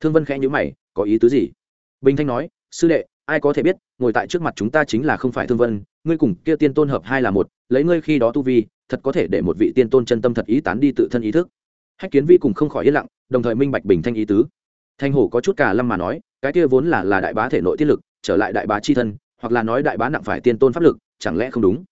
thương vân khẽ nhữ mày, có ý tứ gì? Bình thanh nói, sư đệ, ai có thể biết, ngồi tại trước mặt chúng ta chính là không phải thương vân, ngươi cùng kia tiên tôn hợp hai là một, lấy ngươi khi đó tu vi, thật có thể để một vị tiên tôn chân tâm thật ý tán đi tự thân ý thức. Hách kiến vi cùng không khỏi yên lặng, đồng thời minh bạch bình thanh ý tứ. Thanh hổ có chút cả lâm mà nói, cái kia vốn là là đại bá thể nội tiết lực, trở lại đại bá chi thân, hoặc là nói đại bá nặng phải tiên tôn pháp lực, chẳng lẽ không đúng?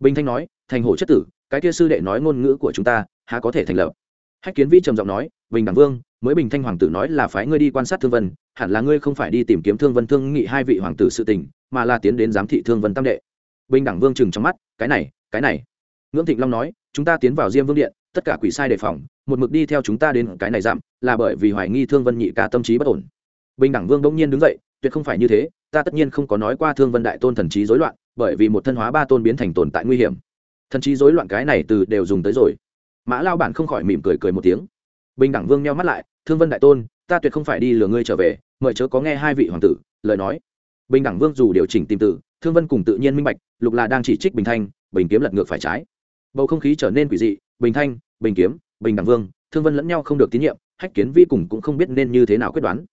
Bình thanh nói, Thanh hổ chất tử, cái kia sư đệ nói ngôn ngữ của chúng ta, há có thể thành lập? Hách kiến vi trầm giọng nói, bình đẳng vương mới bình thanh hoàng tử nói là phái ngươi đi quan sát thương vân, hẳn là ngươi không phải đi tìm kiếm thương vân thương nghị hai vị hoàng tử sự tình, mà là tiến đến giám thị thương vân tam đệ. Bình đẳng vương chừng trong mắt, cái này cái này. Ngưỡng thịnh long nói, chúng ta tiến vào diêm vương điện, tất cả quỷ sai đề phòng, một mực đi theo chúng ta đến cái này giảm là bởi vì hoài nghi thương vân nhị ca tâm trí bất ổn. Bình đẳng vương bỗng nhiên đứng dậy, tuyệt không phải như thế, ta tất nhiên không có nói qua thương vân đại tôn thần trí rối loạn, bởi vì một thân hóa ba tôn biến thành tồn tại nguy hiểm. Thần trí rối loạn cái này từ đều dùng tới rồi. Mã lao bản không khỏi mỉm cười cười một tiếng bình đẳng vương nheo mắt lại, thương vân đại tôn, ta tuyệt không phải đi lừa ngươi trở về, mời chớ có nghe hai vị hoàng tử lời nói. Bình đẳng vương dù điều chỉnh tìm tử, thương vân cùng tự nhiên minh bạch, lục là đang chỉ trích bình thanh, bình kiếm lật ngược phải trái. Bầu không khí trở nên quỷ dị, bình thanh, bình kiếm, bình đẳng vương, thương vân lẫn nhau không được tín nhiệm, hách kiến vi cùng cũng không biết nên như thế nào quyết đoán.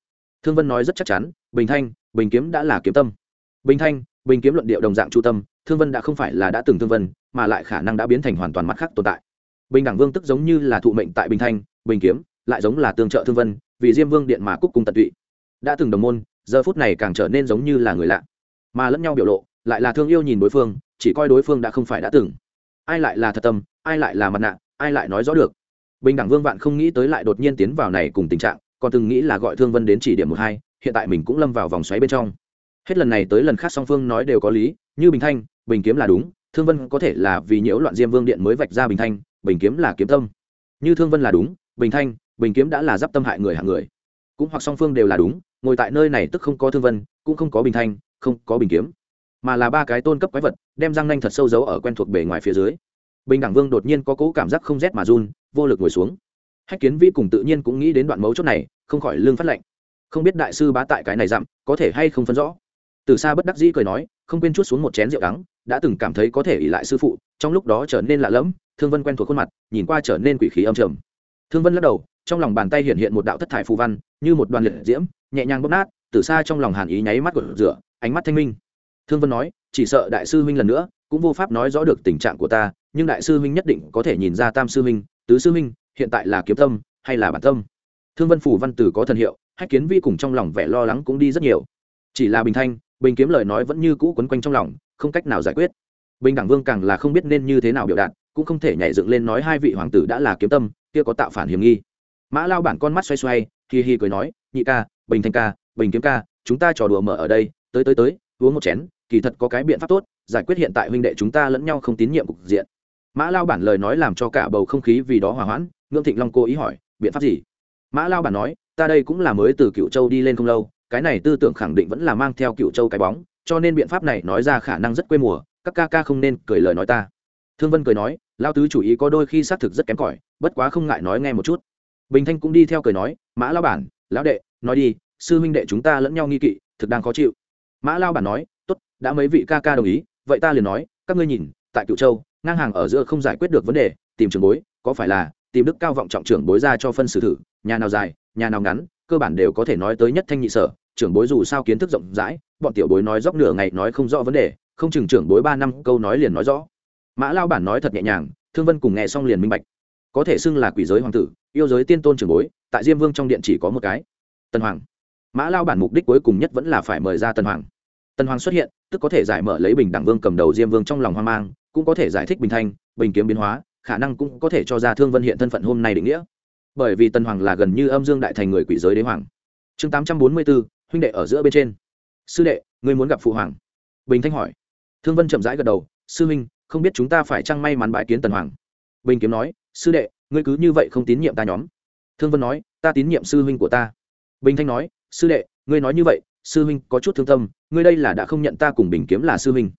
Thương vân nói rất chắc chắn, bình thanh, bình kiếm đã là kiếm tâm. Bình thanh, bình kiếm luận điệu đồng dạng chu tâm, thương vân đã không phải là đã từng thương vân, mà lại khả năng đã biến thành hoàn toàn mặt khác tồn tại. Bình đẳng vương tức giống như là thụ mệnh tại bình thanh bình kiếm, lại giống là tương trợ thương vân, vì diêm vương điện mà cúc cung tận tụy. Đã từng đồng môn, giờ phút này càng trở nên giống như là người lạ. Mà lẫn nhau biểu lộ, lại là thương yêu nhìn đối phương, chỉ coi đối phương đã không phải đã từng. Ai lại là thật tâm, ai lại là mặt nạ, ai lại nói rõ được. Bình đẳng vương vạn không nghĩ tới lại đột nhiên tiến vào này cùng tình trạng, còn từng nghĩ là gọi thương vân đến chỉ điểm một hai, hiện tại mình cũng lâm vào vòng xoáy bên trong. Hết lần này tới lần khác song phương nói đều có lý, như bình thanh, bình kiếm là đúng, thương vân có thể là vì nhiễu loạn diêm vương điện mới vạch ra bình thanh, bình kiếm là kiếm tâm. Như thương vân là đúng bình thanh, bình kiếm đã là d tâm hại người hạng người. Cũng hoặc song phương đều là đúng, ngồi tại nơi này tức không có thương vân, cũng không có bình thanh, không có bình kiếm. Mà là ba cái tôn cấp quái vật, đem răng nanh thật sâu giấu ở quen thuộc bề ngoài phía dưới. Bình đẳng vương đột nhiên có cố cảm giác không rét mà run, vô lực ngồi xuống. Hách kiến vi cùng tự nhiên cũng nghĩ đến đoạn mấu chốt này, không khỏi lương phát lệnh. Không biết đại sư bá tại cái này dặm, có thể hay không phân rõ? Từ xa bất đắc dĩ cười nói, không quên chút xuống một chén rượu đắng, đã từng cảm thấy có thể ỉ lại sư phụ, trong lúc đó trở nên lạ lẫm, thương vân quen thuộc khuôn mặt, nhìn qua trở nên quỷ khí âm trầm thương vân lắc đầu, trong lòng bàn tay hiện hiện một đạo thất thải phù văn, như một đoàn liệt diễm, nhẹ nhàng bóp nát, từ xa trong lòng hàn ý nháy mắt của rửa, ánh mắt thanh minh. Thương vân nói, chỉ sợ đại sư huynh lần nữa, cũng vô pháp nói rõ được tình trạng của ta, nhưng đại sư huynh nhất định có thể nhìn ra tam sư huynh, tứ sư huynh, hiện tại là kiếm tâm, hay là bản tâm. Thương vân phủ văn tử có thần hiệu, hách kiến vi cùng trong lòng vẻ lo lắng cũng đi rất nhiều. Chỉ là bình thanh, bình kiếm lời nói vẫn như cũ quấn quanh trong lòng, không cách nào giải quyết. Bình đẳng vương càng là không biết nên như thế nào biểu đạt, cũng không thể nhảy dựng lên nói hai vị hoàng tử đã là kiếm tâm kia có tạo phản hiểm nghi. Mã lao bản con mắt xoay xoay hi hi cười nói, nhị ca, bình thanh ca, bình kiếm ca, chúng ta trò đùa mở ở đây, tới tới tới, uống một chén, kỳ thật có cái biện pháp tốt, giải quyết hiện tại huynh đệ chúng ta lẫn nhau không tín nhiệm cục diện. Mã lao bản lời nói làm cho cả bầu không khí vì đó hòa hoãn, ngưỡng thịnh long cố ý hỏi, biện pháp gì? Mã lao bản nói, ta đây cũng là mới từ cựu châu đi lên không lâu, cái này tư tưởng khẳng định vẫn là mang theo cựu châu cái bóng, cho nên biện pháp này nói ra khả năng rất quê mùa, các ca ca không nên cười lời nói ta. Thương vân cười nói lao tứ chủ ý có đôi khi xác thực rất kém cỏi, bất quá không ngại nói nghe một chút. Bình thanh cũng đi theo cười nói, mã lao bản, lão đệ, nói đi, sư huynh đệ chúng ta lẫn nhau nghi kỵ, thực đang khó chịu. Mã lao bản nói, tốt, đã mấy vị ca ca đồng ý, vậy ta liền nói, các ngươi nhìn, tại cựu châu, ngang hàng ở giữa không giải quyết được vấn đề, tìm trường bối, có phải là tìm đức cao vọng trọng trưởng bối ra cho phân xử thử, nhà nào dài, nhà nào ngắn, cơ bản đều có thể nói tới nhất thanh nhị sở, trưởng bối dù sao kiến thức rộng rãi, bọn tiểu bối nói dốc nửa ngày nói không rõ vấn đề, không chừng trưởng bối ba năm câu nói liền nói rõ mã lao bản nói thật nhẹ nhàng, thương vân cùng nghe xong liền minh bạch. Có thể xưng là quỷ giới hoàng tử, yêu giới tiên tôn trưởng bối, tại diêm vương trong điện chỉ có một cái, Tần hoàng. Mã lao bản mục đích cuối cùng nhất vẫn là phải mời ra Tần hoàng. Tần hoàng xuất hiện, tức có thể giải mở lấy bình đẳng vương cầm đầu diêm vương trong lòng hoang mang, cũng có thể giải thích bình thanh, bình kiếm biến hóa, khả năng cũng có thể cho ra thương vân hiện thân phận hôm nay định nghĩa. Bởi vì Tần hoàng là gần như âm dương đại thành người quỷ giới đế hoàng. Chương tám trăm bốn mươi bốn, huynh đệ ở giữa bên trên. Sư đệ, ngươi muốn gặp phụ hoàng? Bình thanh hỏi. Thương vân chậm rãi gật đầu. Sư huynh không biết chúng ta phải chăng may mắn bãi kiến tần hoàng. Bình kiếm nói, sư đệ, ngươi cứ như vậy không tín nhiệm ta nhóm. Thương vân nói, ta tín nhiệm sư huynh của ta. Bình thanh nói, sư đệ, ngươi nói như vậy, sư huynh có chút thương tâm, ngươi đây là đã không nhận ta cùng bình kiếm là sư huynh.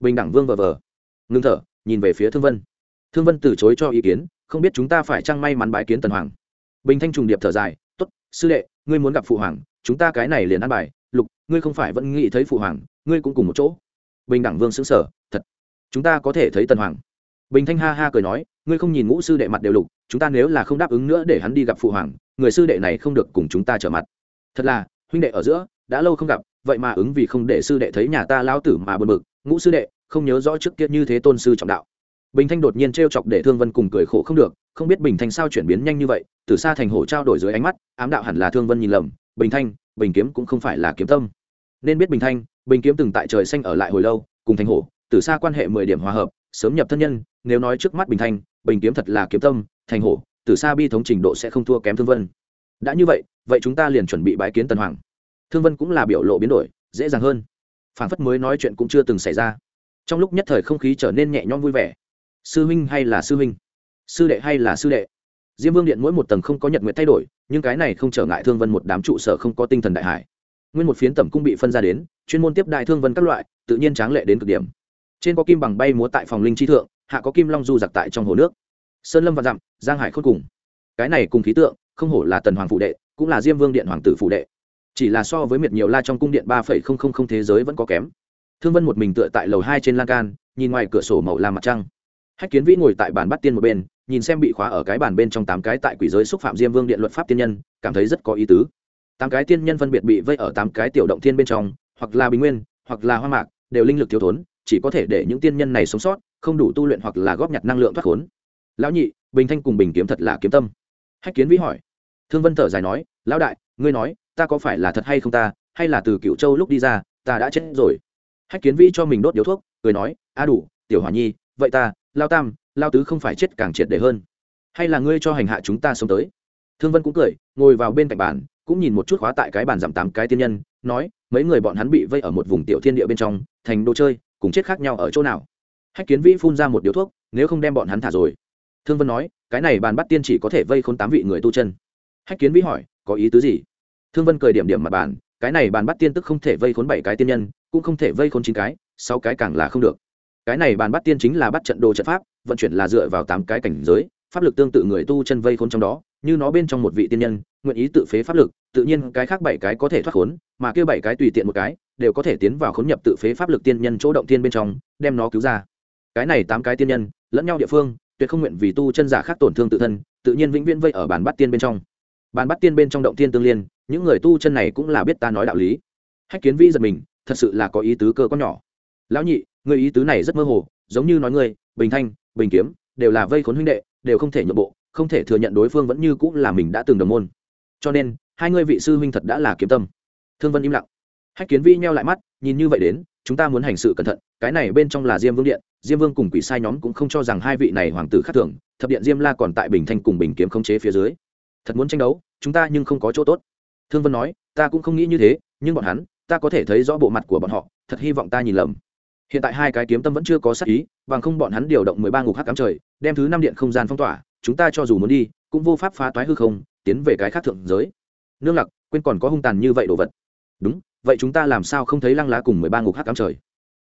Bình đẳng vương vờ vờ. Ngưng thở, nhìn về phía thương vân. Thương vân từ chối cho ý kiến, không biết chúng ta phải chăng may mắn bái kiến tần hoàng. Bình thanh trùng điệp thở dài t ố t sư đệ, ngươi muốn gặp phụ hoàng, chúng ta cái này liền ăn bài. Lục, ngươi không phải vẫn nghĩ thấy phụ hoàng, ngươi cũng cùng một chỗ. Bình đẳng vương xứng sở thật chúng ta có thể thấy tần hoàng. Bình thanh ha ha cười nói, ngươi không nhìn ngũ sư đệ mặt đều lục, chúng ta nếu là không đáp ứng nữa để hắn đi gặp phụ hoàng, người sư đệ này không được cùng chúng ta trở mặt. Thật là, huynh đệ ở giữa, đã lâu không gặp, vậy mà ứng vì không để sư đệ thấy nhà ta lao tử mà bật mực ngũ sư đệ, không nhớ rõ trước kia như thế tôn sư trọng đạo. Bình thanh đột nhiên t r e o chọc để thương vân cùng cười khổ không được, không biết bình thanh sao chuyển biến nhanh như vậy, từ xa thành hổ trao đổi dưới ánh mắt, ám đạo hẳn là thương vân nhìn lầm, bình thanh, bình kiếm cũng không phải là kiếm tâm. Nên biết bình thanh, bình kiếm từng tại trời xanh ở lại hồi lâu, cùng thành hổ từ xa quan hệ mười điểm hòa hợp, sớm nhập thân nhân, nếu nói trước mắt bình thanh bình kiếm thật là kiếm tâm, thành hổ, từ xa bi thống trình độ sẽ không thua kém thương vân. Đã như vậy vậy chúng ta liền chuẩn bị bái kiến tần hoàng. Thương vân cũng là biểu lộ biến đổi, dễ dàng hơn. Phản phất mới nói chuyện cũng chưa từng xảy ra. Trong lúc nhất thời không khí trở nên nhẹ nhõm vui vẻ. Sư huynh hay là sư huynh? Sư đệ hay là sư đệ? Diêm vương điện mỗi một tầng không có nhật nguyện thay đổi, nhưng cái này không trở ngại thương vân một đám trụ sở không có tinh thần đại hải. Nguyên một phiến tẩm cung bị phân ra đến, chuyên môn tiếp đại thương vân các loại, tự nhiên tráng lệ đến cực điểm trên có kim bằng bay múa tại phòng linh chi thượng, hạ có kim long du giặc tại trong hồ nước. Sơn lâm và dặm, giang hải khôn cùng. Cái này cùng khí tượng, không hổ là tần hoàng phụ đệ, cũng là diêm vương điện hoàng tử phụ đệ. Chỉ là so với miệt nhiều la trong cung điện ba phẩy không không không thế giới vẫn có kém. Thương vân một mình tựa tại lầu hai trên lan can, nhìn ngoài cửa sổ màu làm mặt trăng. Hách kiến vĩ ngồi tại bàn bắt tiên một bên, nhìn xem bị khóa ở cái bàn bên trong tám cái tại quỷ giới xúc phạm diêm vương điện luật pháp tiên nhân, cảm thấy rất có ý tứ. Tám cái tiên nhân phân biệt bị vây ở tám cái tiểu động thiên bên trong, hoặc là bình nguyên, hoặc là hoa mạc, đều linh lực thiếu thốn chỉ có thể để những tiên nhân này sống sót, không đủ tu luyện hoặc là góp nhặt năng lượng thoát khốn. Lão nhị, bình thanh cùng bình kiếm thật là kiếm tâm. Hách kiến vĩ hỏi. Thương vân thở dài nói, lão đại, ngươi nói, ta có phải là thật hay không ta, hay là từ cựu châu lúc đi ra, ta đã chết rồi. Hách kiến vĩ cho mình đốt điếu thuốc, cười nói, a đủ, tiểu hỏa nhi, vậy ta, lao tam, lao tứ không phải chết càng triệt để hơn. Hay là ngươi cho hành hạ chúng ta sống tới? Thương vân cũng cười, ngồi vào bên cạnh bàn, cũng nhìn một chút khóa tại cái bàn giảm tám cái tiên nhân, nói, mấy người bọn hắn bị vây ở một vùng tiểu thiên địa bên trong, thành đồ chơi cùng chết khác nhau ở chỗ nào? Hách kiến vĩ phun ra một điếu thuốc, nếu không đem bọn hắn thả rồi. Thương vân nói, cái này bàn bắt tiên chỉ có thể vây khốn tám vị người tu chân. Hách kiến vĩ hỏi, có ý tứ gì? Thương vân cười điểm điểm mặt bàn, cái này bàn bắt tiên tức không thể vây khốn bảy cái tiên nhân, cũng không thể vây khốn chín cái, sáu cái càng là không được. Cái này bàn bắt tiên chính là bắt trận đồ trận pháp, vận chuyển là dựa vào tám cái cảnh giới, pháp lực tương tự người tu chân vây khốn trong đó như nó bên trong một vị tiên nhân, nguyện ý tự phế pháp lực, tự nhiên cái khác bảy cái có thể thoát khốn, mà kêu bảy cái tùy tiện một cái, đều có thể tiến vào khốn nhập tự phế pháp lực tiên nhân chỗ động tiên bên trong, đem nó cứu ra. Cái này tám cái tiên nhân, lẫn nhau địa phương, tuyệt không nguyện vì tu chân giả khác tổn thương tự thân, tự nhiên vĩnh viễn vây ở bàn bắt tiên bên trong. Bàn bắt tiên bên trong động tiên tương liên, những người tu chân này cũng là biết ta nói đạo lý. Hách kiến vĩ giật mình, thật sự là có ý tứ cơ có nhỏ. Lão nhị, người ý tứ này rất mơ hồ, giống như nói ngươi, bình thanh, bình kiếm, đều là vây khốn huynh đệ, đều không thể nhượng bộ không thể thừa nhận đối phương vẫn như cũng là mình đã từng đồng môn. Cho nên, hai ngươi vị sư huynh thật đã là kiếm tâm. Thương vân im lặng. Hách kiến vĩ nheo lại mắt, nhìn như vậy đến, chúng ta muốn hành sự cẩn thận, cái này bên trong là diêm vương điện, diêm vương cùng quỷ sai nhóm cũng không cho rằng hai vị này hoàng tử khác thường, thập điện diêm la còn tại bình thanh cùng bình kiếm khống chế phía dưới. Thật muốn tranh đấu, chúng ta nhưng không có chỗ tốt. Thương vân nói, ta cũng không nghĩ như thế, nhưng bọn hắn, ta có thể thấy rõ bộ mặt của bọn họ, thật hy vọng ta nhìn lầm. Hiện tại hai cái kiếm tâm vẫn chưa có sắc ý, bằng không bọn hắn điều động mười ba ngục hắc cắm trời, đem thứ năm điện không gian phong tỏa chúng ta cho dù muốn đi, cũng vô pháp phá toái hư không, tiến về cái khác thượng giới. Nương lặc, quên còn có hung tàn như vậy đồ vật. Đúng, vậy chúng ta làm sao không thấy lăng lá cùng mười ba ngục hắc cắm trời?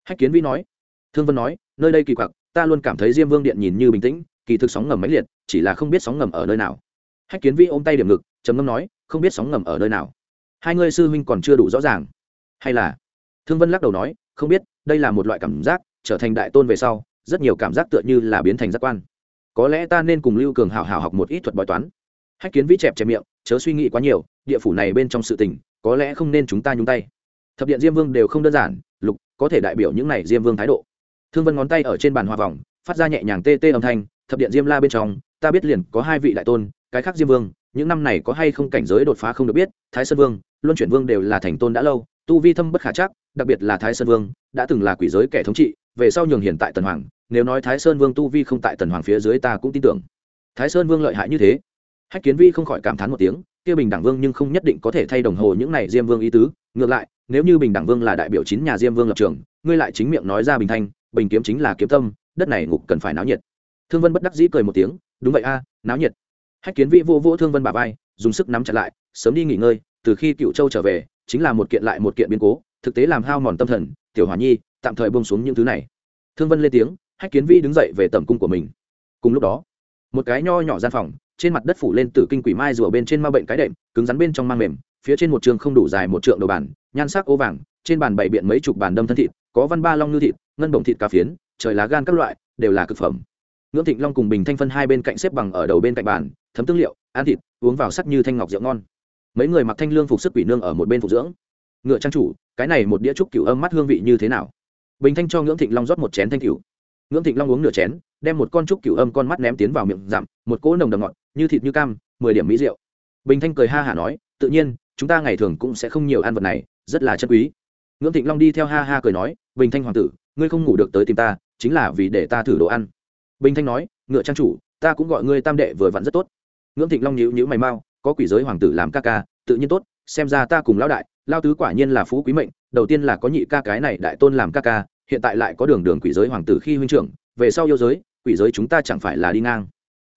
Hách kiến vĩ nói. Thương vân nói, nơi đây kỳ quặc, ta luôn cảm thấy diêm vương điện nhìn như bình tĩnh, kỳ thực sóng ngầm máy liệt, chỉ là không biết sóng ngầm ở nơi nào. Hách kiến vĩ ôm tay điểm ngực, trầm ngâm nói, không biết sóng ngầm ở nơi nào. Hai ngươi sư huynh còn chưa đủ rõ ràng. Hay là? Thương vân lắc đầu nói, không biết, đây là một loại cảm giác, trở thành đại tôn về sau, rất nhiều cảm giác tựa như là biến thành giác quan có lẽ ta nên cùng lưu cường hào hào học một ít thuật bói toán. Hách kiến vĩ chẹp chẹp miệng, chớ suy nghĩ quá nhiều, địa phủ này bên trong sự tình, có lẽ không nên chúng ta nhúng tay. Thập điện diêm vương đều không đơn giản, lục, có thể đại biểu những này diêm vương thái độ. Thương vân ngón tay ở trên bàn hòa vòng, phát ra nhẹ nhàng tê tê âm thanh, thập điện diêm la bên trong, ta biết liền có hai vị đại tôn, cái khác diêm vương, những năm này có hay không cảnh giới đột phá không được biết, thái sơn vương, luân chuyển vương đều là thành tôn đã lâu, tu vi thâm bất khả chắc, đặc biệt là thái sơn vương, đã từng là quỷ giới kẻ thống trị, về sau nhường hiện tại tần hoàng nếu nói thái sơn vương tu vi không tại tần hoàng phía dưới ta cũng tin tưởng. Thái sơn vương lợi hại như thế, hách kiến vi không khỏi cảm thán một tiếng, kia bình đẳng vương nhưng không nhất định có thể thay đồng hồ những này diêm vương ý tứ. Ngược lại, nếu như bình đẳng vương là đại biểu chín nhà diêm vương lập trường, ngươi lại chính miệng nói ra bình thanh, bình kiếm chính là kiếm tâm, đất này ngục cần phải náo nhiệt. Thương vân bất đắc dĩ cười một tiếng, đúng vậy a, náo nhiệt. Hách kiến vi vô vô thương vân bà vai, dùng sức nắm chặt lại, sớm đi nghỉ ngơi, từ khi cựu châu trở về, chính là một kiện lại một kiện biến cố, thực tế làm hao mòn tâm thần, tiểu hòa nhi, tạm thời bông xuống những thứ này. Thương vân lên tiếng hách kiến vi đứng dậy về tầm cung của mình. Cùng lúc đó, một cái nho nhỏ gian phòng, trên mặt đất phủ lên từ kinh quỷ mai rùa bên trên ma bệnh cái đệm, cứng rắn bên trong mang mềm, phía trên một trường không đủ dài một trượng đầu bàn, nhan sắc ô vàng, trên bàn bày biện mấy chục bàn đâm thân thịt, có văn ba long ngư thịt, ngân bồng thịt cà phiến, trời lá gan các loại, đều là cực phẩm. Ngưỡng thịnh long cùng bình thanh phân hai bên cạnh xếp bằng ở đầu bên cạnh bàn, thấm tương liệu, ăn thịt, uống vào sắc như thanh ngọc rượu ngon. Mấy người mặc thanh lương phục sức quỷ nương ở một bên phục dưỡng. Ngựa trang chủ, cái này một đĩa trúc cửu âm mắt hương vị như thế nào? Bình thanh cho ngưỡng thịnh long rót một chén thanh cửu ngưỡng thịnh long uống nửa chén, đem một con trúc cửu âm con mắt ném tiến vào miệng, dặm, một cỗ nồng đậm ngọt, như thịt như cam, mười điểm mỹ rượu bình thanh cười ha hả nói, tự nhiên, chúng ta ngày thường cũng sẽ không nhiều ăn vật này, rất là chân quý. Ngưỡng thịnh long đi theo ha ha cười nói, bình thanh hoàng tử, ngươi không ngủ được tới tìm ta, chính là vì để ta thử đồ ăn. Bình thanh nói, ngựa trang chủ, ta cũng gọi ngươi tam đệ vừa vặn rất tốt. Ngưỡng thịnh long nhíu nhíu mày mau, có quỷ giới hoàng tử làm ca ca, tự nhiên tốt, xem ra ta cùng lão đại lao tứ quả nhiên là phú quý mệnh, đầu tiên là có nhị ca cái này đại tôn làm ca ca hiện tại lại có đường đường quỷ giới hoàng tử khi huynh trưởng, về sau yêu giới, quỷ giới chúng ta chẳng phải là đi ngang.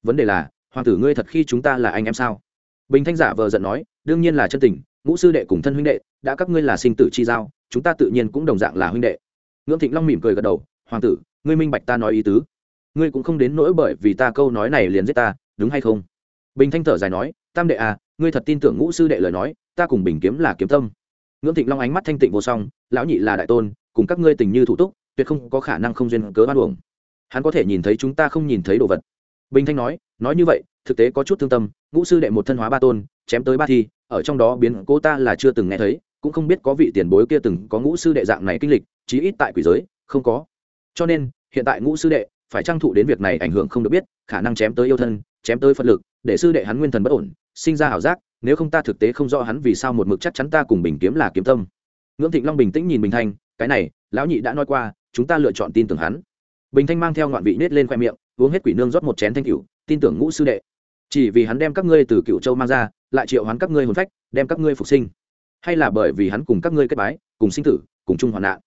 Vấn đề là, hoàng tử ngươi thật khi chúng ta là anh em sao? Bình thanh giả vờ giận nói, đương nhiên là chân tình, ngũ sư đệ cùng thân huynh đệ, đã các ngươi là sinh tử chi giao, chúng ta tự nhiên cũng đồng dạng là huynh đệ. Ngưỡng thịnh long mỉm cười gật đầu, hoàng tử, ngươi minh bạch ta nói ý tứ. Ngươi cũng không đến nỗi bởi vì ta câu nói này liền giết ta, đúng hay không? Bình thanh thở dài nói, tam đệ à ngươi thật tin tưởng ngũ sư đệ lời nói, ta cùng bình kiếm là kiếm tâm. Ngưỡng thịnh long ánh mắt thanh tịnh vô song, lão nhị là đại tôn cùng các ngươi tình như thủ túc, tuyệt không có khả năng không duyên cớ oan uổng. Hắn có thể nhìn thấy chúng ta không nhìn thấy đồ vật. Bình thanh nói nói như vậy, thực tế có chút thương tâm, ngũ sư đệ một thân hóa ba tôn, chém tới ba thi, ở trong đó biến cố ta là chưa từng nghe thấy, cũng không biết có vị tiền bối kia từng có ngũ sư đệ dạng này kinh lịch, chí ít tại quỷ giới, không có. Cho nên, hiện tại ngũ sư đệ phải trang thụ đến việc này ảnh hưởng không được biết, khả năng chém tới yêu thân, chém tới phật lực, để sư đệ hắn nguyên thần bất ổn, sinh ra ảo giác, nếu không ta thực tế không rõ hắn vì sao một mực chắc chắn ta cùng bình kiếm là kiếm tâm. Ngưỡng thịnh long bình tĩnh nhìn bình thanh cái này, lão nhị đã nói qua, chúng ta lựa chọn tin tưởng hắn. Bình thanh mang theo ngoạn vị nết lên khoe miệng, uống hết quỷ nương rót một chén thanh cửu, tin tưởng ngũ sư đệ. Chỉ vì hắn đem các ngươi từ cựu châu mang ra, lại triệu hắn các ngươi hồn phách, đem các ngươi phục sinh. Hay là bởi vì hắn cùng các ngươi kết bái, cùng sinh tử, cùng chung hoạn nạn.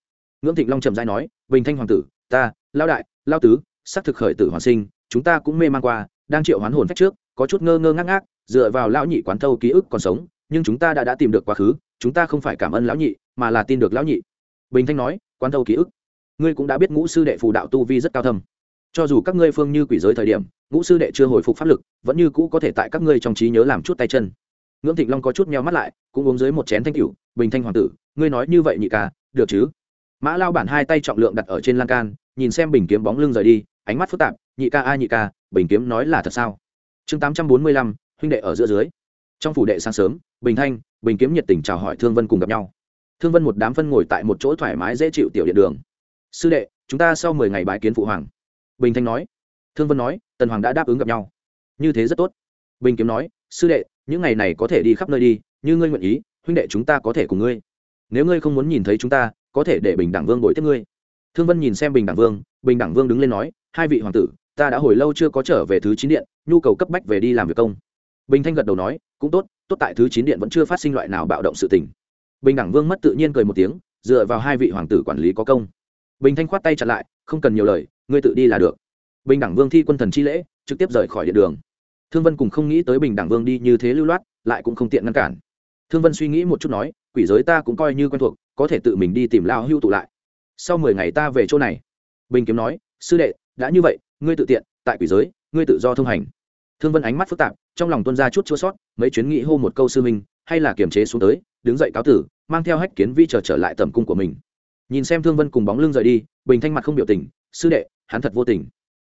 Ngưỡng thịnh long trầm dai nói, bình thanh hoàng tử, ta lao đại lao tứ xác thực khởi tử hoàn sinh, chúng ta cũng mê man qua, đang triệu hoán hồn phách trước, có chút ngơ ngơ ngác ngác, dựa vào lão nhị quán thâu ký ức còn sống, nhưng chúng ta đã đã tìm được quá khứ, chúng ta không phải cảm ơn lão nhị, mà là tin được lão nhị bình thanh nói, quán thâu ký ức. Ngươi cũng đã biết ngũ sư đệ phù đạo tu vi rất cao thâm. Cho dù các ngươi phương như quỷ giới thời điểm, ngũ sư đệ chưa hồi phục pháp lực, vẫn như cũ có thể tại các ngươi trong trí nhớ làm chút tay chân. Ngưỡng thịnh long có chút meo mắt lại, cũng uống dưới một chén thanh cửu bình thanh hoàng tử, ngươi nói như vậy nhị ca, được chứ? Mã lao bản hai tay trọng lượng đặt ở trên lan can, nhìn xem bình kiếm bóng lưng rời đi, ánh mắt phức tạp, nhị ca a, nhị ca, bình kiếm nói là thật sao? Chương tám trăm bốn mươi lăm, huynh đệ ở giữa dưới. Trong phủ đệ sáng sớm, bình thanh, bình kiếm nhiệt tình chào hỏi thương vân cùng gặp nhau thương vân một đám phân ngồi tại một chỗ thoải mái dễ chịu tiểu điện đường. Sư đệ, chúng ta sau mười ngày bãi kiến phụ hoàng. Bình thanh nói. Thương vân nói, tần hoàng đã đáp ứng gặp nhau. Như thế rất tốt. Bình kiếm nói, sư đệ, những ngày này có thể đi khắp nơi đi, như ngươi nguyện ý, huynh đệ chúng ta có thể cùng ngươi. Nếu ngươi không muốn nhìn thấy chúng ta, có thể để bình đẳng vương đổi tiếp ngươi. Thương vân nhìn xem bình đẳng vương, bình đẳng vương đứng lên nói, hai vị hoàng tử, ta đã hồi lâu chưa có trở về thứ chín điện, nhu cầu cấp bách về đi làm việc công. Bình thanh gật đầu nói, cũng tốt tốt tại thứ chín điện vẫn chưa phát sinh loại nào bạo động sự tình bình đẳng vương mất tự nhiên cười một tiếng, dựa vào hai vị hoàng tử quản lý có công. Bình thanh khoát tay chặt lại, không cần nhiều lời, ngươi tự đi là được. Bình đẳng vương thi quân thần chi lễ, trực tiếp rời khỏi điện đường. Thương vân cùng không nghĩ tới bình đẳng vương đi như thế lưu loát, lại cũng không tiện ngăn cản. Thương vân suy nghĩ một chút nói, quỷ giới ta cũng coi như quen thuộc, có thể tự mình đi tìm lao hưu tụ lại. Sau mười ngày ta về chỗ này. Bình kiếm nói, sư đệ, đã như vậy, ngươi tự tiện, tại quỷ giới, ngươi tự do thông hành. Thương vân ánh mắt phức tạp, trong lòng tuân ra chút chua sót, mấy chuyến nghĩ hô một câu sư minh hay là kiềm chế xuống tới, đứng dậy cáo tử, mang theo hách kiến vi trở trở lại tầm cung của mình. Nhìn xem thương vân cùng bóng lưng rời đi, bình thanh mặt không biểu tình, sư đệ, hắn thật vô tình.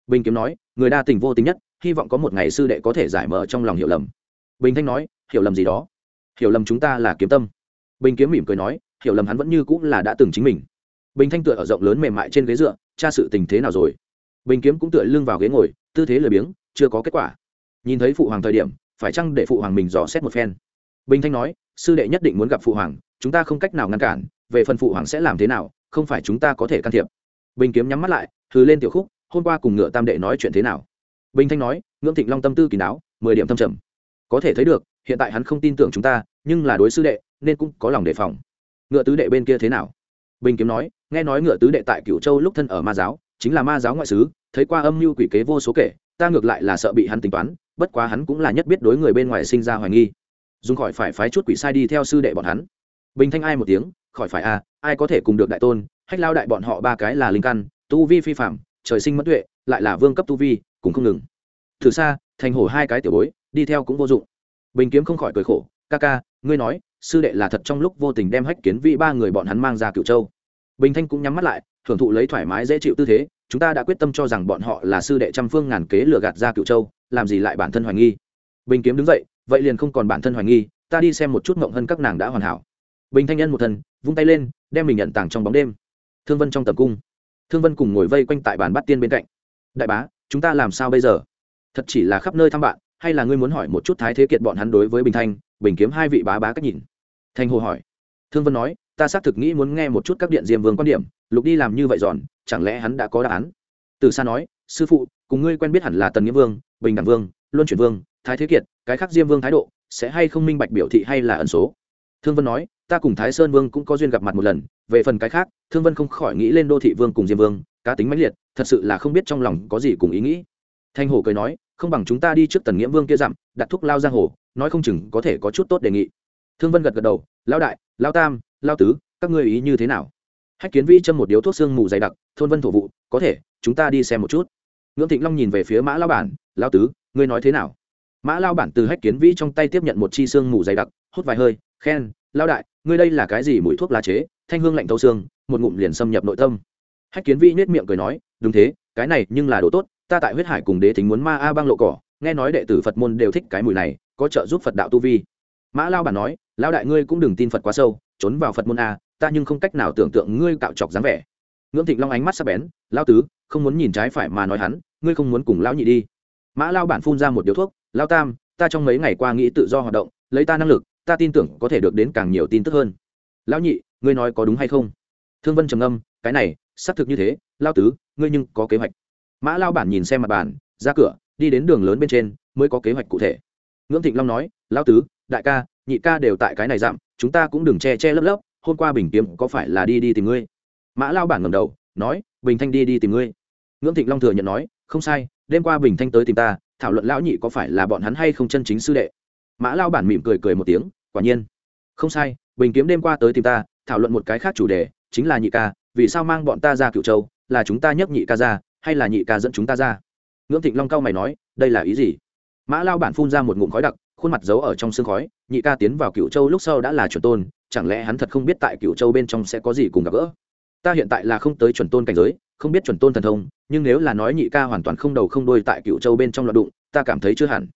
Bình kiếm nói, người đa tình vô tình nhất, hy vọng có một ngày sư đệ có thể giải mở trong lòng hiểu lầm. Bình thanh nói, hiểu lầm gì đó? Hiểu lầm chúng ta là kiếm tâm. Bình kiếm mỉm cười nói, hiểu lầm hắn vẫn như cũng là đã từng chính mình. Bình thanh tựa ở rộng lớn mềm mại trên ghế dựa tra sự tình thế nào rồi? Bình kiếm cũng tựa lưng vào ghế ngồi, tư thế lười biếng, chưa có kết quả. Nhìn thấy phụ hoàng thời điểm, phải chăng để phụ hoàng mình dò xét một phen? Bình thanh nói, sư đệ nhất định muốn gặp phụ hoàng, chúng ta không cách nào ngăn cản, về phần phụ hoàng sẽ làm thế nào, không phải chúng ta có thể can thiệp. Bình kiếm nhắm mắt lại thứ lên tiểu khúc, hôm qua cùng ngựa tam đệ nói chuyện thế nào? Bình thanh nói, ngưỡng thịnh long tâm tư kỳ đáo, mười điểm thâm trầm. Có thể thấy được, hiện tại hắn không tin tưởng chúng ta, nhưng là đối sư đệ, nên cũng có lòng đề phòng. Ngựa tứ đệ bên kia thế nào? Bình kiếm nói, nghe nói ngựa tứ đệ tại cửu châu lúc thân ở ma giáo, chính là ma giáo ngoại sứ thấy qua âm mưu quỷ kế vô số kể, ta ngược lại là sợ bị hắn tính toán, bất quá hắn cũng là nhất biết đối người bên ngoài sinh ra hoài nghi dùng khỏi phải phái chút quỷ sai đi theo sư đệ bọn hắn. Bình thanh ai một tiếng khỏi phải a à, ai có thể cùng được đại tôn hách lao đại bọn họ ba cái là linh căn tu vi phi phạm trời sinh mất tuệ lại là vương cấp tu vi cũng không ngừng. Thử xa thành hổ hai cái tiểu bối đi theo cũng vô dụng. Bình kiếm không khỏi cười khổ ca ca ngươi nói sư đệ là thật trong lúc vô tình đem hách kiến vị ba người bọn hắn mang ra cựu châu. Bình thanh cũng nhắm mắt lại thưởng thụ lấy thoải mái dễ chịu tư thế chúng ta đã quyết tâm cho rằng bọn họ là sư đệ trăm phương ngàn kế lừa gạt ra cựu châu làm gì lại bản thân hoài nghi? Bình kiếm đứng dậy vậy liền không còn bản thân hoài nghi ta đi xem một chút mộng hơn các nàng đã hoàn hảo. Bình thanh nhân một thần, vung tay lên đem mình nhận tàng trong bóng đêm. Thương vân trong tầm cung. Thương vân cùng ngồi vây quanh tại bàn bắt tiên bên cạnh. Đại bá chúng ta làm sao bây giờ? Thật chỉ là khắp nơi thăm bạn hay là ngươi muốn hỏi một chút thái thế kiệt bọn hắn đối với bình thanh bình kiếm hai vị bá bá cách nhìn? Thanh hồ hỏi. Thương vân nói ta xác thực nghĩ muốn nghe một chút các điện diêm vương quan điểm lục đi làm như vậy giòn chẳng lẽ hắn đã có đáp án? Từ xa nói sư phụ cùng ngươi quen biết hẳn là tần nghĩa vương bình đẳng vương luân chuyển vương thái thế kiệt, cái khác diêm vương thái độ, sẽ hay không minh bạch biểu thị hay là ẩn số? Thương vân nói, ta cùng thái sơn vương cũng có duyên gặp mặt một lần, về phần cái khác, thương vân không khỏi nghĩ lên đô thị vương cùng diêm vương, cá tính mãnh liệt, thật sự là không biết trong lòng có gì cùng ý nghĩ. Thanh Hổ cười nói, không bằng chúng ta đi trước tần nghĩa vương kia dặm, đặt thuốc lao giang hồ, nói không chừng có thể có chút tốt đề nghị. Thương vân gật gật đầu lao đại lao tam lao tứ, các ngươi ý như thế nào? Hách kiến vĩ châm một điếu thuốc xương mù dày đặc, thôn vân thổ vụ, có thể, chúng ta đi xem một chút. Ngưỡng thịnh long nhìn về phía mã lao bản lao tứ, ngươi nói thế nào? Mã lao bản từ hách kiến vĩ trong tay tiếp nhận một chi xương mù dày đặc, hút vài hơi, khen, lao đại, ngươi đây là cái gì mùi thuốc lá chế? Thanh hương lạnh thâu xương, một ngụm liền xâm nhập nội tâm. Hách kiến vĩ nết miệng cười nói, đúng thế, cái này nhưng là đồ tốt, ta tại huyết hải cùng đế thính muốn ma a băng lộ cỏ, nghe nói đệ tử phật môn đều thích cái mùi này, có trợ giúp phật đạo tu vi. Mã lao bản nói, lao đại ngươi cũng đừng tin phật quá sâu, trốn vào phật môn a, ta nhưng không cách nào tưởng tượng ngươi cạo chọc dáng vẻ. Ngưỡng thịnh long ánh mắt sắp bén, lao tứ, không muốn nhìn trái phải mà nói hắn, ngươi không muốn cùng lão nhị đi. Mã lao bản phun ra một điếu thuốc lao tam ta trong mấy ngày qua nghĩ tự do hoạt động lấy ta năng lực ta tin tưởng có thể được đến càng nhiều tin tức hơn. Lão nhị ngươi nói có đúng hay không? Thương vân trầm âm cái này xác thực như thế lao tứ ngươi nhưng có kế hoạch. Mã lao bản nhìn xem mặt bản ra cửa đi đến đường lớn bên trên mới có kế hoạch cụ thể. Ngưỡng thịnh long nói lao tứ đại ca nhị ca đều tại cái này giảm, chúng ta cũng đừng che che lấp lấp hôm qua bình kiếm có phải là đi đi tìm ngươi? Mã lao bản ngầm đầu nói bình thanh đi đi tìm ngươi. Ngưỡng thịnh long thừa nhận nói không sai đêm qua bình thanh tới tìm ta thảo luận lão nhị có phải là bọn hắn hay không chân chính sư đệ. Mã lao bản mỉm cười cười một tiếng, quả nhiên. Không sai, bình kiếm đêm qua tới tìm ta, thảo luận một cái khác chủ đề, chính là nhị ca, vì sao mang bọn ta ra cựu châu, là chúng ta nhấc nhị ca ra, hay là nhị ca dẫn chúng ta ra? Ngưỡng thịnh long cao mày nói, đây là ý gì? Mã lao bản phun ra một ngụm khói đặc, khuôn mặt giấu ở trong sương khói, nhị ca tiến vào cựu châu lúc sau đã là chuẩn tôn, chẳng lẽ hắn thật không biết tại cựu châu bên trong sẽ có gì cùng gặp gỡ? Ta hiện tại là không tới chuẩn tôn cảnh giới không biết chuẩn tôn thần thông, nhưng nếu là nói nhị ca hoàn toàn không đầu không đôi tại cựu châu bên trong loạt đụng, ta cảm thấy chưa hẳn.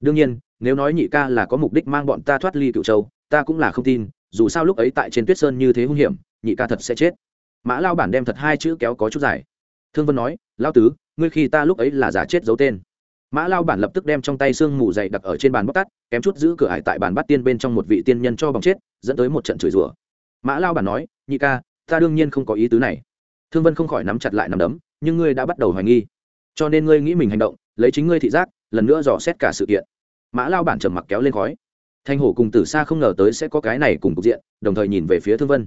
Đương nhiên, nếu nói nhị ca là có mục đích mang bọn ta thoát ly cựu châu, ta cũng là không tin, dù sao lúc ấy tại trên tuyết sơn như thế hung hiểm, nhị ca thật sẽ chết. Mã lao bản đem thật hai chữ kéo có chút dài. Thương vân nói, lao tứ, ngươi khi ta lúc ấy là giả chết giấu tên. Mã lao bản lập tức đem trong tay xương mù dày đặt ở trên bàn bóc tắt kém chút giữ cửa hải tại bàn bắt tiên bên trong một vị tiên nhân cho bằng chết, dẫn tới một trận chửi rủa. Mã lao bản nói, nhị ca, ta đương nhiên không có ý tứ này thương vân không khỏi nắm chặt lại nắm đấm, nhưng ngươi đã bắt đầu hoài nghi. Cho nên ngươi nghĩ mình hành động, lấy chính ngươi thị giác, lần nữa dò xét cả sự kiện. Mã lao bản trầm mặc kéo lên khói. Thanh hổ cùng tử xa không ngờ tới sẽ có cái này cùng cục diện, đồng thời nhìn về phía thương vân.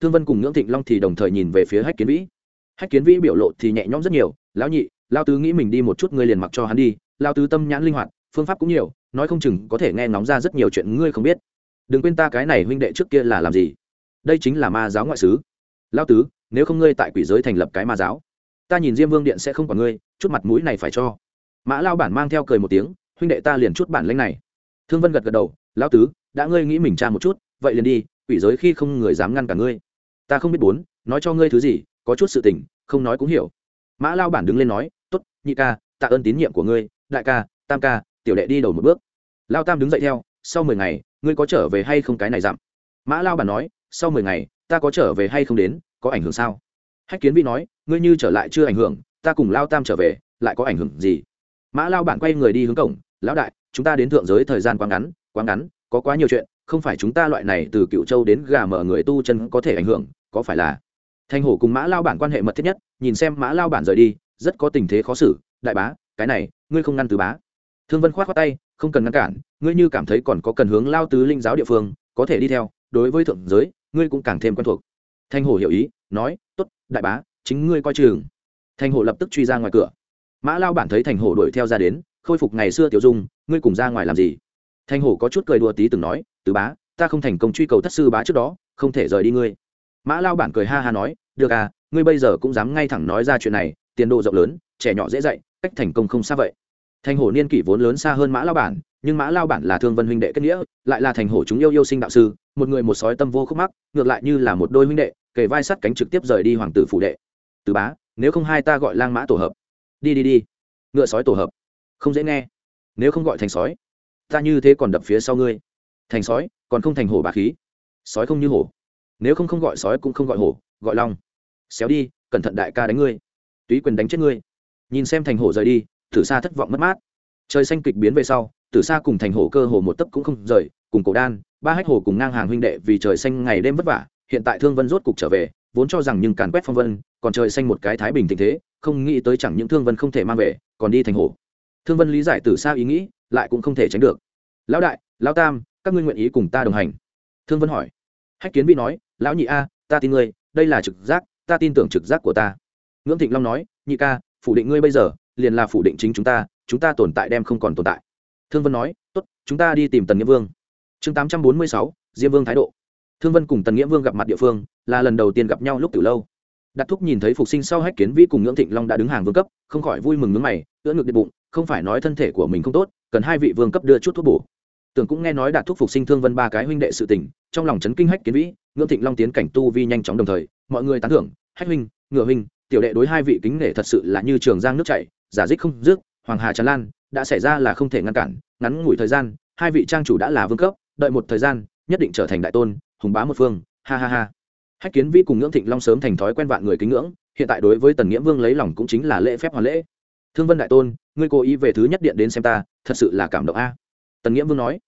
Thương vân cùng ngưỡng thịnh long thì đồng thời nhìn về phía hách kiến vĩ. Hách kiến vĩ biểu lộ thì nhẹ nhõm rất nhiều, lão nhị, lao tứ nghĩ mình đi một chút ngươi liền mặc cho hắn đi, lao tứ tâm nhãn linh hoạt, phương pháp cũng nhiều, nói không chừng có thể nghe nóng ra rất nhiều chuyện ngươi không biết. Đừng quên ta cái này huynh đệ trước kia là làm gì. Đây chính là ma giáo ngoại sứ lao tứ nếu không ngươi tại quỷ giới thành lập cái ma giáo, ta nhìn diêm vương điện sẽ không còn ngươi, chút mặt mũi này phải cho. Mã lao bản mang theo cười một tiếng, huynh đệ ta liền chút bản lãnh này. Thương vân gật gật đầu lao tứ, đã ngươi nghĩ mình cha một chút, vậy liền đi, quỷ giới khi không người dám ngăn cả ngươi. Ta không biết bốn, nói cho ngươi thứ gì, có chút sự tình, không nói cũng hiểu. Mã lao bản đứng lên nói t ố t nhị ca, tạ ơn tín nhiệm của ngươi, đại ca, tam ca, tiểu đệ đi đầu một bước. Lao tam đứng dậy theo, sau mười ngày, ngươi có trở về hay không cái này dặm? Mã lao bản nói, sau mười ngày, ta có trở về hay không đến có ảnh hưởng sao? Hách kiến vi nói, ngươi như trở lại chưa ảnh hưởng, ta cùng lao tam trở về, lại có ảnh hưởng gì? Mã lao bản quay người đi hướng cổng, lão đại, chúng ta đến thượng giới thời gian quá ngắn quá ngắn, có quá nhiều chuyện, không phải chúng ta loại này từ cựu châu đến gà mở người tu chân có thể ảnh hưởng, có phải là? Thanh hổ cùng mã lao bản quan hệ mật thiết nhất, nhìn xem mã lao bản rời đi, rất có tình thế khó xử, đại bá, cái này, ngươi không ngăn từ bá. Thương vân k h o á t khoác tay, không cần ngăn cản, ngươi như cảm thấy còn có cần hướng lao tứ linh giáo địa phương, có thể đi theo, đối với thượng giới, ngươi cũng càng thêm quen thuộc thanh hổ hiểu ý, nói t ố t đại bá, chính ngươi coi chừng. Thanh hổ lập tức truy ra ngoài cửa. Mã lao bản thấy thành hổ đuổi theo ra đến, khôi phục ngày xưa tiểu dung, ngươi cùng ra ngoài làm gì? Thanh hổ có chút cười đùa tí từng nói từ bá, ta không thành công truy cầu thất sư bá trước đó, không thể rời đi ngươi. Mã lao bản cười ha ha nói, được à ngươi bây giờ cũng dám ngay thẳng nói ra chuyện này, tiền đồ rộng lớn, trẻ nhỏ dễ dạy, cách thành công không xa vậy. Thành hổ niên kỷ vốn lớn xa hơn mã lao bản, nhưng mã lao bản là thương vân huynh đệ kết nghĩa, lại là thành hổ chúng yêu yêu sinh đạo sư, một người một sói tâm vô khúc mắc, ngược lại như là một đôi huynh đệ kề vai sắt cánh trực tiếp rời đi hoàng tử phủ đệ. Từ bá, nếu không hai ta gọi lang mã tổ hợp. Đi đi đi. Ngựa sói tổ hợp. Không dễ nghe. Nếu không gọi thành sói, ta như thế còn đập phía sau ngươi. Thành sói, còn không thành hổ bà khí. Sói không như hổ. Nếu không không gọi sói cũng không gọi hổ, gọi long. Xéo đi, cẩn thận đại ca đánh ngươi. Túy quyền đánh chết ngươi. Nhìn xem thành hổ rời đi, tử sa thất vọng mất mát. Trời xanh kịch biến về sau, tử sa cùng thành hổ cơ hồ một tấc cũng không rời, cùng cổ đan, ba hách hồ cùng ngang hàng huynh đệ vì trời xanh ngày đêm vất vả hiện tại thương vân rốt cục trở về, vốn cho rằng nhưng càn quét phong vân, còn trời xanh một cái thái bình tình thế, không nghĩ tới chẳng những thương vân không thể mang về, còn đi thành hồ. Thương vân lý giải từ xa ý nghĩ, lại cũng không thể tránh được. Lão đại, lão tam, các ngươi nguyện ý cùng ta đồng hành? Thương vân hỏi. Hách kiến vi nói, lão nhị a, ta tin ngươi, đây là trực giác, ta tin tưởng trực giác của ta. Ngưỡng thịnh long nói, nhị ca, phủ định ngươi bây giờ, liền là phủ định chính chúng ta chúng ta tồn tại đem không còn tồn tại. Thương vân nói, tốt, chúng ta đi tìm tần nghĩa vương. Chương tám trăm bốn mươi sáu, diêm vương thái độ thương vân cùng tần nghĩa vương gặp mặt địa phương, là lần đầu tiên gặp nhau lúc từ lâu. Đặt thúc nhìn thấy phục sinh sau hách kiến vĩ cùng ngưỡng thịnh long đã đứng hàng vương cấp, không khỏi vui mừng ngưỡng mày, ưỡn ngực điện bụng, không phải nói thân thể của mình không tốt, cần hai vị vương cấp đưa chút thuốc bổ. Tưởng cũng nghe nói đạt thúc phục sinh thương vân ba cái huynh đệ sự tình, trong lòng chấn kinh hách kiến vĩ, ngưỡng thịnh long tiến cảnh tu vi nhanh chóng đồng thời, mọi người tán thưởng, hách huynh, ngựa huynh, tiểu đệ đối hai vị kính nể thật sự là như trường giang nước chảy, giả dích không dứt, hoàng hà tràn lan, đã xảy ra là không thể ngăn cản, ngắn ngủi thời gian, hai vị trang chủ đã là vương cấp, đợi một thời gian, nhất định trở thành đại tôn hùng bá một phương, ha ha ha. Hách kiến vi cùng ngưỡng thịnh long sớm thành thói quen vạn người kính ngưỡng, hiện tại đối với tần nghĩa vương lấy lòng cũng chính là lễ phép hoàn lễ. Thương vân đại tôn, ngươi cố ý về thứ nhất điện đến xem ta, thật sự là cảm động a. Tần nghĩa vương nói.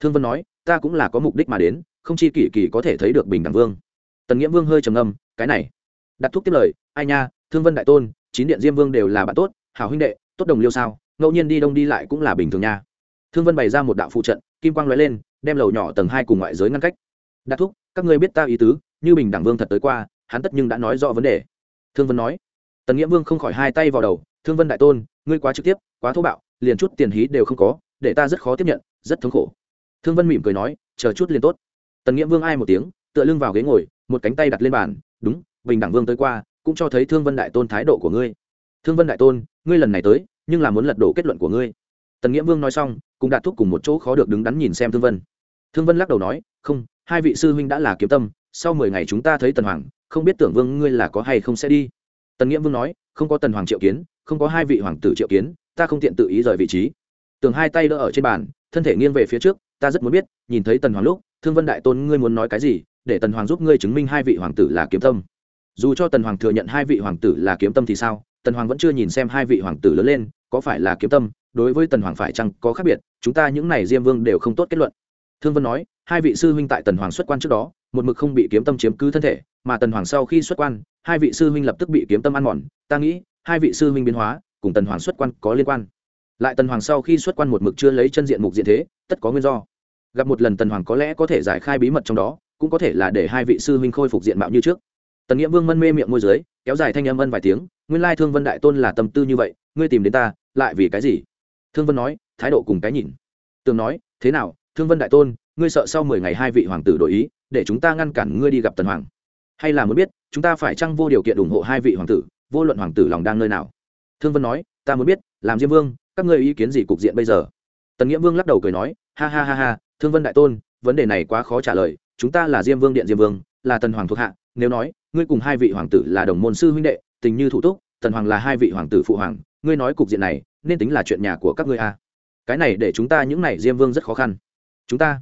Thương vân nói, ta cũng là có mục đích mà đến, không chi kỷ kỳ có thể thấy được bình đẳng vương. Tần nghĩa vương hơi trầm ngâm, cái này. Đặt thuốc tiếp lời, ai nha, thương vân đại tôn, chín điện diêm vương đều là bạn tốt, hảo huynh đệ, tốt đồng liêu sao, ngẫu nhiên đi đông đi lại cũng là bình thường nha. Thương vân bày ra một đạo phụ trận, kim quang lóe lên, đem lầu nhỏ tầng hai cùng ngoại giới ngăn cách đặt thúc, các ngươi biết ta ý tứ, như bình đẳng vương thật tới qua, hắn tất nhưng đã nói rõ vấn đề. Thương vân nói. Tần nghĩa vương không khỏi hai tay vào đầu, thương vân đại tôn, ngươi quá trực tiếp, quá thô bạo, liền chút tiền hí đều không có, để ta rất khó tiếp nhận, rất thống khổ. Thương vân mỉm cười nói, chờ chút liền tốt. Tần nghĩa vương ai một tiếng, tựa lưng vào ghế ngồi, một cánh tay đặt lên bàn, đúng, bình đẳng vương tới qua, cũng cho thấy thương vân đại tôn thái độ của ngươi. Thương vân đại tôn, ngươi lần này tới, nhưng là muốn lật đổ kết luận của ngươi. Tần nghĩa vương nói xong cũng đạt thúc cùng một chỗ khó được đứng đắn nhìn xem thương vân. Thương vân lắc đầu nói, không hai vị sư huynh đã là kiếm tâm, sau mười ngày chúng ta thấy tần hoàng, không biết tưởng vương ngươi là có hay không sẽ đi. Tần nghĩa vương nói, không có tần hoàng triệu kiến, không có hai vị hoàng tử triệu kiến, ta không tiện tự ý rời vị trí. Tường hai tay đỡ ở trên bàn, thân thể nghiêng về phía trước, ta rất muốn biết, nhìn thấy tần hoàng lúc, thương vân đại tôn ngươi muốn nói cái gì, để tần hoàng giúp ngươi chứng minh hai vị hoàng tử là kiếm tâm. Dù cho tần hoàng thừa nhận hai vị hoàng tử là kiếm tâm thì sao, tần hoàng vẫn chưa nhìn xem hai vị hoàng tử lớn lên, có phải là kiếm tâm, đối với tần hoàng phải chăng có khác biệt, chúng ta những này diêm vương đều không tốt kết luận. Thương vân nói hai vị sư huynh tại tần hoàng xuất quan trước đó, một mực không bị kiếm tâm chiếm cứ thân thể, mà tần hoàng sau khi xuất quan, hai vị sư huynh lập tức bị kiếm tâm ăn mòn. Ta nghĩ, hai vị sư huynh biến hóa, cùng tần hoàng xuất quan có liên quan. Lại tần hoàng sau khi xuất quan một mực chưa lấy chân diện mục diện thế, tất có nguyên do. Gặp một lần tần hoàng có lẽ có thể giải khai bí mật trong đó, cũng có thể là để hai vị sư huynh khôi phục diện mạo như trước. Tần nghĩa vương mân mê miệng môi dưới, kéo dài thanh âm ân vài tiếng, nguyên lai thương vân đại tôn là tâm tư như vậy, ngươi tìm đến ta, lại vì cái gì? Thương vân nói, thái độ cùng cái nhìn. Tường nói, thế nào, thương vân đại tôn ngươi sợ sau mười ngày hai vị hoàng tử đổi ý, để chúng ta ngăn cản ngươi đi gặp tần hoàng. Hay là muốn biết, chúng ta phải chăng vô điều kiện ủng hộ hai vị hoàng tử, vô luận hoàng tử lòng đang nơi nào? Thương vân nói, ta muốn biết, làm diêm vương, các ngươi ý kiến gì cục diện bây giờ? Tần nghĩa vương lắc đầu cười nói, ha ha ha ha, thương vân đại tôn, vấn đề này quá khó trả lời, chúng ta là diêm vương điện diêm vương, là tần hoàng thuộc hạ, nếu nói, ngươi cùng hai vị hoàng tử là đồng môn sư huynh đệ, tình như thủ túc, tần hoàng là hai vị hoàng tử phụ hoàng, ngươi nói cục diện này, nên tính là chuyện nhà của các ngươi a à. cái này để chúng ta những này diêm vương rất khó khăn. Chúng ta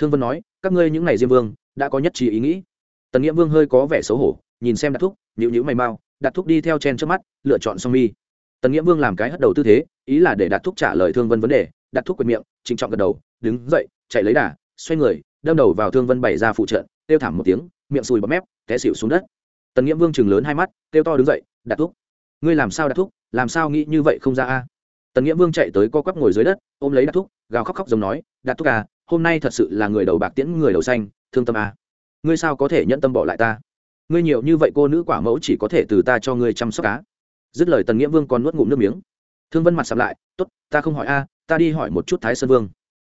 thương vân nói, các ngươi những này diêm vương, đã có nhất trí ý nghĩ. Tần nghĩa vương hơi có vẻ xấu hổ, nhìn xem đặt thúc nhịu nhữ mày mau. Đặt thúc đi theo chen trước mắt, lựa chọn song mi. Tần nghĩa vương làm cái hất đầu tư thế, ý là để đặt thúc trả lời thương vân vấn đề. Đặt thúc quệt miệng, trịnh trọng gật đầu, đứng dậy, chạy lấy đà, xoay người, đâm đầu vào thương vân bày ra phụ trợ kêu thảm một tiếng, miệng sùi bọt mép, té xịu xuống đất. Tần nghĩa vương chừng lớn hai mắt, kêu to đứng dậy đặt thúc, ngươi làm sao đặt thúc? Làm sao nghĩ như vậy không ra a? Tần nghĩa vương chạy tới co quắp ngồi dưới đất, ôm lấy đặt thúc, gào khóc khóc giống nói đặt thúc à hôm nay thật sự là người đầu bạc tiễn, người đầu xanh, thương tâm à. ngươi sao có thể nhẫn tâm bỏ lại ta? Ngươi nhiều như vậy cô nữ quả mẫu chỉ có thể từ ta cho ngươi chăm sóc cá. Dứt lời tần nghĩa vương còn nuốt ngụm nước miếng. Thương vân mặt sạp lại t ố t ta không hỏi a, ta đi hỏi một chút thái sơn vương.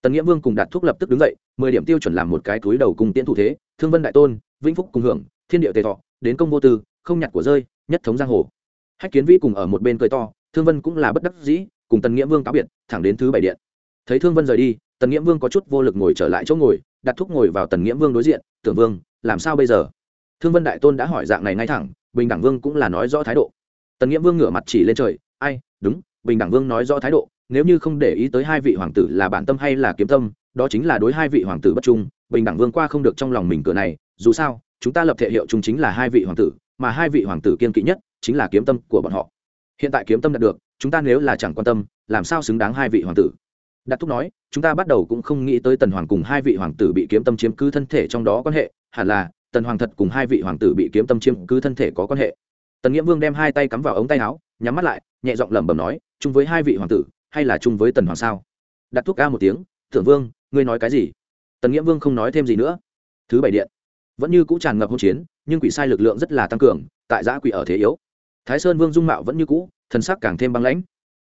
Tần nghĩa vương cùng đạt thuốc lập tức đứng dậy, mười điểm tiêu chuẩn làm một cái túi đầu cùng tiễn thủ thế, thương vân đại tôn, vĩnh phúc cùng hưởng, thiên địa tề thọ, đến công vô tư, không nhặt của rơi, nhất thống giang hồ. Hách kiến vĩ cùng ở một bên cười to, thương vân cũng là bất đắc dĩ, cùng tần nghĩa vương cáo biệt, thẳng đến thứ bảy điện. Thấy thương vân rời đi tần nghĩa vương có chút vô lực ngồi trở lại chỗ ngồi, đặt thúc ngồi vào tần nghĩa vương đối diện, tưởng vương, làm sao bây giờ? Thương vân đại tôn đã hỏi dạng này ngay thẳng, bình đẳng vương cũng là nói rõ thái độ. Tần nghĩa vương ngửa mặt chỉ lên trời, ai, đúng, bình đẳng vương nói rõ thái độ, nếu như không để ý tới hai vị hoàng tử là bản tâm hay là kiếm tâm, đó chính là đối hai vị hoàng tử bất trung, bình đẳng vương qua không được trong lòng mình cửa này, dù sao, chúng ta lập thể hiệu chúng chính là hai vị hoàng tử, mà hai vị hoàng tử kiên kỵ nhất chính là kiếm tâm của bọn họ. Hiện tại kiếm tâm đạt được, chúng ta nếu là chẳng quan tâm, làm sao xứng đáng hai vị hoàng tử? Đạt thúc nói, chúng ta bắt đầu cũng không nghĩ tới tần hoàng cùng hai vị hoàng tử bị kiếm tâm chiếm cứ thân thể trong đó quan hệ, hẳn là, tần hoàng thật cùng hai vị hoàng tử bị kiếm tâm chiếm cứ thân thể có quan hệ. Tần nghĩa vương đem hai tay cắm vào ống tay áo, nhắm mắt lại, nhẹ giọng lẩm bẩm nói, chung với hai vị hoàng tử, hay là chung với tần hoàng sao? Đặt thuốc ca một tiếng, thượng vương, ngươi nói cái gì? Tần nghĩa vương không nói thêm gì nữa. Thứ bảy điện, vẫn như cũ tràn ngập hỗn chiến, nhưng quỷ sai lực lượng rất là tăng cường, tại giã quỷ ở thế yếu. Thái sơn vương dung mạo vẫn như cũ, thần sắc càng thêm băng lãnh.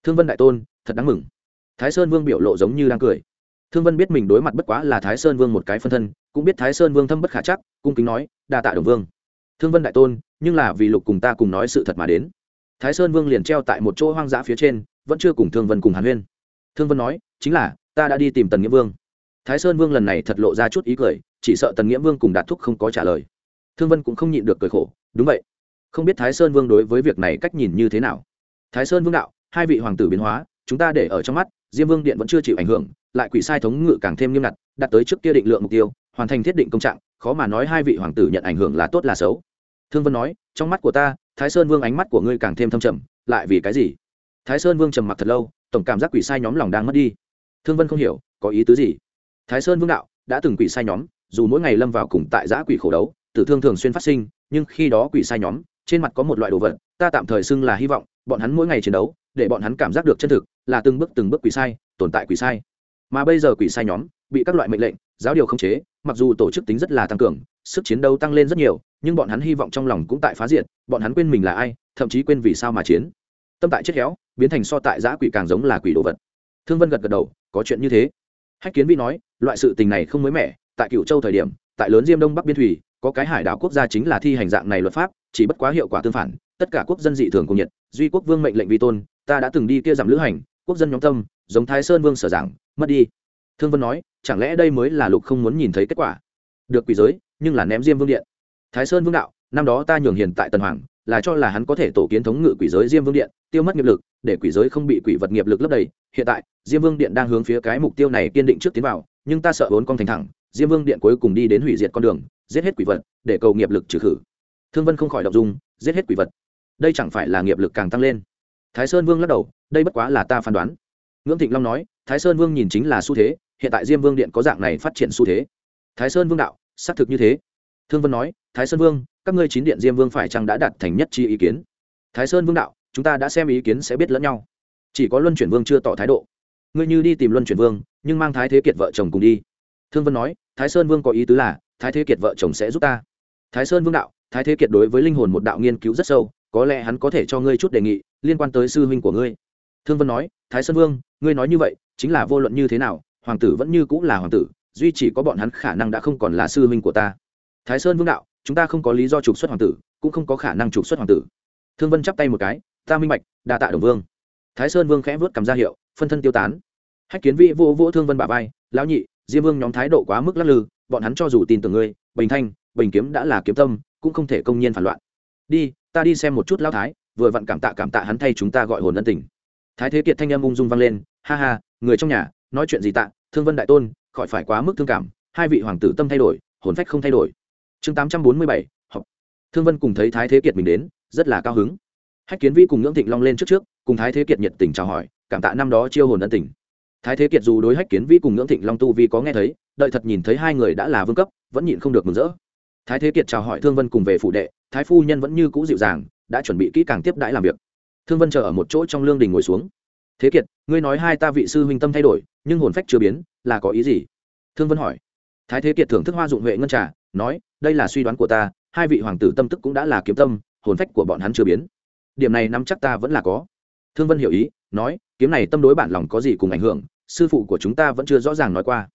Thương vân đại tôn, thật đáng mừng thái sơn vương biểu lộ giống như đang cười. Thương vân biết mình đối mặt bất quá là thái sơn vương một cái phân thân, cũng biết thái sơn vương thâm bất khả chắc, cung kính nói, đa tạ đồng vương. Thương vân đại tôn, nhưng là vì lục cùng ta cùng nói sự thật mà đến. Thái sơn vương liền treo tại một chỗ hoang dã phía trên, vẫn chưa cùng thương vân cùng hàn huyên. Thương vân nói, chính là, ta đã đi tìm tần nghĩa vương. Thái sơn vương lần này thật lộ ra chút ý cười, chỉ sợ tần nghĩa vương cùng đạt thúc không có trả lời. Thương vân cũng không nhịn được cười khổ, đúng vậy. Không biết thái sơn vương đối với việc này cách nhìn như thế nào? Thái sơn vương đạo, hai vị hoàng tử biến hóa chúng ta để ở trong mắt, diêm vương điện vẫn chưa chịu ảnh hưởng, lại quỷ sai thống ngự càng thêm nghiêm ngặt, đạt tới trước kia định lượng mục tiêu, hoàn thành thiết định công trạng, khó mà nói hai vị hoàng tử nhận ảnh hưởng là tốt là xấu. Thương vân nói, trong mắt của ta, thái sơn vương ánh mắt của ngươi càng thêm thâm trầm, lại vì cái gì? Thái sơn vương trầm mặc thật lâu, tổng cảm giác quỷ sai nhóm lòng đang mất đi. Thương vân không hiểu, có ý tứ gì? Thái sơn vương đạo, đã từng quỷ sai nhóm, dù mỗi ngày lâm vào cùng tại giã quỷ khổ đấu, tử thương thường xuyên phát sinh, nhưng khi đó quỷ sai nhóm, trên mặt có một loại đồ vật, ta tạm thời xưng là hy vọng, bọn hắn mỗi ngày chiến đấu để bọn hắn cảm giác được chân thực, là từng bước từng bước quỷ sai, tồn tại quỷ sai. Mà bây giờ quỷ sai nhóm, bị các loại mệnh lệnh, giáo điều khống chế, mặc dù tổ chức tính rất là tăng cường, sức chiến đấu tăng lên rất nhiều, nhưng bọn hắn hy vọng trong lòng cũng tại phá diện. bọn hắn quên mình là ai, thậm chí quên vì sao mà chiến. Tâm tại chết khéo biến thành so tại giã quỷ càng giống là quỷ đồ vật. Thương vân gật gật đầu, có chuyện như thế. Hách kiến vi nói, loại sự tình này không mới mẻ, tại cựu châu thời điểm, tại lớn diêm đông bắc biên thủy, có cái hải đảo quốc gia chính là thi hành dạng này luật pháp, chỉ bất quá hiệu quả tương phản, tất cả quốc dân dị thường cùng nhiệt, duy quốc vương mệnh lệnh vi tôn ta đã từng đi kia giảm lữ hành, quốc dân nhóm tâm, giống thái sơn vương sở giảng, mất đi. Thương vân nói, chẳng lẽ đây mới là lục không muốn nhìn thấy kết quả? Được quỷ giới, nhưng là ném diêm vương điện. Thái sơn vương đạo, năm đó ta nhường hiền tại tần hoàng, là cho là hắn có thể tổ kiến thống ngự quỷ giới diêm vương điện, tiêu mất nghiệp lực, để quỷ giới không bị quỷ vật nghiệp lực lấp đầy. Hiện tại, diêm vương điện đang hướng phía cái mục tiêu này kiên định trước tiến vào, nhưng ta sợ vốn con thành thẳng, diêm vương điện cuối cùng đi đến hủy diệt con đường, giết hết quỷ vật, để cầu nghiệp lực trừ khử. Thương vân không khỏi đọc dung, giết hết quỷ vật. Đây chẳng phải là nghiệp lực càng tăng lên thái sơn vương lắc đầu, đây bất quá là ta phán đoán. Ngưỡng thịnh long nói, thái sơn vương nhìn chính là xu thế, hiện tại diêm vương điện có dạng này phát triển xu thế. Thái sơn vương đạo, xác thực như thế. Thương vân nói, thái sơn vương, các ngươi chín điện diêm vương phải chăng đã đạt thành nhất chi ý kiến? Thái sơn vương đạo, chúng ta đã xem ý kiến sẽ biết lẫn nhau. Chỉ có luân chuyển vương chưa tỏ thái độ. Ngươi như đi tìm luân chuyển vương, nhưng mang thái thế kiệt vợ chồng cùng đi. Thương vân nói, thái sơn vương có ý tứ là, thái thế kiệt vợ chồng sẽ giúp ta. Thái sơn vương đạo, thái thế kiệt đối với linh hồn một đạo nghiên cứu rất sâu có lẽ hắn có thể cho ngươi chút đề nghị liên quan tới sư huynh của ngươi. Thương vân nói, thái sơn vương, ngươi nói như vậy, chính là vô luận như thế nào, hoàng tử vẫn như cũng là hoàng tử, duy chỉ có bọn hắn khả năng đã không còn là sư huynh của ta. Thái sơn vương đạo, chúng ta không có lý do trục xuất hoàng tử, cũng không có khả năng trục xuất hoàng tử. Thương vân chắp tay một cái, ta minh bạch, đa tạ đồng vương. Thái sơn vương khẽ vớt cầm ra hiệu, phân thân tiêu tán. Hách kiến vị vô vô thương vân bà vai, lão nhị, diêm vương nhóm thái độ quá mức lắc lư, bọn hắn cho dù tin tưởng ngươi, bình thanh, bình kiếm đã là kiếm tâm, cũng không thể công nhiên phản loạn đi, ta đi xem một chút lão thái, vừa vặn cảm tạ cảm tạ hắn thay chúng ta gọi hồn ân tình. Thái thế kiệt thanh âm ung dung vang lên, ha ha, người trong nhà, nói chuyện gì tạ, thương vân đại tôn, khỏi phải quá mức thương cảm, hai vị hoàng tử tâm thay đổi, hồn phách không thay đổi. Chương tám trăm bốn mươi bảy học thương vân cùng thấy thái thế kiệt mình đến, rất là cao hứng. Hách kiến vi cùng ngưỡng thịnh long lên trước trước, cùng thái thế kiệt nhiệt tình chào hỏi, cảm tạ năm đó chiêu hồn ân tình. Thái thế kiệt dù đối hách kiến vi cùng ngưỡng thịnh long tu vi có nghe thấy, đợi thật nhìn thấy hai người đã là vương cấp, vẫn nhịn không được mừng rỡ. Thái thế kiệt chào hỏi thương vân cùng về phụ đệ thái phu nhân vẫn như cũ dịu dàng, đã chuẩn bị kỹ càng tiếp đãi làm việc. Thương vân chờ ở một chỗ trong lương đình ngồi xuống. Thế kiệt, ngươi nói hai ta vị sư huynh tâm thay đổi, nhưng hồn phách chưa biến, là có ý gì? Thương vân hỏi. Thái thế kiệt thưởng thức hoa dụng huệ ngân trà, nói, đây là suy đoán của ta, hai vị hoàng tử tâm tức cũng đã là kiếm tâm, hồn phách của bọn hắn chưa biến. Điểm này nắm chắc ta vẫn là có. Thương vân hiểu ý, nói, kiếm này tâm đối bản lòng có gì cùng ảnh hưởng, sư phụ của chúng ta vẫn chưa rõ ràng nói qua.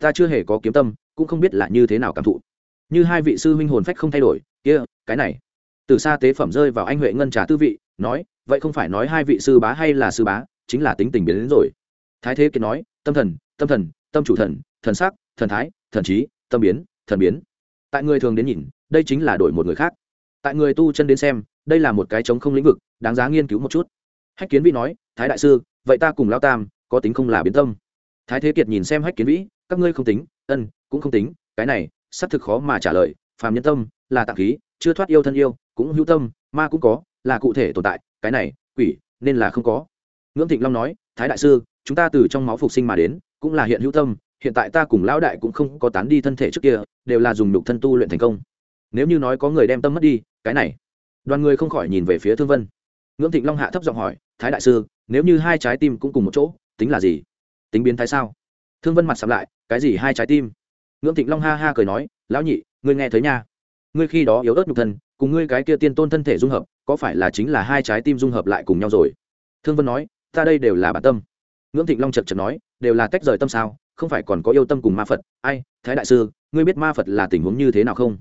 Ta chưa hề có kiếm tâm, cũng không biết là như thế nào cảm thụ. Như hai vị sư huynh hồn phách không thay đổi kia, cái này. Từ xa tế phẩm rơi vào anh huệ ngân trà tư vị, nói, vậy không phải nói hai vị sư bá hay là sư bá, chính là tính tình biến đến rồi. Thái thế kiệt nói, tâm thần tâm thần, tâm chủ thần thần sắc, thần thái, thần trí, tâm biến, thần biến. Tại người thường đến nhìn, đây chính là đổi một người khác. Tại người tu chân đến xem, đây là một cái chống không lĩnh vực, đáng giá nghiên cứu một chút. Hách kiến vĩ nói, thái đại sư, vậy ta cùng lao tam, có tính không là biến tâm. Thái thế kiệt nhìn xem hách kiến vĩ, các ngươi không tính, ân, cũng không tính, cái này, xác thực khó mà trả lời, phàm nhân tâm là tạng khí, chưa thoát yêu thân yêu, cũng hữu tâm, ma cũng có, là cụ thể tồn tại, cái này, quỷ, nên là không có. Ngưỡng thịnh long nói, thái đại sư, chúng ta từ trong máu phục sinh mà đến, cũng là hiện hữu tâm, hiện tại ta cùng lão đại cũng không có tán đi thân thể trước kia, đều là dùng nhục thân tu luyện thành công. Nếu như nói có người đem tâm mất đi, cái này. Đoàn người không khỏi nhìn về phía thương vân. Ngưỡng thịnh long hạ thấp giọng hỏi, thái đại sư, nếu như hai trái tim cũng cùng một chỗ, tính là gì? Tính biến thái sao? Thương vân mặt sắm lại, cái gì hai trái tim? Ngưỡng thịnh long ha ha cười nói, lão nhị, ngươi nghe thấy nha ngươi khi đó yếu ớt nhục thân, cùng ngươi cái kia tiên tôn thân thể dung hợp, có phải là chính là hai trái tim dung hợp lại cùng nhau rồi? Thương vân nói, ta đây đều là bản tâm. Ngưỡng thịnh long chật chật nói, đều là tách rời tâm sao, không phải còn có yêu tâm cùng ma phật. Ai, thái đại sư, ngươi biết ma phật là tình huống như thế nào không?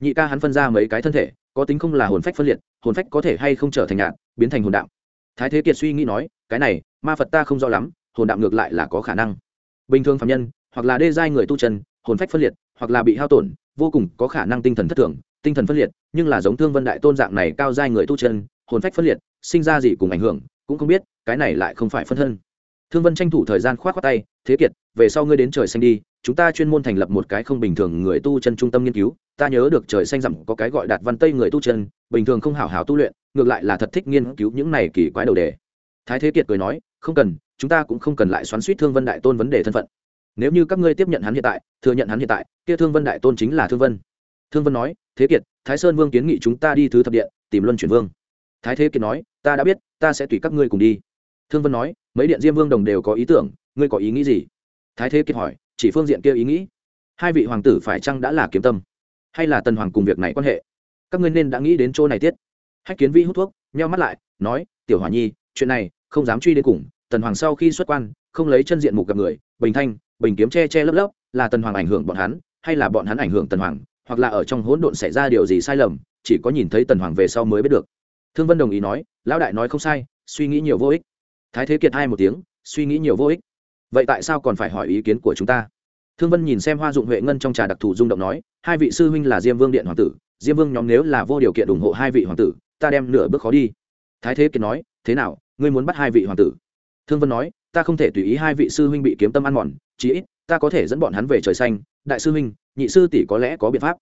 Nhị ca hắn phân ra mấy cái thân thể, có tính không là hồn phách phân liệt, hồn phách có thể hay không trở thành nhạn, biến thành hồn đạo. Thái thế kiệt suy nghĩ nói, cái này, ma phật ta không rõ lắm, hồn đạo ngược lại là có khả năng. Bình thường phạm nhân, hoặc là đê giai người tu chân, hồn phách phân liệt, hoặc là bị hao tổn vô cùng có khả năng tinh thần thất thường, tinh thần phân liệt, nhưng là giống thương vân đại tôn dạng này cao giai người tu chân, hồn phách phân liệt, sinh ra gì cùng ảnh hưởng, cũng không biết, cái này lại không phải phân thân. Thương vân tranh thủ thời gian khoát khoát tay, thế kiệt, về sau ngươi đến trời xanh đi, chúng ta chuyên môn thành lập một cái không bình thường người tu chân trung tâm nghiên cứu, ta nhớ được trời xanh dặm có cái gọi đạt văn tây người tu chân, bình thường không hảo hảo tu luyện, ngược lại là thật thích nghiên cứu những này kỳ quái đầu đề. Thái thế kiệt cười nói, không cần, chúng ta cũng không cần lại xoắn suýt thương vân đại tôn vấn đề thân phận nếu như các ngươi tiếp nhận hắn hiện tại, thừa nhận hắn hiện tại, kia thương vân đại tôn chính là thương vân. Thương vân nói, thế kiệt, thái sơn vương kiến nghị chúng ta đi thứ thập điện, tìm luân chuyển vương. Thái thế kiệt nói, ta đã biết, ta sẽ tùy các ngươi cùng đi. Thương vân nói, mấy điện diêm vương đồng đều có ý tưởng, ngươi có ý nghĩ gì? Thái thế kiệt hỏi, chỉ phương diện kia ý nghĩ. Hai vị hoàng tử phải chăng đã là kiếm tâm? Hay là tần hoàng cùng việc này quan hệ? Các ngươi nên đã nghĩ đến chỗ này tiết. Hách kiến vi hút thuốc, nheo mắt lại, nói, tiểu hòa nhi, chuyện này không dám truy đến cùng. Tần hoàng sau khi xuất quan, không lấy chân diện mục gặp người, bình thanh bình kiếm che che lấp lấp, là tần hoàng ảnh hưởng bọn hắn, hay là bọn hắn ảnh hưởng tần hoàng, hoặc là ở trong hỗn độn xảy ra điều gì sai lầm, chỉ có nhìn thấy tần hoàng về sau mới biết được. Thương vân đồng ý nói, lão đại nói không sai, suy nghĩ nhiều vô ích. Thái thế kiệt hai một tiếng, suy nghĩ nhiều vô ích? Vậy tại sao còn phải hỏi ý kiến của chúng ta? Thương vân nhìn xem hoa dụng huệ ngân trong trà đặc thù rung động nói, hai vị sư huynh là diêm vương điện hoàng tử, diêm vương nhóm nếu là vô điều kiện ủng hộ hai vị hoàng tử, ta đem nửa bước khó đi. Thái thế kiệt nói, thế nào, ngươi muốn bắt hai vị hoàng tử? Thương vân nói ta không thể tùy ý hai vị sư huynh bị kiếm tâm ăn mòn, chí ít, ta có thể dẫn bọn hắn về trời xanh. Đại sư huynh, nhị sư tỷ có lẽ có biện pháp.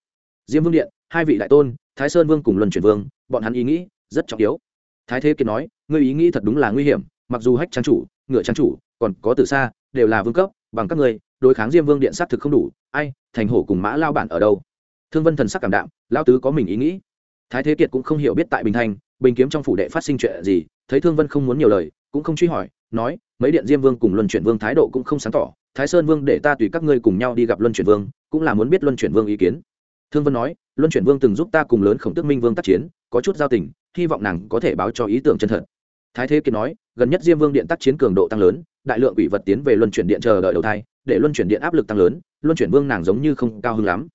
Diêm vương điện, hai vị đại tôn, thái sơn vương cùng luân chuyển vương, bọn hắn ý nghĩ rất trọng yếu. Thái thế kiệt nói, ngươi ý nghĩ thật đúng là nguy hiểm, mặc dù hách trang chủ, ngựa trang chủ, còn có từ xa, đều là vương cấp, bằng các ngươi, đối kháng diêm vương điện xác thực không đủ. Ai, thành hổ cùng mã lao bản ở đâu? Thương vân thần sắc cảm đạm, lao tứ có mình ý nghĩ. Thái thế kiệt cũng không hiểu biết tại bình thành, bình kiếm trong phủ đệ phát sinh chuyện gì, thấy thương vân không muốn nhiều lời, cũng không truy hỏi, nói mấy điện diêm vương cùng luân chuyển vương thái độ cũng không sáng tỏ, thái sơn vương để ta tùy các ngươi cùng nhau đi gặp luân chuyển vương, cũng là muốn biết luân chuyển vương ý kiến. Thương vân nói, luân chuyển vương từng giúp ta cùng lớn khổng tước minh vương tác chiến, có chút giao tình, hy vọng nàng có thể báo cho ý tưởng chân thật. Thái thế kiệt nói, gần nhất diêm vương điện tác chiến cường độ tăng lớn, đại lượng quỷ vật tiến về luân chuyển điện chờ đợi đầu thai, để luân chuyển điện áp lực tăng lớn, luân chuyển vương nàng giống như không cao hứng lắm.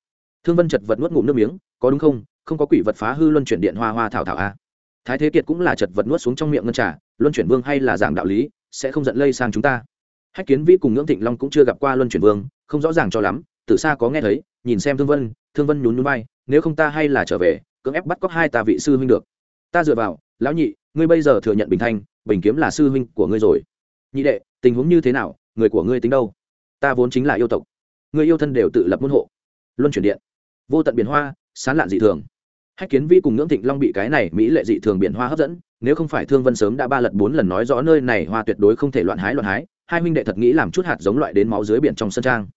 Thương vân chật vật nuốt ngụm nước miếng, có đúng không? Không có quỷ vật phá hư luân chuyển điện hoa hoa thảo thảo a thái thế kiệt cũng là chật vật nuốt xuống trong miệng ngân trà, luân chuyển vương hay là giảng đạo lý sẽ không giận lây sang chúng ta. Hách kiến vĩ cùng ngưỡng thịnh long cũng chưa gặp qua luân chuyển vương, không rõ ràng cho lắm từ xa có nghe thấy, nhìn xem thương vân thương vân nhún nhún bay nếu không ta hay là trở về, cưỡng ép bắt cóc hai ta vị sư huynh được. Ta dựa vào, lão nhị, ngươi bây giờ thừa nhận bình thanh, bình kiếm là sư huynh của ngươi rồi. Nhị đệ, tình huống như thế nào, người của ngươi tính đâu? Ta vốn chính là yêu tộc, người yêu thân đều tự lập môn hộ. Luân chuyển điện. Vô tận biển hoa, sán lạn dị thường hách kiến vĩ cùng ngưỡng thịnh long bị cái này mỹ lệ dị thường biển hoa hấp dẫn, nếu không phải thương vân sớm đã ba lật bốn lần nói rõ nơi này hoa tuyệt đối không thể loạn hái loạn hái, hai huynh đệ thật nghĩ làm chút hạt giống loại đến máu dưới biển trong sân trang.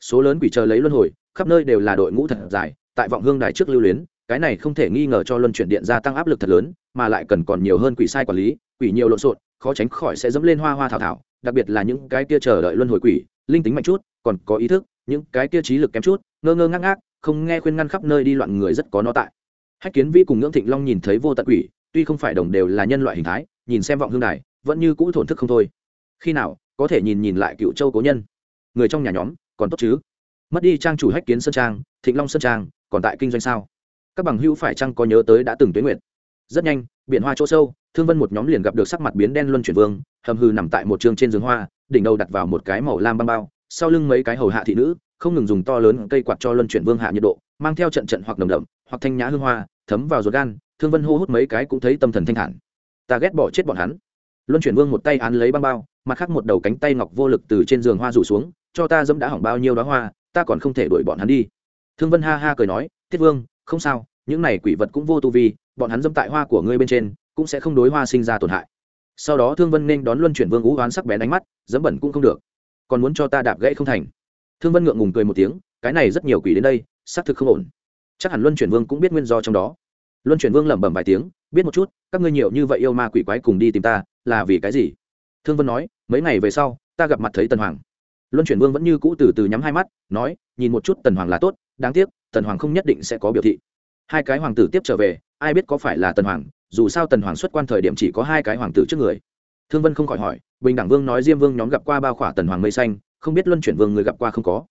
Số lớn quỷ chờ lấy luân hồi, khắp nơi đều là đội ngũ thật dài, tại vọng hương đài trước lưu luyến, cái này không thể nghi ngờ cho luân chuyển điện gia tăng áp lực thật lớn, mà lại cần còn nhiều hơn quỷ sai quản lý, quỷ nhiều lộn xộn, khó tránh khỏi sẽ dẫm lên hoa hoa thảo thảo, đặc biệt là những cái kia chờ đợi luân hồi quỷ, linh tính mạnh chút, còn có ý thức, những cái kia trí lực kém chút, ngơ ngơ ngác ngác, không nghe khuyên ngăn khắp nơi đi loạn người rất có nó tại hách kiến vĩ cùng ngưỡng thịnh long nhìn thấy vô tận quỷ, tuy không phải đồng đều là nhân loại hình thái, nhìn xem vọng hương đài, vẫn như cũ thổn thức không thôi. Khi nào, có thể nhìn nhìn lại cựu châu cố nhân? Người trong nhà nhóm, còn tốt chứ? Mất đi trang chủ hách kiến sơn trang, thịnh long sơn trang, còn tại kinh doanh sao? Các bằng hữu phải chăng có nhớ tới đã từng tuyến nguyện rất nhanh, biển hoa chỗ sâu, thương vân một nhóm liền gặp được sắc mặt biến đen luân chuyển vương, hầm hư nằm tại một trường trên giường hoa, đỉnh đầu đặt vào một cái màu lam băng bao, sau lưng mấy cái hầu hạ thị nữ, không ngừng dùng to lớn cây quạt cho luân chuyển vương hạ nhiệt độ, mang theo trận trận hoặc nồng đậm hoặc thanh nhã hương hoa, thấm vào ruột gan, thương vân hô hút mấy cái cũng thấy tâm thần thanh thản. Ta ghét bỏ chết bọn hắn. Luân chuyển vương một tay án lấy băng bao, mặt khác một đầu cánh tay ngọc vô lực từ trên giường hoa rủ xuống, cho ta dẫm đã hỏng bao nhiêu đó hoa, ta còn không thể đuổi bọn hắn đi. Thương vân ha ha cười nói, thiết vương, không sao, những này quỷ vật cũng vô tu vi, bọn hắn dẫm tại hoa của ngươi bên trên, cũng sẽ không đối hoa sinh ra tổn hại. Sau đó thương vân nên đón luân chuyển vương ú oán sắc bén ánh mắt, dẫm bẩn cũng không được. Còn muốn cho ta đạp gãy không thành. Thương vân ngượng ngùng cười một tiếng, cái này rất nhiều quỷ đến đây, xác thực không ổn chắc hẳn luân chuyển vương cũng biết nguyên do trong đó. Luân chuyển vương lẩm bẩm vài tiếng, biết một chút, các ngươi nhiều như vậy yêu ma quỷ quái cùng đi tìm ta, là vì cái gì? Thương vân nói, mấy ngày về sau, ta gặp mặt thấy tần hoàng. Luân chuyển vương vẫn như cũ từ từ nhắm hai mắt, nói, nhìn một chút tần hoàng là tốt, đáng tiếc, tần hoàng không nhất định sẽ có biểu thị. Hai cái hoàng tử tiếp trở về, ai biết có phải là tần hoàng, dù sao tần hoàng xuất quan thời điểm chỉ có hai cái hoàng tử trước người. Thương vân không khỏi hỏi, bình đẳng vương nói diêm vương nhóm gặp qua bao khỏa tần hoàng mây xanh, không biết luân chuyển vương người gặp qua không có?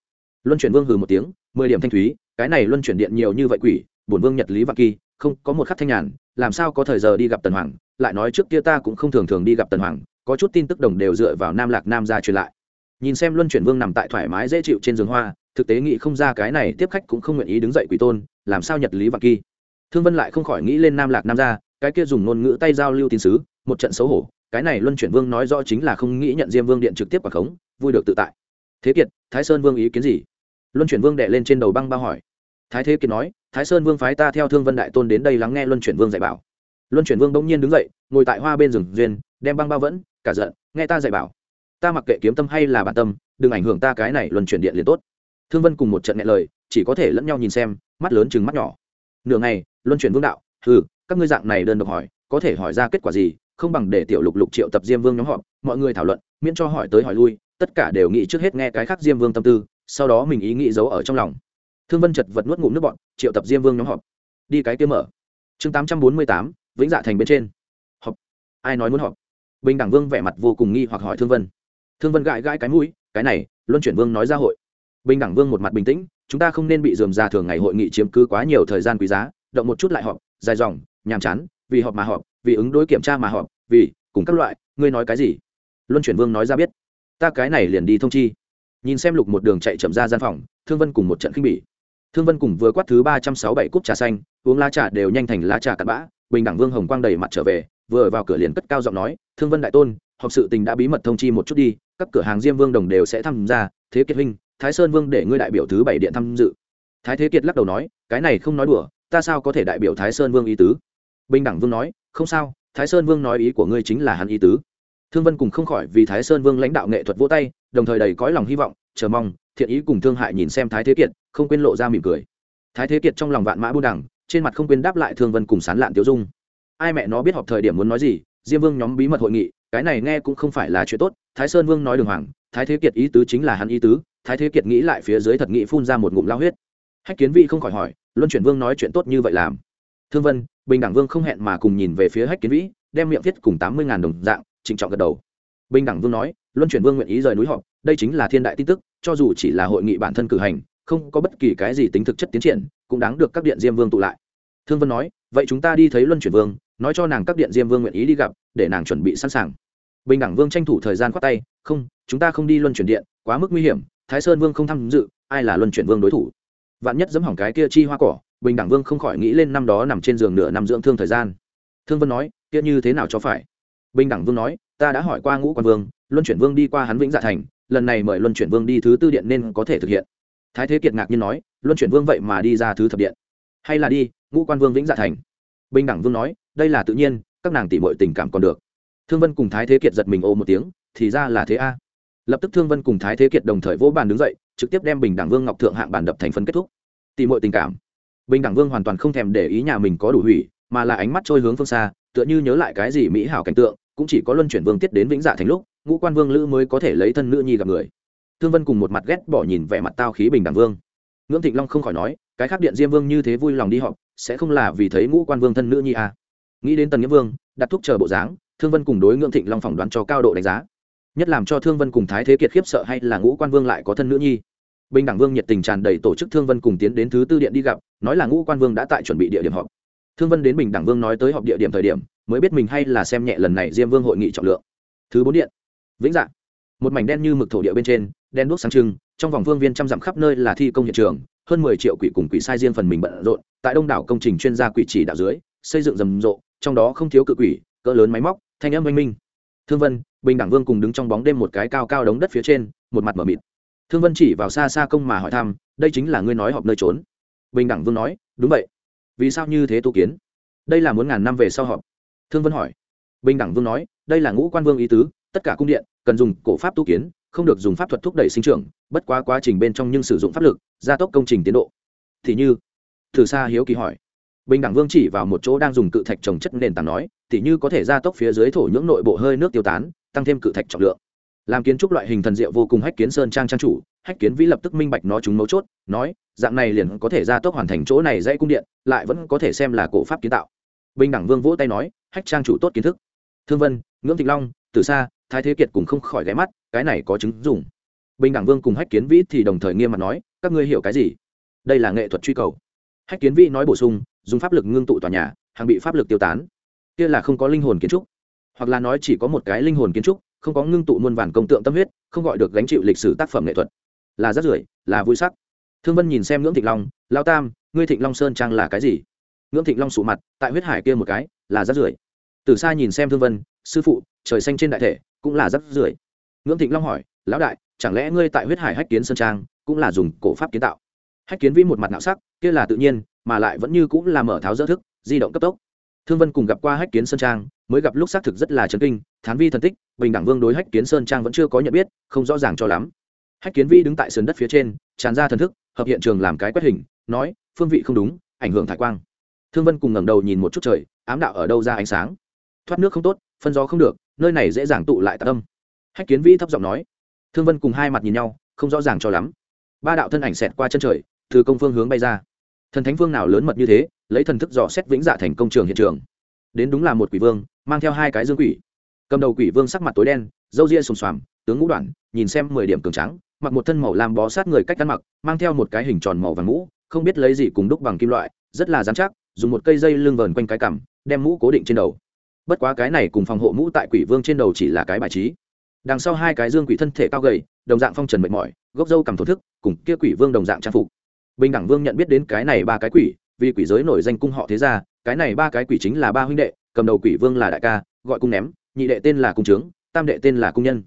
Luân chuyển vương hừ một tiếng, mười điểm thanh thúy cái này luân chuyển điện nhiều như vậy quỷ, bổn vương nhật lý vạn kỳ, không, có một khắc thanh nhàn, làm sao có thời giờ đi gặp tần hoàng, lại nói trước kia ta cũng không thường thường đi gặp tần hoàng, có chút tin tức đồng đều dựa vào nam lạc nam ra truyền lại. Nhìn xem luân chuyển vương nằm tại thoải mái dễ chịu trên giường hoa, thực tế nghĩ không ra cái này tiếp khách cũng không nguyện ý đứng dậy quỷ tôn, làm sao nhật lý vạn kỳ? Thương vân lại không khỏi nghĩ lên nam lạc nam ra cái kia dùng ngôn ngữ tay giao lưu tin sứ, một trận xấu hổ, cái này luân chuyển vương nói rõ chính là không nghĩ nhận diêm vương điện trực tiếp quả khống, vui được tự tại. Thế kiệt, thái sơn vương ý kiến gì? Luân chuyển vương đệ lên trên đầu băng bao hỏi thái thế kiệt nói, thái sơn vương phái ta theo thương vân đại tôn đến đây lắng nghe luân chuyển vương dạy bảo. Luân chuyển vương bỗng nhiên đứng dậy, ngồi tại hoa bên rừng duyên, đem băng bao vẫn, cả giận, nghe ta dạy bảo, ta mặc kệ kiếm tâm hay là bản tâm, đừng ảnh hưởng ta cái này luân chuyển điện liền tốt. Thương vân cùng một trận nghe lời, chỉ có thể lẫn nhau nhìn xem, mắt lớn chừng mắt nhỏ. Nửa ngày, luân chuyển vương đạo ừ các ngươi dạng này đơn độc hỏi, có thể hỏi ra kết quả gì? Không bằng để tiểu lục lục triệu tập diêm vương nhóm họp, mọi người thảo luận, miễn cho hỏi tới hỏi lui, tất cả đều nghĩ trước hết nghe cái khác diêm vương tâm tư, sau đó mình ý nghĩ giấu ở trong lòng thương vân chật vật nuốt ngụm nước bọn triệu tập diêm vương nhóm họp. Đi cái kia mở. Chương tám trăm bốn mươi tám, vĩnh dạ thành bên trên. Họp. Ai nói muốn họp? Bình đẳng vương vẻ mặt vô cùng nghi hoặc hỏi thương vân. Thương vân gãi gãi cái mũi, cái này, luân chuyển vương nói ra hội. Bình đẳng vương một mặt bình tĩnh, chúng ta không nên bị dườm ra thường ngày hội nghị chiếm cứ quá nhiều thời gian quý giá, động một chút lại họp, dài dòng, nhàm chán, vì họp mà họp, vì ứng đối kiểm tra mà họp, vì, cùng các loại, ngươi nói cái gì? Luân chuyển vương nói ra biết. Ta cái này liền đi thông chi. Nhìn xem lục một đường chạy chậm ra gian phòng, thương vân cùng một trận khinh bỉ thương vân cùng vừa quát thứ ba trăm sáu bảy cúp trà xanh, uống lá trà đều nhanh thành lá trà cặn bã, bình đẳng vương hồng quang đầy mặt trở về, vừa vào cửa liền cất cao giọng nói, thương vân đại tôn, họp sự tình đã bí mật thông chi một chút đi, các cửa hàng diêm vương đồng đều sẽ tham gia, thế kiệt huynh, thái sơn vương để ngươi đại biểu thứ bảy điện tham dự. Thái thế kiệt lắc đầu nói, cái này không nói đùa, ta sao có thể đại biểu thái sơn vương ý tứ? Bình đẳng vương nói, không sao, thái sơn vương nói ý của ngươi chính là hắn ý tứ. Thương vân cùng không khỏi vì thái sơn vương lãnh đạo nghệ thuật vỗ tay, đồng thời đầy cõi lòng hy vọng, chờ mong, thiện ý cùng thương hại nhìn xem thái thế kiệt không quên lộ ra mỉm cười. Thái thế kiệt trong lòng vạn mã buôn đẳng, trên mặt không quên đáp lại thương vân cùng sán lạn tiêu dung. Ai mẹ nó biết họp thời điểm muốn nói gì, diêm vương nhóm bí mật hội nghị, cái này nghe cũng không phải là chuyện tốt, thái sơn vương nói đường hoàng, thái thế kiệt ý tứ chính là hắn ý tứ, thái thế kiệt nghĩ lại phía dưới thật nghĩ phun ra một ngụm lao huyết. Hách kiến vị không khỏi hỏi, luân chuyển vương nói chuyện tốt như vậy làm? Thương vân, bình đẳng vương không hẹn mà cùng nhìn về phía hách kiến vĩ, đem miệng viết cùng tám mươi ngàn đồng dạng, trịnh trọng gật đầu. Bình đẳng vương nói, luân chuyển vương nguyện ý rời núi họp, đây chính là thiên đại tin tức, cho dù chỉ là hội nghị bản thân cử hành không có bất kỳ cái gì tính thực chất tiến triển, cũng đáng được các điện diêm vương tụ lại. Thương vân nói, vậy chúng ta đi thấy luân chuyển vương, nói cho nàng các điện diêm vương nguyện ý đi gặp, để nàng chuẩn bị sẵn sàng. Bình đẳng vương tranh thủ thời gian khoát tay, không, chúng ta không đi luân chuyển điện, quá mức nguy hiểm, thái sơn vương không tham dự, ai là luân chuyển vương đối thủ? Vạn nhất dẫm hỏng cái kia chi hoa cỏ, bình đẳng vương không khỏi nghĩ lên năm đó nằm trên giường nửa năm dưỡng thương thời gian. Thương vân nói, kia như thế nào cho phải? Bình đẳng vương nói, ta đã hỏi qua ngũ quan vương, luân chuyển vương đi qua hắn vĩnh dạ thành, lần này mời luân chuyển vương đi thứ tư điện nên có thể thực hiện thái thế kiệt ngạc nhiên nói, luân chuyển vương vậy mà đi ra thứ thập điện. Hay là đi, ngũ quan vương vĩnh dạ thành. Bình đẳng vương nói, đây là tự nhiên, các nàng tỉ mọi tình cảm còn được. Thương vân cùng thái thế kiệt giật mình ô một tiếng, thì ra là thế a. Lập tức thương vân cùng thái thế kiệt đồng thời vỗ bàn đứng dậy, trực tiếp đem bình đẳng vương ngọc thượng hạng bàn đập thành phân kết thúc. Tỉ mọi tình cảm. Bình đẳng vương hoàn toàn không thèm để ý nhà mình có đủ hủy, mà là ánh mắt trôi hướng phương xa, tựa như nhớ lại cái gì mỹ hảo cảnh tượng, cũng chỉ có luân chuyển vương tiết đến vĩnh dạ thành lúc, ngũ quan vương lữ mới có thể lấy thân nữ nhi gặp người thương vân cùng một mặt ghét bỏ nhìn vẻ mặt tao khí bình đẳng vương. Ngưỡng thịnh long không khỏi nói, cái khác điện diêm vương như thế vui lòng đi họp, sẽ không là vì thấy ngũ quan vương thân nữ nhi à. nghĩ đến tần nghĩa vương, đặt thúc chờ bộ dáng, thương vân cùng đối ngưỡng thịnh long phỏng đoán cho cao độ đánh giá. Nhất làm cho thương vân cùng thái thế kiệt khiếp sợ hay là ngũ quan vương lại có thân nữ nhi? Bình đẳng vương nhiệt tình tràn đầy tổ chức thương vân cùng tiến đến thứ tư điện đi gặp, nói là ngũ quan vương đã tại chuẩn bị địa điểm họp. Thương vân đến bình đẳng vương nói tới họp địa điểm thời điểm, mới biết mình hay là xem nhẹ lần này diêm vương hội nghị trọng lượng. Thứ bốn điện. Vĩnh dạng một mảnh đen như mực thổ địa bên trên đen đuốc sáng trưng, trong vòng vương viên trăm dặm khắp nơi là thi công hiện trường, hơn mười triệu quỷ cùng quỷ sai riêng phần mình bận rộn, tại đông đảo công trình chuyên gia quỷ chỉ đạo dưới, xây dựng rầm rộ, trong đó không thiếu cự quỷ, cỡ lớn máy móc, thanh âm oanh minh. Thương vân, bình đẳng vương cùng đứng trong bóng đêm một cái cao cao đống đất phía trên, một mặt mở mịt. Thương vân chỉ vào xa xa công mà hỏi thăm, đây chính là ngươi nói họp nơi trốn? Bình đẳng vương nói, đúng vậy. Vì sao như thế tu kiến? Đây là muốn ngàn năm về sau họp. Thương vân hỏi. Bình đẳng vương nói, đây là ngũ quan vương ý tứ, tất cả cung điện cần dùng cổ pháp tu kiến không được dùng pháp thuật thúc đẩy sinh trưởng, bất quá quá trình bên trong nhưng sử dụng pháp lực, gia tốc công trình tiến độ. Thì như từ xa hiếu kỳ hỏi. Bình đẳng vương chỉ vào một chỗ đang dùng cự thạch trồng chất nền tảng nói, thì như có thể gia tốc phía dưới thổ nhưỡng nội bộ hơi nước tiêu tán, tăng thêm cự thạch trọng lượng. Làm kiến trúc loại hình thần diệu vô cùng hách kiến sơn trang trang chủ, hách kiến vĩ lập tức minh bạch nó chúng mấu chốt, nói, dạng này liền có thể gia tốc hoàn thành chỗ này dãy cung điện, lại vẫn có thể xem là cổ pháp kiến tạo. Bình đẳng vương vỗ tay nói, hách trang chủ tốt kiến thức. Thương vân, ngưỡng thịnh long từ xa thái thế kiệt cùng không khỏi ghé mắt, cái này có chứng dùng. Bình đẳng vương cùng hách kiến vĩ thì đồng thời nghiêm mặt nói, các ngươi hiểu cái gì? Đây là nghệ thuật truy cầu. Hách kiến vĩ nói bổ sung, dùng pháp lực ngưng tụ tòa nhà, hàng bị pháp lực tiêu tán. Kia là không có linh hồn kiến trúc. Hoặc là nói chỉ có một cái linh hồn kiến trúc, không có ngưng tụ muôn vàn công tượng tâm huyết, không gọi được gánh chịu lịch sử tác phẩm nghệ thuật. Là rất rưởi, là vui sắc. Thương vân nhìn xem ngưỡng thịnh long lao tam, ngươi thịnh long sơn trang là cái gì? Ngưỡng thịnh long sụ mặt, tại huyết hải kia một cái, là rất rưởi. Từ xa nhìn xem thương vân, sư phụ trời xanh trên đại thể, cũng là rất rưởi. Ngưỡng thịnh long hỏi, lão đại, chẳng lẽ ngươi tại huyết hải hách kiến sơn trang, cũng là dùng cổ pháp kiến tạo? Hách kiến vĩ một mặt nạo sắc, kia là tự nhiên, mà lại vẫn như cũng là mở tháo dỡ thức, di động cấp tốc. Thương vân cùng gặp qua hách kiến sơn trang, mới gặp lúc xác thực rất là chấn kinh, thán vi thần tích, bình đẳng vương đối hách kiến sơn trang vẫn chưa có nhận biết, không rõ ràng cho lắm. Hách kiến vi đứng tại sườn đất phía trên, tràn ra thần thức, hợp hiện trường làm cái quét hình, nói, phương vị không đúng, ảnh hưởng thải quang. Thương vân cùng ngẩng đầu nhìn một chút trời, ám đạo ở đâu ra ánh sáng? Thoát nước không tốt, phân gió không được nơi này dễ dàng tụ lại tạ tâm hách kiến vĩ thấp giọng nói. Thương vân cùng hai mặt nhìn nhau, không rõ ràng cho lắm. Ba đạo thân ảnh xẹt qua chân trời, từ công phương hướng bay ra. Thần thánh vương nào lớn mật như thế, lấy thần thức dò xét vĩnh dạ thành công trường hiện trường. Đến đúng là một quỷ vương, mang theo hai cái dương quỷ. Cầm đầu quỷ vương sắc mặt tối đen, râu ria sùng xoàm, tướng ngũ đoạn, nhìn xem mười điểm cường trắng mặc một thân màu làm bó sát người cách ăn mặc, mang theo một cái hình tròn màu vàng mũ, không biết lấy gì cùng đúc bằng kim loại, rất là dán chắc, dùng một cây dây lưng vờn quanh cái cằm, đem mũ cố định trên đầu bất quá cái này cùng phòng hộ mũ tại quỷ vương trên đầu chỉ là cái bài trí. Đằng sau hai cái dương quỷ thân thể cao gầy, đồng dạng phong trần mệt mỏi, gốc dâu cầm thổ thức, cùng kia quỷ vương đồng dạng trang phục. Bình đẳng vương nhận biết đến cái này ba cái quỷ, vì quỷ giới nổi danh cung họ thế gia, cái này ba cái quỷ chính là ba huynh đệ, cầm đầu quỷ vương là đại ca, gọi cung ném, nhị đệ tên là cung trướng, tam đệ tên là cung nhân.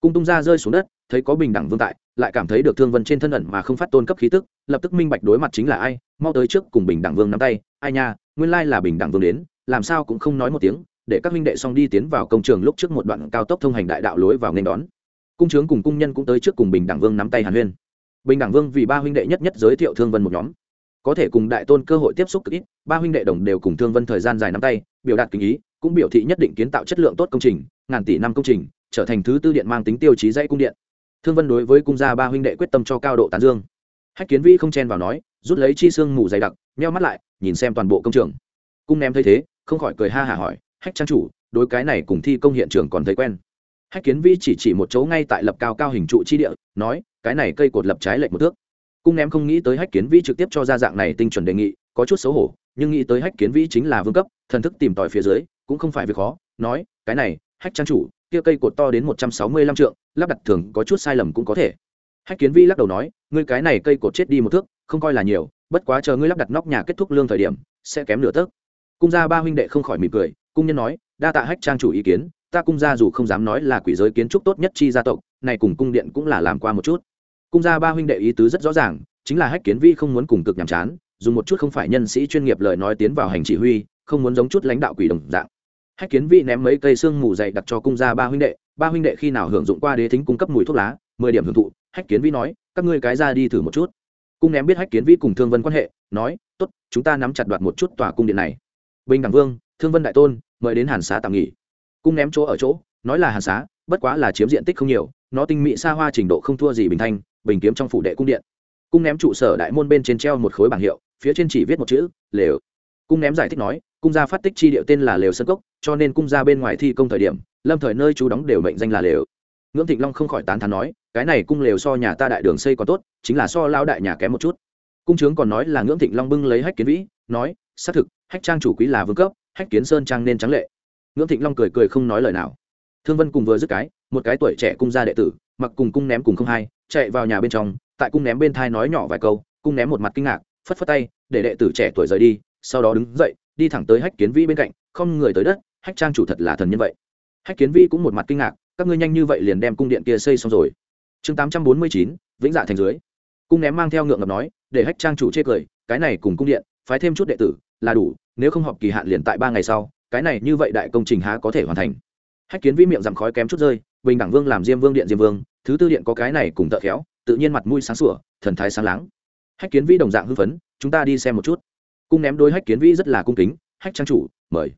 Cung tung ra rơi xuống đất, thấy có bình đẳng vương tại, lại cảm thấy được thương vân trên thân ẩn mà không phát tôn cấp khí tức, lập tức minh bạch đối mặt chính là ai, mau tới trước cùng bình đẳng vương nắm tay. Ai nha, nguyên lai là bình đẳng vương đến, làm sao cũng không nói một tiếng để các huynh đệ xong đi tiến vào công trường lúc trước một đoạn cao tốc thông hành đại đạo lối vào nên đón. Cung trướng cùng cung nhân cũng tới trước cùng bình đẳng vương nắm tay hàn huyên. Bình đẳng vương vì ba huynh đệ nhất nhất giới thiệu thương vân một nhóm. Có thể cùng đại tôn cơ hội tiếp xúc cực ít, ba huynh đệ đồng đều cùng thương vân thời gian dài nắm tay, biểu đạt kinh ý, cũng biểu thị nhất định kiến tạo chất lượng tốt công trình, ngàn tỷ năm công trình, trở thành thứ tư điện mang tính tiêu chí dãy cung điện. Thương vân đối với cung gia ba huynh đệ quyết tâm cho cao độ tán dương. Hách kiến vĩ không chen vào nói, rút lấy chi xương mù dày đặc neo mắt lại, nhìn xem toàn bộ công trường. Cung ném thấy thế, không khỏi cười ha hả hỏi hách trang chủ, đối cái này cùng thi công hiện trường còn thấy quen. Hách kiến vĩ chỉ chỉ một chỗ ngay tại lập cao cao hình trụ chi địa, nói, cái này cây cột lập trái lệch một thước. Cung ném không nghĩ tới hách kiến vĩ trực tiếp cho ra dạng này tinh chuẩn đề nghị, có chút xấu hổ, nhưng nghĩ tới hách kiến vĩ chính là vương cấp, thần thức tìm tòi phía dưới, cũng không phải việc khó, nói, cái này, hách trang chủ, kia cây cột to đến một trăm sáu mươi lăm trượng, lắp đặt thường có chút sai lầm cũng có thể. Hách kiến vĩ lắc đầu nói, ngươi cái này cây cột chết đi một thước, không coi là nhiều, bất quá chờ ngươi lắp đặt nóc nhà kết thúc lương thời điểm, sẽ kém nửa tấc. Cung gia ba huynh đệ không khỏi mỉm cười cung nhân nói, đa tạ hách trang chủ ý kiến, ta cung gia dù không dám nói là quỷ giới kiến trúc tốt nhất chi gia tộc, này cùng cung điện cũng là làm qua một chút. Cung gia ba huynh đệ ý tứ rất rõ ràng, chính là hách kiến vi không muốn cùng cực nhàm chán, dùng một chút không phải nhân sĩ chuyên nghiệp lời nói tiến vào hành chỉ huy, không muốn giống chút lãnh đạo quỷ đồng dạng. Hách kiến vi ném mấy cây xương mù dày đặt cho cung gia ba huynh đệ, ba huynh đệ khi nào hưởng dụng qua đế thính cung cấp mùi thuốc lá, mười điểm hưởng thụ, hách kiến vi nói, các ngươi cái ra đi thử một chút. Cung ném biết hách kiến vi cùng thương vân quan hệ, nói, tốt, chúng ta nắm chặt đoạt một chút tòa cung điện này. Bình đẳng vương thương vân đại tôn, mời đến hàn xá tạm nghỉ. Cung ném chỗ ở chỗ, nói là hàn xá, bất quá là chiếm diện tích không nhiều, nó tinh mỹ xa hoa trình độ không thua gì bình thanh, bình kiếm trong phủ đệ cung điện. Cung ném trụ sở đại môn bên trên treo một khối bảng hiệu, phía trên chỉ viết một chữ, lều. Cung ném giải thích nói, cung gia phát tích chi điệu tên là lều sân cốc, cho nên cung gia bên ngoài thi công thời điểm, lâm thời nơi chú đóng đều mệnh danh là lều. Ngưỡng thịnh long không khỏi tán thán nói, cái này cung lều so nhà ta đại đường xây còn tốt, chính là so lao đại nhà kém một chút. Cung trướng còn nói là ngưỡng thịnh long bưng lấy hách kiến vĩ, nói, xác thực, hách trang chủ quý là vương cấp hách kiến sơn trang nên trắng lệ. Ngưỡng thịnh long cười cười không nói lời nào. Thương vân cùng vừa dứt cái, một cái tuổi trẻ cung gia đệ tử, mặc cùng cung ném cùng không hai, chạy vào nhà bên trong, tại cung ném bên thai nói nhỏ vài câu, cung ném một mặt kinh ngạc, phất phất tay, để đệ tử trẻ tuổi rời đi, sau đó đứng dậy, đi thẳng tới hách kiến vĩ bên cạnh, không người tới đất, hách trang chủ thật là thần nhân vậy. Hách kiến vĩ cũng một mặt kinh ngạc, các ngươi nhanh như vậy liền đem cung điện kia xây xong rồi. Chương tám trăm bốn mươi chín, vĩnh dạ thành dưới. Cung ném mang theo ngượng ngập nói, để hách trang chủ chê cười, cái này cùng cung điện, phái thêm chút đệ tử là đủ, nếu không họp kỳ hạn liền tại ba ngày sau, cái này như vậy đại công trình há có thể hoàn thành. Hách kiến vĩ miệng giảm khói kém chút rơi, bình đẳng vương làm diêm vương điện diêm vương, thứ tư điện có cái này cùng thợ khéo, tự nhiên mặt mũi sáng sủa, thần thái sáng láng. Hách kiến vĩ đồng dạng hưng phấn, chúng ta đi xem một chút. Cung ném đôi hách kiến vĩ rất là cung kính, hách trang chủ, mời.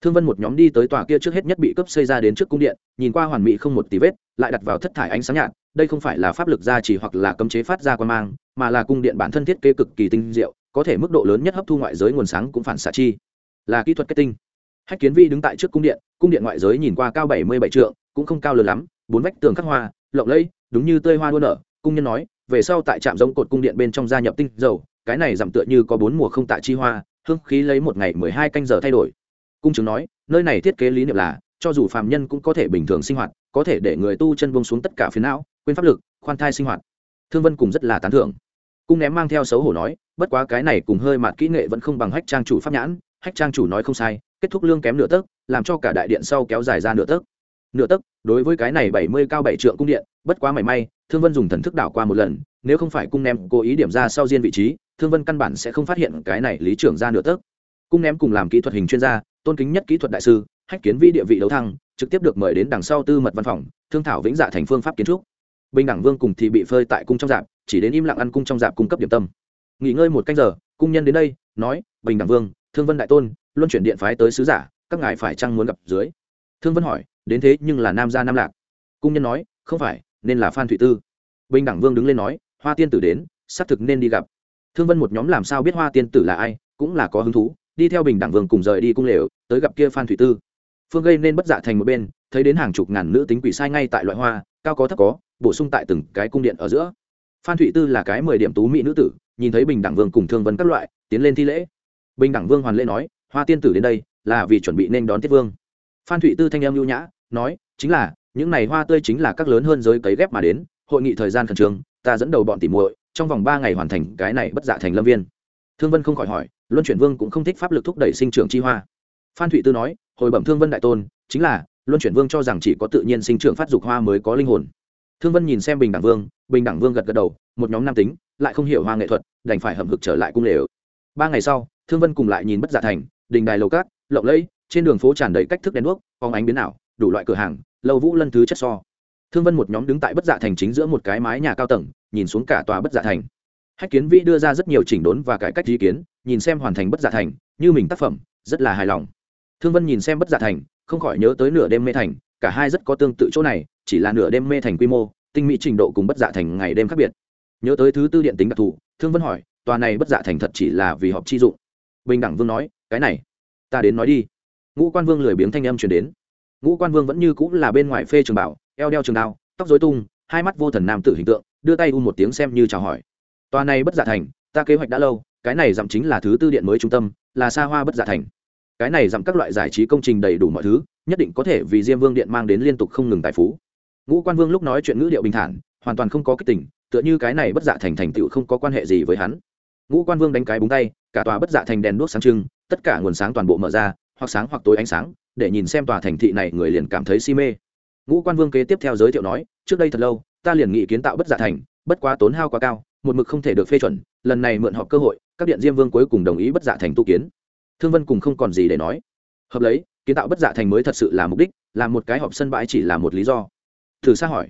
Thương vân một nhóm đi tới tòa kia trước hết nhất bị cấp xây ra đến trước cung điện, nhìn qua hoàn mỹ không một tí vết, lại đặt vào thất thải ánh sáng nhạt, đây không phải là pháp lực gia trì hoặc là cấm chế phát ra quan mang, mà là cung điện bản thân thiết kế cực kỳ tinh diệu có thể mức độ lớn nhất hấp thu ngoại giới nguồn sáng cũng phản xạ chi. Là kỹ thuật kết tinh. Hách kiến vi đứng tại trước cung điện cung điện ngoại giới nhìn qua cao bảy mươi bảy trượng, cũng không cao lớn lắm, bốn vách tường khắc hoa, lộng lẫy, đúng như tươi hoa đua nở. Cung nhân nói, về sau tại trạm giống cột cung điện bên trong gia nhập tinh dầu, cái này giảm tựa như có bốn mùa không tạ chi hoa, hương khí lấy một ngày mười hai canh giờ thay đổi. Cung chứng nói, nơi này thiết kế lý niệm là, cho dù phàm nhân cũng có thể bình thường sinh hoạt, có thể để người tu chân bông xuống tất cả phiến não, quên pháp lực, khoan thai sinh hoạt. Thương vân cùng rất là tán thưởng cung ném mang theo xấu hổ nói, bất quá cái này cùng hơi mạt kỹ nghệ vẫn không bằng hách trang chủ pháp nhãn, hách trang chủ nói không sai, kết thúc lương kém nửa tấc, làm cho cả đại điện sau kéo dài ra nửa tấc. Nửa tấc, đối với cái này bảy mươi cao bảy trượng cung điện, bất quá mảy may, thương vân dùng thần thức đảo qua một lần, nếu không phải cung ném cố ý điểm ra sau diên vị trí, thương vân căn bản sẽ không phát hiện cái này lý trưởng ra nửa tấc. Cung ném cùng làm kỹ thuật hình chuyên gia, tôn kính nhất kỹ thuật đại sư, hách kiến vi địa vị đấu thăng, trực tiếp được mời đến đằng sau tư mật văn phòng, thương thảo vĩnh dạ thành phương pháp kiến trúc. Bình đẳng vương cùng thì bị phơi tại cung trong dạp chỉ đến im lặng ăn cung trong dạp cung cấp điểm tâm. Nghỉ ngơi một canh giờ, cung nhân đến đây, nói, bình đẳng vương, thương vân đại tôn, luân chuyển điện phái tới sứ giả, các ngài phải chăng muốn gặp dưới? Thương vân hỏi, đến thế, nhưng là nam gia nam lạc. Cung nhân nói, không phải, nên là phan thụy tư. Bình đẳng vương đứng lên nói, hoa tiên tử đến, xác thực nên đi gặp. Thương vân một nhóm làm sao biết hoa tiên tử là ai, cũng là có hứng thú, đi theo bình đẳng vương cùng rời đi cung lều, tới gặp kia phan thủy tư. Phương gây nên bất dạ thành một bên, thấy đến hàng chục ngàn nữ tính quỷ sai ngay tại loại hoa, cao có thấp có, bổ sung tại từng cái cung điện ở giữa phan thụy tư là cái mười điểm tú mỹ nữ tử, nhìn thấy bình đẳng vương cùng thương vân các loại, tiến lên thi lễ. Bình đẳng vương hoàn lễ nói, hoa tiên tử đến đây, là vì chuẩn bị nên đón tiết vương. Phan thụy tư thanh em lưu nhã, nói, chính là, những này hoa tươi chính là các lớn hơn giới cấy ghép mà đến, hội nghị thời gian khẩn trương, ta dẫn đầu bọn tỉ muội, trong vòng ba ngày hoàn thành cái này bất dạ thành lâm viên. Thương vân không khỏi hỏi, luân chuyển vương cũng không thích pháp lực thúc đẩy sinh trưởng chi hoa. Phan thụy tư nói, hồi bẩm thương vân đại tôn, chính là, luân chuyển vương cho rằng chỉ có tự nhiên sinh trưởng phát dục hoa mới có linh hồn thương vân nhìn xem bình đẳng vương, bình đẳng vương gật gật đầu, một nhóm nam tính, lại không hiểu hoa nghệ thuật, đành phải hầm hực trở lại cung lễ ba ngày sau, thương vân cùng lại nhìn bất dạ thành, đình đài lầu cát, lộng lẫy, trên đường phố tràn đầy cách thức đèn đuốc, phóng ánh biến ảo, đủ loại cửa hàng, lâu vũ lân thứ chất so. Thương vân một nhóm đứng tại bất dạ thành chính giữa một cái mái nhà cao tầng, nhìn xuống cả tòa bất dạ thành. Hách kiến vĩ đưa ra rất nhiều chỉnh đốn và cải cách ý kiến, nhìn xem hoàn thành bất dạ thành, như mình tác phẩm, rất là hài lòng. Thương vân nhìn xem bất dạ thành, không khỏi nhớ tới nửa đêm mê thành, cả hai rất có tương tự chỗ này chỉ là nửa đêm mê thành quy mô, tinh mỹ trình độ cùng bất dạ thành ngày đêm khác biệt. Nhớ tới thứ tư điện tính đặc thù, thương vân hỏi, tòa này bất dạ thành thật chỉ là vì họp chi dụng. Bình đẳng vương nói, cái này, ta đến nói đi. Ngũ quan vương lười biếng thanh âm chuyển đến. Ngũ quan vương vẫn như cũng là bên ngoài phê trường bảo, eo đeo trường đao, tóc dối tung, hai mắt vô thần nam tử hình tượng, đưa tay u một tiếng xem như chào hỏi. Tòa này bất dạ thành, ta kế hoạch đã lâu, cái này dặm chính là thứ tư điện mới trung tâm, là xa hoa bất dạ thành. Cái này dặm các loại giải trí công trình đầy đủ mọi thứ, nhất định có thể vì diêm vương điện mang đến liên tục không ngừng tài phú ngũ quan vương lúc nói chuyện ngữ điệu bình thản, hoàn toàn không có kích tình, tựa như cái này bất dạ thành thành tựu không có quan hệ gì với hắn. Ngũ quan vương đánh cái búng tay, cả tòa bất dạ thành đèn đuốc sáng trưng, tất cả nguồn sáng toàn bộ mở ra, hoặc sáng hoặc tối ánh sáng, để nhìn xem tòa thành thị này người liền cảm thấy si mê. Ngũ quan vương kế tiếp theo giới thiệu nói, trước đây thật lâu, ta liền nghị kiến tạo bất dạ thành, bất quá tốn hao quá cao, một mực không thể được phê chuẩn, lần này mượn họp cơ hội, các điện diêm vương cuối cùng đồng ý bất dạ thành tu kiến. Thương vân cùng không còn gì để nói. Hợp lấy, kiến tạo bất dạ thành mới thật sự là mục đích là một cái họp sân bãi chỉ là một lý do thử xa hỏi.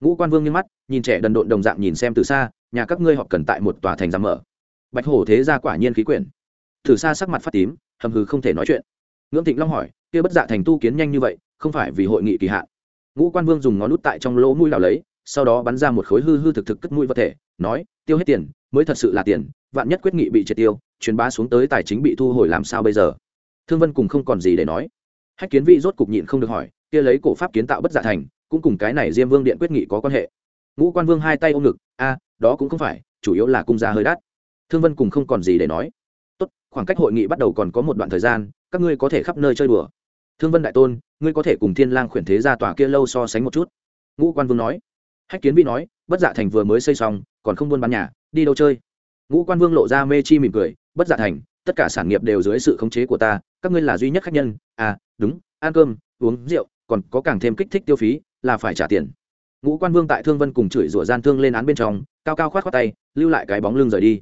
Ngũ quan vương nghiêng mắt, nhìn trẻ đần độn đồng dạng nhìn xem từ xa nhà các ngươi họp cần tại một tòa thành giam mở. Bạch hổ thế ra quả nhiên khí quyển. Thử xa sắc mặt phát tím, hầm hừ không thể nói chuyện. Ngưỡng thịnh long hỏi, kia bất dạ thành tu kiến nhanh như vậy, không phải vì hội nghị kỳ hạn. Ngũ quan vương dùng ngón nút tại trong lỗ mũi lào lấy, sau đó bắn ra một khối hư hư thực thực cất mũi vật thể, nói, tiêu hết tiền, mới thật sự là tiền, vạn nhất quyết nghị bị triệt tiêu, truyền bá xuống tới tài chính bị thu hồi làm sao bây giờ? Thương vân cùng không còn gì để nói. Hách kiến vị rốt cục nhịn không được hỏi, kia lấy cổ pháp kiến tạo bất dạ thành cũng cùng cái này diêm vương điện quyết nghị có quan hệ. Ngũ quan vương hai tay ôm ngực, a, đó cũng không phải, chủ yếu là cung gia hơi đắt. Thương vân cùng không còn gì để nói. Tốt, khoảng cách hội nghị bắt đầu còn có một đoạn thời gian, các ngươi có thể khắp nơi chơi đùa. Thương vân đại tôn, ngươi có thể cùng thiên lang khuyển thế ra tòa kia lâu so sánh một chút. Ngũ quan vương nói. Hách kiến vi nói, bất dạ thành vừa mới xây xong, còn không buôn bán nhà, đi đâu chơi? Ngũ quan vương lộ ra mê chi mỉm cười, bất dạ thành, tất cả sản nghiệp đều dưới sự khống chế của ta, các ngươi là duy nhất khách nhân. À đúng, ăn cơm, uống rượu, còn có càng thêm kích thích tiêu phí là phải trả tiền. Ngũ quan vương tại thương vân cùng chửi rủa gian thương lên án bên trong, cao cao khoát khoát tay, lưu lại cái bóng lưng rời đi.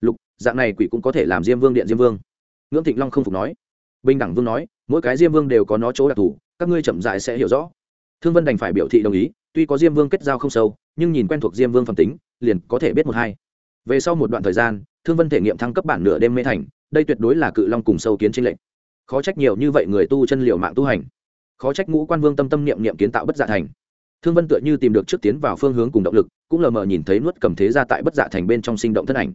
Lục, dạng này quỷ cũng có thể làm diêm vương điện diêm vương. Ngưỡng thịnh long không phục nói. Bình đẳng vương nói, mỗi cái diêm vương đều có nó chỗ đặc thù, các ngươi chậm dại sẽ hiểu rõ. Thương vân đành phải biểu thị đồng ý, tuy có diêm vương kết giao không sâu, nhưng nhìn quen thuộc diêm vương phẩm tính, liền có thể biết một hai. Về sau một đoạn thời gian, thương vân thể nghiệm thăng cấp bản nửa đêm mê thành, đây tuyệt đối là cự long cùng sâu kiến trên lệnh khó trách nhiều như vậy người tu chân liệu mạng tu hành khó trách ngũ quan vương tâm tâm niệm niệm kiến tạo bất dạ thành. Thương vân tựa như tìm được trước tiến vào phương hướng cùng động lực, cũng lờ mờ nhìn thấy nuốt cầm thế ra tại bất dạ thành bên trong sinh động thân ảnh.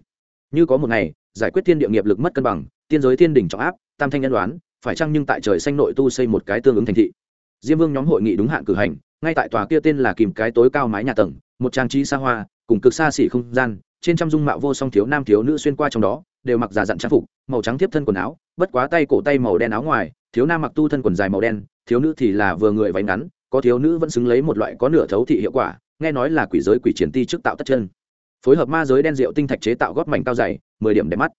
Như có một ngày, giải quyết thiên địa nghiệp lực mất cân bằng, tiên giới thiên đỉnh trọng áp, tam thanh nhân đoán, phải chăng nhưng tại trời xanh nội tu xây một cái tương ứng thành thị. Diêm vương nhóm hội nghị đúng hạn cử hành, ngay tại tòa kia tên là kìm cái tối cao mái nhà tầng, một trang trí xa hoa, cùng cực xa xỉ không gian, trên trăm dung mạo vô song thiếu nam thiếu nữ xuyên qua trong đó, đều mặc giả dặn trang phục, màu trắng tiếp thân quần áo, bất quá tay cổ tay màu đen áo ngoài, thiếu nam mặc tu thân quần dài màu đen thiếu nữ thì là vừa người váy ngắn, có thiếu nữ vẫn xứng lấy một loại có nửa thấu thị hiệu quả, nghe nói là quỷ giới quỷ chiến ti trước tạo tất chân. Phối hợp ma giới đen rượu tinh thạch chế tạo gót mảnh cao dày, mười điểm đẹp mắt.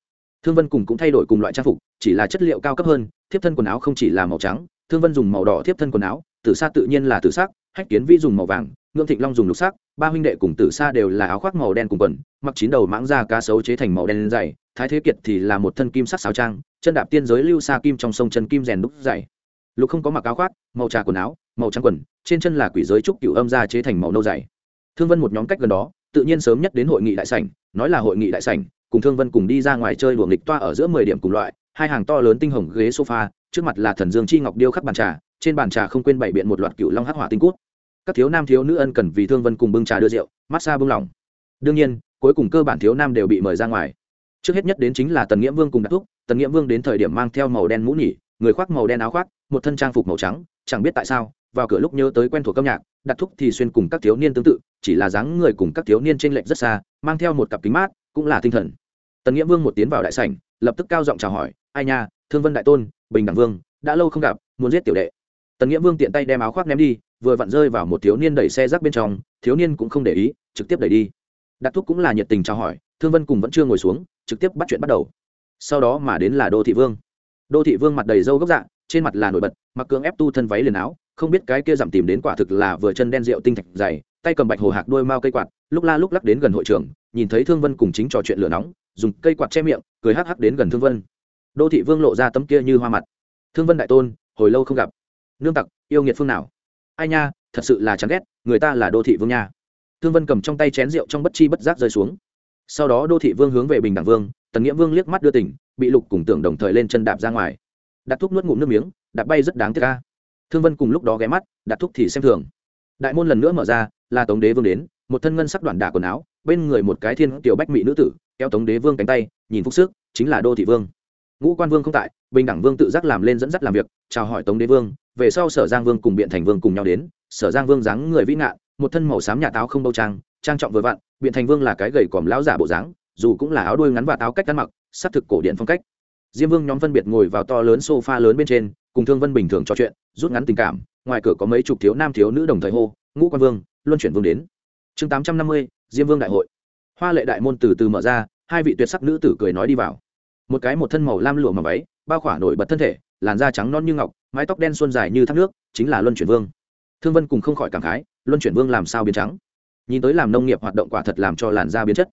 Thương vân cùng cũng thay đổi cùng loại trang phục, chỉ là chất liệu cao cấp hơn, thiếp thân quần áo không chỉ là màu trắng, thương vân dùng màu đỏ thiếp thân quần áo, tử sa tự nhiên là tử sắc, hách kiến vi dùng màu vàng, ngưỡng thịnh long dùng lục sắc, ba huynh đệ cùng tử sa đều là áo khoác màu đen cùng quần, mặc chín đầu mãng da cá sấu chế thành màu đen dày, thái thế kiệt thì là một thân kim sắc sáo trang, chân đạp tiên giới lưu sa kim trong sông chân kim rèn đúc dày lục không có mặc áo khoác, màu trà quần áo, màu trắng quần, trên chân là quỷ giới trúc cửu âm ra chế thành màu nâu dày. Thương vân một nhóm cách gần đó, tự nhiên sớm nhất đến hội nghị đại sảnh, nói là hội nghị đại sảnh, cùng thương vân cùng đi ra ngoài chơi luồng lịch toa ở giữa mười điểm cùng loại, hai hàng to lớn tinh hồng ghế sofa, trước mặt là thần dương chi ngọc điêu khắc bàn trà, trên bàn trà không quên bày biện một loạt cựu long hắc hỏa tinh cút các thiếu nam thiếu nữ ân cần vì thương vân cùng bưng trà đưa rượu massage bưng lỏng. Đương nhiên, cuối cùng cơ bản thiếu nam đều bị mời ra ngoài. Trước hết nhất đến chính là tần nghĩa vương cùng đặc thúc, tần nghĩa vương đến thời điểm mang theo màu đen mũ nhỉ người khoác màu đen áo khoác, một thân trang phục màu trắng, chẳng biết tại sao, vào cửa lúc nhớ tới quen thuộc âm nhạc đặt thúc thì xuyên cùng các thiếu niên tương tự, chỉ là dáng người cùng các thiếu niên trên lệnh rất xa, mang theo một cặp kính mát, cũng là tinh thần. Tần nghĩa vương một tiến vào đại sảnh, lập tức cao giọng chào hỏi, ai nha, thương vân đại tôn, bình đẳng vương, đã lâu không gặp, muốn giết tiểu đệ. Tần nghĩa vương tiện tay đem áo khoác ném đi, vừa vặn rơi vào một thiếu niên đẩy xe rác bên trong, thiếu niên cũng không để ý, trực tiếp đẩy đi. Đặt thúc cũng là nhiệt tình chào hỏi, thương vân cùng vẫn chưa ngồi xuống, trực tiếp bắt chuyện bắt đầu. Sau đó mà đến là đô thị vương đô thị vương mặt đầy râu gốc dạng trên mặt là nổi bật, mặc cưỡng ép tu thân váy liền áo, không biết cái kia giảm tìm đến quả thực là vừa chân đen rượu tinh thạch dày, tay cầm bạch hồ hạc đôi mao cây quạt, lúc la lúc lắc đến gần hội trường nhìn thấy thương vân cùng chính trò chuyện lửa nóng, dùng cây quạt che miệng, cười hắc hắc đến gần thương vân. Đô thị vương lộ ra tấm kia như hoa mặt. Thương vân đại tôn, hồi lâu không gặp. Nương tặc, yêu nghiệt phương nào? Ai nha, thật sự là chán ghét, người ta là đô thị vương nha. Thương vân cầm trong tay chén rượu trong bất chi bất giác rơi xuống. Sau đó đô thị vương hướng về bình đẳng vương, tần nghĩa vương liếc mắt đưa tỉnh bị lục cùng tưởng đồng thời lên chân đạp ra ngoài. Đặt thuốc nuốt ngụm nước miếng, đạp bay rất đáng tiếc ca thương vân cùng lúc đó ghé mắt đặt thuốc thì xem thường. Đại môn lần nữa mở ra, là tống đế vương đến, một thân ngân sắc đoạn đả quần áo, bên người một cái thiên tiểu bách mỹ nữ tử, kéo tống đế vương cánh tay, nhìn phúc sức chính là đô thị vương. Ngũ quan vương không tại, bình đẳng vương tự giác làm lên dẫn dắt làm việc, chào hỏi tống đế vương, về sau sở giang vương cùng biện thành vương cùng nhau đến, sở giang vương dáng người vĩ ngạn, một thân màu xám nhà táo không bâu trang trang trọng vừa vặn, biện thành vương là cái gầy còm lão giả bộ dáng, dù cũng là áo đuôi ngắn và táo cách ăn mặc sắp thực cổ điện phong cách. Diêm vương nhóm phân biệt ngồi vào to lớn sofa lớn bên trên, cùng thương vân bình thường trò chuyện, rút ngắn tình cảm, ngoài cửa có mấy chục thiếu nam thiếu nữ đồng thời hô, ngũ quan vương, luân chuyển vương đến. Chương tám trăm năm mươi, diêm vương đại hội. Hoa lệ đại môn từ từ mở ra, hai vị tuyệt sắc nữ tử cười nói đi vào. Một cái một thân màu lam lụa mà váy, bao khỏa nổi bật thân thể, làn da trắng non như ngọc, mái tóc đen xuân dài như thác nước, chính là luân chuyển vương. Thương vân cùng không khỏi cảm khái, luân chuyển vương làm sao biến trắng? Nhìn tới làm nông nghiệp hoạt động quả thật làm cho làn da biến chất.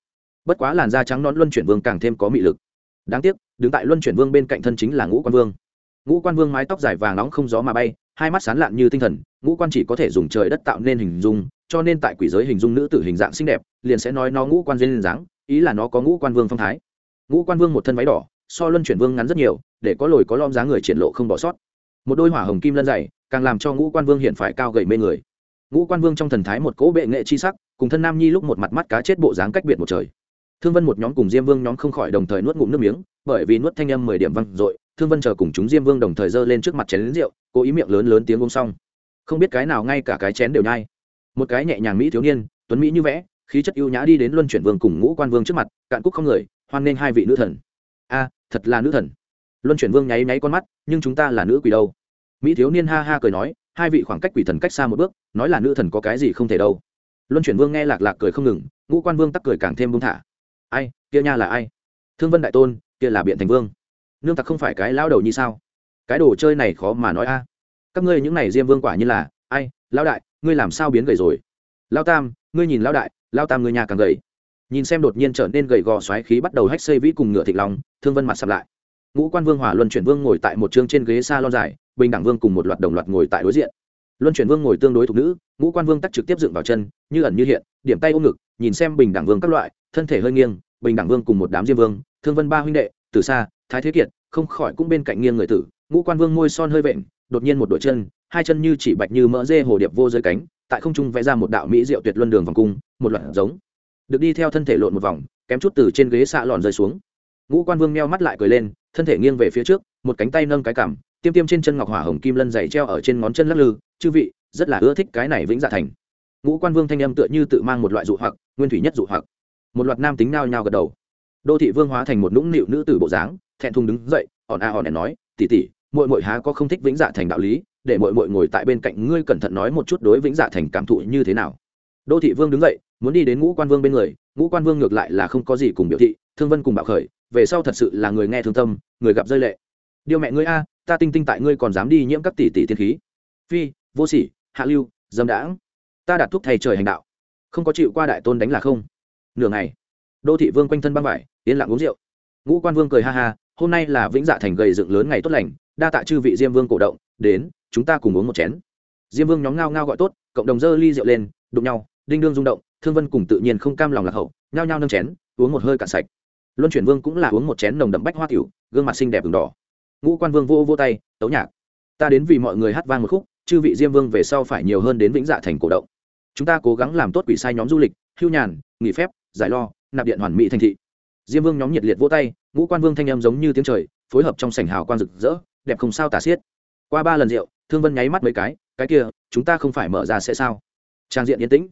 Bất quá làn da trắng non luân chuyển vương càng thêm có mị lực đáng tiếc, đứng tại luân chuyển vương bên cạnh thân chính là ngũ quan vương. Ngũ quan vương mái tóc dài vàng nóng không gió mà bay, hai mắt sán lạn như tinh thần, ngũ quan chỉ có thể dùng trời đất tạo nên hình dung, cho nên tại quỷ giới hình dung nữ tử hình dạng xinh đẹp, liền sẽ nói nó ngũ quan duyên dáng, ý là nó có ngũ quan vương phong thái. Ngũ quan vương một thân váy đỏ, so luân chuyển vương ngắn rất nhiều, để có lồi có lom dáng người triển lộ không bỏ sót. Một đôi hỏa hồng kim lân dày, càng làm cho ngũ quan vương hiện phải cao gầy mê người. Ngũ quan vương trong thần thái một cỗ bệ nghệ chi sắc, cùng thân nam nhi lúc một mặt mắt cá chết bộ dáng cách biệt một trời thương vân một nhóm cùng diêm vương nhóm không khỏi đồng thời nuốt ngụm nước miếng, bởi vì nuốt thanh âm mười điểm văng dội, thương vân chờ cùng chúng diêm vương đồng thời giơ lên trước mặt chén lính rượu, cố ý miệng lớn lớn tiếng uống xong. Không biết cái nào ngay cả cái chén đều nhai. Một cái nhẹ nhàng mỹ thiếu niên, tuấn mỹ như vẽ, khí chất ưu nhã đi đến luân chuyển vương cùng ngũ quan vương trước mặt, cạn cúc không người, hoan nghênh hai vị nữ thần. A, thật là nữ thần. Luân chuyển vương nháy nháy con mắt, nhưng chúng ta là nữ quỷ đâu? Mỹ thiếu niên ha ha cười nói, hai vị khoảng cách quỷ thần cách xa một bước, nói là nữ thần có cái gì không thể đâu. Luân chuyển vương nghe lạc lạc cười không ngừng, ngũ quan vương tắc cười càng thêm buông thả ai, kia nha là ai? Thương vân đại tôn, kia là biện thành vương. Nương tặc không phải cái lao đầu như sao? Cái đồ chơi này khó mà nói a. Các ngươi những này diêm vương quả như là, ai lao đại, ngươi làm sao biến gầy rồi? Lao tam, ngươi nhìn lao đại lao tam ngươi nhà càng gầy. Nhìn xem đột nhiên trở nên gầy gò xoáy khí bắt đầu hách xây vĩ cùng ngựa thịt long thương vân mặt sập lại. Ngũ quan vương hỏa luân chuyển vương ngồi tại một chương trên ghế xa lo dài, bình đẳng vương cùng một loạt đồng loạt ngồi tại đối diện luân chuyển vương ngồi tương đối thuộc nữ, ngũ quan vương tắc trực tiếp dựng vào chân, như ẩn như hiện, điểm tay ôm ngực, nhìn xem bình đẳng vương các loại, thân thể hơi nghiêng, bình đẳng vương cùng một đám diêm vương, thương vân ba huynh đệ từ xa thái thế kiệt, không khỏi cũng bên cạnh nghiêng người tử, ngũ quan vương môi son hơi vện, đột nhiên một đội chân, hai chân như chỉ bạch như mỡ dê hồ điệp vô dưới cánh, tại không trung vẽ ra một đạo mỹ diệu tuyệt luân đường vòng cung, một loạt giống. Được đi theo thân thể lộn một vòng, kém chút từ trên ghế xạ lòn rơi xuống. Ngũ quan vương meo mắt lại cười lên, thân thể nghiêng về phía trước, một cánh tay nâng cái cảm tiêm tiêm trên chân ngọc hỏa hồng kim lân dày treo ở trên ngón chân lắc lư chư vị, rất là ưa thích cái này vĩnh dạ thành. Ngũ quan vương thanh âm tựa như tự mang một loại dụ hoặc, nguyên thủy nhất dụ hoặc. Một loạt nam tính nao nhao gật đầu. Đô thị vương hóa thành một nũng nịu nữ tử bộ dáng, thẹn thùng đứng dậy ỏn a ỏn nói tỉ tỉ mội mội há có không thích vĩnh dạ thành đạo lý, để mội mội ngồi tại bên cạnh ngươi cẩn thận nói một chút đối vĩnh dạ thành cảm thụ như thế nào. Đô thị vương đứng dậy, muốn đi đến ngũ quan vương bên người, ngũ quan vương ngược lại là không có gì cùng biểu thị, thương vân cùng bạo khởi, về sau thật sự là người nghe thương tâm, người gặp rơi lệ. Điều mẹ ngươi a, ta tinh tinh tại ngươi còn dám đi nhiễm các tỷ tỷ tiên khí. Phi vô sỉ, hạ lưu, dâm đãng. Ta đặt thuốc thầy trời hành đạo. Không có chịu qua đại tôn đánh là không. Nửa ngày, đô thị vương quanh thân băng vải, yên lặng uống rượu. Ngũ quan vương cười ha ha, hôm nay là vĩnh dạ thành gầy dựng lớn ngày tốt lành, đa tạ chư vị diêm vương cổ động, đến, chúng ta cùng uống một chén. Diêm vương nhóm ngao ngao gọi tốt, cộng đồng dơ ly rượu lên, đụng nhau, đinh đương rung động, thương vân cùng tự nhiên không cam lòng lạc hậu, nhao nhao nâng chén, uống một hơi cạn sạch. Luân chuyển vương cũng là uống một chén nồng đậm bách hoa tiểu, gương mặt xinh đẹp v đỏ. Ngũ quan vương vô vô tay, tấu nhạc. Ta đến vì mọi người hát vang một khúc chư vị diêm vương về sau phải nhiều hơn đến vĩnh dạ thành cổ động. Chúng ta cố gắng làm tốt quỷ sai nhóm du lịch, hưu nhàn, nghỉ phép, giải lo, nạp điện hoàn mỹ thành thị. Diêm vương nhóm nhiệt liệt vỗ tay, ngũ quan vương thanh âm giống như tiếng trời, phối hợp trong sảnh hào quang rực rỡ, đẹp không sao tả xiết. Qua ba lần rượu, thương vân nháy mắt mấy cái cái kia, chúng ta không phải mở ra sẽ sao? Trang diện yên tĩnh.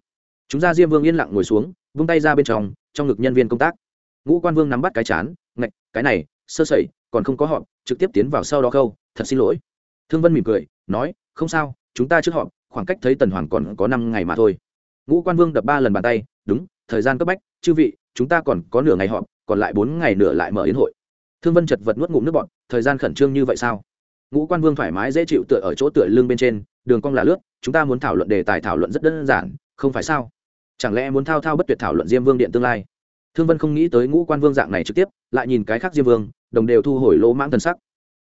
Chúng ta diêm vương yên lặng ngồi xuống, vung tay ra bên trong trong ngực nhân viên công tác. Ngũ quan vương nắm bắt cái chán, ngạch, cái này, sơ sẩy, còn không có họp, trực tiếp tiến vào sau đó khâu, thật xin lỗi. Thương vân mỉm cười, nói không sao, chúng ta trước họp, khoảng cách thấy tần hoàng còn có năm ngày mà thôi. Ngũ quan vương đập ba lần bàn tay, đúng, thời gian cấp bách, chư vị, chúng ta còn có nửa ngày họp, còn lại bốn ngày nửa lại mở yến hội. Thương vân chật vật nuốt ngụm nước bọn thời gian khẩn trương như vậy sao? Ngũ quan vương thoải mái dễ chịu tựa ở chỗ tựa lưng bên trên, đường cong là lướt, chúng ta muốn thảo luận đề tài thảo luận rất đơn giản, không phải sao? Chẳng lẽ muốn thao thao bất tuyệt thảo luận diêm vương điện tương lai? Thương vân không nghĩ tới ngũ quan vương dạng này trực tiếp, lại nhìn cái khác diêm vương, đồng đều thu hồi lỗ mãng thần sắc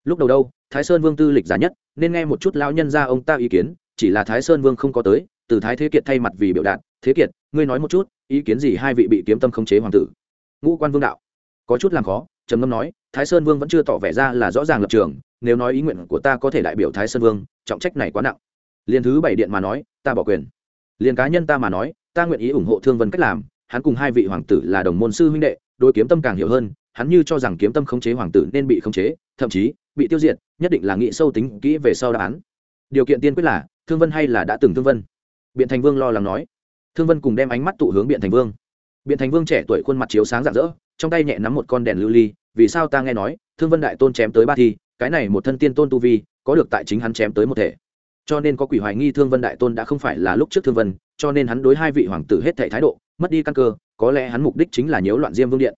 lúc đầu đâu, thái sơn vương tư lịch giá nhất, nên nghe một chút lão nhân ra ông ta ý kiến, chỉ là thái sơn vương không có tới, từ thái thế kiệt thay mặt vì biểu đạt, thế kiệt, ngươi nói một chút, ý kiến gì hai vị bị kiếm tâm khống chế hoàng tử? Ngũ quan vương đạo. Có chút làm khó, trầm ngâm nói, thái sơn vương vẫn chưa tỏ vẻ ra là rõ ràng lập trường, nếu nói ý nguyện của ta có thể đại biểu thái sơn vương, trọng trách này quá nặng. Liền thứ bảy điện mà nói, ta bỏ quyền. Liền cá nhân ta mà nói, ta nguyện ý ủng hộ thương vân cách làm, hắn cùng hai vị hoàng tử là đồng môn sư huynh đệ đôi kiếm tâm càng hiểu hơn hắn như cho rằng kiếm tâm khống chế hoàng tử nên bị khống chế, thậm chí bị tiêu diệt, nhất định là nghĩ sâu tính kỹ về sau đáp án. Điều kiện tiên quyết là, thương vân hay là đã từng thương vân? Biện thành vương lo lắng nói. Thương vân cùng đem ánh mắt tụ hướng biện thành vương. Biện thành vương trẻ tuổi khuôn mặt chiếu sáng rạng rỡ, trong tay nhẹ nắm một con đèn lưu ly, vì sao ta nghe nói, thương vân đại tôn chém tới ba thi, cái này một thân tiên tôn tu vi, có được tại chính hắn chém tới một thể. Cho nên có quỷ hoài nghi thương vân đại tôn đã không phải là lúc trước thương vân, cho nên hắn đối hai vị hoàng tử hết thệ thái độ, mất đi căn cơ, có lẽ hắn mục đích chính là nhiễu loạn diêm vương điện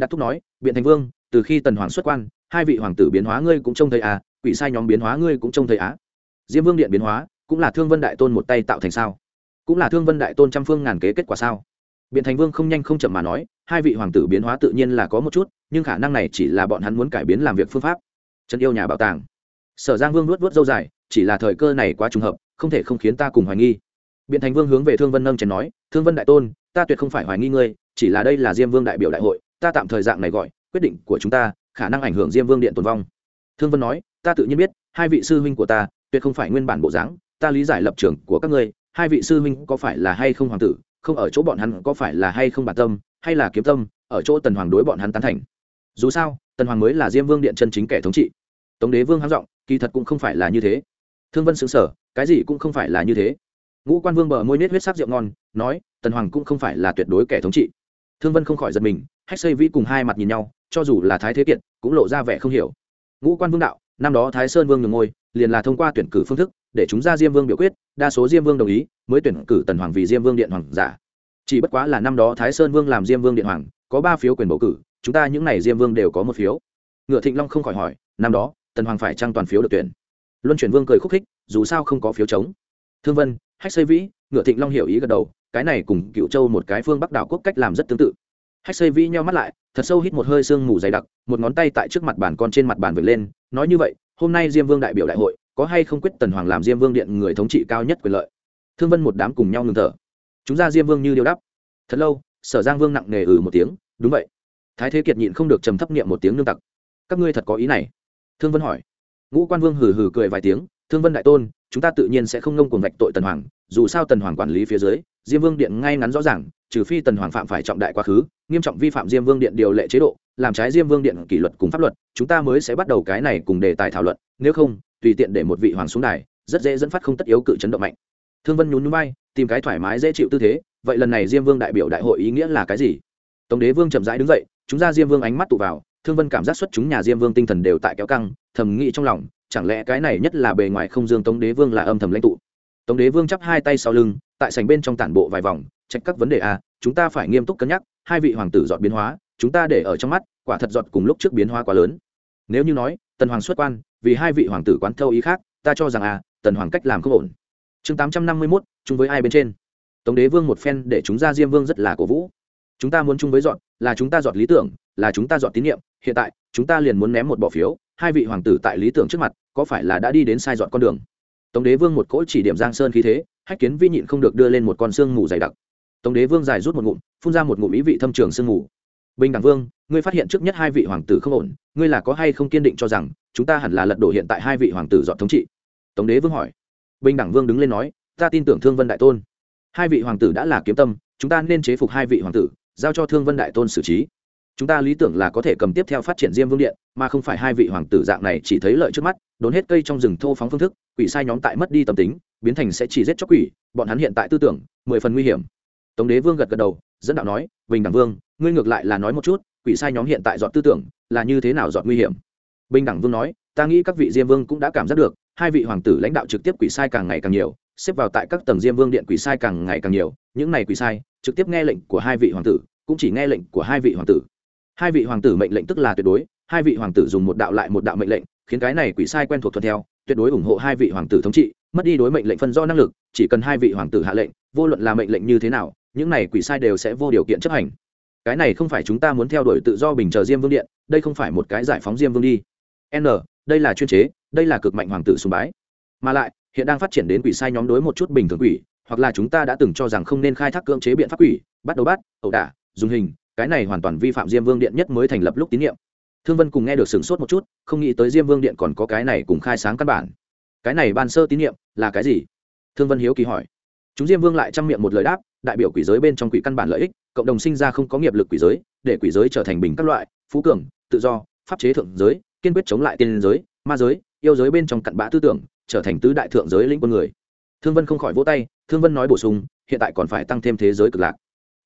đạt thúc nói, biện thành vương, từ khi tần hoàng xuất quan, hai vị hoàng tử biến hóa ngươi cũng trông thấy à quỷ sai nhóm biến hóa ngươi cũng trông thấy á. Diêm vương điện biến hóa, cũng là thương vân đại tôn một tay tạo thành sao? Cũng là thương vân đại tôn trăm phương ngàn kế kết quả sao? Biện thành vương không nhanh không chậm mà nói, hai vị hoàng tử biến hóa tự nhiên là có một chút, nhưng khả năng này chỉ là bọn hắn muốn cải biến làm việc phương pháp. Trần yêu nhà bảo tàng. Sở giang vương luốt vớt dâu dài, chỉ là thời cơ này quá trùng hợp, không thể không khiến ta cùng hoài nghi. Biện thành vương hướng về thương vân nâng chén nói, thương vân đại tôn, ta tuyệt không phải hoài nghi ngươi, chỉ là đây là diêm vương đại biểu đại hội ta tạm thời dạng này gọi, quyết định của chúng ta, khả năng ảnh hưởng diêm vương điện tồn vong. Thương vân nói, ta tự nhiên biết, hai vị sư huynh của ta, tuyệt không phải nguyên bản bộ dáng, ta lý giải lập trường của các ngươi, hai vị sư huynh có phải là hay không hoàng tử, không ở chỗ bọn hắn có phải là hay không bản tâm, hay là kiếm tâm, ở chỗ tần hoàng đối bọn hắn tán thành. Dù sao, tần hoàng mới là diêm vương điện chân chính kẻ thống trị. Tống đế vương háng giọng, kỳ thật cũng không phải là như thế. Thương vân xứng sở cái gì cũng không phải là như thế. Ngũ quan vương bờ môi nết huyết sắc rượu ngon, nói, tần hoàng cũng không phải là tuyệt đối kẻ thống trị thương vân không khỏi giật mình, hách xây vĩ cùng hai mặt nhìn nhau, cho dù là thái thế kiệt, cũng lộ ra vẻ không hiểu. Ngũ quan vương đạo, năm đó thái sơn vương nhường ngôi, liền là thông qua tuyển cử phương thức, để chúng ra diêm vương biểu quyết, đa số diêm vương đồng ý, mới tuyển cử tần hoàng vì diêm vương điện hoàng giả. Chỉ bất quá là năm đó thái sơn vương làm diêm vương điện hoàng, có ba phiếu quyền bầu cử, chúng ta những n à y diêm vương đều có một phiếu. Ngựa thịnh long không khỏi hỏi, năm đó, tần hoàng phải trăng toàn phiếu được tuyển? Luân chuyển vương cười khúc khích, dù sao không có phiếu chống. Thương vân, hách xây vĩ, ngựa thịnh long hiểu ý gật đầu cái này cùng cựu châu một cái phương bắc đảo quốc cách làm rất tương tự hách xây vĩ nheo mắt lại thật sâu hít một hơi sương mù dày đặc một ngón tay tại trước mặt bàn con trên mặt bàn vượt lên nói như vậy hôm nay diêm vương đại biểu đại hội có hay không quyết tần hoàng làm diêm vương điện người thống trị cao nhất quyền lợi thương vân một đám cùng nhau ngừng thở chúng ra diêm vương như điêu đắp thật lâu sở giang vương nặng nề ừ một tiếng đúng vậy thái thế kiệt nhịn không được trầm thấp niệm một tiếng nương tặc các ngươi thật có ý này thương vân hỏi ngũ quan vương hừ hừ cười vài tiếng thương vân đại tôn chúng ta tự nhiên sẽ không ngông cuồng vạch tội tần hoàng dù sao tần hoàng quản lý phía dưới, diêm vương điện ngay ngắn rõ ràng, trừ phi tần hoàng phạm phải trọng đại quá khứ, nghiêm trọng vi phạm diêm vương điện điều lệ chế độ, làm trái diêm vương điện kỷ luật cùng pháp luật, chúng ta mới sẽ bắt đầu cái này cùng đề tài thảo luận, nếu không, tùy tiện để một vị hoàng xuống đài, rất dễ dẫn phát không tất yếu cự chấn động mạnh. Thương vân nhún nhún bay tìm cái thoải mái dễ chịu tư thế, vậy lần này diêm vương đại biểu đại hội ý nghĩa là cái gì? Tổng đế vương chậm rãi đứng dậy, chúng ra diêm vương ánh mắt tụ vào, thương vân cảm giác xuất chúng nhà diêm vương tinh thần đều tại kéo căng, thầm nghĩ trong lòng, chẳng lẽ cái này nhất là bề ngoài không dương tống đế vương là âm thầm lãnh tụ? Tống đế vương chắp hai tay sau lưng, tại sành bên trong tản bộ vài vòng, trách các vấn đề a chúng ta phải nghiêm túc cân nhắc, hai vị hoàng tử dọn biến hóa, chúng ta để ở trong mắt, quả thật dọn cùng lúc trước biến hóa quá lớn. Nếu như nói, tần hoàng xuất quan, vì hai vị hoàng tử quán thâu ý khác, ta cho rằng a tần hoàng cách làm không ổn. Chương tám trăm năm mươi mốt, chung với ai bên trên? Tống đế vương một phen để chúng ra diêm vương rất là cổ vũ. Chúng ta muốn chung với dọn, là chúng ta dọn lý tưởng, là chúng ta dọn tín nhiệm hiện tại, chúng ta liền muốn ném một bỏ phiếu, hai vị hoàng tử tại lý tưởng trước mặt, có phải là đã đi đến sai dọn con đường? Tống đế vương một cỗ chỉ điểm giang sơn khí thế, hách kiến vi nhịn không được đưa lên một con xương mù dày đặc. Tống đế vương dài rút một ngụm, phun ra một ngụm ý vị thâm trường sương mù. Bình đẳng vương, ngươi phát hiện trước nhất hai vị hoàng tử không ổn, ngươi là có hay không kiên định cho rằng chúng ta hẳn là lật đổ hiện tại hai vị hoàng tử dọn thống trị? Tống đế vương hỏi. Bình đẳng vương đứng lên nói, ta tin tưởng thương vân đại tôn. Hai vị hoàng tử đã là kiếm tâm, chúng ta nên chế phục hai vị hoàng tử, giao cho thương vân đại tôn xử trí chúng ta lý tưởng là có thể cầm tiếp theo phát triển diêm vương điện, mà không phải hai vị hoàng tử dạng này chỉ thấy lợi trước mắt, đốn hết cây trong rừng thô phóng phương thức, quỷ sai nhóm tại mất đi tâm tính, biến thành sẽ chỉ giết chóc quỷ, bọn hắn hiện tại tư tưởng, mười phần nguy hiểm. Tống đế vương gật gật đầu, dẫn đạo nói, bình đẳng vương, ngươi ngược lại là nói một chút, quỷ sai nhóm hiện tại dọn tư tưởng, là như thế nào dọn nguy hiểm? Bình đẳng vương nói, ta nghĩ các vị diêm vương cũng đã cảm giác được, hai vị hoàng tử lãnh đạo trực tiếp quỷ sai càng ngày càng nhiều, xếp vào tại các tầng diêm vương điện quỷ sai càng ngày càng nhiều, những này quỷ sai, trực tiếp nghe lệnh của hai vị hoàng tử, cũng chỉ nghe lệnh của hai vị hoàng tử hai vị hoàng tử mệnh lệnh tức là tuyệt đối, hai vị hoàng tử dùng một đạo lại một đạo mệnh lệnh, khiến cái này quỷ sai quen thuộc thuận theo, tuyệt đối ủng hộ hai vị hoàng tử thống trị, mất đi đối mệnh lệnh phân do năng lực, chỉ cần hai vị hoàng tử hạ lệnh, vô luận là mệnh lệnh như thế nào, những này quỷ sai đều sẽ vô điều kiện chấp hành. Cái này không phải chúng ta muốn theo đuổi tự do bình chờ diêm vương điện, đây không phải một cái giải phóng diêm vương đi. N, đây là chuyên chế, đây là cực mạnh hoàng tử sùng bái. Mà lại, hiện đang phát triển đến quỷ sai nhóm đối một chút bình thường quỷ, hoặc là chúng ta đã từng cho rằng không nên khai thác cưỡng chế biện pháp quỷ, bắt đầu bắt, ẩu đả, dùng hình cái này hoàn toàn vi phạm diêm vương điện nhất mới thành lập lúc tín nhiệm. Thương vân cùng nghe được sửng sốt một chút, không nghĩ tới diêm vương điện còn có cái này cùng khai sáng căn bản. Cái này ban sơ tín nhiệm là cái gì? Thương vân hiếu kỳ hỏi. Chúng diêm vương lại chăm miệng một lời đáp, đại biểu quỷ giới bên trong quỷ căn bản lợi ích, cộng đồng sinh ra không có nghiệp lực quỷ giới, để quỷ giới trở thành bình các loại, phú cường, tự do, pháp chế thượng giới, kiên quyết chống lại tiên giới, ma giới, yêu giới bên trong cặn bã tư tưởng, trở thành tứ đại thượng giới lĩnh quân người. Thương vân không khỏi vỗ tay, thương vân nói bổ sung, hiện tại còn phải tăng thêm thế giới cực lạc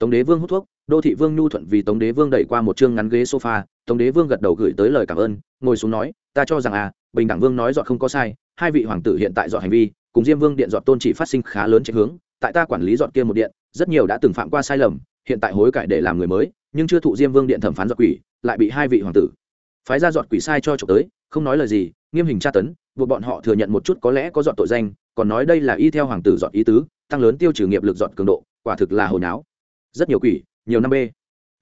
tống đế vương hút thuốc, đô thị vương nhu thuận vì tống đế vương đẩy qua một chương ngắn ghế sofa, tống đế vương gật đầu gửi tới lời cảm ơn, ngồi xuống nói, ta cho rằng à bình đẳng vương nói dọn không có sai, hai vị hoàng tử hiện tại dọn hành vi, cùng diêm vương điện dọn tôn chỉ phát sinh khá lớn chạy hướng, tại ta quản lý dọn kia một điện, rất nhiều đã từng phạm qua sai lầm, hiện tại hối cải để làm người mới, nhưng chưa thụ diêm vương điện thẩm phán dọn quỷ, lại bị hai vị hoàng tử phái ra dọn quỷ sai cho trộm tới, không nói lời gì, nghiêm hình tra tấn, buộc bọn họ thừa nhận một chút có lẽ có dọn tội danh, còn nói đây là y theo hoàng tử dọn ý tứ, tăng lớn tiêu trừ nghiệp lực dọn cường độ, quả thực là hồi náo rất nhiều quỷ, nhiều năm b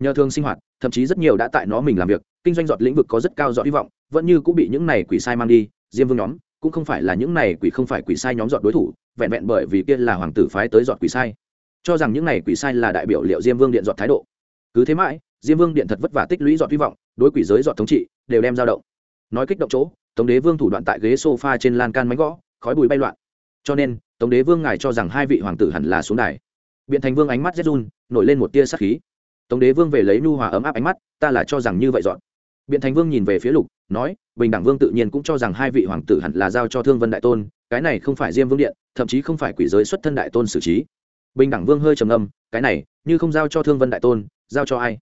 nhờ thường sinh hoạt, thậm chí rất nhiều đã tại nó mình làm việc, kinh doanh giọt lĩnh vực có rất cao dọn hy vọng, vẫn như cũng bị những này quỷ sai mang đi, diêm vương nhóm, cũng không phải là những này quỷ không phải quỷ sai nhóm dọn đối thủ, vẹn vẹn bởi vì kia là hoàng tử phái tới dọn quỷ sai. Cho rằng những này quỷ sai là đại biểu liệu diêm vương điện dọn thái độ. Cứ thế mãi, diêm vương điện thật vất vả tích lũy dọn hy vọng, đối quỷ giới dọn thống trị, đều đem dao động. Nói kích động chỗ, tống đế vương thủ đoạn tại ghế sofa trên lan can mánh gõ, khói bụi bay loạn. Cho nên, tống đế vương ngài cho rằng hai vị hoàng tử hẳn là xuống đài. Biện thành vương ánh mắt rét run nổi lên một tia sắc khí. Tống đế vương về lấy nu hòa ấm áp ánh mắt, ta là cho rằng như vậy dọn. Biện thành vương nhìn về phía lục, nói, bình đẳng vương tự nhiên cũng cho rằng hai vị hoàng tử hẳn là giao cho thương vân đại tôn, cái này không phải diêm vương điện, thậm chí không phải quỷ giới xuất thân đại tôn xử trí. Bình đẳng vương hơi trầm ngâm, cái này, như không giao cho thương vân đại tôn, giao cho ai?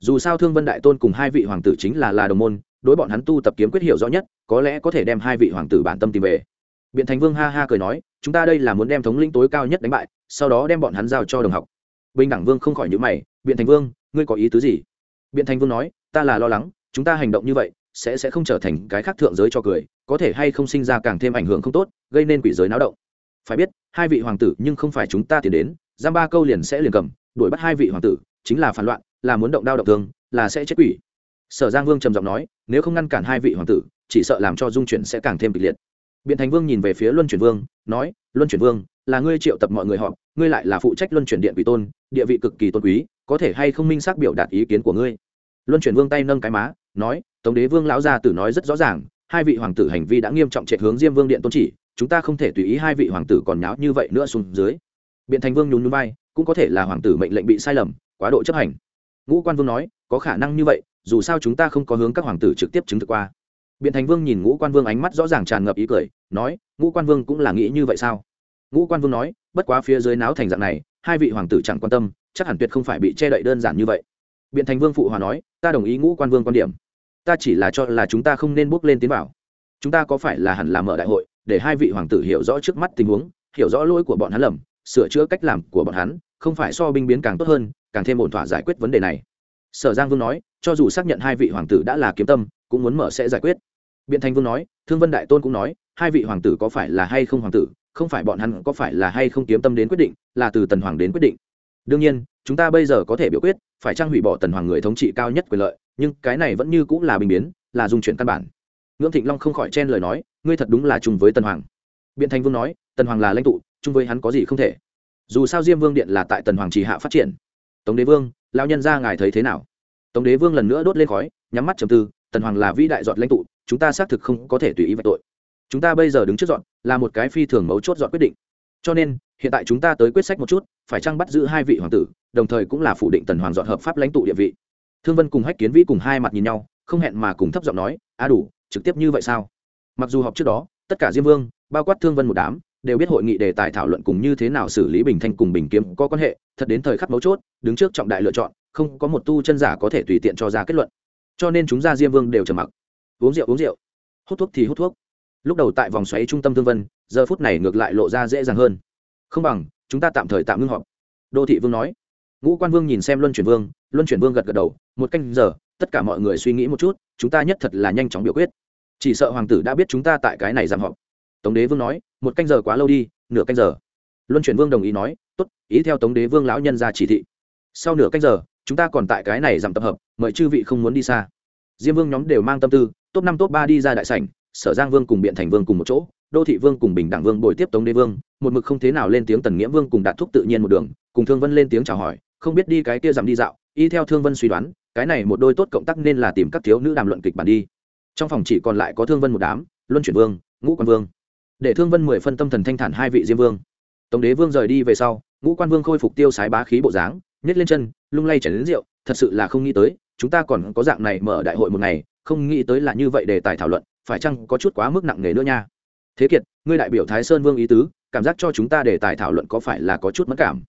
Dù sao thương vân đại tôn cùng hai vị hoàng tử chính là là đồng môn, đối bọn hắn tu tập kiếm quyết hiểu rõ nhất, có lẽ có thể đem hai vị hoàng tử bản tâm tìm về. Biện thành vương ha ha cười nói, chúng ta đây là muốn đem thống lĩnh tối cao nhất đánh bại, sau đó đem bọn hắn giao cho đồng học bình đẳng vương không khỏi nhữ mày, biện thành vương, ngươi có ý tứ gì? Biện thành vương nói, ta là lo lắng, chúng ta hành động như vậy, sẽ sẽ không trở thành cái khác thượng giới cho cười, có thể hay không sinh ra càng thêm ảnh hưởng không tốt, gây nên quỷ giới náo động. Phải biết, hai vị hoàng tử nhưng không phải chúng ta tiến đến, giam ba câu liền sẽ liền cầm, đuổi bắt hai vị hoàng tử, chính là phản loạn, là muốn động đao động thương, là sẽ chết quỷ. Sở giang vương trầm giọng nói, nếu không ngăn cản hai vị hoàng tử, chỉ sợ làm cho dung chuyển sẽ càng thêm kịch liệt. Biện thành vương nhìn về phía luân chuyển vương, nói, luân chuyển vương là ngươi triệu tập mọi người họp, ngươi lại là phụ trách luân chuyển điện quỷ tôn, địa vị cực kỳ tôn quý, có thể hay không minh xác biểu đạt ý kiến của ngươi? Luân chuyển vương tay nâng cái má, nói, tống đế vương lão gia tử nói rất rõ ràng, hai vị hoàng tử hành vi đã nghiêm trọng trệ hướng diêm vương điện tôn chỉ, chúng ta không thể tùy ý hai vị hoàng tử còn nháo như vậy nữa xuống dưới. Biện thành vương nhún núi bay cũng có thể là hoàng tử mệnh lệnh bị sai lầm, quá độ chấp hành. Ngũ quan vương nói, có khả năng như vậy, dù sao chúng ta không có hướng các hoàng tử trực tiếp chứng thực qua. Biện thành vương nhìn ngũ quan vương ánh mắt rõ ràng tràn ngập ý cười, nói, ngũ quan vương cũng là nghĩ như vậy sao? Ngũ quan vương nói, bất quá phía dưới náo thành dạng này, hai vị hoàng tử chẳng quan tâm, chắc hẳn tuyệt không phải bị che đậy đơn giản như vậy. Biện thành vương phụ hòa nói, ta đồng ý ngũ quan vương quan điểm. Ta chỉ là cho là chúng ta không nên bước lên tiến vào. Chúng ta có phải là hẳn là mở đại hội, để hai vị hoàng tử hiểu rõ trước mắt tình huống, hiểu rõ lỗi của bọn hắn lầm, sửa chữa cách làm của bọn hắn, không phải so binh biến càng tốt hơn, càng thêm ổn thỏa giải quyết vấn đề này. Sở giang vương nói, cho dù xác nhận hai vị hoàng tử đã là kiếm tâm, cũng muốn mở sẽ giải quyết. Biện thành vương nói, thương vân đại tôn cũng nói, hai vị hoàng tử có phải là hay không hoàng tử không phải bọn hắn có phải là hay không kiếm tâm đến quyết định, là từ tần hoàng đến quyết định. Đương nhiên, chúng ta bây giờ có thể biểu quyết, phải trang hủy bỏ tần hoàng người thống trị cao nhất quyền lợi, nhưng cái này vẫn như cũng là bình biến, là dung chuyển căn bản. Ngưỡng thịnh long không khỏi chen lời nói, ngươi thật đúng là chung với tần hoàng. Biện thành vương nói, tần hoàng là lãnh tụ, chung với hắn có gì không thể. Dù sao diêm vương điện là tại tần hoàng trì hạ phát triển. Tống đế vương lao nhân ra ngài thấy thế nào? Tống đế vương lần nữa đốt lên khói, nhắm mắt trầm tư, tần hoàng là vĩ đại dọn lãnh tụ, chúng ta xác thực không có thể tùy ý vạch tội. Chúng ta bây giờ đứng trước dọn là một cái phi thường mấu chốt dọn quyết định. Cho nên, hiện tại chúng ta tới quyết sách một chút, phải chăng bắt giữ hai vị hoàng tử, đồng thời cũng là phủ định tần hoàng dọn hợp pháp lãnh tụ địa vị. Thương vân cùng hách kiến vĩ cùng hai mặt nhìn nhau, không hẹn mà cùng thấp giọng nói, a đủ, trực tiếp như vậy sao? Mặc dù họp trước đó, tất cả diêm vương, bao quát thương vân một đám, đều biết hội nghị đề tài thảo luận cùng như thế nào xử lý bình thanh cùng bình kiếm có quan hệ, thật đến thời khắc mấu chốt, đứng trước trọng đại lựa chọn, không có một tu chân giả có thể tùy tiện cho ra kết luận. Cho nên chúng ra diêm vương đều trầm mặc. Uống rượu uống rượu. Hút thuốc thì hút thuốc lúc đầu tại vòng xoáy trung tâm thương vân, giờ phút này ngược lại lộ ra dễ dàng hơn. Không bằng, chúng ta tạm thời tạm ngưng họp. Đô thị vương nói. Ngũ quan vương nhìn xem luân chuyển vương, luân chuyển vương gật gật đầu, một canh giờ, tất cả mọi người suy nghĩ một chút, chúng ta nhất thật là nhanh chóng biểu quyết. Chỉ sợ hoàng tử đã biết chúng ta tại cái này giảm họp. Tống đế vương nói, một canh giờ quá lâu đi, nửa canh giờ. Luân chuyển vương đồng ý nói, tốt, ý theo tống đế vương lão nhân ra chỉ thị. Sau nửa canh giờ, chúng ta còn tại cái này giảm tập hợp, mời chư vị không muốn đi xa. Diêm vương nhóm đều mang tâm tư, top năm, top ba đi ra đại sảnh sở giang vương cùng biện thành vương cùng một chỗ, đô thị vương cùng bình đẳng vương bồi tiếp tống đế vương, một mực không thế nào lên tiếng tần nghĩa vương cùng đạt thúc tự nhiên một đường, cùng thương vân lên tiếng chào hỏi, không biết đi cái kia dặm đi dạo, y theo thương vân suy đoán, cái này một đôi tốt cộng tác nên là tìm các thiếu nữ đàm luận kịch bản đi. Trong phòng chỉ còn lại có thương vân một đám, luân chuyển vương, ngũ quan vương. Để thương vân mười phân tâm thần thanh thản hai vị diêm vương. Tống đế vương rời đi về sau, ngũ quan vương khôi phục tiêu sái bá khí bộ dáng, nhét lên chân, lung lay chảy đến rượu, thật sự là không nghĩ tới, chúng ta còn có dạng này mở đại hội một ngày, không nghĩ tới là như vậy để tài thảo luận phải chăng có chút quá mức nặng nề nữa nha? Thế kiệt, ngươi đại biểu thái sơn vương ý tứ, cảm giác cho chúng ta để tài thảo luận có phải là có chút mất cảm?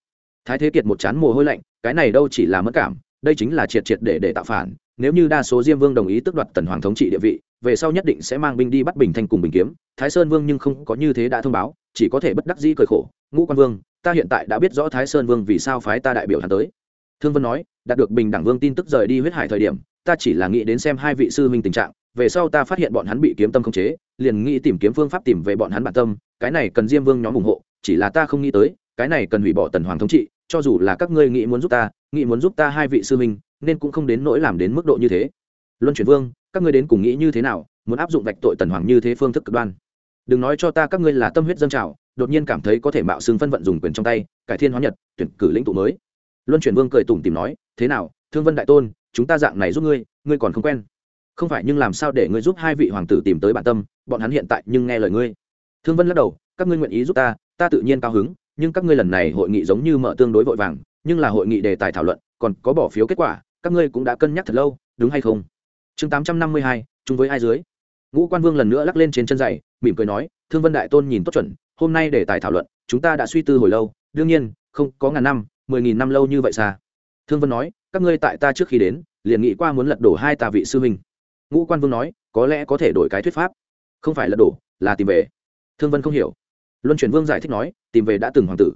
Thái thế kiệt một chán mồ hôi lạnh, cái này đâu chỉ là mất cảm, đây chính là triệt triệt để để tạo phản. Nếu như đa số diêm vương đồng ý tước đoạt tần hoàng thống trị địa vị, về sau nhất định sẽ mang binh đi bắt bình thanh cùng bình kiếm. Thái sơn vương nhưng không có như thế đã thông báo, chỉ có thể bất đắc dĩ cười khổ. Ngũ quan vương, ta hiện tại đã biết rõ thái sơn vương vì sao phái ta đại biểu hắn tới. Thương vân nói, đạt được bình đẳng vương tin tức rời đi huyết hải thời điểm, ta chỉ là nghĩ đến xem hai vị sư huynh tình trạng về sau ta phát hiện bọn hắn bị kiếm tâm khống chế, liền nghĩ tìm kiếm phương pháp tìm về bọn hắn bản tâm, cái này cần diêm vương nhóm ủng hộ, chỉ là ta không nghĩ tới, cái này cần hủy bỏ tần hoàng thống trị, cho dù là các ngươi nghĩ muốn giúp ta, nghĩ muốn giúp ta hai vị sư huynh, nên cũng không đến nỗi làm đến mức độ như thế. Luân chuyển vương, các ngươi đến cùng nghĩ như thế nào, muốn áp dụng vạch tội tần hoàng như thế phương thức cực đoan? Đừng nói cho ta các ngươi là tâm huyết dân trào, đột nhiên cảm thấy có thể mạo xương phân vận dùng quyền trong tay, cải thiên hóa nhật, tuyển cử lĩnh tụ mới. Luân chuyển vương cười tủm tìm nói, thế nào, thương vân đại tôn, chúng ta dạng này giúp ngươi ngươi còn không quen không phải nhưng làm sao để ngươi giúp hai vị hoàng tử tìm tới bản tâm, bọn hắn hiện tại nhưng nghe lời ngươi. Thương vân lắc đầu, các ngươi nguyện ý giúp ta ta tự nhiên cao hứng, nhưng các ngươi lần này hội nghị giống như mở tương đối vội vàng, nhưng là hội nghị đề tài thảo luận, còn có bỏ phiếu kết quả, các ngươi cũng đã cân nhắc thật lâu, đúng hay không? Chương tám trăm năm mươi hai, chung với hai dưới? Ngũ quan vương lần nữa lắc lên trên chân dày mỉm cười nói, thương vân đại tôn nhìn tốt chuẩn, hôm nay đề tài thảo luận, chúng ta đã suy tư hồi lâu, đương nhiên, không có ngàn năm, mười nghìn năm lâu như vậy xa. Thương vân nói, các ngươi tại ta trước khi đến, liền nghĩ qua muốn lật đổ hai tà vị sư huynh ngũ quan vương nói, có lẽ có thể đổi cái thuyết pháp. Không phải là đổ, là tìm về. Thương vân không hiểu. Luân chuyển vương giải thích nói, tìm về đã từng hoàng tử.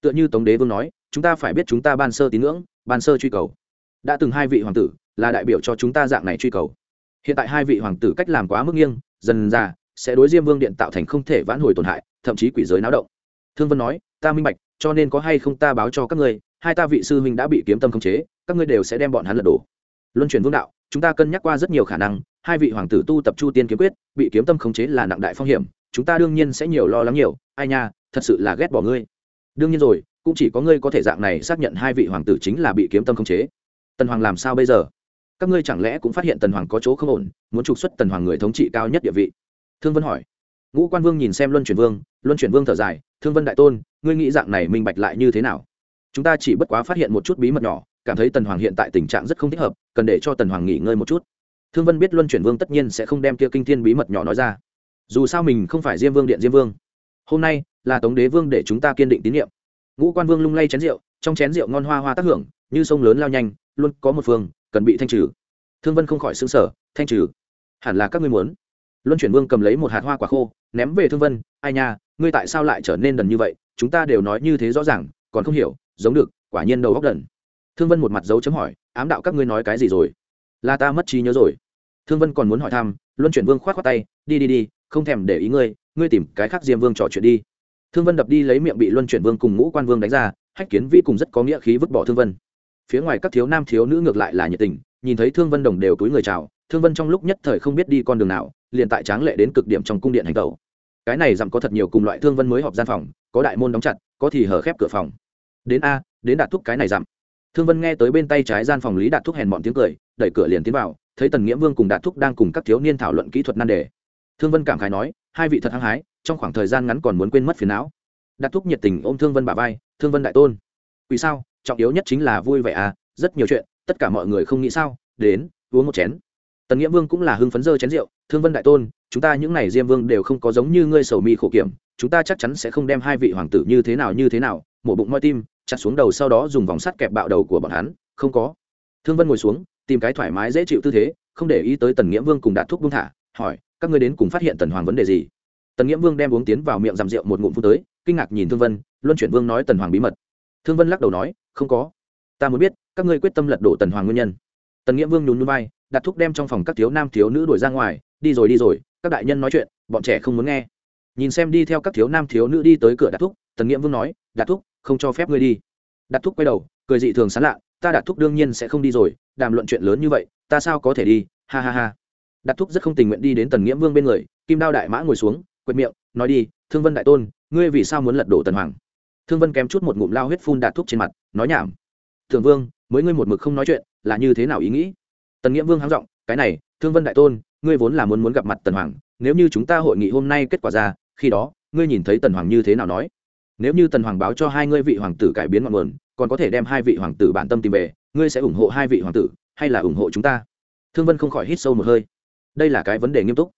Tựa như tống đế vương nói, chúng ta phải biết chúng ta ban sơ tín ngưỡng, ban sơ truy cầu. Đã từng hai vị hoàng tử là đại biểu cho chúng ta dạng này truy cầu. Hiện tại hai vị hoàng tử cách làm quá mức nghiêng, dần ra, sẽ đối diêm vương điện tạo thành không thể vãn hồi tổn hại, thậm chí quỷ giới náo động. Thương vân nói, ta minh bạch, cho nên có hay không ta báo cho các ngươi, hai ta vị sư huynh đã bị kiếm tâm khống chế, các ngươi đều sẽ đem bọn hắn lật đổ. Luân chuyển vương đạo chúng ta cân nhắc qua rất nhiều khả năng, hai vị hoàng tử tu tập chu tiên kiếm quyết, bị kiếm tâm khống chế là nặng đại phong hiểm, chúng ta đương nhiên sẽ nhiều lo lắng nhiều. Ai nha, thật sự là ghét bỏ ngươi. Đương nhiên rồi, cũng chỉ có ngươi có thể dạng này xác nhận hai vị hoàng tử chính là bị kiếm tâm khống chế. Tần hoàng làm sao bây giờ? Các ngươi chẳng lẽ cũng phát hiện tần hoàng có chỗ không ổn, muốn trục xuất tần hoàng người thống trị cao nhất địa vị? Thương vân hỏi. Ngũ quan vương nhìn xem luân chuyển vương, luân chuyển vương thở dài, thương vân đại tôn, ngươi nghĩ dạng này minh bạch lại như thế nào? Chúng ta chỉ bất quá phát hiện một chút bí mật nhỏ cảm thấy tần hoàng hiện tại tình trạng rất không thích hợp, cần để cho tần hoàng nghỉ ngơi một chút. Thương vân biết luân chuyển vương tất nhiên sẽ không đem kia kinh thiên bí mật nhỏ nói ra. Dù sao mình không phải diêm vương điện diêm vương. Hôm nay là tống đế vương để chúng ta kiên định tín nhiệm. Ngũ quan vương lung lay chén rượu, trong chén rượu ngon hoa hoa tác hưởng, như sông lớn lao nhanh, luôn có một phương, cần bị thanh trừ. Thương vân không khỏi xứng sở thanh trừ? Hẳn là các ngươi muốn. Luân chuyển vương cầm lấy một hạt hoa quả khô, ném về thương vân, ai nha, ngươi tại sao lại trở nên đần như vậy? Chúng ta đều nói như thế rõ ràng, còn không hiểu, giống được, quả nhiên đầu góc đần thương vân một mặt dấu chấm hỏi, ám đạo các ngươi nói cái gì rồi? Là ta mất trí nhớ rồi. Thương vân còn muốn hỏi thăm, luân chuyển vương k h o á t khoác tay, đi đi đi, không thèm để ý ngươi ngươi tìm cái khác diêm vương trò chuyện đi. Thương vân đập đi lấy miệng bị luân chuyển vương cùng ngũ quan vương đánh ra, hách kiến vi cùng rất có nghĩa khí vứt bỏ thương vân. Phía ngoài các thiếu nam thiếu nữ ngược lại là nhiệt tình, nhìn thấy thương vân đồng đều túi người chào, thương vân trong lúc nhất thời không biết đi con đường nào, liền tại tráng lệ đến cực điểm trong cung điện hành tẩu. Cái này dặm có thật nhiều cùng loại thương vân mới họp gian phòng, có đại môn đóng chặt, có thì hở khép cửa phòng. Đến a, đến đạt thúc cái này dặm thương vân nghe tới bên tay trái gian phòng lý đạt thúc hèn bọn tiếng cười, đẩy cửa liền tiến vào, thấy tần nghĩa vương cùng đạt thúc đang cùng các thiếu niên thảo luận kỹ thuật nan đề. Thương vân cảm khái nói, hai vị thật hăng hái, trong khoảng thời gian ngắn còn muốn quên mất phiền não. Đạt thúc nhiệt tình ôm thương vân bà vai, thương vân đại tôn, vì sao? Trọng yếu nhất chính là vui vẻ à rất nhiều chuyện, tất cả mọi người không nghĩ sao, đến, uống một chén. Tần nghĩa vương cũng là hưng phấn dơ chén rượu, thương vân đại tôn, chúng ta những n à y diêm vương đều không có giống như ngươi sầu mi khổ kiểm chúng ta chắc chắn sẽ không đem hai vị hoàng tử như thế nào như thế nào, mổ bụng moi tim, chặt xuống đầu sau đó dùng vòng sắt kẹp bạo đầu của bọn hắn, không có. Thương vân ngồi xuống, tìm cái thoải mái dễ chịu tư thế, không để ý tới tần nghĩa vương cùng đạt thuốc buông thả, hỏi, các ngươi đến cùng phát hiện tần hoàng vấn đề gì? Tần nghĩa vương đem uống tiến vào miệng rằm rượu một ngụm phút tới, kinh ngạc nhìn thương vân, luân chuyển vương nói tần hoàng bí mật. Thương vân lắc đầu nói, không có. Ta muốn biết, các ngươi quyết tâm lật đổ tần hoàng nguyên nhân. Tần nghĩa vương nhún núi bay đặt thuốc đem trong phòng các thiếu nam thiếu nữ đuổi ra ngoài, đi rồi đi rồi, các đại nhân nói chuyện, bọn trẻ không muốn nghe nhìn xem đi theo các thiếu nam thiếu nữ đi tới cửa đặt thuốc tần nghĩa vương nói đặt thuốc không cho phép ngươi đi. Đặt thuốc quay đầu, cười dị thường sán lạ, ta đặt thuốc đương nhiên sẽ không đi rồi, đàm luận chuyện lớn như vậy, ta sao có thể đi? Ha ha ha. Đặt thuốc rất không tình nguyện đi đến tần nghĩa vương bên người, kim đao đại mã ngồi xuống, quệt miệng, nói đi, thương vân đại tôn, ngươi vì sao muốn lật đổ tần hoàng? Thương vân kém chút một ngụm lao huyết phun đạt thuốc trên mặt, nói nhảm thường vương, mới ngươi một mực không nói chuyện, là như thế nào ý nghĩ? Tần nghĩa vương háng giọng, cái này, thương vân đại tôn, ngươi vốn là muốn muốn gặp mặt tần hoàng nếu như chúng ta hội nghị hôm nay kết quả ra, khi đó, ngươi nhìn thấy tần hoàng như thế nào nói? Nếu như tần hoàng báo cho hai ngươi vị hoàng tử cải biến ngọn nguồn, còn có thể đem hai vị hoàng tử bản tâm tìm về, ngươi sẽ ủng hộ hai vị hoàng tử, hay là ủng hộ chúng ta? Thương vân không khỏi hít sâu một hơi. Đây là cái vấn đề nghiêm túc.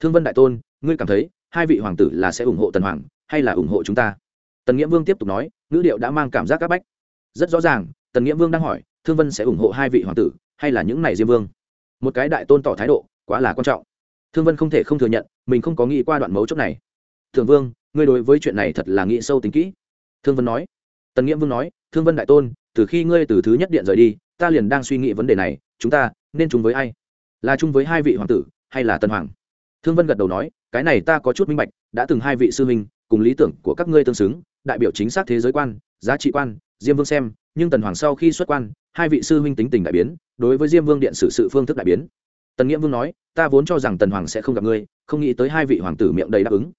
Thương vân đại tôn, ngươi cảm thấy, hai vị hoàng tử là sẽ ủng hộ tần hoàng, hay là ủng hộ chúng ta? Tần nghĩa vương tiếp tục nói, ngữ điệu đã mang cảm giác áp bách. Rất rõ ràng, tần nghĩa vương đang hỏi, thương vân sẽ ủng hộ hai vị hoàng tử, hay là những này diêm vương? Một cái đại tôn tỏ thái độ, quá là quan trọng thương vân không thể không thừa nhận, mình không có nghĩ qua đoạn mấu chốt này. Thường vương, ngươi đối với chuyện này thật là nghĩ sâu tính kỹ. Thương vân nói. Tần nghĩa vương nói, thương vân đại tôn, từ khi ngươi từ thứ nhất điện rời đi, ta liền đang suy nghĩ vấn đề này, chúng ta nên chung với ai? Là chung với hai vị hoàng tử, hay là tân hoàng? Thương vân gật đầu nói, cái này ta có chút minh bạch, đã từng hai vị sư huynh, cùng lý tưởng của các ngươi tương xứng, đại biểu chính xác thế giới quan, giá trị quan, diêm vương xem, nhưng tần hoàng sau khi xuất quan, hai vị sư huynh tính tình đại biến, đối với diêm vương điện xử sự phương thức đại biến tần nghĩa vương nói, ta vốn cho rằng tần hoàng sẽ không gặp ngươi, không nghĩ tới hai vị hoàng tử miệng đầy đáp ứng.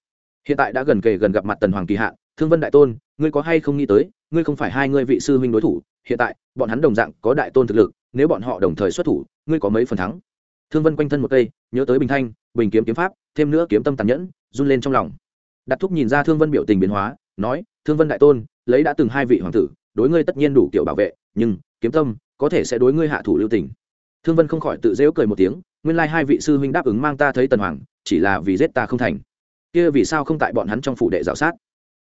Hiện tại đã gần kề gần gặp mặt tần hoàng kỳ hạn, thương vân đại tôn, ngươi có hay không nghĩ tới, ngươi không phải hai ngươi vị sư huynh đối thủ, hiện tại, bọn hắn đồng dạng có đại tôn thực lực, nếu bọn họ đồng thời xuất thủ, ngươi có mấy phần thắng? Thương vân quanh thân một cây, nhớ tới bình thanh, bình kiếm kiếm pháp, thêm nữa kiếm tâm tàn nhẫn, run lên trong lòng. Đặt thúc nhìn ra thương vân biểu tình biến hóa, nói, thương vân đại tôn, lấy đã từng hai vị hoàng tử, đối ngươi tất nhiên đủ kiểu bảo vệ, nhưng kiếm tâm có thể sẽ đối ngươi hạ thủ lưu tình thương vân không khỏi tự dễu cười một tiếng, nguyên lai hai vị sư huynh đáp ứng mang ta thấy tần hoàng, chỉ là vì giết ta không thành. Kia vì sao không tại bọn hắn trong phủ đệ dạo sát?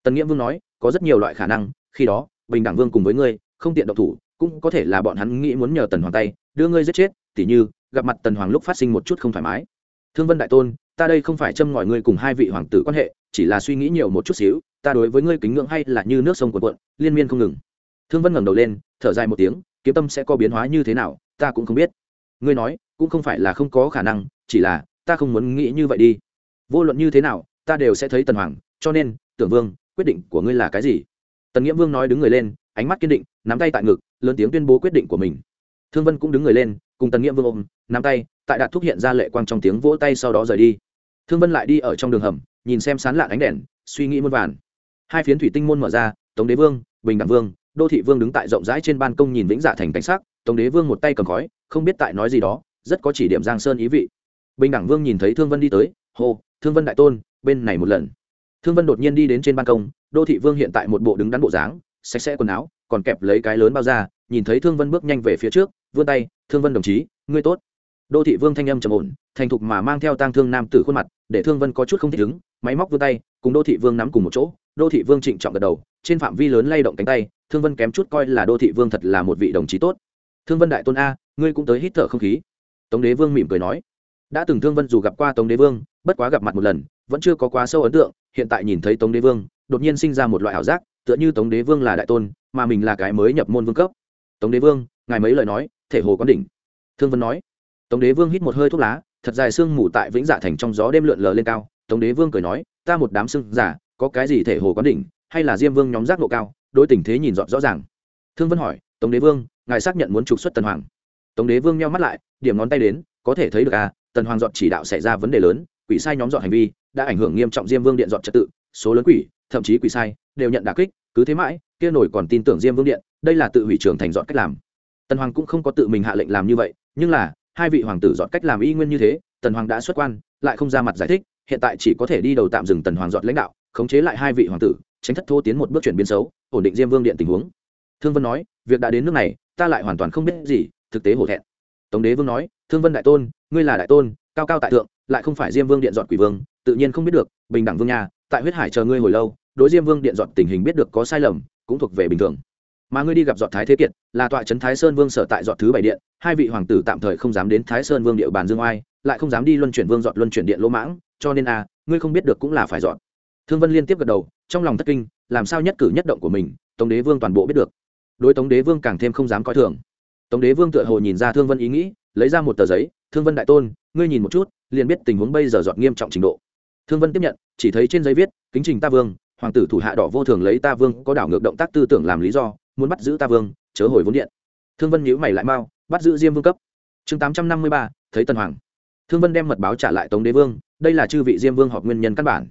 Tần nghĩa vương nói, có rất nhiều loại khả năng, khi đó, bình đẳng vương cùng với ngươi, không tiện độc thủ, cũng có thể là bọn hắn nghĩ muốn nhờ tần hoàng tay, đưa ngươi giết chết, tỉ như, gặp mặt tần hoàng lúc phát sinh một chút không thoải mái. Thương vân đại tôn, ta đây không phải châm ngòi ngươi cùng hai vị hoàng tử quan hệ, chỉ là suy nghĩ nhiều một chút xíu, ta đối với ngươi kính ngưỡng hay là như nước sông cuộn cuộn, liên miên không ngừng. Thương vân ngẩng đầu lên, thở dài một tiếng, kiếm tâm sẽ có biến hóa như thế nào, ta cũng không biết ngươi nói, cũng không phải là không có khả năng, chỉ là, ta không muốn nghĩ như vậy đi. Vô luận như thế nào, ta đều sẽ thấy tần hoàng, cho nên, tưởng vương, quyết định của ngươi là cái gì? Tần nghĩa vương nói đứng người lên, ánh mắt kiên định, nắm tay tại ngực, lớn tiếng tuyên bố quyết định của mình. Thương vân cũng đứng người lên, cùng tần nghĩa vương ôm, nắm tay, tại đạt thúc hiện ra lệ quang trong tiếng vỗ tay sau đó rời đi. Thương vân lại đi ở trong đường hầm, nhìn xem sán lạn ánh đèn, suy nghĩ muôn vàn. Hai phiến thủy tinh môn mở ra, tống đế vương, bình đẳng vương, đô thị vương đứng tại rộng rãi trên ban công nhìn vĩnh dạ thành cảnh sát tống đế vương một tay cầm khói không biết tại nói gì đó, rất có chỉ điểm giang sơn ý vị. Bình đẳng vương nhìn thấy thương vân đi tới, hô, thương vân đại tôn, bên này một lần. Thương vân đột nhiên đi đến trên ban công, đô thị vương hiện tại một bộ đứng đắn bộ dáng, sạch sẽ quần áo, còn kẹp lấy cái lớn bao ra nhìn thấy thương vân bước nhanh về phía trước, vươn tay, thương vân đồng chí, ngươi tốt. Đô thị vương thanh âm trầm ổn, thành thục mà mang theo tang thương nam tử khuôn mặt, để thương vân có chút không thích ứng, máy móc vươn tay, cùng đô thị vương nắm cùng một chỗ, đô thị vương trịnh trọng gật đầu, trên phạm vi lớn lay động cánh tay, thương vân kém chút coi là đô thị vương thật là một vị đồng chí tốt thương vân đại tôn a, ngươi cũng tới hít thở không khí. Tống đế vương mỉm cười nói. Đã từng thương vân dù gặp qua tống đế vương, bất quá gặp mặt một lần, vẫn chưa có quá sâu ấn tượng, hiện tại nhìn thấy tống đế vương, đột nhiên sinh ra một loại ảo giác, tựa như tống đế vương là đại tôn, mà mình là cái mới nhập môn vương cấp. Tống đế vương, ngài mấy lời nói, thể hồ quán đỉnh. Thương vân nói. Tống đế vương hít một hơi thuốc lá, thật dài sương mù tại vĩnh dạ thành trong gió đêm lượn lờ lên cao. Tống đế vương cười nói, ta một đám sưng giả, có cái gì thể hồ quán đỉnh, hay là diêm vương nhóm giác độ cao đôi tình thế nhìn rõ rõ ràng. Thương vân hỏi, tống đế vương ngài xác nhận muốn trục xuất tần hoàng. Tống đế vương nheo mắt lại, điểm ngón tay đến, có thể thấy được à tần hoàng dọn chỉ đạo xảy ra vấn đề lớn, quỷ sai nhóm dọn hành vi, đã ảnh hưởng nghiêm trọng diêm vương điện dọn trật tự, số lớn quỷ, thậm chí quỷ sai, đều nhận đà kích, cứ thế mãi, kia nổi còn tin tưởng diêm vương điện, đây là tự hủy trường thành dọn cách làm. Tần hoàng cũng không có tự mình hạ lệnh làm như vậy, nhưng là, hai vị hoàng tử dọn cách làm y nguyên như thế, tần hoàng đã xuất quan, lại không ra mặt giải thích, hiện tại chỉ có thể đi đầu tạm dừng tần hoàng dọn lãnh đạo, khống chế lại hai vị hoàng tử, tránh thất thô tiến một bước chuyển biến xấu, ổn định diêm vương điện tình huống. Thương vân nói việc đã đến nước này ta lại hoàn toàn không biết gì thực tế hổ thẹn. Tống đế vương nói thương vân đại tôn ngươi là đại tôn cao cao tại thượng lại không phải diêm vương điện dọn quỷ vương tự nhiên không biết được bình đẳng vương nhà tại huyết hải chờ ngươi hồi lâu đối diêm vương điện dọn tình hình biết được có sai lầm cũng thuộc về bình thường. Mà ngươi đi gặp dọn thái thế kiệt là tọa trấn thái sơn vương sở tại dọn thứ bảy điện hai vị hoàng tử tạm thời không dám đến thái sơn vương địa bàn dương oai lại không dám đi luân chuyển vương dọn luân chuyển điện lỗ mãng cho nên a à, ngươi không biết được cũng là phải dọn thương vân liên tiếp gật đầu trong lòng thất kinh làm sao nhất cử nhất động của mình tống đế vương toàn bộ biết được đối tống đế vương càng thêm không dám coi thường. Tống đế vương tựa hồ nhìn ra thương vân ý nghĩ, lấy ra một tờ giấy, thương vân đại tôn, ngươi nhìn một chút, liền biết tình huống bây giờ dọn nghiêm trọng trình độ. Thương vân tiếp nhận, chỉ thấy trên giấy viết, kính trình ta vương, hoàng tử thủ hạ đỏ vô thường lấy ta vương có đảo ngược động tác tư tưởng làm lý do, muốn bắt giữ ta vương, chớ hồi vốn điện. Thương vân nhíu mày lại mau, bắt giữ diêm vương cấp. Chương tám trăm năm mươi ba, thấy tần hoàng. Thương vân đem mật báo trả lại tống đế vương, đây là chư vị diêm vương họp nguyên nhân căn bản.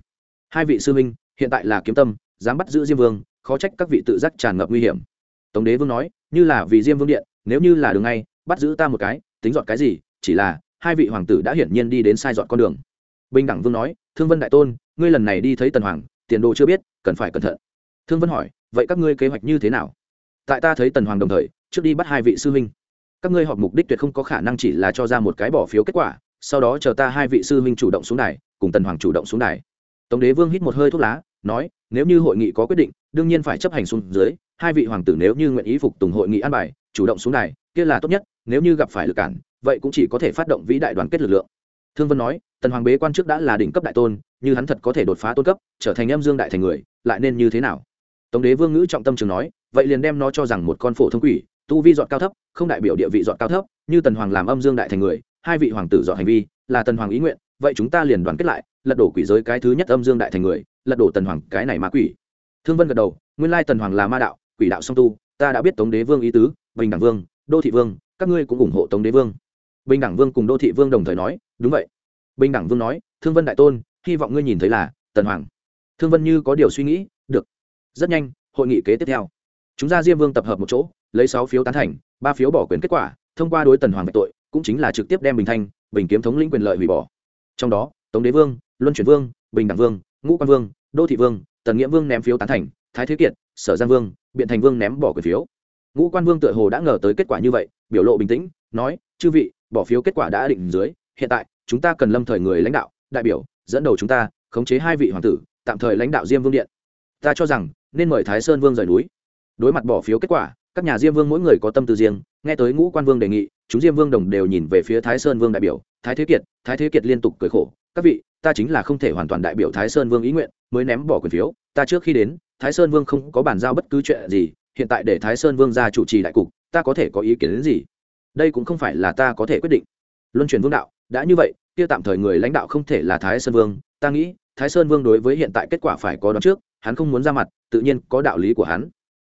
Hai vị sư minh hiện tại là kiếm tâm, dám bắt giữ diêm vương, khó trách các vị tự giác tràn ngập nguy hiểm tống đế vương nói, như là vì diêm vương điện, nếu như là đường ngay, bắt giữ ta một cái, tính dọn cái gì, chỉ là hai vị hoàng tử đã hiển nhiên đi đến sai dọn con đường. Bình đẳng vương nói, thương vân đại tôn, ngươi lần này đi thấy tần hoàng, tiền đồ chưa biết, cần phải cẩn thận. Thương vân hỏi, vậy các ngươi kế hoạch như thế nào? Tại ta thấy tần hoàng đồng thời, trước đi bắt hai vị sư huynh. Các ngươi họp mục đích tuyệt không có khả năng chỉ là cho ra một cái bỏ phiếu kết quả, sau đó chờ ta hai vị sư huynh chủ động xuống đài, cùng tần hoàng chủ động xuống đài. Tống đế vương hít một hơi thuốc lá nói, nếu như hội nghị có quyết định, đương nhiên phải chấp hành xuống dưới, hai vị hoàng tử nếu như nguyện ý phục tùng hội nghị an bài, chủ động xuống này kia là tốt nhất, nếu như gặp phải lực cản, vậy cũng chỉ có thể phát động vĩ đại đoàn kết lực lượng. Thương vân nói, tần hoàng bế quan trước đã là đỉnh cấp đại tôn, như hắn thật có thể đột phá tôn cấp, trở thành em dương đại thành người, lại nên như thế nào? Tống đế vương ngữ trọng tâm trường nói, vậy liền đem nó cho rằng một con phổ thông quỷ, tu vi dọn cao thấp, không đại biểu địa vị dọn cao thấp, như tần hoàng làm âm dương đại thành người, hai vị hoàng tử dọn hành vi, là tần hoàng ý nguyện, vậy chúng ta liền đoàn kết lại lật đổ quỷ giới cái thứ nhất âm dương đại thành người, lật đổ tần hoàng cái này ma quỷ. Thương vân gật đầu, nguyên lai tần hoàng là ma đạo, quỷ đạo song tu, ta đã biết tống đế vương ý tứ, bình đẳng vương, đô thị vương, các ngươi cũng ủng hộ tống đế vương. Bình đẳng vương cùng đô thị vương đồng thời nói, đúng vậy. Bình đẳng vương nói, thương vân đại tôn, hy vọng ngươi nhìn thấy là, tần hoàng. Thương vân như có điều suy nghĩ, được. Rất nhanh, hội nghị kế tiếp theo. Chúng ra diêm vương tập hợp một chỗ, lấy sáu phiếu tán thành, ba phiếu bỏ quyền kết quả, thông qua đối tần hoàng bạch tội, cũng chính là trực tiếp đem bình thanh, bình kiếm thống lĩnh quyền lợi hủy bỏ. Trong đó, tống đế vương luân chuyển vương, bình đẳng vương, ngũ quan vương, đô thị vương, tần nghĩa vương ném phiếu tán thành, thái thế kiệt, sở giang vương, biện thành vương ném bỏ quyền phiếu. Ngũ quan vương tựa hồ đã ngờ tới kết quả như vậy, biểu lộ bình tĩnh, nói, chư vị, bỏ phiếu kết quả đã định dưới, hiện tại, chúng ta cần lâm thời người lãnh đạo, đại biểu, dẫn đầu chúng ta, khống chế hai vị hoàng tử, tạm thời lãnh đạo diêm vương điện. Ta cho rằng, nên mời thái sơn vương rời núi. Đối mặt bỏ phiếu kết quả, các nhà diêm vương mỗi người có tâm tư riêng, nghe tới ngũ quan vương đề nghị, chúng diêm vương đồng đều nhìn về phía thái sơn vương đại biểu, thái thế kiệt, thái thế kiệt liên tục cười khổ các vị, ta chính là không thể hoàn toàn đại biểu thái sơn vương ý nguyện, mới ném bỏ quyền phiếu. Ta trước khi đến, thái sơn vương không có bàn giao bất cứ chuyện gì, hiện tại để thái sơn vương ra chủ trì đại cục, ta có thể có ý kiến đến gì? Đây cũng không phải là ta có thể quyết định. Luân chuyển vương đạo, đã như vậy, kia tạm thời người lãnh đạo không thể là thái sơn vương. Ta nghĩ, thái sơn vương đối với hiện tại kết quả phải có đón trước, hắn không muốn ra mặt, tự nhiên có đạo lý của hắn.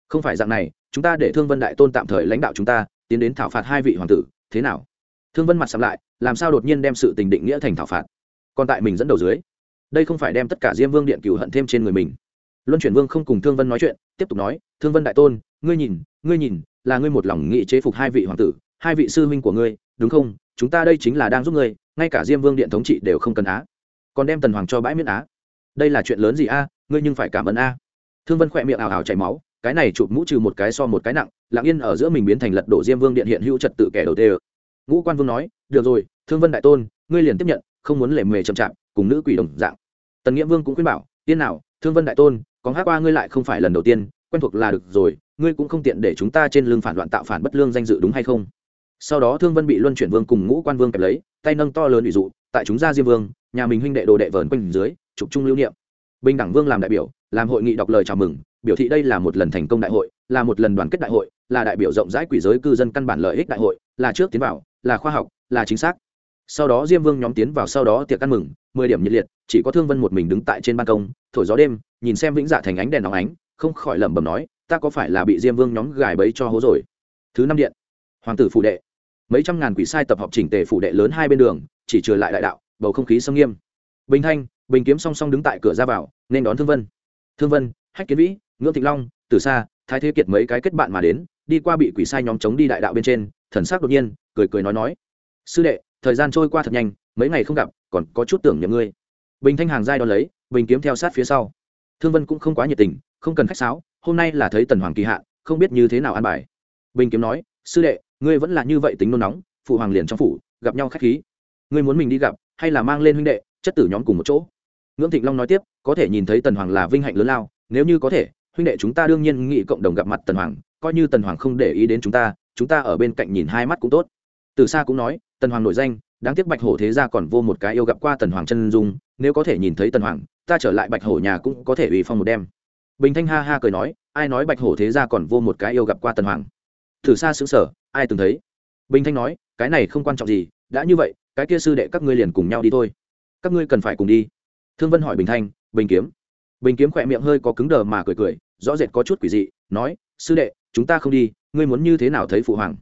Không phải dạng này, chúng ta để thương vân đại tôn tạm thời lãnh đạo chúng ta, tiến đến thảo phạt hai vị hoàng tử, thế nào? Thương vân mặt sắm lại, làm sao đột nhiên đem sự tình định nghĩa thành thảo phạt? Còn tại mình dẫn đầu dưới. Đây không phải đem tất cả diêm vương điện cửu hận thêm trên người mình. Luân chuyển vương không cùng thương vân nói chuyện, tiếp tục nói, thương vân đại tôn, ngươi nhìn ngươi nhìn, là ngươi một lòng nghị chế phục hai vị hoàng tử, hai vị sư huynh của ngươi, đúng không? Chúng ta đây chính là đang giúp ngươi, ngay cả diêm vương điện thống trị đều không cần á. Còn đem tần hoàng cho bãi miễn á. Đây là chuyện lớn gì a ngươi nhưng phải cảm ơn a thương vân khỏe miệng ảo ảo chảy máu, cái này chụp mũ trừ một cái so một cái nặng, lặng yên ở giữa mình biến thành lật đổ diêm vương điện hiện hữu trật tự kẻ đầu tê ngũ quan vương nói, được rồi, thương vân đại tôn, ngươi liền tiếp nhận không muốn lề mề chậm chạp, cùng nữ quỷ đồng dạng. Tần nghĩa vương cũng khuyên bảo, tiên nào, thương vân đại tôn, có hát qua ngươi lại không phải lần đầu tiên, quen thuộc là được rồi, ngươi cũng không tiện để chúng ta trên lưng phản loạn tạo phản bất lương danh dự đúng hay không? Sau đó thương vân bị luân chuyển vương cùng ngũ quan vương kẹp lấy, tay nâng to lớn ủy dụ, tại chúng gia diêm vương, nhà mình huynh đệ đồ đệ vờn quanh dưới, trục trung lưu niệm. Bình đẳng vương làm đại biểu, làm hội nghị đọc lời chào mừng, biểu thị đây là một lần thành công đại hội, là một lần đoàn kết đại hội, là đại biểu rộng rãi quỷ giới cư dân căn bản lợi ích đại hội, là trước tiến vào, là khoa học, là chính xác sau đó diêm vương nhóm tiến vào sau đó tiệc ăn mừng, mười điểm nhiệt liệt, chỉ có thương vân một mình đứng tại trên ban công, thổi gió đêm, nhìn xem vĩnh dạ thành ánh đèn nóng ánh, không khỏi lẩm bẩm nói, ta có phải là bị diêm vương nhóm gài bẫy cho hố rồi? Thứ năm điện, hoàng tử phủ đệ. Mấy trăm ngàn quỷ sai tập hợp chỉnh tề phủ đệ lớn hai bên đường, chỉ trừ lại đại đạo, bầu không khí sông nghiêm. Bình thanh, bình kiếm song song đứng tại cửa ra vào, nên đón thương vân. Thương vân, hách kiến vĩ, ngưỡng thịnh long từ xa thái thế kiệt mấy cái kết bạn mà đến, đi qua bị quỷ sai nhóm chống đi đại đạo bên trên. Thần sắc đột nhiên, cười cười nói nói. Sư đệ thời gian trôi qua thật nhanh mấy ngày không gặp còn có chút tưởng nhầm ngươi. Bình thanh hàng giai đo lấy bình kiếm theo sát phía sau. Thương vân cũng không quá nhiệt tình không cần khách sáo hôm nay là thấy tần hoàng kỳ hạ, không biết như thế nào an bài. Bình kiếm nói sư đệ ngươi vẫn là như vậy tính nôn nóng phụ hoàng liền trong phủ gặp nhau khách khí. Ngươi muốn mình đi gặp hay là mang lên huynh đệ chất tử nhóm cùng một chỗ? Ngưỡng thịnh long nói tiếp có thể nhìn thấy tần hoàng là vinh hạnh lớn lao nếu như có thể huynh đệ chúng ta đương nhiên nghị cộng đồng gặp mặt tần hoàng coi như tần hoàng không để ý đến chúng ta chúng ta ở bên cạnh nhìn hai mắt cũng tốt. Từ xa cũng nói tần hoàng nổi danh, đáng tiếc bạch hổ thế gia còn vô một cái yêu gặp qua tần hoàng chân dung, nếu có thể nhìn thấy tần hoàng, ta trở lại bạch hổ nhà cũng có thể ủy phong một đêm. Bình thanh ha ha cười nói, ai nói bạch hổ thế gia còn vô một cái yêu gặp qua tần hoàng? Thử xa xứng sở, ai từng thấy? Bình thanh nói, cái này không quan trọng gì, đã như vậy, cái kia sư đệ các ngươi liền cùng nhau đi thôi. Các ngươi cần phải cùng đi. Thương vân hỏi bình thanh, bình kiếm. Bình kiếm khỏe miệng hơi có cứng đờ mà cười cười, rõ rệt có chút quỷ dị, nói, sư đệ, chúng ta không đi, ngươi muốn như thế nào thấy phụ hoàng?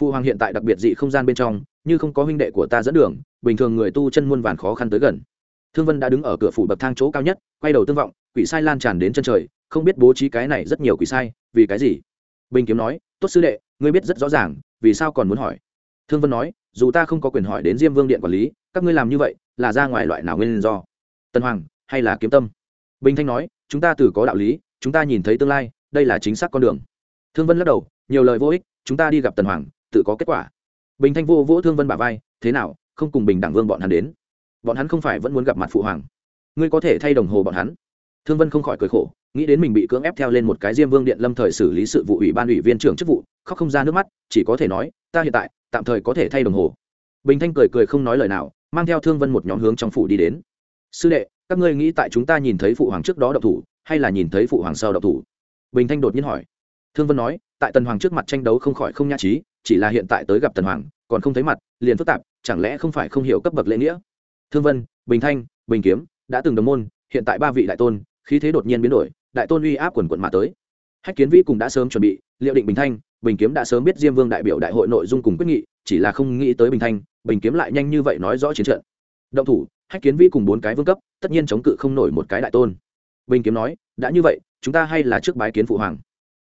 Phụ hoàng hiện tại đặc biệt dị không gian bên trong như không có huynh đệ của ta dẫn đường, bình thường người tu chân muôn vàn khó khăn tới gần. Thương vân đã đứng ở cửa phủ bậc thang chỗ cao nhất, quay đầu tương vọng, quỷ sai lan tràn đến chân trời, không biết bố trí cái này rất nhiều quỷ sai, vì cái gì? Bình kiếm nói, tốt sư đệ, ngươi biết rất rõ ràng, vì sao còn muốn hỏi? Thương vân nói, dù ta không có quyền hỏi đến diêm vương điện quản lý, các ngươi làm như vậy là ra ngoài loại nào nguyên do? Tân hoàng, hay là kiếm tâm? Bình thanh nói, chúng ta từ có đạo lý, chúng ta nhìn thấy tương lai, đây là chính xác con đường. Thương vân lắc đầu, nhiều lời vô ích, chúng ta đi gặp tần hoàng, tự có kết quả bình thanh vô vỗ thương vân bà vai, thế nào, không cùng bình đẳng vương bọn hắn đến? Bọn hắn không phải vẫn muốn gặp mặt phụ hoàng. Ngươi có thể thay đồng hồ bọn hắn. Thương vân không khỏi cười khổ, nghĩ đến mình bị cưỡng ép theo lên một cái diêm vương điện lâm thời xử lý sự vụ ủy ban ủy viên trưởng chức vụ, khóc không ra nước mắt, chỉ có thể nói, ta hiện tại, tạm thời có thể thay đồng hồ. Bình thanh cười cười không nói lời nào, mang theo thương vân một nhóm hướng trong phủ đi đến. Sư đệ, các ngươi nghĩ tại chúng ta nhìn thấy phụ hoàng trước đó đậu thủ, hay là nhìn thấy phụ hoàng sau đậu thủ? Bình thanh đột nhiên hỏi. Thương vân nói, tại tần hoàng trước mặt tranh đấu không khỏi không nhã trí chỉ là hiện tại tới gặp tần hoàng, còn không thấy mặt, liền phức tạp, chẳng lẽ không phải không hiểu cấp bậc lễ nghĩa? Thương vân, bình thanh, bình kiếm, đã từng đồng môn, hiện tại ba vị đại tôn, khí thế đột nhiên biến đổi, đại tôn uy áp quần quận mà tới. Hách kiến vĩ cũng đã sớm chuẩn bị, liệu định bình thanh, bình kiếm đã sớm biết diêm vương đại biểu đại hội nội dung cùng quyết nghị, chỉ là không nghĩ tới bình thanh, bình kiếm lại nhanh như vậy nói rõ chiến trận. Động thủ, hách kiến vĩ cùng bốn cái vương cấp, tất nhiên chống cự không nổi một cái đại tôn. Bình kiếm nói, đã như vậy, chúng ta hay là trước bái kiến phụ hoàng.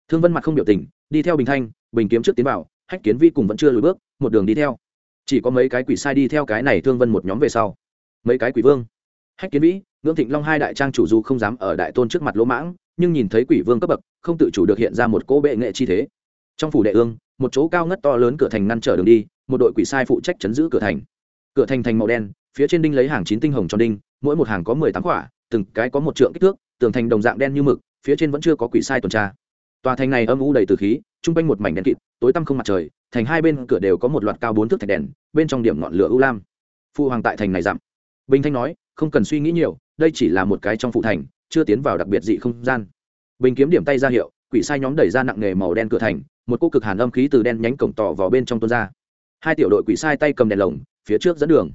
Thương vân mặt không biểu tình, đi theo bình thanh, bình kiếm trước tiến vào hách kiến Vi cùng vẫn chưa lùi bước, một đường đi theo. Chỉ có mấy cái quỷ sai đi theo cái này thương vân một nhóm về sau. Mấy cái quỷ vương. Hách kiến vĩ, ngưỡng thịnh long hai đại trang chủ dù không dám ở đại tôn trước mặt lỗ mãng, nhưng nhìn thấy quỷ vương cấp bậc, không tự chủ được hiện ra một cỗ bệ nghệ chi thế. Trong phủ đệ ương, một chỗ cao ngất to lớn cửa thành ngăn trở đường đi, một đội quỷ sai phụ trách chấn giữ cửa thành. Cửa thành thành màu đen, phía trên đinh lấy hàng chín tinh hồng tròn đinh, mỗi một hàng có mười tám quả, từng cái có một trượng kích thước, tường thành đồng dạng đen như mực, phía trên vẫn chưa có quỷ sai tuần tra. Tòa thành này âm u đầy từ khí chung quanh một mảnh đen kịt tối tăm không mặt trời, thành hai bên cửa đều có một loạt cao bốn thước thạch đèn, bên trong điểm ngọn lửa u lam. Phụ hoàng tại thành này dặm. Bình thanh nói, không cần suy nghĩ nhiều, đây chỉ là một cái trong phụ thành, chưa tiến vào đặc biệt dị không gian. Bình kiếm điểm tay ra hiệu, quỷ sai nhóm đẩy ra nặng nghề màu đen cửa thành, một cô cực hàn âm khí từ đen nhánh cổng tỏ vào bên trong tuôn ra. Hai tiểu đội quỷ sai tay cầm đèn lồng, phía trước dẫn đường.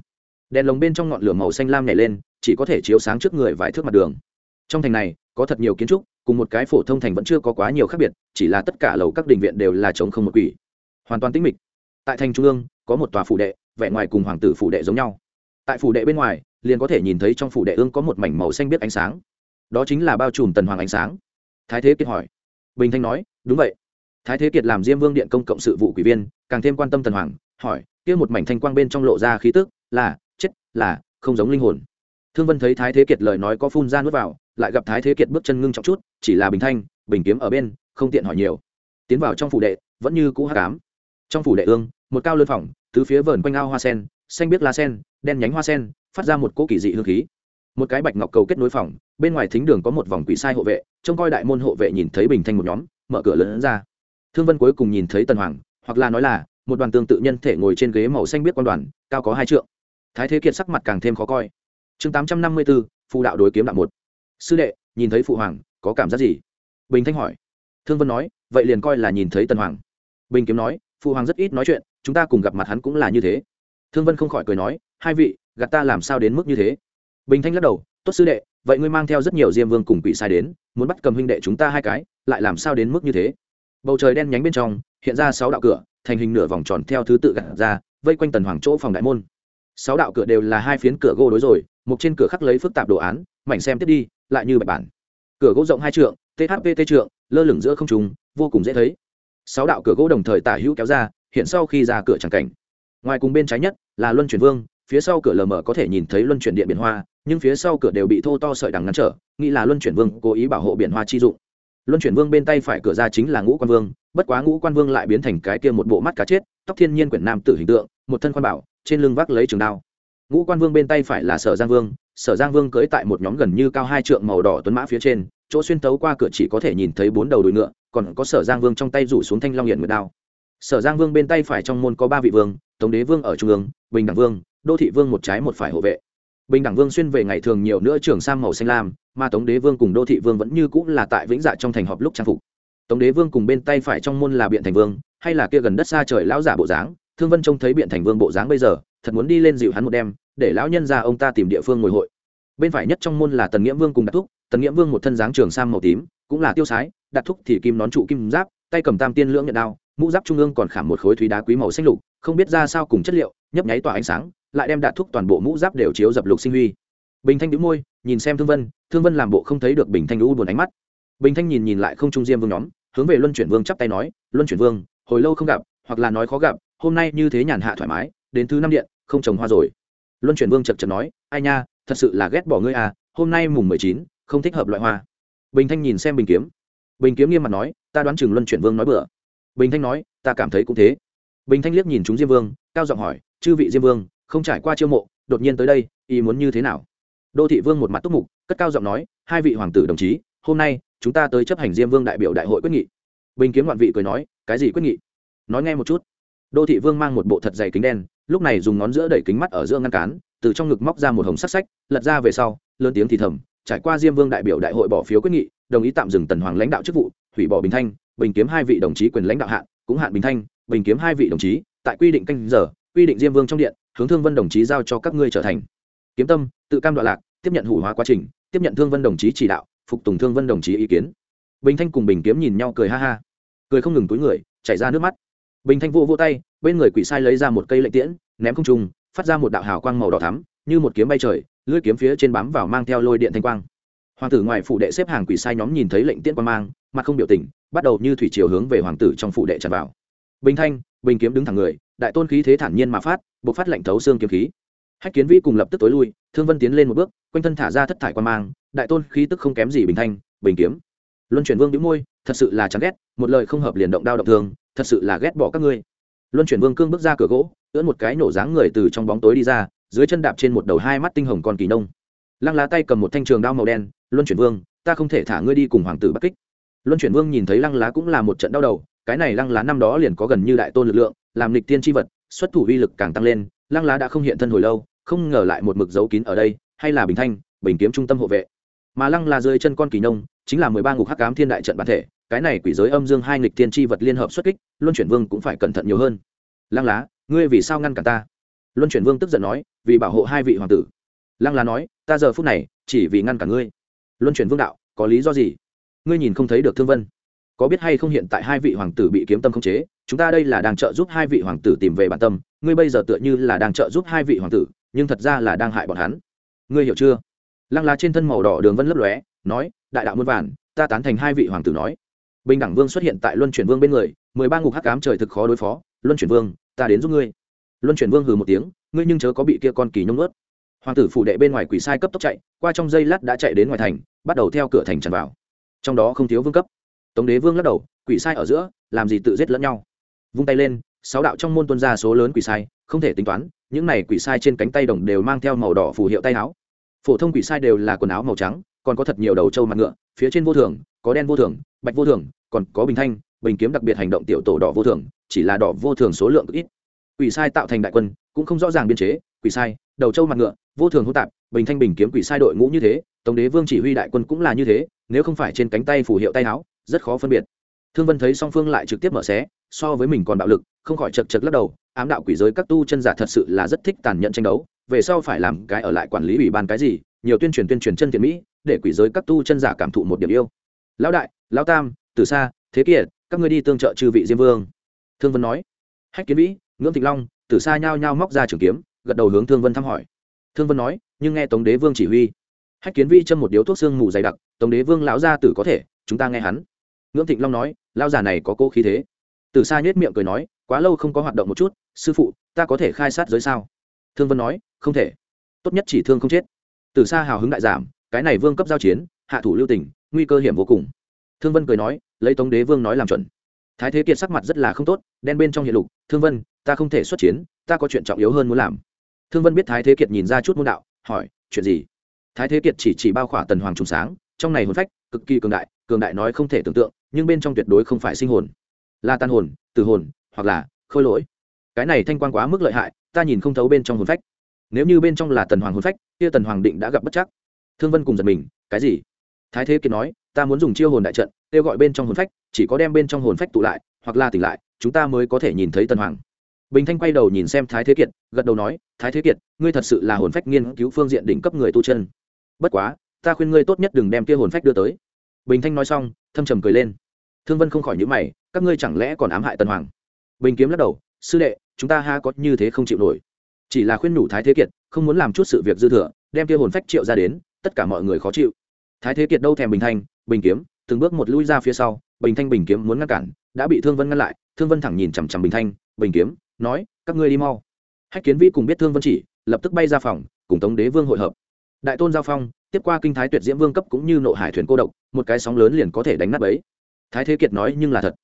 Đèn lồng bên trong ngọn lửa màu xanh lam nhảy lên, chỉ có thể chiếu sáng trước người vài thước mặt đường. Trong thành này, có thật nhiều kiến trúc cùng một cái phổ thông thành vẫn chưa có quá nhiều khác biệt, chỉ là tất cả lầu các đình viện đều là trống không một quỷ. Hoàn toàn tĩnh mịch. Tại thành trung ương, có một tòa phủ đệ, vẻ ngoài cùng hoàng tử phủ đệ giống nhau. Tại phủ đệ bên ngoài, liền có thể nhìn thấy trong phủ đệ ương có một mảnh màu xanh biết ánh sáng. Đó chính là bao trùm tần hoàng ánh sáng. Thái thế kiệt hỏi. Bình thanh nói, đúng vậy. Thái thế kiệt làm diêm vương điện công cộng sự vụ quỷ viên, càng thêm quan tâm tần hoàng, hỏi, kia một mảnh thanh quang bên trong lộ ra khí tức, là, chết, là, không giống linh hồn. Thương vân thấy thái thế kiệt lời nói có phun ra nuốt vào lại gặp thái thế kiệt bước chân ngưng trọng chút, chỉ là bình thanh, bình kiếm ở bên, không tiện hỏi nhiều. Tiến vào trong phủ đệ, vẫn như cũ hát cám trong phủ đệ ương, một cao lân phòng, tứ phía vờn quanh ao hoa sen, xanh biếc lá sen, đen nhánh hoa sen, phát ra một cỗ kỳ dị hương khí. Một cái bạch ngọc cầu kết nối phòng, bên ngoài thính đường có một vòng quỷ sai hộ vệ, trông coi đại môn hộ vệ nhìn thấy bình thanh một nhóm, mở cửa lớn ra. Thương vân cuối cùng nhìn thấy tần hoàng, hoặc là nói là, một đoàn tương tự nhân thể ngồi trên ghế màu xanh biết quan đoàn, cao có hai trượng. Thái thế kiệt sắc mặt càng thêm khó coi. Chương tám trăm năm mươi bốn phụ đạo đối kiếm đạo một sư đệ, nhìn thấy phụ hoàng, có cảm giác gì? Bình thanh hỏi. Thương vân nói, vậy liền coi là nhìn thấy tần hoàng. Bình kiếm nói, phụ hoàng rất ít nói chuyện, chúng ta cùng gặp mặt hắn cũng là như thế. Thương vân không khỏi cười nói, hai vị, gạt ta làm sao đến mức như thế? Bình thanh lắc đầu, tốt sư đệ, vậy ngươi mang theo rất nhiều diêm vương cùng quỷ sai đến, muốn bắt cầm huynh đệ chúng ta hai cái, lại làm sao đến mức như thế? Bầu trời đen nhánh bên trong, hiện ra sáu đạo cửa, thành hình nửa vòng tròn theo thứ tự gạt ra, vây quanh tần hoàng chỗ phòng đại môn. Sáu đạo cửa đều là hai phiến cửa gỗ đối rồi, một trên cửa khắc lấy phức tạp đồ án, mảnh xem tiếp đi lại như bạch bản. Cửa gỗ rộng hai trượng thpt trượng, lơ lửng giữa không trùng vô cùng dễ thấy. Sáu đạo cửa gỗ đồng thời tả hữu kéo ra, hiện sau khi ra cửa tràng cảnh. Ngoài cùng bên trái nhất là luân chuyển vương, phía sau cửa lờ mờ có thể nhìn thấy luân chuyển điện biển hoa, nhưng phía sau cửa đều bị thô to sợi đằng ngăn trở, nghĩ là luân chuyển vương cố ý bảo hộ biển hoa chi dụng. Luân chuyển vương bên tay phải cửa ra chính là ngũ quan vương, bất quá ngũ quan vương lại biến thành cái kia một bộ mắt cá chết, tóc thiên nhiên quyển nam tử hình tượng, một thân quan bảo, trên lưng vác lấy trường đao ngũ quan vương bên tay phải là sở giang vương, sở giang vương cưới tại một nhóm gần như cao hai trượng màu đỏ tuấn mã phía trên, chỗ xuyên tấu qua cửa chỉ có thể nhìn thấy bốn đầu đùi ngựa, còn có sở giang vương trong tay rủ xuống thanh long hiện nguyệt đao. Sở giang vương bên tay phải trong môn có ba vị vương, tống đế vương ở trung ương, bình đẳng vương, đô thị vương một trái một phải hộ vệ. Bình đẳng vương xuyên về ngày thường nhiều nữa trường sang màu xanh lam, mà tống đế vương cùng đô thị vương vẫn như cũng là tại vĩnh dạ trong thành họp lúc trang phục. Tống đế vương cùng bên tay phải trong môn là biện thành vương, hay là kia gần đất xa trời lão giả bộ dáng, thương vân trông thấy biện thành vương bộ dáng bây giờ thật muốn đi lên dịu hắn một đêm, để lão nhân ra ông ta tìm địa phương ngồi hội. Bên phải nhất trong môn là tần nghĩa vương cùng đạt thúc, tần nghĩa vương một thân dáng trường sang màu tím, cũng là tiêu sái, đạt thúc thì kim nón trụ kim giáp, tay cầm tam tiên lưỡng nhận đao, mũ giáp trung ương còn khảm một khối thúy đá quý màu xanh lục, không biết ra sao cùng chất liệu, nhấp nháy tỏa ánh sáng, lại đem đạt thúc toàn bộ mũ giáp đều chiếu dập lục sinh huy. Bình thanh đĩu môi, nhìn xem thương vân thương vân làm bộ không thấy được bình thanh u buồn ánh mắt. Bình thanh nhìn nhìn lại không trung diêm vương nhóm, hướng về luân chuyển vương chắp tay nói, luân chuyển vương, hồi lâu không gặp, hoặc là nói khó gặp, hôm nay như thế nhàn hạ thoải mái, đến thứ năm điện không trồng hoa rồi. Luân chuyển vương chật chật nói, ai nha, thật sự là ghét bỏ ngươi à hôm nay mùng mười chín, không thích hợp loại hoa. Bình thanh nhìn xem bình kiếm. Bình kiếm nghiêm mặt nói, ta đoán chừng luân chuyển vương nói bừa. Bình thanh nói, ta cảm thấy cũng thế. Bình thanh liếc nhìn chúng diêm vương, cao giọng hỏi, chư vị diêm vương, không trải qua chiêu mộ, đột nhiên tới đây, ý muốn như thế nào? Đô thị vương một mặt túc mục, cất cao giọng nói, hai vị hoàng tử đồng chí, hôm nay, chúng ta tới chấp hành diêm vương đại biểu đại hội quyết nghị. Bình kiếm ngoạn vị cười nói, cái gì quyết nghị? Nói nghe một chút. Đô thị vương mang một bộ thật dày kính đen lúc này dùng ngón giữa đẩy kính mắt ở giữa ngăn cán, từ trong ngực móc ra một hồng sắc sách, lật ra về sau, lớn tiếng thì thầm, trải qua diêm vương đại biểu đại hội bỏ phiếu quyết nghị, đồng ý tạm dừng tần hoàng lãnh đạo chức vụ, hủy bỏ bình thanh, bình kiếm hai vị đồng chí quyền lãnh đạo hạn, cũng hạn bình thanh, bình kiếm hai vị đồng chí, tại quy định canh giờ, quy định diêm vương trong điện, hướng thương vân đồng chí giao cho các ngươi trở thành. Kiếm tâm, tự cam đoạn lạc, tiếp nhận hủ hóa quá trình, tiếp nhận thương vân đồng chí chỉ đạo, phục tùng thương vân đồng chí ý kiến. Bình thanh cùng bình kiếm nhìn nhau cười ha ha, cười không ngừng túi người, chảy ra nước mắt. Bình thanh vô vô tay bên người quỷ sai lấy ra một cây lệnh tiễn, ném không trung, phát ra một đạo hào quang màu đỏ thắm, như một kiếm bay trời, lưỡi kiếm phía trên bám vào mang theo lôi điện thanh quang. Hoàng tử ngoài phủ đệ xếp hàng quỷ sai nhóm nhìn thấy lệnh tiễn quang mang, mặt không biểu tình, bắt đầu như thủy chiều hướng về hoàng tử trong phủ đệ tràn vào. Bình thanh, bình kiếm đứng thẳng người, đại tôn khí thế thản nhiên mà phát buộc phát lệnh thấu xương kiếm khí. Hách kiến vĩ cùng lập tức tối lui, thương vân tiến lên một bước, quanh thân thả ra thất thải quan mang, đại tôn khí tức không kém gì bình thanh, bình kiếm. Luân chuyển vương đĩu môi, thật sự là chán ghét, một lời không hợp liền động đao động thường thật sự là ghét bỏ các ngươi luân chuyển vương cương bước ra cửa gỗ, ưỡn một cái nổ dáng người từ trong bóng tối đi ra, dưới chân đạp trên một đầu hai mắt tinh hồng con kỳ nông. Lăng lá tay cầm một thanh trường đao màu đen, luân chuyển vương, ta không thể thả ngươi đi cùng hoàng tử bắc kích. Luân chuyển vương nhìn thấy lăng lá cũng là một trận đau đầu, cái này lăng lá năm đó liền có gần như đại tôn lực lượng, làm lịch tiên tri vật, xuất thủ uy lực càng tăng lên, lăng lá đã không hiện thân hồi lâu, không ngờ lại một mực dấu kín ở đây, hay là bình thanh, bình kiếm trung tâm hộ vệ. Mà lăng là rơi chân con kỳ nông, chính là mười ba ngục hắc cám thiên đại trận bản thể cái này quỷ giới âm dương hai nghịch thiên tri vật liên hợp xuất kích, luân chuyển vương cũng phải cẩn thận nhiều hơn. Lăng lá, ngươi vì sao ngăn cản ta? Luân chuyển vương tức giận nói, vì bảo hộ hai vị hoàng tử. Lăng lá nói, ta giờ phút này chỉ vì ngăn cản ngươi. Luân chuyển vương đạo, có lý do gì? Ngươi nhìn không thấy được thương vân. Có biết hay không hiện tại hai vị hoàng tử bị kiếm tâm khống chế? Chúng ta đây là đang trợ giúp hai vị hoàng tử tìm về bản tâm. Ngươi bây giờ tựa như là đang trợ giúp hai vị hoàng tử, nhưng thật ra là đang hại bọn hắn. Ngươi hiểu chưa? Lăng lá trên thân màu đỏ đường vân lấp lóe, nói, đại đạo muôn vàn, ta tán thành hai vị hoàng tử nói bình đẳng vương xuất hiện tại luân chuyển vương bên người, mười ba ngục hắc cám trời thực khó đối phó. Luân chuyển vương, ta đến giúp ngươi. Luân chuyển vương hừ một tiếng, ngươi nhưng chớ có bị kia con kỳ nhông ướt hoàng tử phủ đệ bên ngoài quỷ sai cấp tốc chạy, qua trong giây lát đã chạy đến ngoài thành, bắt đầu theo cửa thành tràn vào. Trong đó không thiếu vương cấp. Tống đế vương lắc đầu, quỷ sai ở giữa, làm gì tự giết lẫn nhau. Vung tay lên, sáu đạo trong môn tuân ra số lớn quỷ sai, không thể tính toán, những này quỷ sai trên cánh tay đồng đều mang theo màu đỏ phù hiệu tay áo. Phổ thông quỷ sai đều là quần áo màu trắng, còn có thật nhiều đầu trâu mặt ngựa, phía trên vô thường, có đen vô thường, bạch vô thường còn có bình thanh, bình kiếm đặc biệt hành động tiểu tổ đỏ vô thường, chỉ là đỏ vô thường số lượng ít. Quỷ sai tạo thành đại quân, cũng không rõ ràng biên chế, quỷ sai, đầu trâu mặt ngựa, vô thường hỗn tạp, bình thanh bình kiếm quỷ sai đội ngũ như thế tổng đế vương chỉ huy đại quân cũng là như thế, nếu không phải trên cánh tay phủ hiệu tay áo rất khó phân biệt. Thương vân thấy song phương lại trực tiếp mở xé, so với mình còn bạo lực, không khỏi chật chật lắc đầu, ám đạo quỷ giới các tu chân giả thật sự là rất thích tàn nhẫn tranh đấu, về sau phải làm cái ở lại quản lý ủy ban cái gì, nhiều tuyên truyền tuyên truyền chân thiện mỹ, để quỷ giới các tu chân giả cảm thụ một điểm yêu. Lão đại, lão tam từ xa, thế kiệt các ngươi đi tương trợ chư vị diêm vương. Thương vân nói. Hách kiến vĩ, ngưỡng thịnh long, từ xa nhao nhao móc ra trường kiếm, gật đầu hướng thương vân thăm hỏi. Thương vân nói, nhưng nghe tống đế vương chỉ huy. Hách kiến vĩ châm một điếu thuốc xương mù dày đặc, tống đế vương lão gia tử có thể, chúng ta nghe hắn. Ngưỡng thịnh long nói, lão già này có cô khí thế. Từ xa nhếch miệng cười nói, quá lâu không có hoạt động một chút, sư phụ, ta có thể khai sát giới sao? Thương vân nói, không thể. Tốt nhất chỉ thương không chết. Từ xa hào hứng đại giảm, cái này vương cấp giao chiến, hạ thủ lưu tình, nguy cơ hiểm vô cùng. Thương vân cười nói lấy tống đế vương nói làm chuẩn. Thái thế kiệt sắc mặt rất là không tốt, đen bên trong hiện lục, thương vân, ta không thể xuất chiến, ta có chuyện trọng yếu hơn muốn làm. Thương vân biết thái thế kiệt nhìn ra chút môn đạo, hỏi, chuyện gì? Thái thế kiệt chỉ chỉ bao khỏa tần hoàng trùng sáng, trong này hồn phách cực kỳ cường đại cường đại nói không thể tưởng tượng, nhưng bên trong tuyệt đối không phải sinh hồn. Là tan hồn từ hồn, hoặc là khôi lỗi. Cái này thanh quan quá mức lợi hại, ta nhìn không thấu bên trong hồn phách. Nếu như bên trong là tần hoàng hồn phách, kia tần hoàng định đã gặp bất chắc. Thương vân cùng giật mình, cái gì? Thái thế kiệt nói, ta muốn dùng chiêu hồn đại trận kêu gọi bên trong hồn phách, chỉ có đem bên trong hồn phách tụ lại, hoặc là tỉnh lại, chúng ta mới có thể nhìn thấy tân hoàng. Bình thanh quay đầu nhìn xem thái thế kiệt, gật đầu nói, thái thế kiệt, ngươi thật sự là hồn phách nghiên cứu phương diện đỉnh cấp người tu chân. Bất quá, ta khuyên ngươi tốt nhất đừng đem kia hồn phách đưa tới. Bình thanh nói xong, thâm trầm cười lên. Thương vân không khỏi nhữ mày, các ngươi chẳng lẽ còn ám hại tân hoàng? Bình kiếm lắc đầu, sư đệ, chúng ta ha có như thế không chịu nổi. Chỉ là khuyên nhủ thái thế kiệt, không muốn làm chút sự việc dư thừa, đem kia hồn phách triệu ra đến, tất cả mọi người khó chịu. Thái thế kiệt đâu thèm bình thanh, bình kiếm từng bước một lui ra phía sau, bình thanh bình kiếm muốn ngăn cản, đã bị thương vân ngăn lại, thương vân thẳng nhìn chằm chằm bình thanh, bình kiếm, nói, các ngươi đi mau. Hách kiến vĩ cùng biết thương vân chỉ, lập tức bay ra phòng, cùng tống đế vương hội hợp. Đại tôn giao phong, tiếp qua kinh thái tuyệt diễm vương cấp cũng như nộ hải thuyền cô độc, một cái sóng lớn liền có thể đánh nát bấy. Thái thế kiệt nói, nhưng là thật.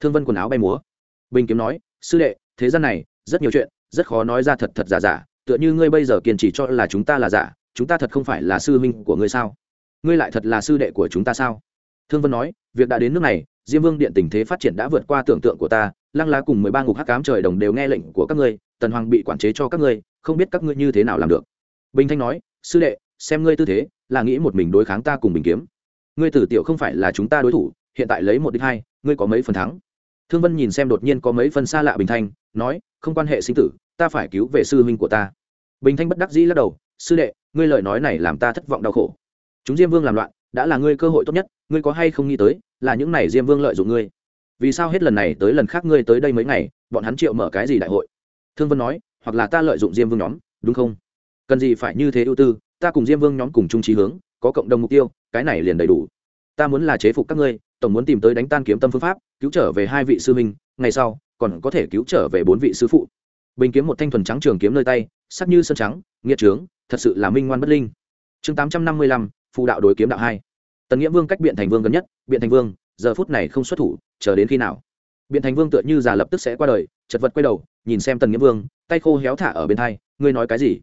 Thương vân quần áo bay múa. Bình kiếm nói, sư đệ, thế gian này, rất nhiều chuyện, rất khó nói ra thật thật giả giả, tựa như ngươi bây giờ kiên trì cho là chúng ta là giả, chúng ta thật không phải là sư huynh của ngươi sao? Ngươi lại thật là sư đệ của chúng ta sao? Thương vân nói, việc đã đến nước này, diêm vương điện tình thế phát triển đã vượt qua tưởng tượng của ta, lăng lá cùng mười ba ngục hắc cám trời đồng đều nghe lệnh của các ngươi, tần hoàng bị quản chế cho các ngươi, không biết các ngươi như thế nào làm được. Bình thanh nói, sư đệ, xem ngươi tư thế, là nghĩ một mình đối kháng ta cùng bình kiếm. Ngươi tử tiểu không phải là chúng ta đối thủ, hiện tại lấy một đích hai, ngươi có mấy phần thắng? Thương vân nhìn xem đột nhiên có mấy phần xa lạ bình thanh, nói, không quan hệ sinh tử, ta phải cứu về sư huynh của ta. Bình thanh bất đắc dĩ lắc đầu, sư đệ, ngươi lời nói này làm ta thất vọng đau khổ. Chúng diêm vương làm loạn đã là ngươi cơ hội tốt nhất, ngươi có hay không nghĩ tới là những này diêm vương lợi dụng ngươi? Vì sao hết lần này tới lần khác ngươi tới đây mấy ngày, bọn hắn triệu mở cái gì đại hội? Thương vân nói, hoặc là ta lợi dụng diêm vương nhóm, đúng không? Cần gì phải như thế ưu tư, ta cùng diêm vương nhóm cùng chung trí hướng, có cộng đồng mục tiêu, cái này liền đầy đủ. Ta muốn là chế phục các ngươi, tổng muốn tìm tới đánh tan kiếm tâm phương pháp, cứu trở về hai vị sư minh ngày sau, còn có thể cứu trở về bốn vị sư phụ. Bình kiếm một thanh thuần trắng trường kiếm nơi tay, sắc như sơn trắng, nghiệt trướng, thật sự là minh ngoan bất linh. Chương tám trăm năm mươi lăm phụ đạo đối kiếm đạo hai. Tần nghĩa vương cách biện thành vương gần nhất, biện thành vương, giờ phút này không xuất thủ, chờ đến khi nào? Biện thành vương tựa như già lập tức sẽ qua đời, chật vật quay đầu, nhìn xem tần nghĩa vương, tay khô héo thả ở bên thai, ngươi nói cái gì?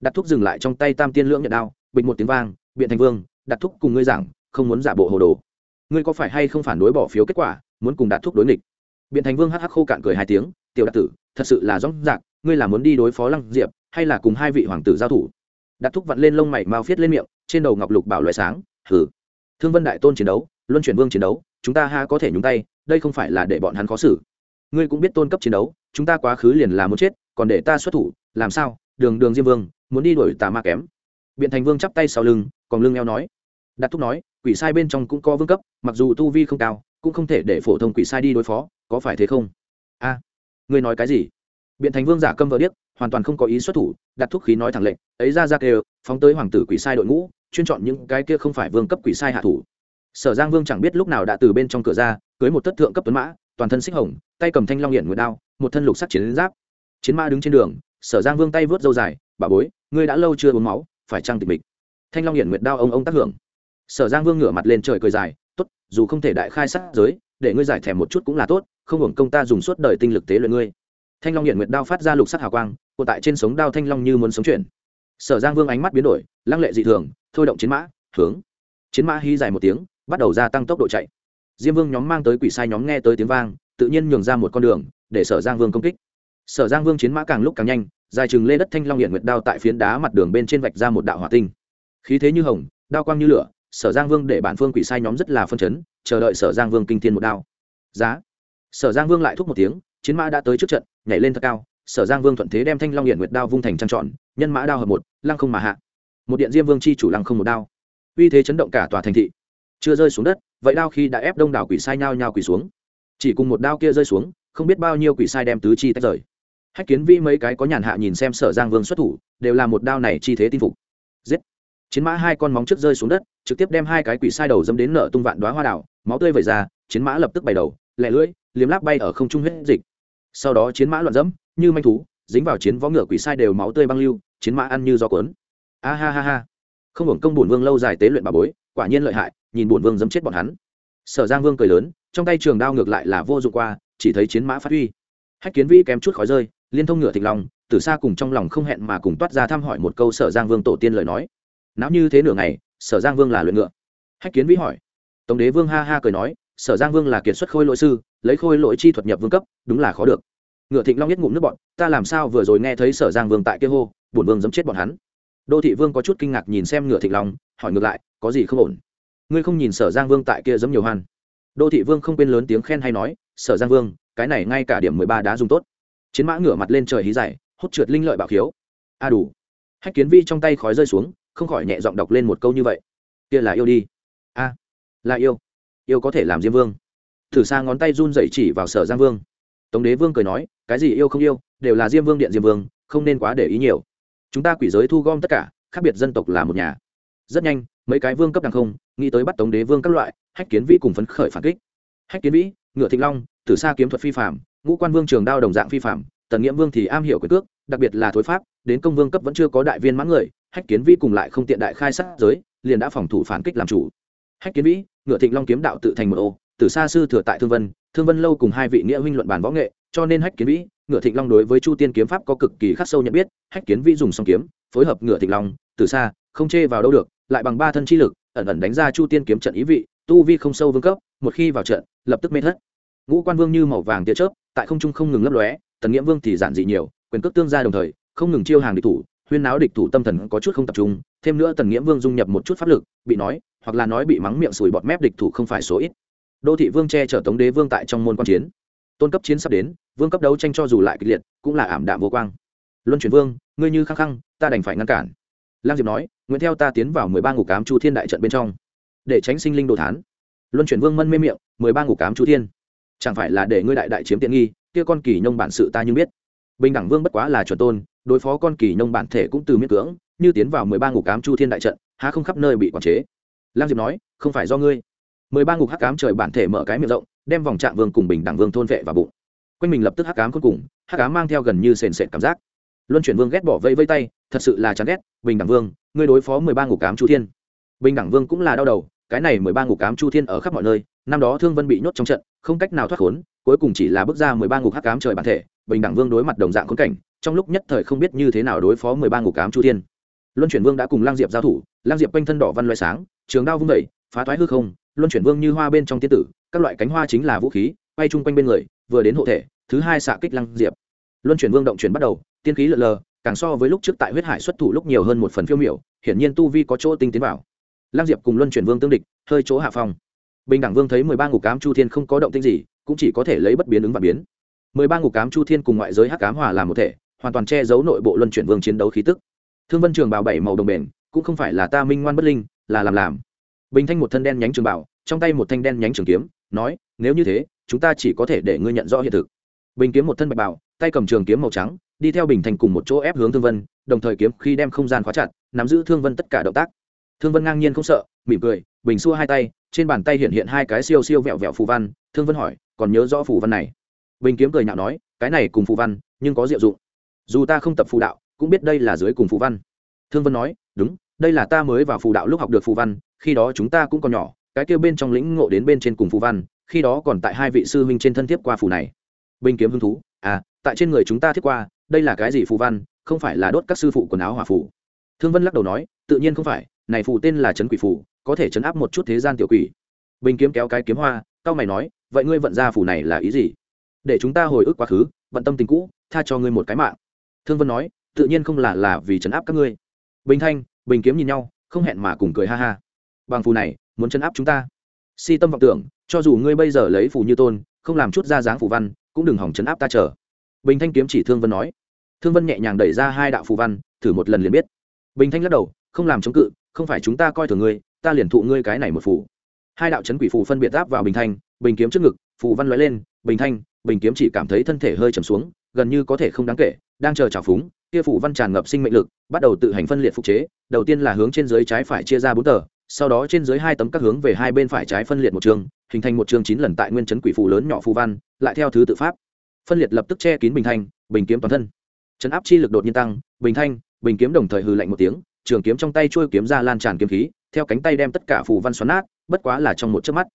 Đặt thuốc dừng lại trong tay tam tiên lưỡng nhận đao bịch một tiếng vang, biện thành vương, đặt thuốc cùng ngươi giảng, không muốn giả bộ hồ đồ. Ngươi có phải hay không phản đối bỏ phiếu kết quả, muốn cùng đạt thuốc đối nghịch? Biện thành vương hắc hắc khô cạn cười hai tiếng, tiểu đạt tử, thật sự là rõng rạc, ngươi là muốn đi đối phó lăng diệp, hay là cùng hai vị hoàng tử giao thủ? Đạt thúc vặn lên lông mày mao phiết lên miệng trên đầu ngọc lục bảo loại sáng hử thương vân đại tôn chiến đấu luân chuyển vương chiến đấu chúng ta ha có thể nhúng tay đây không phải là để bọn hắn khó xử. Ngươi cũng biết tôn cấp chiến đấu chúng ta quá khứ liền là muốn chết còn để ta xuất thủ làm sao? Đường đường diêm vương muốn đi đuổi tà ma kém. Biện thành vương chắp tay sau lưng còn lưng eo nói. Đạt thúc nói quỷ sai bên trong cũng có vương cấp mặc dù tu vi không cao cũng không thể để phổ thông quỷ sai đi đối phó có phải thế không? A à, ngươi nói cái gì? Biện thành vương giả câm vợ điếc hoàn toàn không có ý xuất thủ đặt thúc khí nói thẳng lệnh ấy ra ra kêu phóng tới hoàng tử quỷ sai đội ngũ chuyên chọn những cái kia không phải vương cấp quỷ sai hạ thủ. Sở giang vương chẳng biết lúc nào đã từ bên trong cửa ra, cưới một tất thượng cấp tuấn mã, toàn thân xích hồng, tay cầm thanh long hiển nguyệt đao, một thân lục sắc chiến giáp. Chiến mã đứng trên đường, sở giang vương tay vớt dâu dài, bà bối, ngươi đã lâu chưa uống máu, phải trăng tịch mịch? Thanh long hiển nguyệt đao ông ông tác hưởng. Sở giang vương ngửa mặt lên trời cười dài, tốt, dù không thể đại khai sát giới, để ngươi giải thèm một chút cũng là tốt, không hưởng công ta dùng suốt đời tinh lực tế luyện ngươi. Thanh long hiển nguyệt đao phát ra lục sắc hào quang cụ tại trên sống đao thanh long như muốn sống chuyển. Sở giang vương ánh mắt biến đổi, lăng lệ dị thường thôi động chiến mã, hướng. Chiến mã hí dài một tiếng, bắt đầu gia tăng tốc độ chạy. Diêm vương nhóm mang tới quỷ sai nhóm nghe tới tiếng vang, tự nhiên nhường ra một con đường, để sở giang vương công kích. Sở giang vương chiến mã càng lúc càng nhanh, dài chừng lê đất thanh long hiện nguyệt đao tại phiến đá mặt đường bên trên vạch ra một đạo hỏa tinh. Khí thế như hồng, đao quang như lửa, sở giang vương để bản phương quỷ sai nhóm rất là phân chấn, chờ đợi sở giang vương kinh thiên một đao. Giá. Sở giang vương lại thúc một tiếng, chiến mã đã tới trước trận, nhảy lên thật cao, sở giang vương thuận thế đem thanh long hiện nguyệt đao vung thành trăng trọn nhân mã đao hợp một, lăng không mà hạ một điện diêm vương chi chủ lăng không một đao. Uy thế chấn động cả tòa thành thị. Chưa rơi xuống đất, vậy đao khi đã ép đông đảo quỷ sai nhao nhao quỷ xuống. Chỉ cùng một đao kia rơi xuống, không biết bao nhiêu quỷ sai đem tứ chi tách rời. Hách kiến vi mấy cái có nhàn hạ nhìn xem sở giang vương xuất thủ, đều là một đao này chi thế tin phục. Giết! Chiến mã hai con móng trước rơi xuống đất, trực tiếp đem hai cái quỷ sai đầu dâm đến nợ tung vạn đoá hoa đảo máu tươi vẩy ra, chiến mã lập tức bày đầu lẹ lưỡi, liếm láp bay ở không trung huyết dịch. Sau đó chiến mã loạn dẫm, như manh thú, dính vào chiến võ ngựa quỷ sai đều máu tươi băng lưu, chiến mã ăn như gió cuốn a ha ha ha. Không hưởng công bổn vương lâu dài tế luyện bà bối, quả nhiên lợi hại, nhìn bổn vương dấm chết bọn hắn. Sở giang vương cười lớn, trong tay trường đao ngược lại là vô dụng qua, chỉ thấy chiến mã phát huy. Hách kiến vĩ kém chút khói rơi, liên thông ngựa thịt lòng, từ xa cùng trong lòng không hẹn mà cùng toát ra thăm hỏi một câu sở giang vương tổ tiên lời nói. Não như thế nửa ngày, sở giang vương là luyện ngựa. Hách kiến vĩ hỏi. Tổng đế vương ha ha cười nói, sở giang vương là kiệt xuất khôi lỗi sư, lấy khôi lỗi chi thuật nhập vương cấp, đúng là khó được. Ngựa thịnh long nhất ngụm nước bọn, ta làm sao vừa rồi nghe thấy sở giang vương tại kia hô, bổn vương giấm chết bọn hắn đô thị vương có chút kinh ngạc nhìn xem ngựa thịnh long, hỏi ngược lại, có gì không ổn? Ngươi không nhìn sở giang vương tại kia giống nhiều hoan? Đô thị vương không quên lớn tiếng khen hay nói, sở giang vương, cái này ngay cả điểm mười ba đã dùng tốt. Chiến mã ngửa mặt lên trời hí dài, hốt trượt linh lợi bảo khiếu. A đủ. Hách kiến vi trong tay khói rơi xuống, không khỏi nhẹ giọng đọc lên một câu như vậy. Kia là yêu đi. A, là yêu. Yêu có thể làm diêm vương. Thử xa ngón tay run dậy chỉ vào sở giang vương. Tống đế vương cười nói, cái gì yêu không yêu, đều là diêm vương điện diêm vương, không nên quá để ý nhiều chúng ta quỷ giới thu gom tất cả, khác biệt dân tộc là một nhà. Rất nhanh, mấy cái vương cấp đằng không, nghĩ tới bắt tống đế vương các loại, hách kiến vĩ cùng phấn khởi phản kích. Hách kiến vĩ, ngựa thịnh long, tử sa kiếm thuật phi phạm ngũ quan vương trường đao đồng dạng phi phạm tần nghĩa vương thì am hiểu quyền cước, đặc biệt là thối pháp, đến công vương cấp vẫn chưa có đại viên mãn người, hách kiến vĩ cùng lại không tiện đại khai sát giới, liền đã phòng thủ phản kích làm chủ. Hách kiến vĩ, ngựa thịnh long kiếm đạo tự thành một ô, tử sa sư thừa tại thương vân thương vân lâu cùng hai vị nghĩa huynh luận bàn võ nghệ, cho nên hách kiến vĩ ngựa thịnh long đối với chu tiên kiếm pháp có cực kỳ khắc sâu nhận biết, hách kiến vĩ dùng song kiếm, phối hợp ngựa thịnh long, từ xa, không chê vào đâu được, lại bằng ba thân chi lực, ẩn ẩn đánh ra chu tiên kiếm trận ý vị, tu vi không sâu vương cấp, một khi vào trận, lập tức mê thất. Ngũ quan vương như màu vàng tia chớp, tại không trung không ngừng lấp lóe, tần nghĩa vương thì giản dị nhiều, quyền cước tương gia đồng thời, không ngừng chiêu hàng địch thủ, huyên náo địch thủ tâm thần có chút không tập trung, thêm nữa tần nghĩa vương dung nhập một chút pháp lực, bị nói, hoặc là nói bị mắng miệng sùi bọt mép địch thủ không phải số ít. Đô thị vương che chở tống đế vương tại trong môn quan chiến tôn cấp chiến sắp đến, vương cấp đấu tranh cho dù lại kịch liệt, cũng là ảm đạm vô quang. Luân chuyển vương, ngươi như khăng khăng, ta đành phải ngăn cản. Lang diệp nói nguyễn theo ta tiến vào mười ba ngục cám chu thiên đại trận bên trong, để tránh sinh linh đồ thán. Luân chuyển vương mân mê miệng, mười ba ngục cám chu thiên. Chẳng phải là để ngươi đại đại chiếm tiện nghi, kia con kỳ nhông bản sự ta như biết. Bình đẳng vương bất quá là chuẩn tôn, đối phó con kỳ nhông bản thể cũng từ miễn cưỡng, như tiến vào mười ba ngục cám chu thiên đại trận, há không khắp nơi bị quản chế. Lang diệp nói, không phải do ngươi. mười ba ngục hắc cám trời bản thể mở cái miệng rộng đem vòng trạng vương cùng bình đẳng vương thôn vệ vào bụng. Quanh mình lập tức hắc cám cuối cùng, hắc cám mang theo gần như sền sệt cảm giác. Luân chuyển vương ghét bỏ vây vây tay, thật sự là chán ghét, bình đẳng vương, ngươi đối phó mười ba ngục cám chu thiên. Bình đẳng vương cũng là đau đầu, cái này mười ba ngục cám chu thiên ở khắp mọi nơi, năm đó thương vân bị nhốt trong trận, không cách nào thoát khốn, cuối cùng chỉ là bước ra mười ba ngục hắc cám trời bản thể, bình đẳng vương đối mặt đồng dạng khốn cảnh, trong lúc nhất thời không biết như thế nào đối phó mười ba ngục cám chu thiên. Luân chuyển vương đã cùng lang diệp giao thủ, lang diệp quanh thân đỏ văn loại sáng, trường đao vung vẩy phá thoái hư không, luân chuyển vương như hoa bên trong tiên tử các loại cánh hoa chính là vũ khí bay chung quanh bên người, vừa đến hộ thể, thứ hai xạ kích lăng diệp. Luân chuyển vương động chuyển bắt đầu, tiên khí lợn lờ, càng so với lúc trước tại huyết hải xuất thủ lúc nhiều hơn một phần phiêu miểu, hiển nhiên tu vi có chỗ tinh tiến vào. Lăng diệp cùng luân chuyển vương tương địch, hơi chỗ hạ phòng bình đẳng vương thấy mười ba ngục cám chu thiên không có động tinh gì, cũng chỉ có thể lấy bất biến ứng và biến. Mười ba ngục cám chu thiên cùng ngoại giới hắc cám hòa làm một thể, hoàn toàn che giấu nội bộ luân chuyển vương chiến đấu khí tức. Thương vân trường bào bảy màu đồng bền, cũng không phải là ta minh ngoan bất linh, là làm làm. Bình thanh một thân đen nhánh trường bảo, trong tay một thanh đen nhánh trường kiếm nói, nếu như thế, chúng ta chỉ có thể để ngươi nhận rõ hiện thực. Bình kiếm một thân bạch bảo tay cầm trường kiếm màu trắng, đi theo bình thành cùng một chỗ ép hướng thương vân, đồng thời kiếm khi đem không gian khóa chặt, nắm giữ thương vân tất cả động tác. Thương vân ngang nhiên không sợ, mỉm cười, bình xua hai tay, trên bàn tay hiện hiện hai cái siêu siêu vẹo vẹo phù văn. Thương vân hỏi, còn nhớ rõ phù văn này? Bình kiếm cười nhạo nói, cái này cùng phù văn, nhưng có diệu dụng. Dù ta không tập phù đạo, cũng biết đây là dưới cùng phù văn. Thương vân nói, đúng, đây là ta mới vào phù đạo lúc học được phù văn, khi đó chúng ta cũng còn nhỏ cái kia bên trong lĩnh ngộ đến bên trên cùng phù văn, khi đó còn tại hai vị sư huynh trên thân thiếp qua phù này. Bình kiếm hứng thú à tại trên người chúng ta thiếp qua, đây là cái gì phù văn, không phải là đốt các sư phụ quần áo hỏa phù. Thương vân lắc đầu nói, tự nhiên không phải, này phù tên là trấn quỷ phù, có thể chấn áp một chút thế gian tiểu quỷ. Bình kiếm kéo cái kiếm hoa cao mày nói, vậy ngươi vận ra phù này là ý gì? Để chúng ta hồi ức quá khứ, vận tâm tình cũ, tha cho ngươi một cái mạng. Thương vân nói, tự nhiên không là là vì chấn áp các ngươi. Bình thanh, bình kiếm nhìn nhau, không hẹn mà cùng cười ha ha. Bằng phù này muốn chấn áp chúng ta. Si tâm vọng tưởng, cho dù ngươi bây giờ lấy phù như tôn, không làm chút ra dáng phù văn, cũng đừng hỏng chấn áp ta chờ. Bình thanh kiếm chỉ thương vân nói. Thương vân nhẹ nhàng đẩy ra hai đạo phù văn, thử một lần liền biết. Bình thanh lắc đầu, không làm chống cự, không phải chúng ta coi thường ngươi, ta liền thụ ngươi cái này một phù. Hai đạo chấn quỷ phù phân biệt áp vào bình thanh, bình kiếm trước ngực, phù văn lóe lên, bình thanh, bình kiếm chỉ cảm thấy thân thể hơi trầm xuống, gần như có thể không đáng kể, đang chờ trào phúng, kia phù văn tràn ngập sinh mệnh lực, bắt đầu tự hành phân liệt phục chế, đầu tiên là hướng trên dưới trái phải chia ra bốn tờ sau đó trên dưới hai tấm các hướng về hai bên phải trái phân liệt một trường, hình thành một chương chín lần tại nguyên chấn quỷ phù lớn nhỏ phù văn lại theo thứ tự pháp. Phân liệt lập tức che kín bình thanh bình kiếm toàn thân. Chấn áp chi lực đột nhiên tăng bình thanh bình kiếm đồng thời hư lạnh một tiếng trường kiếm trong tay trôi kiếm ra lan tràn kiếm khí theo cánh tay đem tất cả phù văn xoắn nát bất quá là trong một chớp mắt.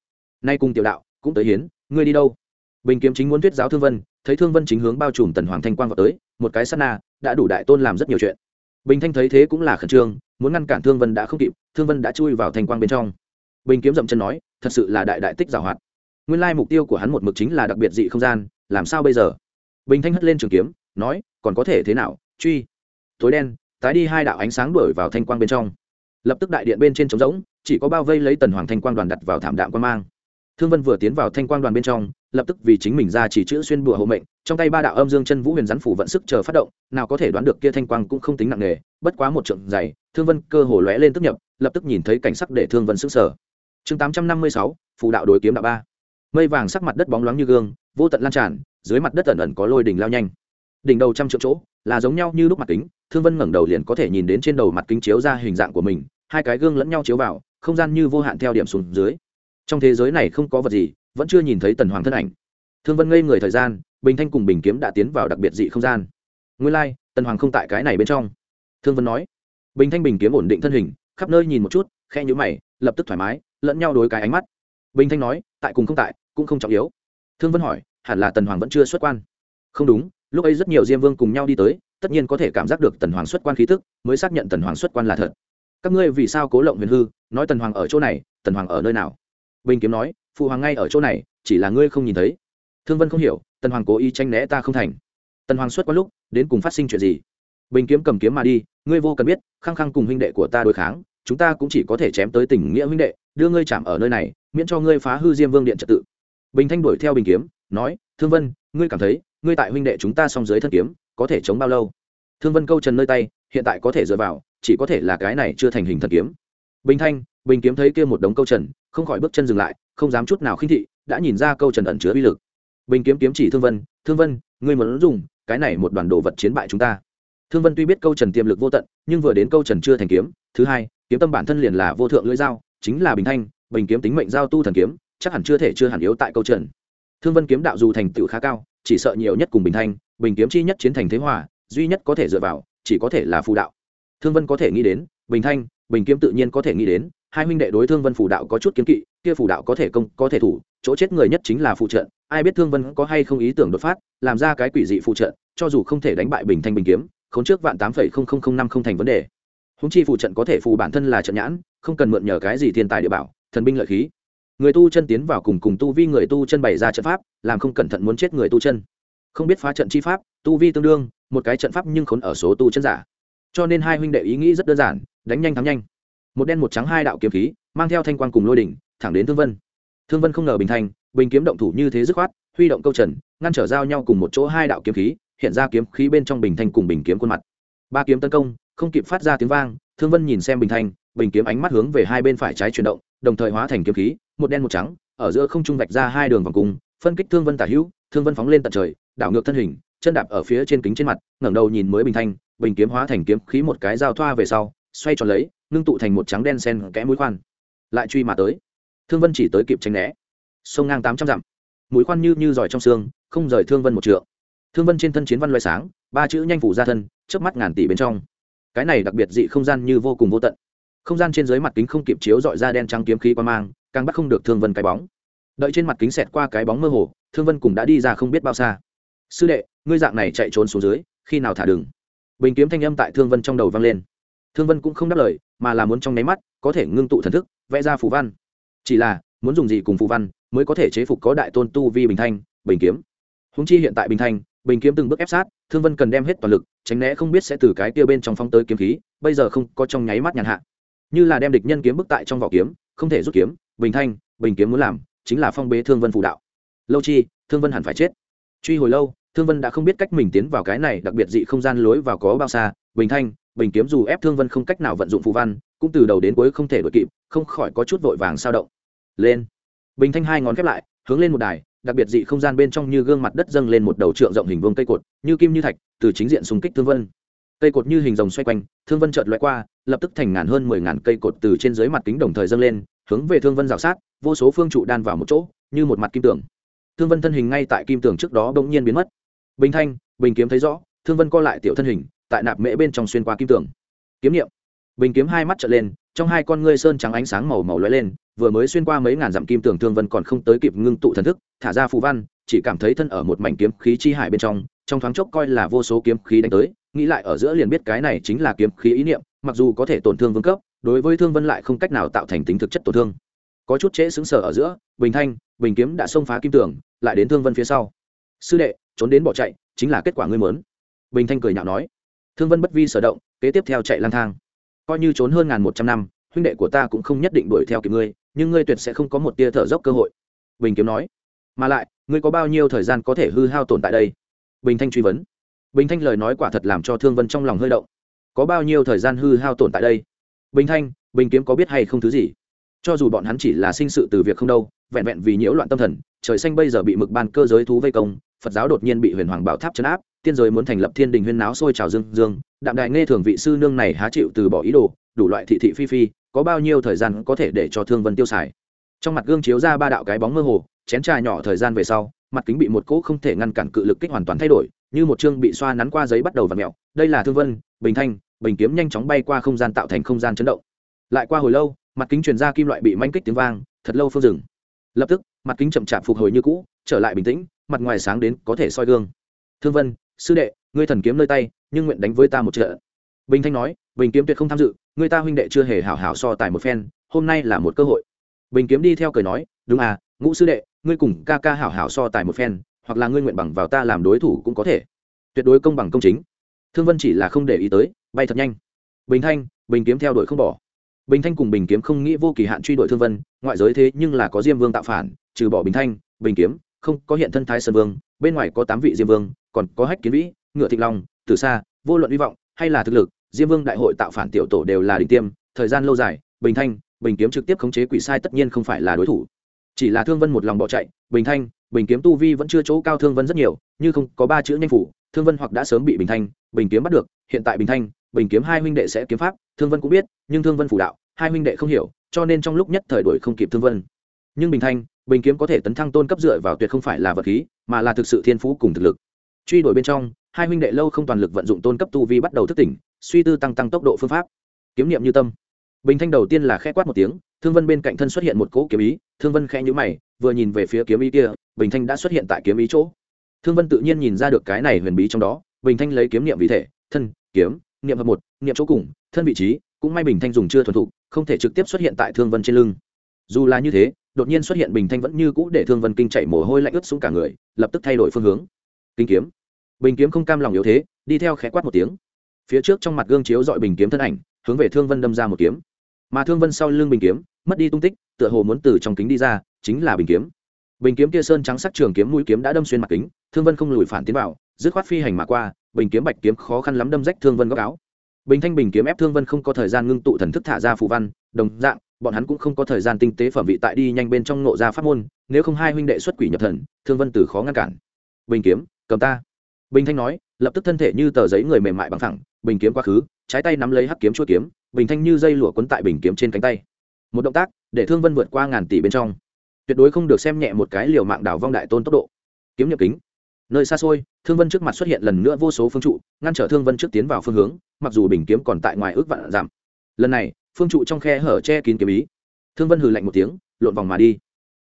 Nay cùng tiểu đạo cũng tới hiến ngươi đi đâu? Bình kiếm chính muốn thuyết giáo thương vân thấy thương vân chính hướng bao trùm tần hoàng thanh quang vào tới một cái sát na đã đủ đại tôn làm rất nhiều chuyện. Bình thanh thấy thế cũng là khẩn trương muốn ngăn cản thương vân đã không kịp, thương vân đã chui vào thanh quang bên trong. Bình kiếm dậm chân nói, thật sự là đại đại tích giảo hoạt. Nguyên lai mục tiêu của hắn một mực chính là đặc biệt dị không gian, làm sao bây giờ? Bình thanh hất lên trường kiếm, nói, còn có thể thế nào, truy. Tối đen, tái đi hai đạo ánh sáng đuổi vào thanh quang bên trong. Lập tức đại điện bên trên trống rỗng, chỉ có bao vây lấy tần hoàng thanh quang đoàn đặt vào thảm đạm quan mang. Thương vân vừa tiến vào thanh quang đoàn bên trong, lập tức vì chính mình ra chỉ chữ xuyên bùa hộ mệnh trong tay ba đạo âm dương chân vũ huyền rắn phủ vận sức chờ phát động, nào có thể đoán được kia thanh quang cũng không tính nặng nề, bất quá một trượng dày, thương vân cơ hồ lóe lên tức nhập, lập tức nhìn thấy cảnh sắc để thương vân sức sở chương tám trăm năm mươi sáu phụ đạo đối kiếm đạo ba. Mây vàng sắc mặt đất bóng loáng như gương, vô tận lan tràn, dưới mặt đất ẩn ẩn có lôi đỉnh lao nhanh. Đỉnh đầu trăm triệu chỗ, là giống nhau như lúc mặt kính, thương vân ngẩng đầu liền có thể nhìn đến trên đầu mặt kính chiếu ra hình dạng của mình, hai cái gương lẫn nhau chiếu vào, không gian như vô hạn theo điểm xuống dưới. Trong thế giới này không có vật gì, vẫn chưa nhìn thấy tần hoàng thân ảnh. Thương vân ngây người thời gian bình thanh cùng bình kiếm đã tiến vào đặc biệt dị không gian. Nguyên lai、like, tần hoàng không tại cái này bên trong. Thương vân nói. Bình thanh bình kiếm ổn định thân hình khắp nơi nhìn một chút khe nhũ mày lập tức thoải mái lẫn nhau đối cái ánh mắt. Bình thanh nói tại cùng không tại cũng không trọng yếu. Thương vân hỏi hẳn là tần hoàng vẫn chưa xuất quan? Không đúng lúc ấy rất nhiều diêm vương cùng nhau đi tới tất nhiên có thể cảm giác được tần hoàng xuất quan khí tức mới xác nhận tần hoàng xuất quan là thật. Các ngươi vì sao cố lộng huyền hư nói tần hoàng ở chỗ này tần hoàng ở nơi nào? Bình kiếm nói phụ hoàng ngay ở chỗ này chỉ là ngươi không nhìn thấy. Thương vân không hiểu tần hoàng cố ý tranh né ta không thành. Tần hoàng xuất quan lúc, đến cùng phát sinh chuyện gì? Bình kiếm cầm kiếm mà đi, ngươi vô cần biết khăng khăng cùng huynh đệ của ta đối kháng, chúng ta cũng chỉ có thể chém tới tình nghĩa huynh đệ, đưa ngươi chạm ở nơi này, miễn cho ngươi phá hư diêm vương điện trật tự. Bình thanh đuổi theo bình kiếm, nói, thương vân, ngươi cảm thấy, ngươi tại huynh đệ chúng ta song dưới thân kiếm, có thể chống bao lâu? Thương vân câu trần nơi tay, hiện tại có thể dựa vào, chỉ có thể là cái này chưa thành hình thần kiếm. Bình thanh, bình kiếm thấy kia một đống câu trần, không khỏi bước chân dừng lại, không dám chút nào khinh thị, đã nhìn ra câu trần ẩn chứa uy lực bình kiếm kiếm chỉ thương vân thương vân, ngươi muốn dùng, cái này một đoàn đồ vật chiến bại chúng ta. Thương vân tuy biết câu trần tiềm lực vô tận, nhưng vừa đến câu trần chưa thành kiếm, thứ hai, kiếm tâm bản thân liền là vô thượng lưỡi dao, chính là bình thanh, bình kiếm tính mệnh giao tu thần kiếm, chắc hẳn chưa thể chưa hẳn yếu tại câu trần. Thương vân kiếm đạo dù thành tựu khá cao, chỉ sợ nhiều nhất cùng bình thanh, bình kiếm chi nhất chiến thành thế hòa, duy nhất có thể dựa vào, chỉ có thể là phù đạo. Thương vân có thể nghĩ đến, bình thanh, bình kiếm tự nhiên có thể nghĩ đến, hai huynh đệ đối thương vân phù đạo có chút kiếm kỵ kia phù đạo có thể công, có thể thủ, chỗ chết người nhất chính là phụ trợ. Ai biết thương vân có hay không ý tưởng đột phát, làm ra cái quỷ dị phụ trợ, cho dù không thể đánh bại bình thanh bình kiếm, khốn trước vạn tám phẩy không không không năm không thành vấn đề. Húng chi phụ trận có thể phù bản thân là trận nhãn, không cần mượn nhờ cái gì thiên tài địa bảo, thần binh lợi khí. Người tu chân tiến vào cùng cùng tu vi người tu chân bày ra trận pháp, làm không cẩn thận muốn chết người tu chân. Không biết phá trận chi pháp, tu vi tương đương, một cái trận pháp nhưng khốn ở số tu chân giả. Cho nên hai huynh đệ ý nghĩ rất đơn giản, đánh nhanh thắng nhanh. Một đen một trắng hai đạo kiếm khí, mang theo thanh quan cùng lôi đỉnh thẳng đến thương vân. Thương vân không ngờ bình thành, bình kiếm động thủ như thế dứt khoát, huy động câu trần, ngăn trở giao nhau cùng một chỗ hai đạo kiếm khí, hiện ra kiếm khí bên trong bình thanh cùng bình kiếm khuôn mặt. Ba kiếm tấn công, không kịp phát ra tiếng vang, thương vân nhìn xem bình thanh bình kiếm ánh mắt hướng về hai bên phải trái chuyển động, đồng thời hóa thành kiếm khí, một đen một trắng, ở giữa không trung vạch ra hai đường vòng cung, phân kích thương vân tả hữu, thương vân phóng lên tận trời, đảo ngược thân hình, chân đạp ở phía trên kính trên mặt, ngẩng đầu nhìn mới bình thanh bình kiếm hóa thành kiếm khí một cái giao thoa về sau, xoay tròn lấy, ngưng tụ thành một trắng đen sen kẽ mũi khoan. Lại truy mà tới thương vân chỉ tới kịp tránh né. Sông ngang tám trăm dặm. Mũi khoan như như giỏi trong xương, không rời thương vân một trượng. Thương vân trên thân chiến văn loay sáng, ba chữ nhanh phủ ra thân trước mắt ngàn tỷ bên trong. Cái này đặc biệt dị không gian như vô cùng vô tận. Không gian trên dưới mặt kính không kịp chiếu dọi ra đen trắng kiếm khí qua mang, càng bắt không được thương vân cái bóng. Đợi trên mặt kính xẹt qua cái bóng mơ hồ, thương vân cũng đã đi ra không biết bao xa. Sư đệ, ngươi dạng này chạy trốn xuống dưới, khi nào thả đường? Bình kiếm thanh âm tại thương vân trong đầu vang lên. Thương vân cũng không đáp lời, mà là muốn trong nháy mắt, có thể ngưng tụ thần thức, vẽ ra phù văn chỉ là, muốn dùng gì cùng phù văn mới có thể chế phục có đại tôn tu vi bình thanh, bình kiếm. Húng chi hiện tại bình thanh, bình kiếm từng bước ép sát, thương vân cần đem hết toàn lực, tránh né không biết sẽ từ cái kia bên trong phong tới kiếm khí, bây giờ không có trong nháy mắt nhàn hạ. Như là đem địch nhân kiếm bức tại trong vỏ kiếm, không thể rút kiếm, bình thanh, bình kiếm muốn làm chính là phong bế thương vân phụ đạo. Lâu chi, thương vân hẳn phải chết. Truy hồi lâu, thương vân đã không biết cách mình tiến vào cái này đặc biệt dị không gian lối vào có bao xa, bình thanh, bình kiếm dù ép thương vân không cách nào vận dụng phù văn, cũng từ đầu đến cuối không thể đ ổ i kịp, không khỏi có chút vội vàng sao động lên. Bình thanh hai ngón khép lại hướng lên một đài đặc biệt dị không gian bên trong như gương mặt đất dâng lên một đầu trượng rộng hình vương cây cột như kim như thạch từ chính diện xung kích thương vân. Cây cột như hình rồng xoay quanh thương vân chợt loại qua lập tức thành ngàn hơn mười ngàn cây cột từ trên dưới mặt kính đồng thời dâng lên hướng về thương vân rào sát vô số phương trụ đan vào một chỗ như một mặt kim tường. Thương vân thân hình ngay tại kim tường trước đó bỗng nhiên biến mất. Bình thanh bình kiếm thấy rõ thương vân co lại tiểu thân hình tại nạp mễ bên trong xuyên qua kim tường. Kiếm niệm, bình kiếm hai mắt trở lên trong hai con ngươi sơn trắng ánh sáng màu màu lóe lên, vừa mới xuyên qua mấy ngàn dặm kim tường thương vân còn không tới kịp ngưng tụ thần thức, thả ra phù văn, chỉ cảm thấy thân ở một mảnh kiếm khí chi hải bên trong trong thoáng chốc coi là vô số kiếm khí đánh tới, nghĩ lại ở giữa liền biết cái này chính là kiếm khí ý niệm, mặc dù có thể tổn thương vương cấp, đối với thương vân lại không cách nào tạo thành tính thực chất tổn thương. Có chút trễ xứng sở ở giữa, bình thanh, bình kiếm đã xông phá kim tường, lại đến thương vân phía sau. Sư đệ, trốn đến bỏ chạy, chính là kết quả ngươi mớn bình thanh cười nhạo nói. Thương vân bất vi sở động, kế tiếp theo chạy lang thang coi như trốn hơn ngàn một trăm năm, huynh đệ của ta cũng không nhất định đuổi theo kịp ngươi, nhưng ngươi tuyệt sẽ không có một tia thở dốc cơ hội. Bình kiếm nói. Mà lại, ngươi có bao nhiêu thời gian có thể hư hao tồn tại đây? Bình thanh truy vấn. Bình thanh lời nói quả thật làm cho thương vân trong lòng hơi động. Có bao nhiêu thời gian hư hao tồn tại đây? Bình thanh, bình kiếm có biết hay không thứ gì? Cho dù bọn hắn chỉ là sinh sự từ việc không đâu, vẹn vẹn vì nhiễu loạn tâm thần, trời xanh bây giờ bị mực ban cơ giới thú vây công, phật giáo đột nhiên bị huyền hoàng bảo tháp chấn áp tiên giới muốn thành lập thiên đình huyên náo sôi trào dương dương, đạm đại nghe thường vị sư nương này há chịu từ bỏ ý đồ, đủ loại thị thị phi phi, có bao nhiêu thời gian có thể để cho thương vân tiêu xài. Trong mặt gương chiếu ra ba đạo cái bóng mơ hồ, chén trà nhỏ thời gian về sau, mặt kính bị một cỗ không thể ngăn cản cự lực kích hoàn toàn thay đổi, như một chương bị xoa nắn qua giấy bắt đầu và mẹo đây là thương vân, bình thanh, bình kiếm nhanh chóng bay qua không gian tạo thành không gian chấn động. Lại qua hồi lâu, mặt kính truyền ra kim loại bị manh kích tiếng vang, thật lâu phương dừng. Lập tức, mặt kính chậm chạp phục hồi như cũ, trở lại bình tĩnh, mặt ngoài sáng đến có thể soi gương. Thương vân sư đệ, ngươi thần kiếm nơi tay, nhưng nguyện đánh với ta một trận. Bình thanh nói, bình kiếm tuyệt không tham dự, người ta huynh đệ chưa hề hảo hảo so tài một phen, hôm nay là một cơ hội. Bình kiếm đi theo cười nói, đúng à ngũ sư đệ, ngươi cùng ca ca hảo hảo so tài một phen, hoặc là ngươi nguyện bằng vào ta làm đối thủ cũng có thể. Tuyệt đối công bằng công chính. Thương vân chỉ là không để ý tới, bay thật nhanh. Bình thanh, bình kiếm theo đuổi không bỏ. Bình thanh cùng bình kiếm không nghĩ vô kỳ hạn truy đuổi thương vân, ngoại giới thế nhưng là có diêm vương tạo phản, trừ bỏ bình thanh, bình kiếm không có hiện thân thái sơn vương, bên ngoài có tám vị diêm vương, còn có hách kiến vĩ, ngựa thịnh long từ xa vô luận hy vọng, hay là thực lực, diêm vương đại hội tạo phản tiểu tổ đều là đỉnh tiêm, thời gian lâu dài, bình thanh, bình kiếm trực tiếp khống chế quỷ sai tất nhiên không phải là đối thủ. Chỉ là thương vân một lòng bỏ chạy, bình thanh, bình kiếm tu vi vẫn chưa chỗ cao thương vân rất nhiều, như không có ba chữ nhanh phủ, thương vân hoặc đã sớm bị bình thanh, bình kiếm bắt được, hiện tại bình thanh, bình kiếm hai huynh đệ sẽ kiếm pháp, thương vân cũng biết, nhưng thương vân phủ đạo, hai huynh đệ không hiểu, cho nên trong lúc nhất thời đổi không kịp thương vân. Nhưng bình thanh bình kiếm có thể tấn thăng tôn cấp dựa vào tuyệt không phải là vật khí, mà là thực sự thiên phú cùng thực lực. Truy đuổi bên trong, hai huynh đệ lâu không toàn lực vận dụng tôn cấp tu vi bắt đầu thức tỉnh, suy tư tăng tăng tốc độ phương pháp. Kiếm niệm như tâm. Bình thanh đầu tiên là khẽ quát một tiếng, thương vân bên cạnh thân xuất hiện một cỗ kiếm ý, thương vân khẽ nhữ mày, vừa nhìn về phía kiếm ý kia, bình thanh đã xuất hiện tại kiếm ý chỗ. Thương vân tự nhiên nhìn ra được cái này huyền bí trong đó, bình thanh lấy kiếm niệm vì thể, thân, kiếm, niệm hợp một, niệm chỗ cùng, thân vị trí, cũng may bình thanh dùng chưa thuần thục, không thể trực tiếp xuất hiện tại thương vân trên lưng. Dù là như thế đột nhiên xuất hiện bình thanh vẫn như cũ để thương vân kinh chạy mồ hôi lạnh ướt xuống cả người, lập tức thay đổi phương hướng. Kinh kiếm. Bình kiếm không cam lòng yếu thế, đi theo khẽ quát một tiếng. Phía trước trong mặt gương chiếu dọi bình kiếm thân ảnh, hướng về thương vân đâm ra một kiếm. Mà thương vân sau lưng bình kiếm, mất đi tung tích, tựa hồ muốn từ trong kính đi ra, chính là bình kiếm. Bình kiếm kia sơn trắng sắc trường kiếm mũi kiếm đã đâm xuyên mặt kính, thương vân không lùi phản tiến vào, dứt khoát phi hành mà qua, bình kiếm bạch kiếm khó khăn lắm đâm rách thương vân góc áo. Bình thanh bình kiếm ép thương vân không có thời gian ngưng tụ thần thức thả ra phù văn, đồng dạng bọn hắn cũng không có thời gian tinh tế phẩm vị tại đi nhanh bên trong nộ ra pháp môn, nếu không hai huynh đệ xuất quỷ nhập thần, thương vân tử khó ngăn cản. Bình kiếm, cầm ta. Bình thanh nói, lập tức thân thể như tờ giấy người mềm mại bằng thẳng bình kiếm quá khứ, trái tay nắm lấy hắc kiếm chuỗi kiếm, bình thanh như dây lụa quấn tại bình kiếm trên cánh tay. Một động tác, để thương vân vượt qua ngàn tỷ bên trong. Tuyệt đối không được xem nhẹ một cái liều mạng đảo vong đại tôn tốc độ. Kiếm nhập kính. Nơi xa xôi, thương vân trước mặt xuất hiện lần nữa vô số phương trụ, ngăn trở thương vân trước tiến vào phương hướng, mặc dù bình kiếm còn tại ngoài ước vạn giảm. Lần này phương trụ trong khe hở che kín kiếm ý. Thương vân hừ lạnh một tiếng, lộn vòng mà đi.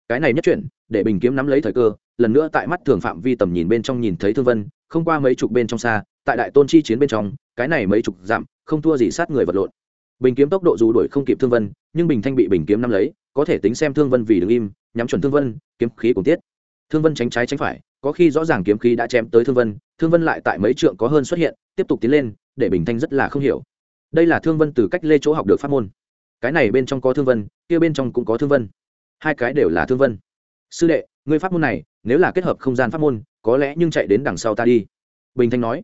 Cái này nhất chuyển để bình kiếm nắm lấy thời cơ, lần nữa tại mắt thường phạm vi tầm nhìn bên trong nhìn thấy thương vân, không qua mấy chục bên trong xa, tại đại tôn chi chiến bên trong, cái này mấy chục dặm, không thua gì sát người vật lộn. Bình kiếm tốc độ dù đuổi không kịp thương vân, nhưng bình thanh bị bình kiếm nắm lấy, có thể tính xem thương vân vì đứng im, nhắm chuẩn thương vân, kiếm khí cùng tiết. Thương vân tránh trái tránh phải, có khi rõ ràng kiếm khí đã chém tới thương vân thương vân lại tại mấy trượng có hơn xuất hiện, tiếp tục tiến lên, để bình thanh rất là không hiểu đây là thương vân từ cách lê chỗ học được pháp môn. Cái này bên trong có thương vân, kia bên trong cũng có thương vân. Hai cái đều là thương vân. Sư đệ, người pháp môn này, nếu là kết hợp không gian pháp môn, có lẽ nhưng chạy đến đằng sau ta đi. Bình thanh nói.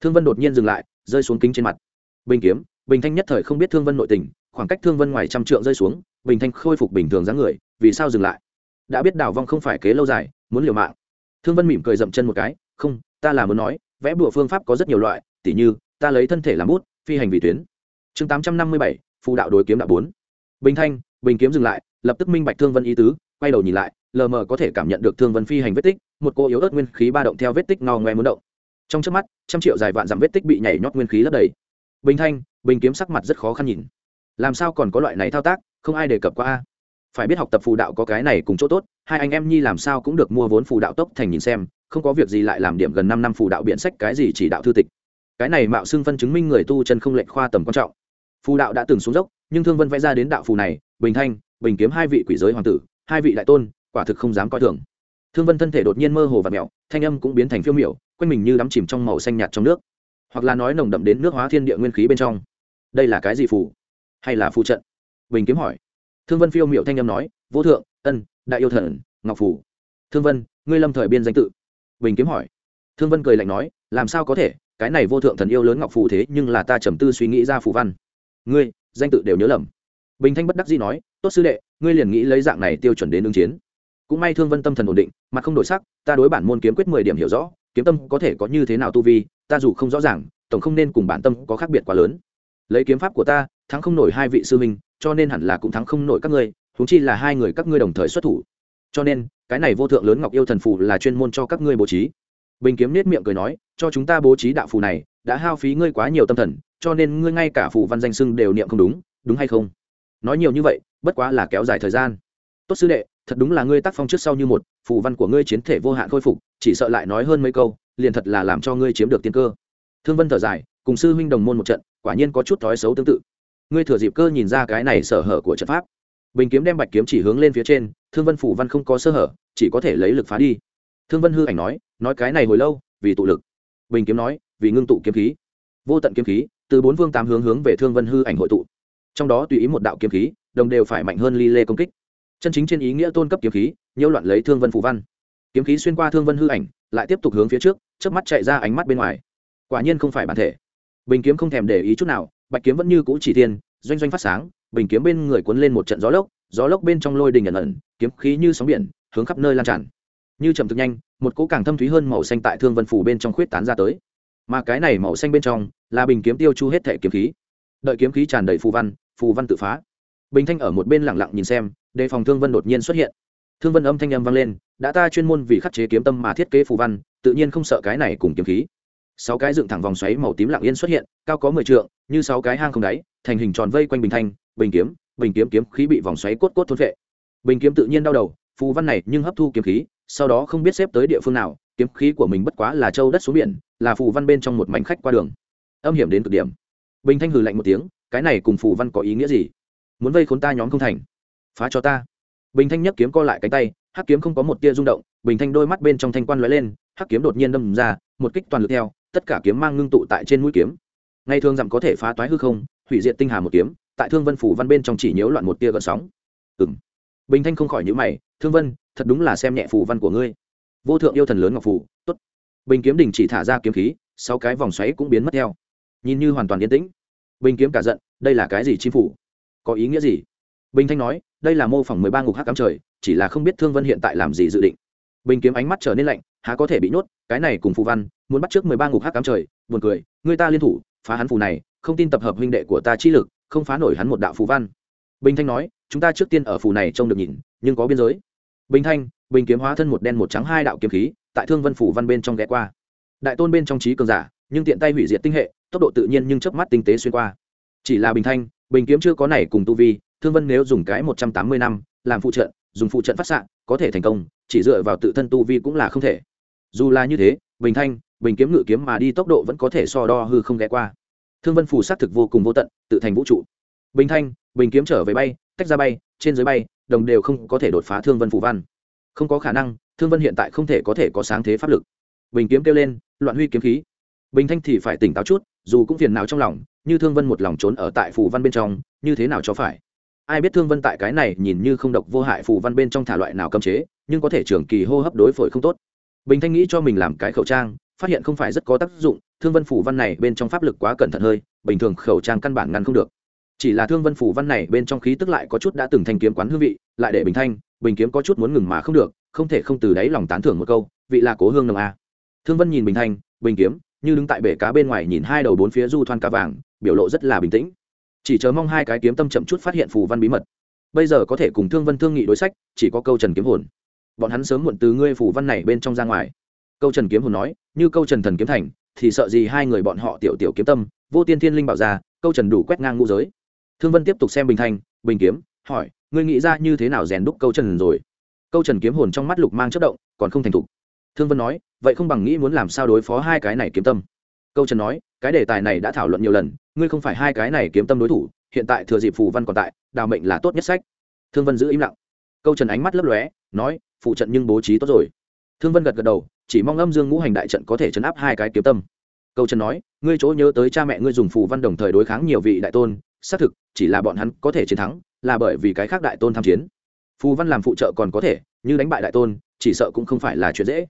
Thương vân đột nhiên dừng lại, rơi xuống kính trên mặt. Bình kiếm, bình thanh nhất thời không biết thương vân nội tình, khoảng cách thương vân ngoài trăm trượng rơi xuống, bình thanh khôi phục bình thường dáng người, vì sao dừng lại? Đã biết đào vong không phải kế lâu dài, muốn liều mạng. Thương vân mỉm cười dậm chân một cái, không, ta là muốn nói, vẽ bùa phương pháp có rất nhiều loại, tỉ như, ta lấy thân thể làm bút phi hành vị tuyến. Chương tám trăm năm mươi bảy, phù đạo đối kiếm đạo bốn. Bình thanh, bình kiếm dừng lại, lập tức minh bạch thương vân ý tứ, quay đầu nhìn lại, lờ mờ có thể cảm nhận được thương vân phi hành vết tích, một cô yếu ớt nguyên khí ba động theo vết tích ngao ngoe muốn động. Trong trước mắt, trăm triệu dài vạn dặm vết tích bị nhảy nhót nguyên khí lấp đầy. Bình thanh, bình kiếm sắc mặt rất khó khăn nhìn. Làm sao còn có loại này thao tác, không ai đề cập qua a. Phải biết học tập phù đạo có cái này cùng chỗ tốt, hai anh em nhi làm sao cũng được mua vốn phù đạo tốc thành nhìn xem, không có việc gì lại làm điểm gần năm năm phù đạo biện sách cái gì chỉ đạo thư tịch cái này mạo xưng phân chứng minh người tu chân không lệnh khoa tầm quan trọng. Phù đạo đã từng xuống dốc, nhưng thương vân vẽ ra đến đạo phù này, bình thanh, bình kiếm hai vị quỷ giới hoàng tử, hai vị đại tôn, quả thực không dám coi thường. Thương vân thân thể đột nhiên mơ hồ và mẹo, thanh âm cũng biến thành phiêu miểu, quanh mình như đắm chìm trong màu xanh nhạt trong nước. Hoặc là nói nồng đậm đến nước hóa thiên địa nguyên khí bên trong. Đây là cái gì phù? Hay là phù trận? Bình kiếm hỏi. Thương vân phiêu miểu thanh âm nói, vô thượng, ân, đại yêu thần, ngọc phủ thương vân, ngươi lâm thời biên danh tự. Bình kiếm hỏi. Thương vân cười lạnh nói, làm sao có thể? Cái này vô thượng thần yêu lớn ngọc phù thế nhưng là ta trầm tư suy nghĩ ra phù văn. Ngươi, danh tự đều nhớ lầm. Bình thanh bất đắc dĩ nói, tốt sư đệ, ngươi liền nghĩ lấy dạng này tiêu chuẩn đến ứng chiến. Cũng may thương vân tâm thần ổn định, mặt không đổi sắc, ta đối bản môn kiếm quyết mười điểm hiểu rõ, kiếm tâm có thể có như thế nào tu vi, ta dù không rõ ràng, tổng không nên cùng bản tâm có khác biệt quá lớn. Lấy kiếm pháp của ta, thắng không nổi hai vị sư minh cho nên hẳn là cũng thắng không nổi các ngươi, huống chi là hai người các ngươi đồng thời xuất thủ. Cho nên, cái này vô thượng lớn ngọc yêu thần phù là chuyên môn cho các ngươi bố trí. Bình kiếm nết miệng cười nói cho chúng ta bố trí đạo phù này, đã hao phí ngươi quá nhiều tâm thần, cho nên ngươi ngay cả phù văn danh sưng đều niệm không đúng đúng hay không? Nói nhiều như vậy, bất quá là kéo dài thời gian. Tốt sư đệ, thật đúng là ngươi tác phong trước sau như một, phù văn của ngươi chiến thể vô hạn khôi phục, chỉ sợ lại nói hơn mấy câu, liền thật là làm cho ngươi chiếm được tiên cơ. Thương vân thở dài, cùng sư huynh đồng môn một trận, quả nhiên có chút thói xấu tương tự. Ngươi thừa dịp cơ nhìn ra cái này sở hở của trận pháp. Bình kiếm đem bạch kiếm chỉ hướng lên phía trên, thương vân phủ văn không có sơ hở, chỉ có thể lấy lực phá đi. Thương vân hư ảnh nói nói cái này hồi lâu, vì tụ lực bình kiếm nói, vì ngưng tụ kiếm khí. Vô tận kiếm khí, từ bốn vương tám hướng hướng về thương vân hư ảnh hội tụ. Trong đó tùy ý một đạo kiếm khí, đồng đều phải mạnh hơn ly lê công kích. Chân chính trên ý nghĩa tôn cấp kiếm khí, nhiễu loạn lấy thương vân phù văn. Kiếm khí xuyên qua thương vân hư ảnh, lại tiếp tục hướng phía trước trước mắt chạy ra ánh mắt bên ngoài. Quả nhiên không phải bản thể. Bình kiếm không thèm để ý chút nào, bạch kiếm vẫn như cũ chỉ tiên doanh doanh phát sáng, bình kiếm bên người cuốn lên một trận gió lốc gió lốc bên trong lôi đình ẩn ẩn, kiếm khí như sóng biển, hướng khắp nơi lan tràn như chậm thực nhanh, một cỗ càng thâm thúy hơn màu xanh tại thương vân phủ bên trong khuyết tán ra tới. Mà cái này màu xanh bên trong là bình kiếm tiêu chu hết thể kiếm khí. Đợi kiếm khí tràn đầy phù văn phù văn tự phá. Bình thanh ở một bên lặng lặng nhìn xem, đề phòng thương vân đột nhiên xuất hiện. Thương vân âm thanh âm vang lên, đã ta chuyên môn vì khắc chế kiếm tâm mà thiết kế phù văn, tự nhiên không sợ cái này cùng kiếm khí. Sáu cái dựng thẳng vòng xoáy màu tím lặng yên xuất hiện, cao có mười trượng, như sáu cái hang không đáy, thành hình tròn vây quanh bình thanh, bình kiếm bình kiếm kiếm khí bị vòng xoáy cốt cốt thôn vệ bình kiếm tự nhiên đau đầu, phù văn này nhưng hấp thu kiếm khí sau đó không biết xếp tới địa phương nào, kiếm khí của mình bất quá là châu đất xuống biển, là phù văn bên trong một mảnh khách qua đường. Âm hiểm đến cực điểm. Bình thanh hừ lạnh một tiếng, cái này cùng phù văn có ý nghĩa gì? Muốn vây khốn ta nhóm không thành. Phá cho ta. Bình thanh nhấc kiếm co lại cánh tay, hắc kiếm không có một tia rung động, bình thanh đôi mắt bên trong thanh quan lóe lên, hắc kiếm đột nhiên đâm ra, một kích toàn lực theo, tất cả kiếm mang ngưng tụ tại trên mũi kiếm. Ngày thường dặm có thể phá toái hư không, hủy diệt tinh hà một kiếm, tại thương vân phủ văn bên trong chỉ nhiễu loạn một tia gợn sóng. Ừng bình thanh không khỏi nhữ mày, thương vân, thật đúng là xem nhẹ phù văn của ngươi. Vô thượng yêu thần lớn ngọc phủ tốt. Bình kiếm đình chỉ thả ra kiếm khí, sáu cái vòng xoáy cũng biến mất theo. Nhìn như hoàn toàn yên tĩnh. Bình kiếm cả giận, đây là cái gì chi phủ có ý nghĩa gì? Bình thanh nói, đây là mô phỏng mười ba ngục hắc cám trời, chỉ là không biết thương vân hiện tại làm gì dự định. Bình kiếm ánh mắt trở nên lạnh, há có thể bị nhốt, cái này cùng phù văn, muốn bắt trước mười ba ngục hắc cám trời, buồn cười, người ta liên thủ, phá hắn phù này, không tin tập hợp huynh đệ của ta chi lực, không phá nổi hắn một đạo phù văn. Bình thanh nói chúng ta trước tiên ở phù này trông được nhìn, nhưng có biên giới. Bình thanh, bình kiếm hóa thân một đen một trắng hai đạo kiếm khí, tại thương vân phủ văn bên trong ghé qua. Đại tôn bên trong trí cường giả, nhưng tiện tay hủy diệt tinh hệ, tốc độ tự nhiên nhưng chớp mắt tinh tế xuyên qua. Chỉ là bình thanh, bình kiếm chưa có này cùng tu vi, thương vân nếu dùng cái một trăm tám mươi năm, làm phụ trận, dùng phụ trận phát xạ, có thể thành công, chỉ dựa vào tự thân tu vi cũng là không thể. Dù là như thế, bình thanh, bình kiếm ngự kiếm mà đi tốc độ vẫn có thể so đo hư không ghé qua. Thương vân phủ sát thực vô cùng vô tận, tự thành vũ trụ. Bình thanh, bình kiếm trở về bay tách ra bay, trên dưới bay, đồng đều không có thể đột phá thương vân phù văn. Không có khả năng, thương vân hiện tại không thể có thể có sáng thế pháp lực. Bình kiếm kêu lên, loạn huy kiếm khí. Bình thanh thì phải tỉnh táo chút, dù cũng phiền nào trong lòng, như thương vân một lòng trốn ở tại phù văn bên trong, như thế nào cho phải? Ai biết thương vân tại cái này nhìn như không độc vô hại phù văn bên trong thả loại nào cấm chế, nhưng có thể trường kỳ hô hấp đối phổi không tốt. Bình thanh nghĩ cho mình làm cái khẩu trang, phát hiện không phải rất có tác dụng, thương vân phủ văn này bên trong pháp lực quá cẩn thận hơi, bình thường khẩu trang căn bản ngăn không được chỉ là thương vân phủ văn này bên trong khí tức lại có chút đã từng thanh kiếm quán hương vị, lại để bình thanh, bình kiếm có chút muốn ngừng mà không được, không thể không từ đáy lòng tán thưởng một câu, vị là cố hương nồng a. Thương vân nhìn bình thanh, bình kiếm, như đứng tại bể cá bên ngoài nhìn hai đầu bốn phía du thoan cá vàng, biểu lộ rất là bình tĩnh. Chỉ chờ mong hai cái kiếm tâm chậm chút phát hiện phù văn bí mật. Bây giờ có thể cùng thương vân thương nghị đối sách, chỉ có câu trần kiếm hồn. Bọn hắn sớm muộn từ ngươi phù văn này bên trong ra ngoài. Câu trần kiếm hồn nói, như câu trần thần kiếm thành, thì sợ gì hai người bọn họ tiểu tiểu kiếm tâm, vô tiên thiên linh bảo ra, câu trần đủ quét ngang ngũ giới thương vân tiếp tục xem bình thanh, bình kiếm, hỏi, ngươi nghĩ ra như thế nào rèn đúc câu trần rồi? Câu trần kiếm hồn trong mắt lục mang chất động, còn không thành thục. Thương vân nói, vậy không bằng nghĩ muốn làm sao đối phó hai cái này kiếm tâm. Câu trần nói, cái đề tài này đã thảo luận nhiều lần, ngươi không phải hai cái này kiếm tâm đối thủ, hiện tại thừa dịp phù văn còn tại, đào mệnh là tốt nhất sách. Thương vân giữ im lặng. Câu trần ánh mắt lấp lóe, nói, phụ trận nhưng bố trí tốt rồi. Thương vân gật gật đầu, chỉ mong âm dương ngũ hành đại trận có thể chấn áp hai cái kiếm tâm. Câu trần nói, ngươi chỗ nhớ tới cha mẹ ngươi dùng phù văn đồng thời đối kháng nhiều vị đại tôn xác thực, chỉ là bọn hắn có thể chiến thắng, là bởi vì cái khác đại tôn tham chiến. Phù văn làm phụ trợ còn có thể, như đánh bại đại tôn, chỉ sợ cũng không phải là chuyện dễ.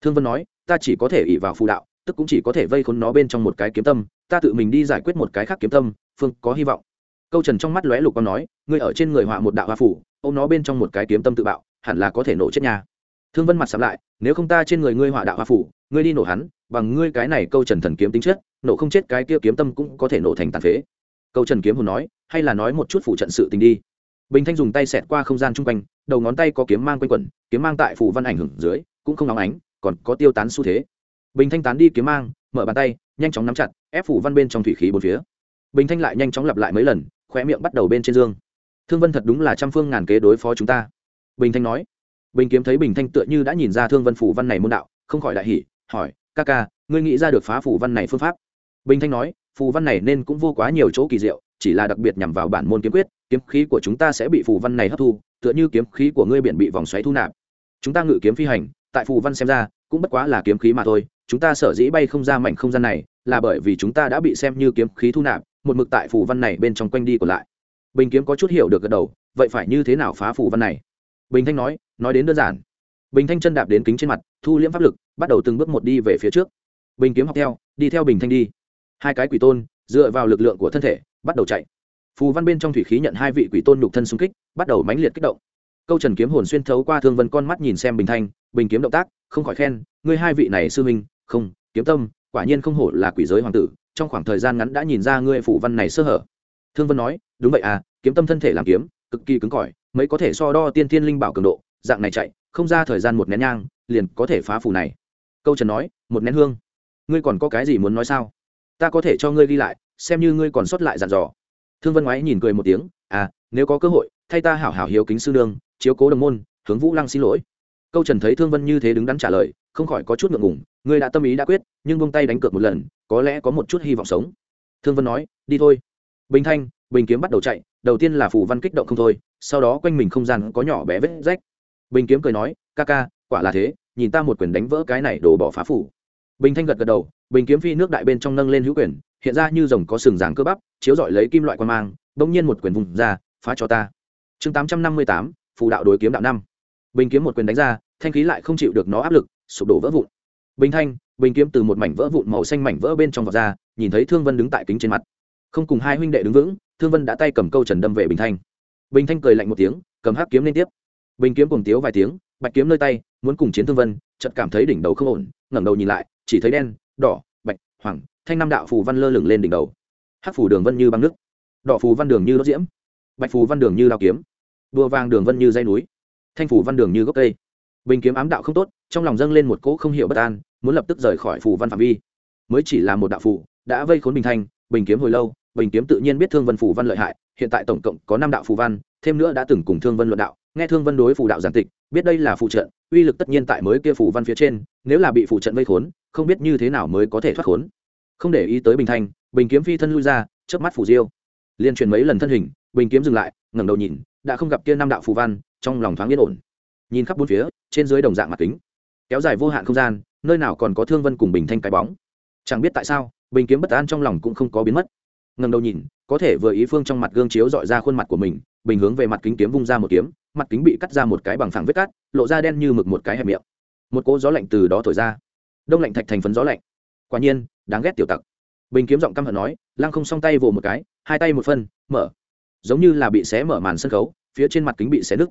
Thương vân nói, ta chỉ có thể ỉ vào phù đạo, tức cũng chỉ có thể vây khốn nó bên trong một cái kiếm tâm, ta tự mình đi giải quyết một cái khác kiếm tâm, phương có hy vọng. Câu trần trong mắt lóe lục con nói, ngươi ở trên người họa một đạo hoa phủ ô m nó bên trong một cái kiếm tâm tự bạo, hẳn là có thể nổ chết nhà thương vân mặt sắm lại, nếu không ta trên người ngươi họa đạo hoa phủ, ngươi đi nổ hắn, bằng ngươi cái này câu trần thần kiếm tính chất, nổ không chết cái kia kiếm tâm cũng có thể nổ thành tàn phế câu trần kiếm hồn nói, hay là nói một chút phủ trận sự tình đi. Bình thanh dùng tay xẹt qua không gian chung quanh, đầu ngón tay có kiếm mang quanh quẩn, kiếm mang tại phủ văn ảnh hưởng dưới, cũng không nóng ánh, còn có tiêu tán xu thế. Bình thanh tán đi kiếm mang, mở bàn tay, nhanh chóng nắm chặt, ép phủ văn bên trong thủy khí bốn phía. Bình thanh lại nhanh chóng lặp lại mấy lần, khóe miệng bắt đầu bên trên dương. Thương vân thật đúng là trăm phương ngàn kế đối phó chúng ta. Bình thanh nói. Bình kiếm thấy bình thanh tựa như đã nhìn ra thương vân phủ văn này môn đạo, không khỏi đại hỉ, hỏi, ca ca, ngươi nghĩ ra được phá phủ văn này phương pháp? Bình thanh nói phù văn này nên cũng vô quá nhiều chỗ kỳ diệu, chỉ là đặc biệt nhằm vào bản môn kiếm quyết, kiếm khí của chúng ta sẽ bị phù văn này hấp thu, tựa như kiếm khí của ngươi biển bị vòng xoáy thu nạp. Chúng ta ngự kiếm phi hành, tại phù văn xem ra, cũng bất quá là kiếm khí mà thôi, chúng ta sở dĩ bay không ra mảnh không gian này, là bởi vì chúng ta đã bị xem như kiếm khí thu nạp, một mực tại phù văn này bên trong quanh đi còn lại. Bình kiếm có chút hiểu được gật đầu, vậy phải như thế nào phá phù văn này? Bình thanh nói nói đến đơn giản. Bình thanh chân đạp đến kính trên mặt, thu liễm pháp lực, bắt đầu từng bước một đi về phía trước. Bình kiếm học theo, đi theo bình thanh đi hai cái quỷ tôn, dựa vào lực lượng của thân thể, bắt đầu chạy. Phù văn bên trong thủy khí nhận hai vị quỷ tôn nhục thân xung kích, bắt đầu mãnh liệt kích động. Câu trần kiếm hồn xuyên thấu qua thương vân con mắt nhìn xem bình thanh, bình kiếm động tác, không khỏi khen, ngươi hai vị này sư minh không, kiếm tâm, quả nhiên không hổ là quỷ giới hoàng tử, trong khoảng thời gian ngắn đã nhìn ra ngươi phủ văn này sơ hở. Thương vân nói, đúng vậy à kiếm tâm thân thể làm kiếm, cực kỳ cứng cỏi, mấy có thể so đo tiên thiên linh bảo cường độ, dạng này chạy, không ra thời gian một nén nhang, liền có thể phá phủ này. Câu trần nói, một nén hương. Ngươi còn có cái gì muốn nói sao? Ta có thể cho ngươi ghi lại, xem như ngươi còn sót lại dặn dò. Thương vân ngoái nhìn cười một tiếng à nếu có cơ hội, thay ta hảo hảo hiếu kính sư nương, chiếu cố đồng môn, hướng vũ lăng xin lỗi. Câu trần thấy thương vân như thế đứng đắn trả lời, không khỏi có chút ngượng ngùng, ngươi đã tâm ý đã quyết, nhưng bông tay đánh cược một lần, có lẽ có một chút hy vọng sống. Thương vân nói, đi thôi. Bình thanh, bình kiếm bắt đầu chạy, đầu tiên là phủ văn kích động không thôi, sau đó quanh mình không gian có nhỏ bé vết rách. Bình kiếm cười nói, ca ca, quả là thế, nhìn ta một quyền đánh vỡ cái này đổ bỏ phá phủ bình thanh gật gật đầu, bình kiếm phi nước đại bên trong nâng lên hữu quyền, hiện ra như rồng có sừng dáng cơ bắp, chiếu dọi lấy kim loại quan mang, bỗng nhiên một quyền vùng ra, phá cho ta. Chương tám trăm năm mươi tám, phù đạo đối kiếm đạo năm. Bình kiếm một quyền đánh ra, thanh khí lại không chịu được nó áp lực, sụp đổ vỡ vụn. Bình thanh, bình kiếm từ một mảnh vỡ vụn màu xanh mảnh vỡ bên trong vọt ra, nhìn thấy thương vân đứng tại kính trên mặt. Không cùng hai huynh đệ đứng vững, thương vân đã tay cầm câu trần đâm về bình thanh. Bình thanh cười lạnh một tiếng, cầm hắc kiếm liên tiếp. Bình kiếm cùng tiếu vài tiếng, bạch kiếm nơi tay, muốn cùng chiến thương vân, chợt cảm thấy đỉnh đầu không ổn, ngẩng đầu nhìn lại chỉ thấy đen, đỏ, bạch, hoàng, thanh năm đạo phù văn lơ lửng lên đỉnh đầu. Hắc phù đường vân như băng nước. Đỏ phù văn đường như đốt diễm. Bạch phù văn đường như lao kiếm. Đua vàng đường vân như dây núi. Thanh phù văn đường như gốc cây. Bình kiếm ám đạo không tốt, trong lòng dâng lên một cỗ không hiểu bất an, muốn lập tức rời khỏi phù văn phạm vi. Mới chỉ là một đạo phù, đã vây khốn bình thanh, bình kiếm hồi lâu, bình kiếm tự nhiên biết thương vân phù văn lợi hại, hiện tại tổng cộng có năm đạo phù văn, thêm nữa đã từng cùng thương vân luận đạo, nghe thương vân đối phù đạo giản tịch, biết đây là phù trận, uy lực tất nhiên tại mới kia phù văn phía trên, nếu là bị phù trận vây khốn không biết như thế nào mới có thể thoát khốn. Không để ý tới bình thanh, bình kiếm phi thân lui ra trước mắt phủ diêu. Liên truyền mấy lần thân hình, bình kiếm dừng lại, ngẩng đầu nhìn, đã không gặp kia năm đạo phù văn, trong lòng thoáng yên ổn. Nhìn khắp bốn phía, trên dưới đồng dạng mặt kính. Kéo dài vô hạn không gian, nơi nào còn có thương vân cùng bình thanh cái bóng. Chẳng biết tại sao, bình kiếm bất an trong lòng cũng không có biến mất. Ngẩng đầu nhìn, có thể vừa ý phương trong mặt gương chiếu dọi ra khuôn mặt của mình, bình hướng về mặt kính kiếm vung ra một kiếm, mặt kính bị cắt ra một cái bằng phẳng vết cắt, lộ ra đen như mực một cái hẹp miệng. Một cỗ gió lạnh từ đó thổi ra đông lạnh thạch thành phấn gió lạnh. Quả nhiên, đáng ghét tiểu tặc. Bình kiếm giọng căm hận nói, lăng không song tay vồ một cái, hai tay một phân, mở. Giống như là bị xé mở màn sân khấu, phía trên mặt kính bị xé nứt.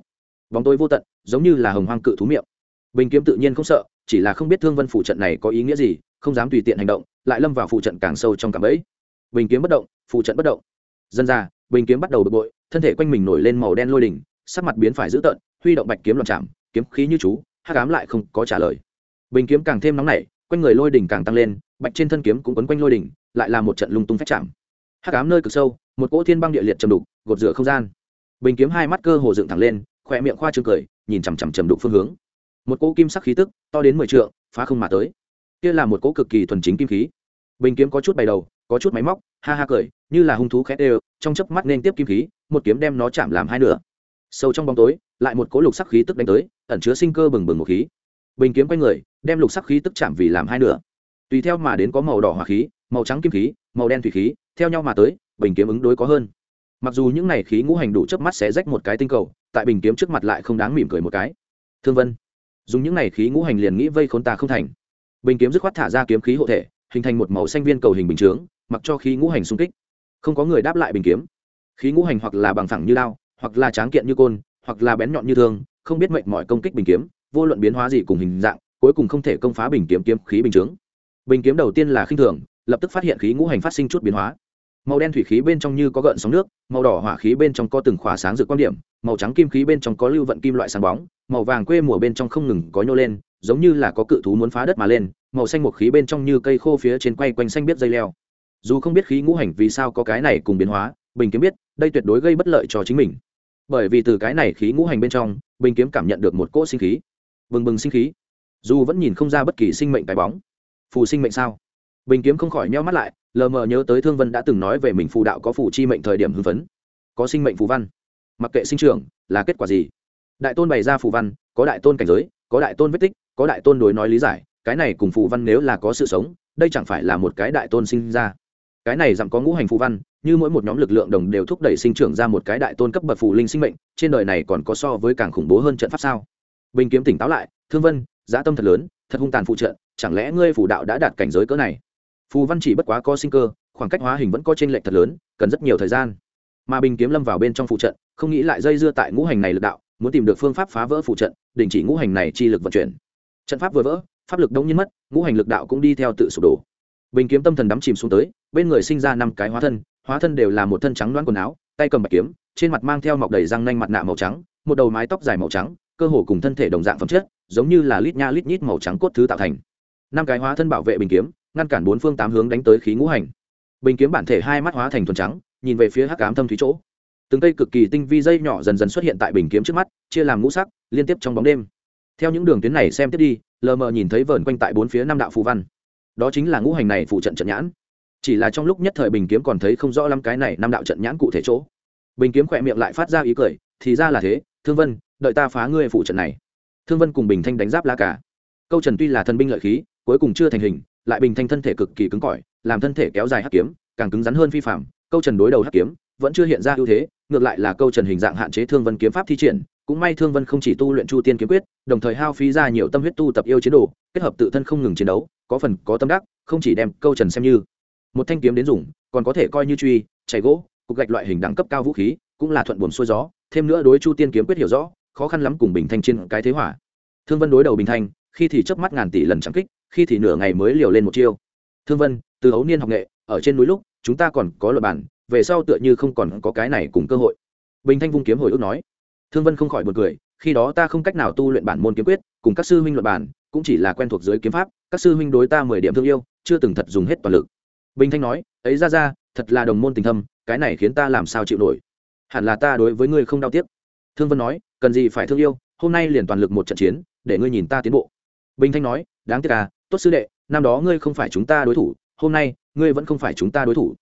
Bóng tối vô tận, giống như là hồng hoang cự thú miệng. Bình kiếm tự nhiên không sợ, chỉ là không biết thương vân phủ trận này có ý nghĩa gì, không dám tùy tiện hành động, lại lâm vào phụ trận càng sâu trong cảm ấy bình kiếm bất động phụ trận bất động. Dân ra, bình kiếm bắt đầu bực bội, thân thể quanh mình nổi lên màu đen lôi đỉnh, sắc mặt biến phải dữ tợn, huy động bạch kiếm loạn chạm, kiếm khí như chú, hắc ám lại không có trả lời bình kiếm càng thêm nóng nảy, quanh người lôi đỉnh càng tăng lên, bạch trên thân kiếm cũng quấn quanh lôi đỉnh, lại là một trận lung tung phách chạm. Hắc ám nơi cực sâu, một cỗ thiên băng địa liệt trầm đục, gột rửa không gian. Bình kiếm hai mắt cơ hồ dựng thẳng lên khoe miệng khoa trương cười, nhìn chằm chằm trầm đục phương hướng. Một cỗ kim sắc khí tức, to đến mười trượng, phá không mà tới. Kia là một cỗ cực kỳ thuần chính kim khí. Bình kiếm có chút bày đầu, có chút máy móc, ha ha cười, như là hung thú khét đều, trong chớp mắt nên tiếp kim khí, một kiếm đem nó chạm làm hai nửa. Sâu trong bóng tối, lại một cỗ lục sắc khí tức đánh tới, ẩn chứa sinh cơ bừng bừng một khí bình kiếm quay người, đem lục sắc khí tức chạm vì làm hai nửa. Tùy theo mà đến có màu đỏ hỏa khí, màu trắng kim khí, màu đen thủy khí, theo nhau mà tới, bình kiếm ứng đối có hơn. Mặc dù những này khí ngũ hành đủ chớp mắt sẽ rách một cái tinh cầu, tại bình kiếm trước mặt lại không đáng mỉm cười một cái. Thương vân, dùng những này khí ngũ hành liền nghĩ vây khốn ta không thành. Bình kiếm dứt khoát thả ra kiếm khí hộ thể, hình thành một màu xanh viên cầu hình bình chướng, mặc cho khí ngũ hành xung kích. Không có người đáp lại bình kiếm. Khí ngũ hành hoặc là bằng phẳng như lao hoặc là tráng kiện như côn, hoặc là bén nhọn như thương, không biết mệnh mọi công kích bình kiếm vô luận biến hóa gì cùng hình dạng, cuối cùng không thể công phá bình kiếm kiếm khí bình chướng. Bình kiếm đầu tiên là khinh thường, lập tức phát hiện khí ngũ hành phát sinh chút biến hóa. Màu đen thủy khí bên trong như có gợn sóng nước, màu đỏ hỏa khí bên trong có từng khỏa sáng rực quan điểm, màu trắng kim khí bên trong có lưu vận kim loại sáng bóng, màu vàng quê mùa bên trong không ngừng có nhô lên, giống như là có cự thú muốn phá đất mà lên, màu xanh một khí bên trong như cây khô phía trên quay quanh xanh biết dây leo. Dù không biết khí ngũ hành vì sao có cái này cùng biến hóa, bình kiếm biết, đây tuyệt đối gây bất lợi cho chính mình. Bởi vì từ cái này khí ngũ hành bên trong, bình kiếm cảm nhận được một cỗ sinh khí bừng bừng sinh khí. Dù vẫn nhìn không ra bất kỳ sinh mệnh cái bóng. Phù sinh mệnh sao? Bình kiếm không khỏi nheo mắt lại, lờ mờ nhớ tới thương vân đã từng nói về mình phù đạo có phù chi mệnh thời điểm hưng phấn. Có sinh mệnh phù văn. Mặc kệ sinh trưởng, là kết quả gì? Đại tôn bày ra phù văn, có đại tôn cảnh giới, có đại tôn vết tích, có đại tôn đối nói lý giải, cái này cùng phù văn nếu là có sự sống, đây chẳng phải là một cái đại tôn sinh ra. Cái này dặm có ngũ hành phù văn, như mỗi một nhóm lực lượng đồng đều thúc đẩy sinh trưởng ra một cái đại tôn cấp bậc phù linh sinh mệnh, trên đời này còn có so với càng khủng bố hơn trận pháp sao? Bình kiếm tỉnh táo lại, thương vân, giá tâm thật lớn, thật hung tàn phụ trợ, chẳng lẽ ngươi phủ đạo đã đạt cảnh giới cỡ này? Phù văn chỉ bất quá có sinh cơ, khoảng cách hóa hình vẫn có t r ê n lệch thật lớn, cần rất nhiều thời gian. Mà bình kiếm lâm vào bên trong phụ trận, không nghĩ lại dây dưa tại ngũ hành này lực đạo, muốn tìm được phương pháp phá vỡ phụ trận, đình chỉ ngũ hành này chi lực vận chuyển. Trận pháp vừa vỡ, pháp lực đông nhiên mất, ngũ hành lực đạo cũng đi theo tự sụp đổ. Bình kiếm tâm thần đắm chìm xuống tới, bên người sinh ra năm cái hóa thân hóa thân đều là một thân trắng đoán quần áo, tay cầm bạch kiếm, trên mặt mang theo mọc đầy răng nanh mặt nạ màu trắng, một đầu mái tóc dài màu trắng cơ hồ cùng thân thể đồng dạng phẩm chất, giống như là lít nha lít nhít màu trắng cốt thứ tạo thành. Năm cái hóa thân bảo vệ bình kiếm, ngăn cản bốn phương tám hướng đánh tới khí ngũ hành. Bình kiếm bản thể hai mắt hóa thành thuần trắng, nhìn về phía hắc ám thâm thúy chỗ. Từng cây cực kỳ tinh vi dây nhỏ dần dần xuất hiện tại bình kiếm trước mắt, chia làm ngũ sắc, liên tiếp trong bóng đêm. Theo những đường tuyến này xem tiếp đi, lờ mờ nhìn thấy vờn quanh tại bốn phía năm đạo phù văn. Đó chính là ngũ hành này phụ trận trận nhãn. Chỉ là trong lúc nhất thời bình kiếm còn thấy không rõ lắm cái này năm đạo trận nhãn cụ thể chỗ. Bình kiếm khỏe miệng lại phát ra ý cười, thì ra là thế, thương vân đợi ta phá ngươi phụ trận này. Thương vân cùng bình thanh đánh giáp la cả câu trần tuy là thần binh lợi khí, cuối cùng chưa thành hình, lại bình thanh thân thể cực kỳ cứng cỏi, làm thân thể kéo dài hắc kiếm, càng cứng rắn hơn phi phạm câu trần đối đầu hắc kiếm, vẫn chưa hiện ra ưu thế, ngược lại là câu trần hình dạng hạn chế thương vân kiếm pháp thi triển, cũng may thương vân không chỉ tu luyện chu tiên kiếm quyết, đồng thời hao phí ra nhiều tâm huyết tu tập yêu chiến đồ, kết hợp tự thân không ngừng chiến đấu, có phần có tâm đắc, không chỉ đem câu trần xem như một thanh kiếm đến dùng, còn có thể coi như truy, chảy gỗ, cục gạch loại hình đẳng cấp cao vũ khí, cũng là thuận buồm xuôi gió. Thêm nữa đối chu tiên kiếm quyết hiểu rõ khó khăn lắm cùng bình thanh trên cái thế hỏa. Thương vân đối đầu bình thanh, khi thì chớp mắt ngàn tỷ lần trắng kích, khi thì nửa ngày mới liều lên một chiêu. Thương vân, từ hấu niên học nghệ, ở trên núi lúc, chúng ta còn có luật bản, về sau tựa như không còn có cái này cùng cơ hội. Bình thanh vung kiếm hồi ức nói. Thương vân không khỏi buồn cười, khi đó ta không cách nào tu luyện bản môn kiếm quyết, cùng các sư huynh luận bản, cũng chỉ là quen thuộc dưới kiếm pháp, các sư huynh đối ta mười điểm thương yêu, chưa từng thật dùng hết toàn lực. Bình thanh nói, ấy ra ra, thật là đồng môn tình thâm, cái này khiến ta làm sao chịu nổi? Hẳn là ta đối với ngươi không đau tiếc. Thương vân nói cần gì phải thương yêu, hôm nay liền toàn lực một trận chiến, để ngươi nhìn ta tiến bộ. Bình thanh nói, đáng tiếc à tốt sư đệ, năm đó ngươi không phải chúng ta đối thủ, hôm nay, ngươi vẫn không phải chúng ta đối thủ.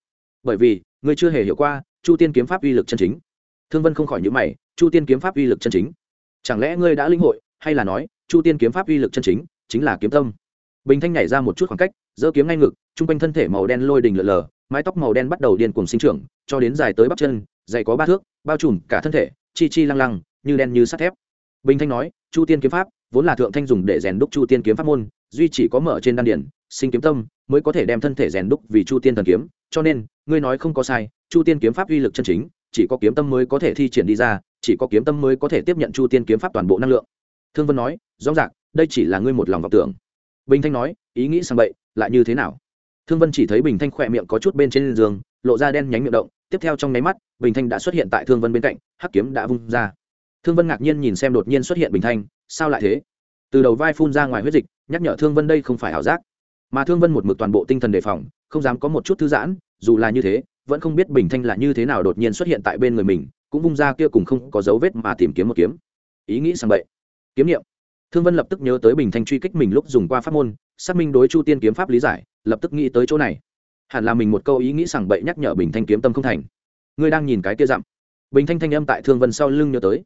Bởi vì, ngươi chưa hề hiểu qua, chu tiên kiếm pháp uy lực chân chính. Thương vân không khỏi nhữ mày, chu tiên kiếm pháp uy lực chân chính? Chẳng lẽ ngươi đã linh hội, hay là nói, chu tiên kiếm pháp uy lực chân chính chính là kiếm tâm? Bình thanh nhảy ra một chút khoảng cách, giơ kiếm ngay ngực, chung quanh thân thể màu đen lôi đình lợn lờ, mái tóc màu đen bắt đầu điên cuồng sinh trưởng, cho đến dài tới bắp chân, dày có ba thước, bao trùm cả thân thể, chi chi lăng lăng như đen như sắt thép. Bình thanh nói, chu tiên kiếm pháp, vốn là thượng thanh dùng để rèn đúc chu tiên kiếm pháp môn, duy chỉ có mở trên đan điển, sinh kiếm tâm, mới có thể đem thân thể rèn đúc vì chu tiên thần kiếm. Cho nên, ngươi nói không có sai, chu tiên kiếm pháp uy lực chân chính, chỉ có kiếm tâm mới có thể thi triển đi ra, chỉ có kiếm tâm mới có thể tiếp nhận chu tiên kiếm pháp toàn bộ năng lượng. Thương vân nói, rõ ràng, đây chỉ là ngươi một lòng vọng tưởng. Bình thanh nói, ý nghĩ sang bậy, lại như thế nào? Thương vân chỉ thấy bình thanh khỏe miệng có chút bên trên giường, lộ ra đen nhánh miệng động. Tiếp theo trong nháy mắt, bình thanh đã xuất hiện tại thương vân bên cạnh, hắc kiếm đã vung ra thương vân ngạc nhiên nhìn xem đột nhiên xuất hiện bình thanh, sao lại thế? Từ đầu vai phun ra ngoài huyết dịch, nhắc nhở thương vân đây không phải ảo giác. Mà thương vân một mực toàn bộ tinh thần đề phòng, không dám có một chút thư giãn, dù là như thế, vẫn không biết bình thanh là như thế nào đột nhiên xuất hiện tại bên người mình, cũng vung ra kia cùng không có dấu vết mà tìm kiếm một kiếm. Ý nghĩ sang vậy kiếm niệm. thương vân lập tức nhớ tới bình thanh truy kích mình lúc dùng qua pháp môn, xác minh đối chu tiên kiếm pháp lý giải, lập tức nghĩ tới chỗ này. Hẳn là mình một câu ý nghĩ sảng bậy nhắc nhở bình thanh kiếm tâm không thành. Ngươi đang nhìn cái kia dặm. Bình thanh thanh âm tại thương vân sau lưng nhớ tới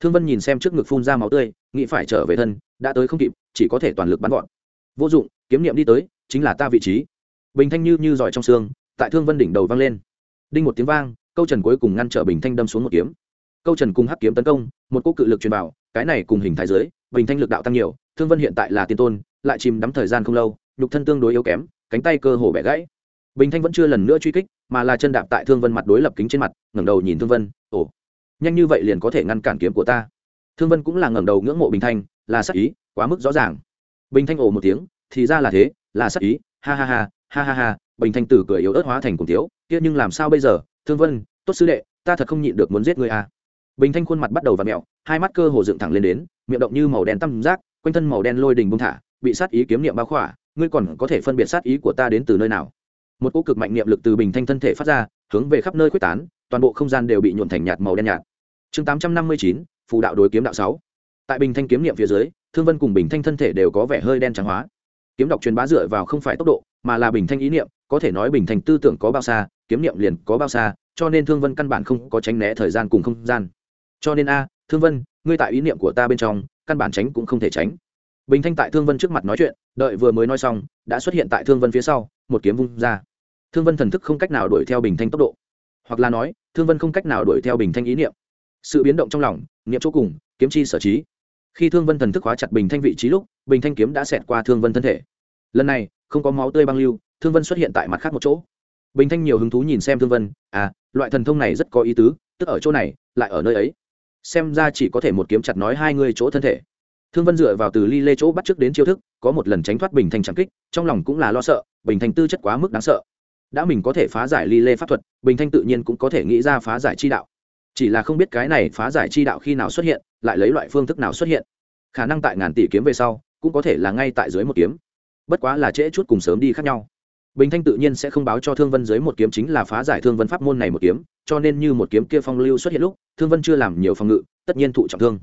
thương vân nhìn xem trước ngực phun ra máu tươi, nghĩ phải trở về thân, đã tới không kịp, chỉ có thể toàn lực bắn gọn. Vô dụng, kiếm niệm đi tới, chính là ta vị trí. Bình thanh như như giỏi trong xương, tại thương vân đỉnh đầu vang lên. Đinh một tiếng vang, câu trần cuối cùng ngăn trở bình thanh đâm xuống một kiếm. Câu trần cùng hắc kiếm tấn công, một cô cự lực truyền bảo cái này cùng hình thái giới bình thanh lực đạo tăng nhiều, thương vân hiện tại là tiên tôn, lại chìm đắm thời gian không lâu, nhục thân tương đối yếu kém, cánh tay cơ hồ bẻ gãy. Bình thanh vẫn chưa lần nữa truy kích, mà là chân đạp tại thương vân mặt đối lập kính trên mặt, ngẩng đầu nhìn thương vân, ồ nhanh như vậy liền có thể ngăn cản kiếm của ta. Thương vân cũng là ngẩng đầu ngưỡng mộ bình thanh, là sắc ý, quá mức rõ ràng. Bình thanh ồ một tiếng, thì ra là thế, là sắc ý, ha ha ha ha ha ha, bình thanh tử cười yếu ớt hóa thành cùng tiếu, kia nhưng làm sao bây giờ? Thương vân, tốt sư đệ, ta thật không nhịn được muốn giết ngươi à. Bình thanh khuôn mặt bắt đầu và mẹo, hai mắt cơ hồ dựng thẳng lên đến, miệng động như màu đen tăm giác quanh thân màu đen lôi đình bung thả, bị sát ý kiếm niệm bao khỏa, ngươi còn có thể phân biệt sát ý của ta đến từ nơi nào? Một cỗ cực mạnh niệm lực từ bình thanh thân thể phát ra, hướng về khắp nơi quyết tán toàn bộ không gian đều bị nhuộn thành nhạt màu đen nhạt. Chương tám trăm năm mươi chín, phù đạo đối kiếm đạo sáu. Tại bình thanh kiếm niệm phía dưới, thương vân cùng bình thanh thân thể đều có vẻ hơi đen trắng hóa. Kiếm đọc truyền bá dựa vào không phải tốc độ, mà là bình thanh ý niệm, có thể nói bình thanh tư tưởng có bao xa, kiếm niệm liền có bao xa, cho nên thương vân căn bản không có tránh né thời gian cùng không gian. Cho nên a, thương vân, ngươi tại ý niệm của ta bên trong, căn bản tránh cũng không thể tránh. Bình thanh tại thương vân trước mặt nói chuyện, đợi vừa mới nói xong, đã xuất hiện tại thương vân phía sau, một kiếm vung ra. Thương vân thần thức không cách nào đuổi theo bình thanh tốc độ hoặc là nói, thương vân không cách nào đuổi theo bình thanh ý niệm. Sự biến động trong lòng, niệm chỗ cùng, kiếm chi sở trí. Khi thương vân thần thức hóa chặt bình thanh vị trí lúc, bình thanh kiếm đã xẹt qua thương vân thân thể. Lần này, không có máu tươi băng lưu, thương vân xuất hiện tại mặt khác một chỗ. Bình thanh nhiều hứng thú nhìn xem thương vân à loại thần thông này rất có ý tứ, tức ở chỗ này, lại ở nơi ấy. Xem ra chỉ có thể một kiếm chặt nói hai người chỗ thân thể. Thương vân dựa vào từ ly lê chỗ bắt trước đến chiêu thức, có một lần tránh thoát bình thanh trắng kích, trong lòng cũng là lo sợ, bình thanh tư chất quá mức đáng sợ đã mình có thể phá giải ly lê pháp thuật, bình thanh tự nhiên cũng có thể nghĩ ra phá giải chi đạo. Chỉ là không biết cái này phá giải chi đạo khi nào xuất hiện, lại lấy loại phương thức nào xuất hiện. Khả năng tại ngàn tỷ kiếm về sau, cũng có thể là ngay tại dưới một kiếm. Bất quá là trễ chút cùng sớm đi khác nhau. Bình thanh tự nhiên sẽ không báo cho thương vân dưới một kiếm chính là phá giải thương vân pháp môn này một kiếm, cho nên như một kiếm kia phong lưu xuất hiện lúc, thương vân chưa làm nhiều phòng ngự, tất nhiên thụ trọng thương.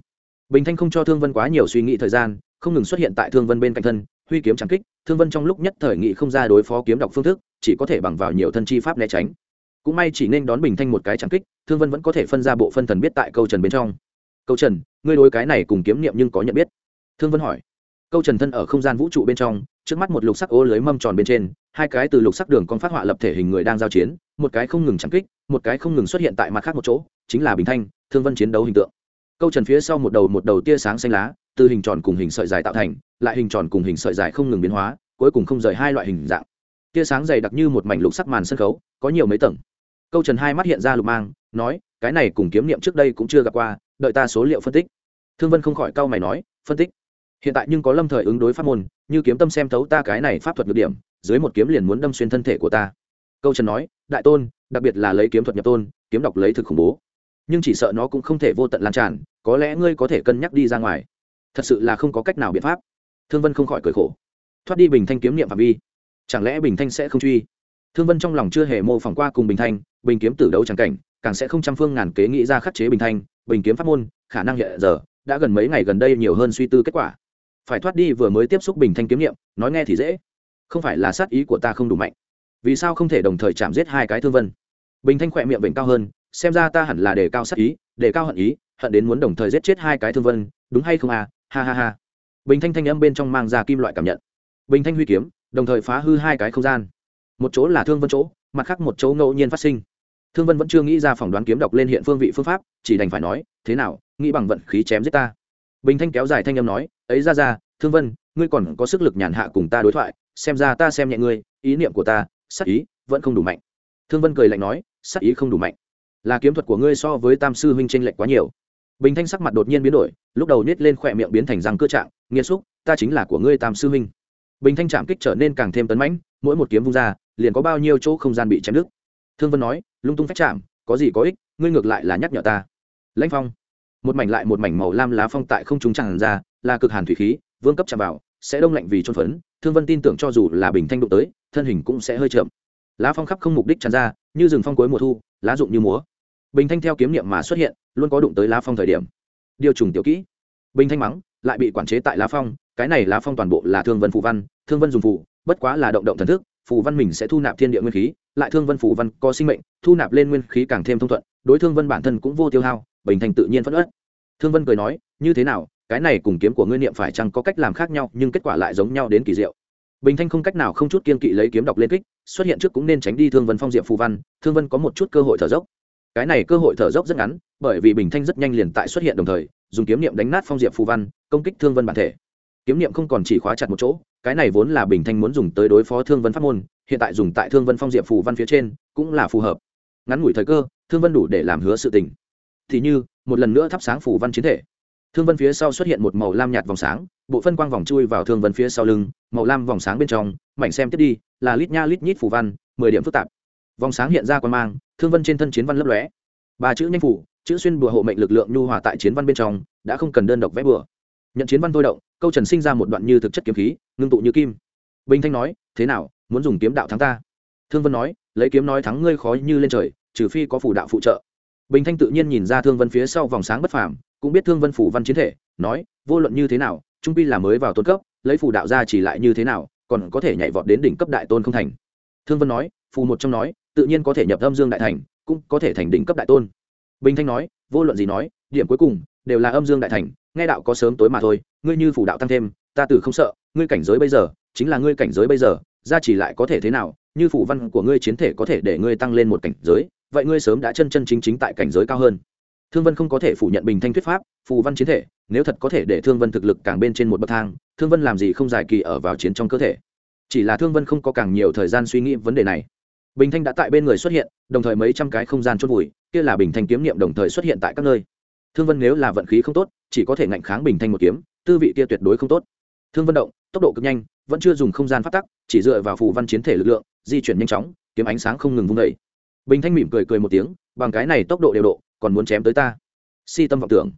Bình thanh không cho thương vân quá nhiều suy nghĩ thời gian không ngừng xuất hiện tại thương vân bên cạnh thân, huy kiếm trắng kích, thương vân trong lúc nhất thời nghị không ra đối phó kiếm đọc phương thức, chỉ có thể bằng vào nhiều thân chi pháp né tránh. Cũng may chỉ nên đón bình thanh một cái trắng kích, thương vân vẫn có thể phân ra bộ phân thần biết tại câu trần bên trong. Câu trần, ngươi đối cái này cùng kiếm niệm nhưng có nhận biết? Thương vân hỏi. Câu trần thân ở không gian vũ trụ bên trong, trước mắt một lục sắc ô lưới mâm tròn bên trên, hai cái từ lục sắc đường con phát họa lập thể hình người đang giao chiến, một cái không ngừng trắng kích, một cái không ngừng xuất hiện tại mặt khác một chỗ, chính là bình thanh, thương vân chiến đấu hình tượng. Câu trần phía sau một đầu một đầu tia sáng xanh lá từ hình tròn cùng hình sợi dài tạo thành, lại hình tròn cùng hình sợi dài không ngừng biến hóa, cuối cùng không rời hai loại hình dạng. Tia sáng dày đặc như một mảnh lục sắc màn sân khấu, có nhiều mấy tầng. Câu trần hai mắt hiện ra lục mang, nói, cái này cùng kiếm niệm trước đây cũng chưa gặp qua, đợi ta số liệu phân tích. Thương vân không khỏi cau mày nói, phân tích? Hiện tại nhưng có lâm thời ứng đối pháp môn, như kiếm tâm xem thấu ta cái này pháp thuật nhược điểm, dưới một kiếm liền muốn đâm xuyên thân thể của ta. Câu trần nói, đại tôn, đặc biệt là lấy kiếm thuật nhập tôn, kiếm đọc lấy thực khủng bố. Nhưng chỉ sợ nó cũng không thể vô tận lan tràn, có lẽ ngươi có thể cân nhắc đi ra ngoài thật sự là không có cách nào biện pháp. Thương vân không khỏi cười khổ. Thoát đi bình thanh kiếm niệm phạm vi. Chẳng lẽ bình thanh sẽ không truy? Thương vân trong lòng chưa hề mô phỏng qua cùng bình thanh, bình kiếm tử đấu c cảnh, càng sẽ không trăm phương ngàn kế nghĩ ra khắc chế bình thanh, bình kiếm pháp môn, khả năng hiện giờ đã gần mấy ngày gần đây nhiều hơn suy tư kết quả. Phải thoát đi vừa mới tiếp xúc bình thanh kiếm niệm, nói nghe thì dễ. Không phải là sát ý của ta không đủ mạnh. Vì sao không thể đồng thời chạm giết hai cái thương vân? Bình thanh khỏe miệng vịnh cao hơn, xem ra ta hẳn là đề cao sát ý, đề cao hận ý, hận đến muốn đồng thời giết chết hai cái thương vân, đúng hay không à? Ha ha ha. Bình thanh thanh âm bên trong mang ra kim loại cảm nhận. Bình thanh huy kiếm, đồng thời phá hư hai cái không gian. Một chỗ là thương vân chỗ, mặt khác một chỗ ngẫu nhiên phát sinh. Thương vân vẫn chưa nghĩ ra phỏng đoán kiếm đọc lên hiện phương vị phương pháp, chỉ đành phải nói, thế nào, nghĩ bằng vận khí chém giết ta. Bình thanh kéo dài thanh âm nói, ấy ra ra, thương vân, ngươi còn có sức lực nhàn hạ cùng ta đối thoại, xem ra ta xem nhẹ ngươi, ý niệm của ta, sắc ý vẫn không đủ mạnh. Thương vân cười lạnh nói, sắc ý không đủ mạnh. Là kiếm thuật của ngươi so với tam sư huynh tranh lệch quá nhiều bình thanh sắc mặt đột nhiên biến đổi, lúc đầu nhếch lên khỏe miệng biến thành răng cơ trạng nghiêm xúc, ta chính là của ngươi tam sư huynh. Bình thanh chạm kích trở nên càng thêm tấn mãnh, mỗi một kiếm vung ra, liền có bao nhiêu chỗ không gian bị chém đứt. Thương vân nói, lung tung phách chạm, có gì có ích, ngươi ngược lại là nhắc nhở ta. Lãnh phong. Một mảnh lại một mảnh màu lam lá phong tại không trung tràn ra, là cực hàn thủy khí, vương cấp chạm vào, sẽ đông lạnh vì trôn phấn, thương vân tin tưởng cho dù là bình thanh đụng tới, thân hình cũng sẽ hơi chậm. Lá phong khắp không mục đích tràn ra, như rừng phong cuối mùa thu, lá rụng như múa. Bình thanh theo kiếm niệm mà xuất hiện luôn có đụng tới lá phong thời điểm. Điều trùng tiểu kỹ. Bình thanh mắng, lại bị quản chế tại lá phong, cái này lá phong toàn bộ là thương vân phù văn, thương vân dùng phù, bất quá là động động thần thức, phù văn mình sẽ thu nạp thiên địa nguyên khí, lại thương vân phù văn có sinh mệnh, thu nạp lên nguyên khí càng thêm thông thuận, đối thương vân bản thân cũng vô tiêu hao, bình thành tự nhiên phất ớt thương vân cười nói, như thế nào, cái này cùng kiếm của ngươi niệm phải chăng có cách làm khác nhau, nhưng kết quả lại giống nhau đến kỳ diệu. Bình thanh không cách nào không chút kiên kỵ lấy kiếm đọc lên kích, xuất hiện trước cũng nên tránh đi thương vân phong diệp phù văn, thương vân có một chút cơ hội thở dốc. Cái này cơ hội thở dốc rất ngắn bởi vì bình thanh rất nhanh liền tại xuất hiện đồng thời, dùng kiếm niệm đánh nát phong diệp phù văn, công kích thương vân bản thể. Kiếm niệm không còn chỉ khóa chặt một chỗ, cái này vốn là bình thanh muốn dùng tới đối phó thương vân pháp môn, hiện tại dùng tại thương vân phong diệp phù văn phía trên, cũng là phù hợp. Ngắn ngủi thời cơ, thương vân đủ để làm hứa sự tình. Thì như, một lần nữa thắp sáng phù văn chiến thể. Thương vân phía sau xuất hiện một màu lam nhạt vòng sáng, bộ phân quang vòng chui vào thương vân phía sau lưng, màu lam vòng sáng bên trong, mảnh xem tiếp đi, là lít nha lít nhít phù văn, mười điểm phức tạp. Vòng sáng hiện ra quan mang, thương vân trên thân chiến văn lấp lóe. Ba chữ nhanh phủ chữ xuyên bùa hộ mệnh lực lượng nhu hòa tại chiến văn bên trong, đã không cần đơn độc vẽ bùa. Nhận chiến văn thôi động, câu trần sinh ra một đoạn như thực chất kiếm khí, ngưng tụ như kim. Bình thanh nói, thế nào, muốn dùng kiếm đạo thắng ta? Thương vân nói, lấy kiếm nói thắng ngươi khó như lên trời, trừ phi có phủ đạo phụ trợ. Bình thanh tự nhiên nhìn ra thương vân phía sau vòng sáng bất phàm, cũng biết thương vân phủ văn chiến thể, nói, vô luận như thế nào, trung pi là mới vào tôn cấp, lấy phủ đạo ra chỉ lại như thế nào, còn có thể nhảy vọt đến đỉnh cấp đại tôn không thành. Thương vân nói, phù một trong nói, tự nhiên có thể nhập âm dương đại thành, cũng có thể thành đỉnh cấp đại tôn bình thanh nói, vô luận gì nói, điểm cuối cùng đều là âm dương đại thành, nghe đạo có sớm tối mà thôi, ngươi như phủ đạo tăng thêm, ta từ không sợ, ngươi cảnh giới bây giờ chính là ngươi cảnh giới bây giờ ra chỉ lại có thể thế nào, như phủ văn của ngươi chiến thể có thể để ngươi tăng lên một cảnh giới, vậy ngươi sớm đã chân chân chính chính tại cảnh giới cao hơn. Thương vân không có thể phủ nhận bình thanh thuyết pháp, phù văn chiến thể, nếu thật có thể để thương vân thực lực càng bên trên một bậc thang, thương vân làm gì không dài kỳ ở vào chiến trong cơ thể. Chỉ là thương vân không có càng nhiều thời gian suy nghĩ vấn đề này. Bình thanh đã tại bên người xuất hiện, đồng thời mấy trăm cái không gian chốt vùi kia là bình thanh kiếm niệm đồng thời xuất hiện tại các nơi. Thương vân nếu là vận khí không tốt, chỉ có thể ngạnh kháng bình thanh một kiếm, tư vị kia tuyệt đối không tốt. Thương vân động, tốc độ cực nhanh, vẫn chưa dùng không gian phát tắc, chỉ dựa vào phù văn chiến thể lực lượng, di chuyển nhanh chóng, kiếm ánh sáng không ngừng vung đầy bình thanh mỉm cười cười một tiếng, bằng cái này tốc độ đều độ, còn muốn chém tới ta. Si tâm vọng tưởng.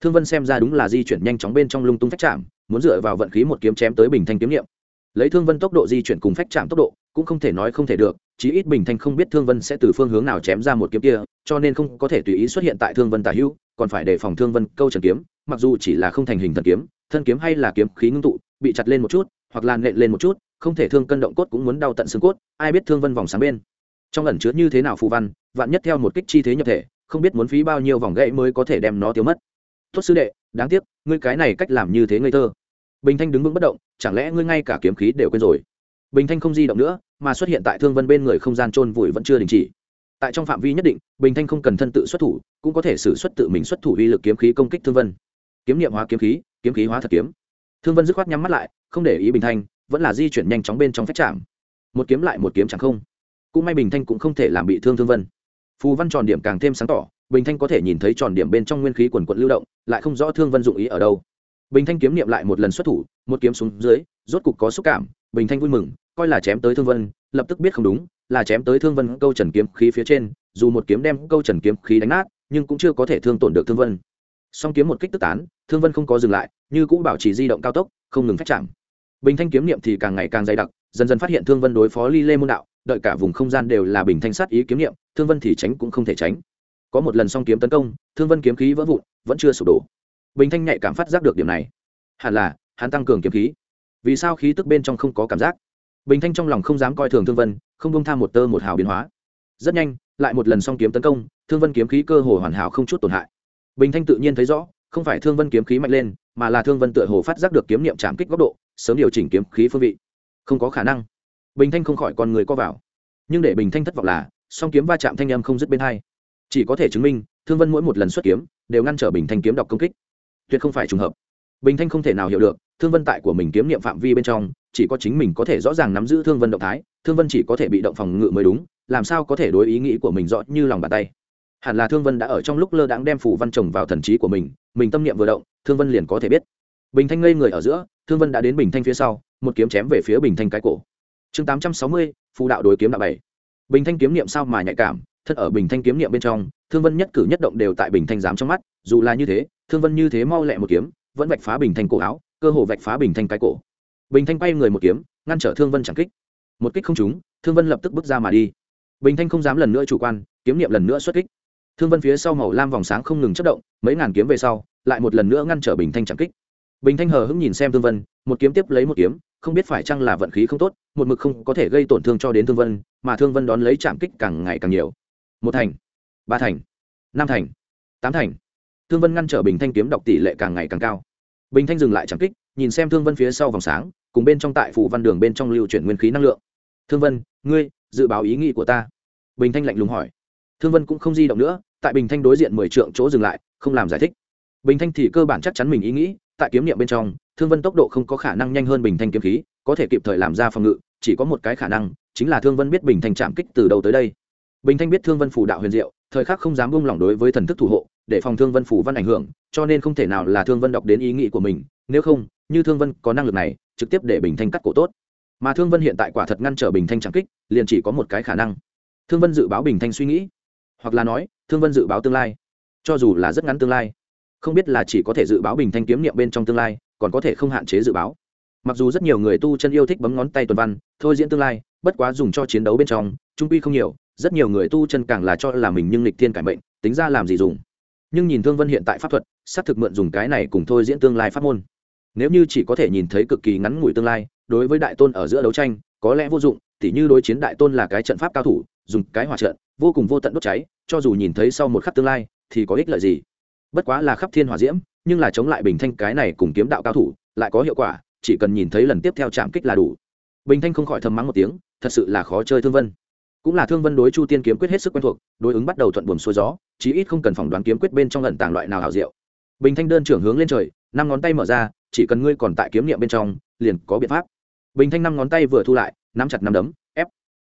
Thương vân xem ra đúng là di chuyển nhanh chóng bên trong lung tung phách chạm, muốn dựa vào vận khí một kiếm chém tới bình thanh kiếm niệm. Lấy thương vân tốc độ di chuyển cùng phách chạm tốc độ cũng không thể nói không thể được, chí ít bình thanh không biết thương vân sẽ từ phương hướng nào chém ra một kiếm kia, cho nên không có thể tùy ý xuất hiện tại thương vân tả hữu, còn phải đề phòng thương vân câu trần kiếm, mặc dù chỉ là không thành hình thần kiếm, thân kiếm hay là kiếm khí ngưng tụ, bị chặt lên một chút, hoặc là nện lên một chút, không thể thương cân động cốt cũng muốn đau tận xương cốt, ai biết thương vân vòng sáng bên. Trong ẩn chứa như thế nào phù văn, vạn nhất theo một kích chi thế nhập thể, không biết muốn phí bao nhiêu vòng gãy mới có thể đem nó tiêu mất. Tốt sư đệ, đáng tiếc, ngươi cái này cách làm như thế ngây thơ. Bình thanh đứng vững bất động, chẳng lẽ ngươi ngay cả kiếm khí đều quên rồi? Bình thanh không di động nữa, mà xuất hiện tại thương vân bên người không gian trôn vùi vẫn chưa đình chỉ. Tại trong phạm vi nhất định, bình thanh không cần thân tự xuất thủ, cũng có thể xử xuất tự mình xuất thủ uy lực kiếm khí công kích thương vân. Kiếm niệm hóa kiếm khí kiếm khí hóa thật kiếm. Thương vân dứt khoát nhắm mắt lại, không để ý bình thanh, vẫn là di chuyển nhanh chóng bên trong phách chạm một kiếm lại một kiếm chẳng không. Cũng may bình thanh cũng không thể làm bị thương thương vân. Phù văn tròn điểm càng thêm sáng tỏ, bình thanh có thể nhìn thấy tròn điểm bên trong nguyên khí quần quận lưu động, lại không rõ thương vân dụng ý ở đâu. Bình thanh kiếm niệm lại một lần xuất thủ, một kiếm xuống dưới, rốt cục có xúc cảm bình thanh vui mừng, coi là chém tới thương vân, lập tức biết không đúng, là chém tới thương vân câu trần kiếm khí phía trên, dù một kiếm đem câu trần kiếm khí đánh nát, nhưng cũng chưa có thể thương tổn được thương vân. Song kiếm một kích tức tán, thương vân không có dừng lại, như cũng bảo trì di động cao tốc, không ngừng phát chạm. Bình thanh kiếm niệm thì càng ngày càng dày đặc, dần dần phát hiện thương vân đối phó ly lê môn đạo, đợi cả vùng không gian đều là bình thanh sát ý kiếm niệm, thương vân thì tránh cũng không thể tránh. Có một lần song kiếm tấn công, thương vân kiếm khí vỡ vụn, vẫn chưa sụp đổ. Bình thanh nhạy cảm phát giác được điểm này. Hẳn là, hắn tăng cường kiếm khí vì sao khí tức bên trong không có cảm giác? Bình thanh trong lòng không dám coi thường thương vân, không bông tham một tơ một hào biến hóa. Rất nhanh, lại một lần song kiếm tấn công, thương vân kiếm khí cơ hồ hoàn hảo không chút tổn hại. Bình thanh tự nhiên thấy rõ, không phải thương vân kiếm khí mạnh lên, mà là thương vân tựa hồ phát giác được kiếm niệm chạm kích góc độ, sớm điều chỉnh kiếm khí phương vị. Không có khả năng. Bình thanh không khỏi con người co vào. Nhưng để bình thanh thất vọng là, song kiếm va chạm thanh âm không dứt bên hai. Chỉ có thể chứng minh, thương vân mỗi một lần xuất kiếm, đều ngăn trở bình thanh kiếm đọc công kích. Tuyệt không phải trùng hợp. Bình thanh không thể nào hiểu được thương vân tại của mình kiếm niệm phạm vi bên trong, chỉ có chính mình có thể rõ ràng nắm giữ thương vân động thái, thương vân chỉ có thể bị động phòng ngự mới đúng, làm sao có thể đối ý nghĩ của mình rõ như lòng bàn tay. Hẳn là thương vân đã ở trong lúc lơ đãng đem phủ văn trồng vào thần trí của mình mình tâm niệm vừa động, thương vân liền có thể biết. Bình thanh ngây người ở giữa, thương vân đã đến bình thanh phía sau, một kiếm chém về phía bình thanh cái cổ. Chương tám trăm sáu mươi, phù đạo đối kiếm đạo bảy. Bình thanh kiếm niệm sao mà nhạy cảm, thân ở bình thanh kiếm niệm bên trong, thương vân nhất cử nhất động đều tại bình thanh giám trong mắt, dù là như thế, thương vân như thế mau lẹ một kiếm, vẫn vạch phá bình thanh cổ áo cơ hồ vạch phá bình thanh cái cổ. Bình thanh bay người một kiếm, ngăn trở thương vân chẳng kích. Một kích không trúng, thương vân lập tức bước ra mà đi. Bình thanh không dám lần nữa chủ quan, kiếm niệm lần nữa xuất kích. Thương vân phía sau màu lam vòng sáng không ngừng chất động, mấy ngàn kiếm về sau, lại một lần nữa ngăn trở bình thanh chẳng kích. Bình thanh hờ hững nhìn xem thương vân, một kiếm tiếp lấy một kiếm, không biết phải chăng là vận khí không tốt, một mực không có thể gây tổn thương cho đến thương vân, mà thương vân đón lấy chạm kích càng ngày càng nhiều. Một thành, ba thành, năm thành, tám thành. Thương vân ngăn trở bình thanh kiếm đọc tỷ lệ càng ngày càng cao bình thanh dừng lại chạm kích, nhìn xem thương vân phía sau vòng sáng, cùng bên trong tại phủ văn đường bên trong lưu chuyển nguyên khí năng lượng. Thương vân, ngươi dự báo ý nghĩ của ta. Bình thanh lạnh lùng hỏi. Thương vân cũng không di động nữa, tại bình thanh đối diện mười trượng chỗ dừng lại, không làm giải thích. Bình thanh thì cơ bản chắc chắn mình ý nghĩ, tại kiếm niệm bên trong, thương vân tốc độ không có khả năng nhanh hơn bình thanh kiếm khí, có thể kịp thời làm ra phòng ngự, chỉ có một cái khả năng, chính là thương vân biết bình thanh chạm kích từ đầu tới đây. Bình thanh biết thương vân phủ đạo huyền diệu, thời khắc không dám buông lỏng đối với thần thức thủ hộ để phòng thương vân phủ văn ảnh hưởng, cho nên không thể nào là thương vân đọc đến ý nghĩ của mình, nếu không, như thương vân có năng lực này, trực tiếp để bình thanh cắt cổ tốt. Mà thương vân hiện tại quả thật ngăn trở bình thanh trảm kích, liền chỉ có một cái khả năng. Thương vân dự báo bình thanh suy nghĩ, hoặc là nói, thương vân dự báo tương lai. Cho dù là rất ngắn tương lai, không biết là chỉ có thể dự báo bình thanh kiếm niệm bên trong tương lai, còn có thể không hạn chế dự báo. Mặc dù rất nhiều người tu chân yêu thích bấm ngón tay tuần văn, thôi diễn tương lai, bất quá dùng cho chiến đấu bên trong, trung quy không nhiều, rất nhiều người tu chân càng là cho là mình nhưng lịch thiên cải mệnh, tính ra làm gì dùng nhưng nhìn thương vân hiện tại pháp thuật, xác thực mượn dùng cái này cùng thôi diễn tương lai pháp môn. Nếu như chỉ có thể nhìn thấy cực kỳ ngắn ngủi tương lai, đối với đại tôn ở giữa đấu tranh, có lẽ vô dụng, tỉ như đối chiến đại tôn là cái trận pháp cao thủ, dùng cái hòa trận, vô cùng vô tận đốt cháy, cho dù nhìn thấy sau một khắc tương lai, thì có ích lợi gì? Bất quá là khắp thiên hỏa diễm, nhưng là chống lại bình thanh cái này cùng kiếm đạo cao thủ, lại có hiệu quả, chỉ cần nhìn thấy lần tiếp theo chạm kích là đủ. Bình thanh không khỏi thầm mắng một tiếng, thật sự là khó chơi thương vân cũng là thương vân đối chu tiên kiếm quyết hết sức quen thuộc, đối ứng bắt đầu thuận buồm xuôi gió, chí ít không cần phỏng đoán kiếm quyết bên trong lần tàng loại nào hảo diệu. Bình thanh đơn trưởng hướng lên trời, năm ngón tay mở ra, chỉ cần ngươi còn tại kiếm niệm bên trong, liền có biện pháp. Bình thanh năm ngón tay vừa thu lại, nắm chặt nắm đấm, ép.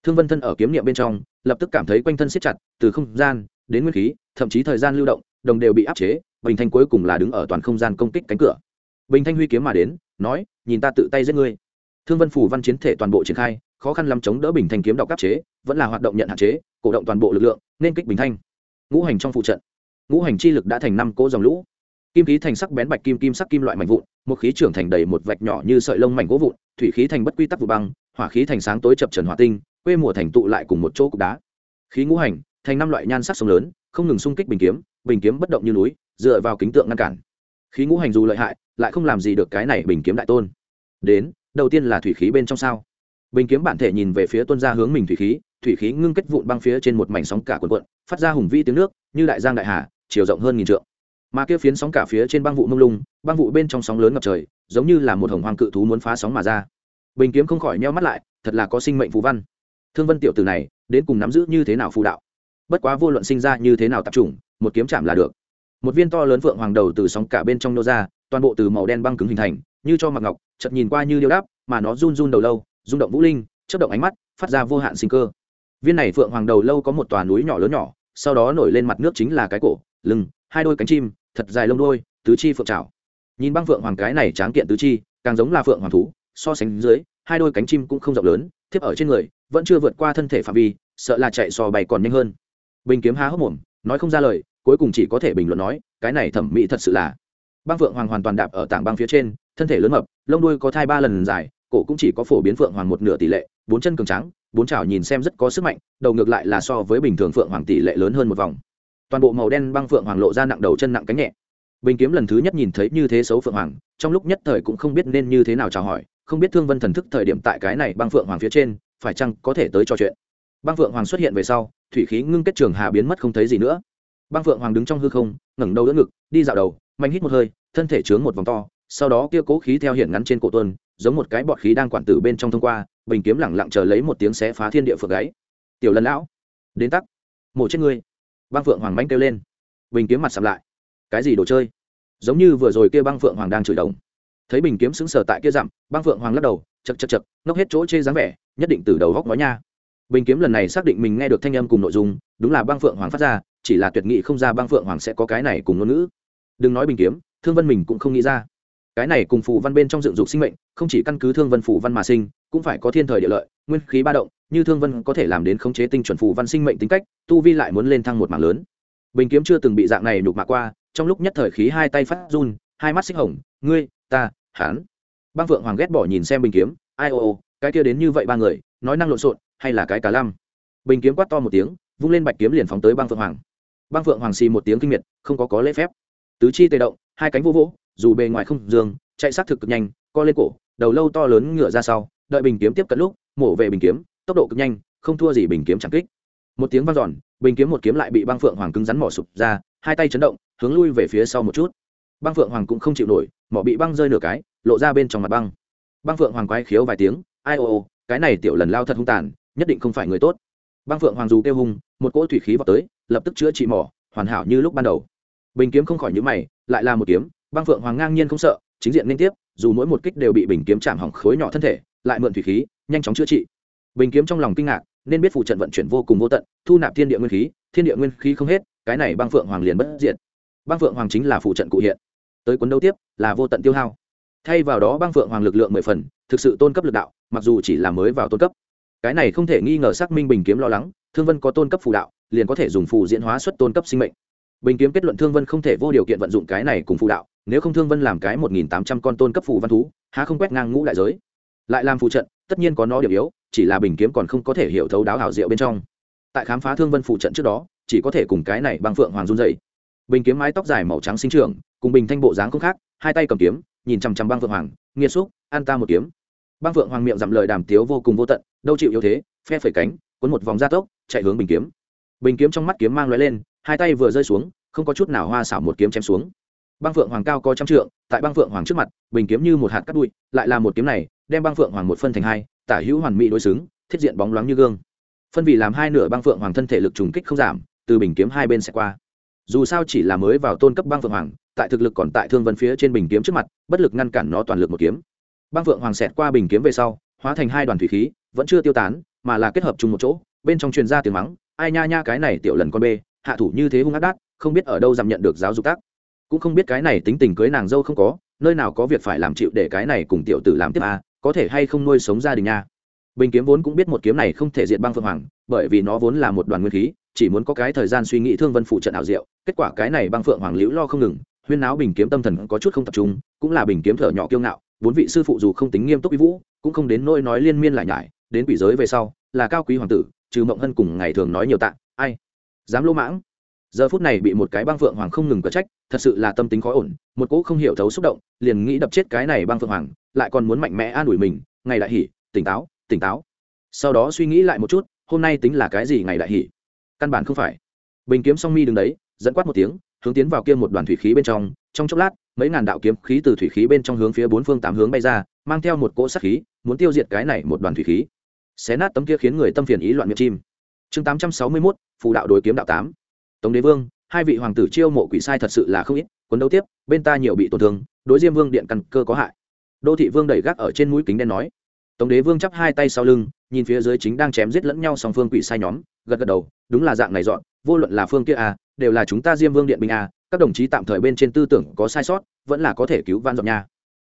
Thương vân thân ở kiếm niệm bên trong, lập tức cảm thấy quanh thân siết chặt, từ không gian đến nguyên khí, thậm chí thời gian lưu động, đồng đều bị áp chế, bình thanh cuối cùng là đứng ở toàn không gian công kích cánh cửa. Bình thanh huy kiếm mà đến, nói, nhìn ta tự tay giết ngươi. Thương vân phủ văn chiến thể toàn bộ triển khai, khó khăn lắm chống đỡ bình thanh kiếm đọc áp chế vẫn là hoạt động nhận hạn chế, cổ động toàn bộ lực lượng, nên kích bình thanh. Ngũ hành trong phụ trận. Ngũ hành chi lực đã thành năm cỗ dòng lũ. Kim khí thành sắc bén bạch kim kim sắc kim loại mảnh vụn, một khí trưởng thành đầy một vạch nhỏ như sợi lông mảnh gỗ vụn, thủy khí thành bất quy tắc vụ băng, hỏa khí thành sáng tối chập trần hỏa tinh, quê mùa thành tụ lại cùng một chỗ cục đá. Khí ngũ hành, thành năm loại nhan sắc sông lớn, không ngừng xung kích bình kiếm bình kiếm bất động như núi, dựa vào kính tượng ngăn cản. Khí ngũ hành dù lợi hại, lại không làm gì được cái này bình kiếm đại tôn. Đến, đầu tiên là thủy khí bên trong sao. Bình kiếm bản thể nhìn về phía tuân ra hướng mình thủy khí thủy khí ngưng kết vụn băng phía trên một mảnh sóng cả quần quận phát ra hùng vĩ tiếng nước, như đại giang đại hà, chiều rộng hơn nghìn trượng. Mà kia phiến sóng cả phía trên băng vụ mông lung, băng vụ bên trong sóng lớn ngập trời, giống như là một hồng hoàng cự thú muốn phá sóng mà ra. Bình kiếm không khỏi neo mắt lại, thật là có sinh mệnh phù văn. Thương vân tiểu từ này, đến cùng nắm giữ như thế nào phù đạo? Bất quá vô luận sinh ra như thế nào tập trung, một kiếm chạm là được. Một viên to lớn vượng hoàng đầu từ sóng cả bên trong nô ra, toàn bộ từ màu đen băng cứng hình thành, như cho mặc ngọc, chợt nhìn qua như điêu đáp, mà nó run run đầu lâu, rung động vũ linh, chớp động ánh mắt, phát ra vô hạn sinh cơ viên này phượng hoàng đầu lâu có một tòa núi nhỏ lớn nhỏ, sau đó nổi lên mặt nước chính là cái cổ, lưng, hai đôi cánh chim, thật dài lông đôi, tứ chi phượng trào nhìn băng phượng hoàng cái này tráng kiện tứ chi, càng giống là phượng hoàng thú, so sánh dưới, hai đôi cánh chim cũng không rộng lớn, thiếp ở trên người, vẫn chưa vượt qua thân thể phạm vi, sợ là chạy sò bày còn nhanh hơn. Bình kiếm há hốc mồm, nói không ra lời, cuối cùng chỉ có thể bình luận nói, cái này thẩm mỹ thật sự là. Băng phượng hoàng hoàn toàn đạp ở tảng băng phía trên, thân thể lớn mập, lông đuôi có thai ba lần dài, cổ cũng chỉ có phổ biến phượng hoàng một nửa tỷ lệ, bốn chân cường trắng bốn chảo nhìn xem rất có sức mạnh, đầu ngược lại là so với bình thường phượng hoàng tỷ lệ lớn hơn một vòng. Toàn bộ màu đen băng phượng hoàng lộ ra nặng đầu chân nặng cánh nhẹ. Bình kiếm lần thứ nhất nhìn thấy như thế xấu phượng hoàng, trong lúc nhất thời cũng không biết nên như thế nào chào hỏi, không biết thương vân thần thức thời điểm tại cái này băng phượng hoàng phía trên, phải chăng có thể tới trò chuyện. Băng phượng hoàng xuất hiện về sau, thủy khí ngưng kết trường hà biến mất không thấy gì nữa. Băng phượng hoàng đứng trong hư không, ngẩng đầu đỡ ngực, đi dạo đầu, mạnh hít một hơi, thân thể trướng một vòng to, sau đó kia cố khí theo hiện ngắn trên cổ tuân giống một cái bọt khí đang quản tử bên trong thông qua, bình kiếm lẳng lặng chờ lấy một tiếng xé phá thiên địa phượng gáy. Tiểu lần lão, đến tắc, mổ chết ngươi. Băng phượng hoàng manh kêu lên. Bình kiếm mặt sầm lại. Cái gì đồ chơi? Giống như vừa rồi kia băng phượng hoàng đang chửi đồng. Thấy bình kiếm sững sờ tại kia dặm, băng phượng hoàng lắc đầu chật chật chật nốc hết chỗ chê dáng vẻ, nhất định từ đầu góc nói nha. Bình kiếm lần này xác định mình nghe được thanh âm cùng nội dung, đúng là băng phượng hoàng phát ra, chỉ là tuyệt nghị không ra băng phượng hoàng sẽ có cái này cùng ngôn ngữ. Đừng nói bình kiếm, thương vân mình cũng không nghĩ ra. Cái này cùng phù văn bên trong dựng dục sinh mệnh không chỉ căn cứ thương vân phù văn mà sinh, cũng phải có thiên thời địa lợi, nguyên khí ba động, như thương vân có thể làm đến khống chế tinh chuẩn phù văn sinh mệnh tính cách, tu vi lại muốn lên thăng một mảng lớn. Bình kiếm chưa từng bị dạng này nhục mạ qua, trong lúc nhất thời khí hai tay phát run, hai mắt xích hồng, ngươi, ta hán băng phượng hoàng ghét bỏ nhìn xem bình kiếm, ai, ô ô, cái kia đến như vậy ba người, nói năng lộn xộn, hay là cái cả lăm? Bình kiếm quát to một tiếng, vung lên bạch kiếm liền phóng tới băng phượng hoàng. Băng phượng hoàng xì một tiếng kinh miệt, không có có lễ phép. Tứ chi tê động, hai cánh vô vỗ, dù bề ngoài không dương, chạy sát thực cực nhanh, co lên cổ đầu lâu to lớn ngựa ra sau, đợi bình kiếm tiếp cận lúc, mổ về bình kiếm, tốc độ cực nhanh, không thua gì bình kiếm chẳng kích. Một tiếng vang giòn bình kiếm một kiếm lại bị băng phượng hoàng cứng rắn mỏ sụp ra, hai tay chấn động, hướng lui về phía sau một chút. Băng phượng hoàng cũng không chịu nổi, mỏ bị băng rơi nửa cái, lộ ra bên trong mặt băng. Băng phượng hoàng quái khiếu vài tiếng, ai ô ô, cái này tiểu lần lao thật hung tàn, nhất định không phải người tốt. Băng phượng hoàng dù kêu hung, một cỗ thủy khí vào tới, lập tức chữa trị mỏ, hoàn hảo như lúc ban đầu. Bình kiếm không khỏi nhữ mày, lại là một kiếm, băng phượng hoàng ngang nhiên không sợ chính diện liên tiếp, dù mỗi một kích đều bị bình kiếm chạm hỏng khối nhỏ thân thể, lại mượn thủy khí, nhanh chóng chữa trị. Bình kiếm trong lòng kinh ngạc, nên biết phụ trận vận chuyển vô cùng vô tận, thu nạp thiên địa nguyên khí, thiên địa nguyên khí không hết, cái này băng phượng hoàng liền bất diệt. Băng phượng hoàng chính là phụ trận cụ hiện. Tới cuốn đấu tiếp, là vô tận tiêu hao. Thay vào đó băng phượng hoàng lực lượng mười phần, thực sự tôn cấp lực đạo, mặc dù chỉ là mới vào tôn cấp. Cái này không thể nghi ngờ xác minh bình kiếm lo lắng, thương vân có tôn cấp phù đạo, liền có thể dùng phù diễn hóa xuất tôn cấp sinh mệnh. Bình kiếm kết luận thương vân không thể vô điều kiện vận dụng cái này cùng phù đạo nếu không thương vân làm cái một nghìn tám trăm con tôn cấp phù văn thú, há không quét ngang ngũ đại giới. Lại làm phù trận, tất nhiên có nó điểm yếu, chỉ là bình kiếm còn không có thể hiểu thấu đáo hảo diệu bên trong. Tại khám phá thương vân phù trận trước đó, chỉ có thể cùng cái này băng phượng hoàng run dày bình kiếm mái tóc dài màu trắng sinh trưởng, cùng bình thanh bộ dáng không khác, hai tay cầm kiếm, nhìn chằm chằm băng phượng hoàng, nghiệt xúc, an ta một kiếm. Băng phượng hoàng miệng dặm lời đàm tiếu vô cùng vô tận, đâu chịu yếu thế, phe phẩy cánh, cuốn một vòng gia tốc, chạy hướng bình kiếm. Bình kiếm trong mắt kiếm mang lóe lên, hai tay vừa rơi xuống, không có chút nào hoa xảo một kiếm chém xuống băng phượng hoàng cao có trăm trượng, tại băng phượng hoàng trước mặt, bình kiếm như một hạt cắt bụi, lại là một kiếm này, đem băng phượng hoàng một phân thành hai, tả hữu hoàn mỹ đối xứng, thiết diện bóng loáng như gương. Phân vị làm hai nửa băng phượng hoàng thân thể lực trùng kích không giảm, từ bình kiếm hai bên sẽ qua. Dù sao chỉ là mới vào tôn cấp băng phượng hoàng, tại thực lực còn tại thương vân phía trên bình kiếm trước mặt, bất lực ngăn cản nó toàn lực một kiếm. Băng phượng hoàng xẹt qua bình kiếm về sau, hóa thành hai đoàn thủy khí, vẫn chưa tiêu tán, mà là kết hợp chung một chỗ, bên trong truyền ra tiếng mắng, ai nha nha, cái này tiểu lần con bê, hạ thủ như thế hung ác đát, không biết ở đâu dám nhận được giáo dục tác cũng không biết cái này tính tình cưới nàng dâu không có nơi nào có việc phải làm chịu để cái này cùng tiểu tử làm tiếp à, có thể hay không nuôi sống gia đình nha. Bình kiếm vốn cũng biết một kiếm này không thể diệt băng phượng hoàng bởi vì nó vốn là một đoàn nguyên khí chỉ muốn có cái thời gian suy nghĩ thương vân phụ trận ảo diệu kết quả cái này băng phượng hoàng liễu lo không ngừng huyên náo bình kiếm tâm thần có chút không tập trung cũng là bình kiếm thở nhỏ kiêu ngạo bốn vị sư phụ dù không tính nghiêm túc uy vũ cũng không đến nỗi nói liên miên lại nhải đến quỷ giới về sau là cao quý hoàng tử trừ mộng hân cùng ngày thường nói nhiều tạ ai? Dám lỗ mãng? Giờ phút này bị một cái băng phượng hoàng không ngừng có trách, thật sự là tâm tính khó ổn, một cỗ không hiểu thấu xúc động, liền nghĩ đập chết cái này băng phượng hoàng, lại còn muốn mạnh mẽ an ủi mình, ngày đại hỉ tỉnh táo tỉnh táo. Sau đó suy nghĩ lại một chút, hôm nay tính là cái gì ngày đại hỉ căn bản không phải. Bình kiếm song mi đứng đấy, dẫn quát một tiếng, hướng tiến vào kia một đoàn thủy khí bên trong trong chốc lát, mấy ngàn đạo kiếm khí từ thủy khí bên trong hướng phía bốn phương tám hướng bay ra, mang theo một cỗ sát khí, muốn tiêu diệt cái này một đoàn thủy khí. Xé nát tấm kia khiến người tâm phiền ý loạn miệng chim. Chương tám trăm sáu mươi mốt phụ đạo đối kiếm đạo tám tống đế vương, hai vị hoàng tử chiêu mộ quỷ sai thật sự là không ít quân đấu tiếp, bên ta nhiều bị tổn thương, đối diêm vương điện căn cơ có hại. Đô thị vương đẩy gác ở trên mũi kính đen nói. Tống đế vương chắp hai tay sau lưng, nhìn phía dưới chính đang chém giết lẫn nhau song phương quỷ sai nhóm, gật gật đầu, đúng là dạng này dọn, vô luận là phương kia a đều là chúng ta diêm vương điện binh a các đồng chí tạm thời bên trên tư tưởng có sai sót, vẫn là có thể cứu van dọn nha.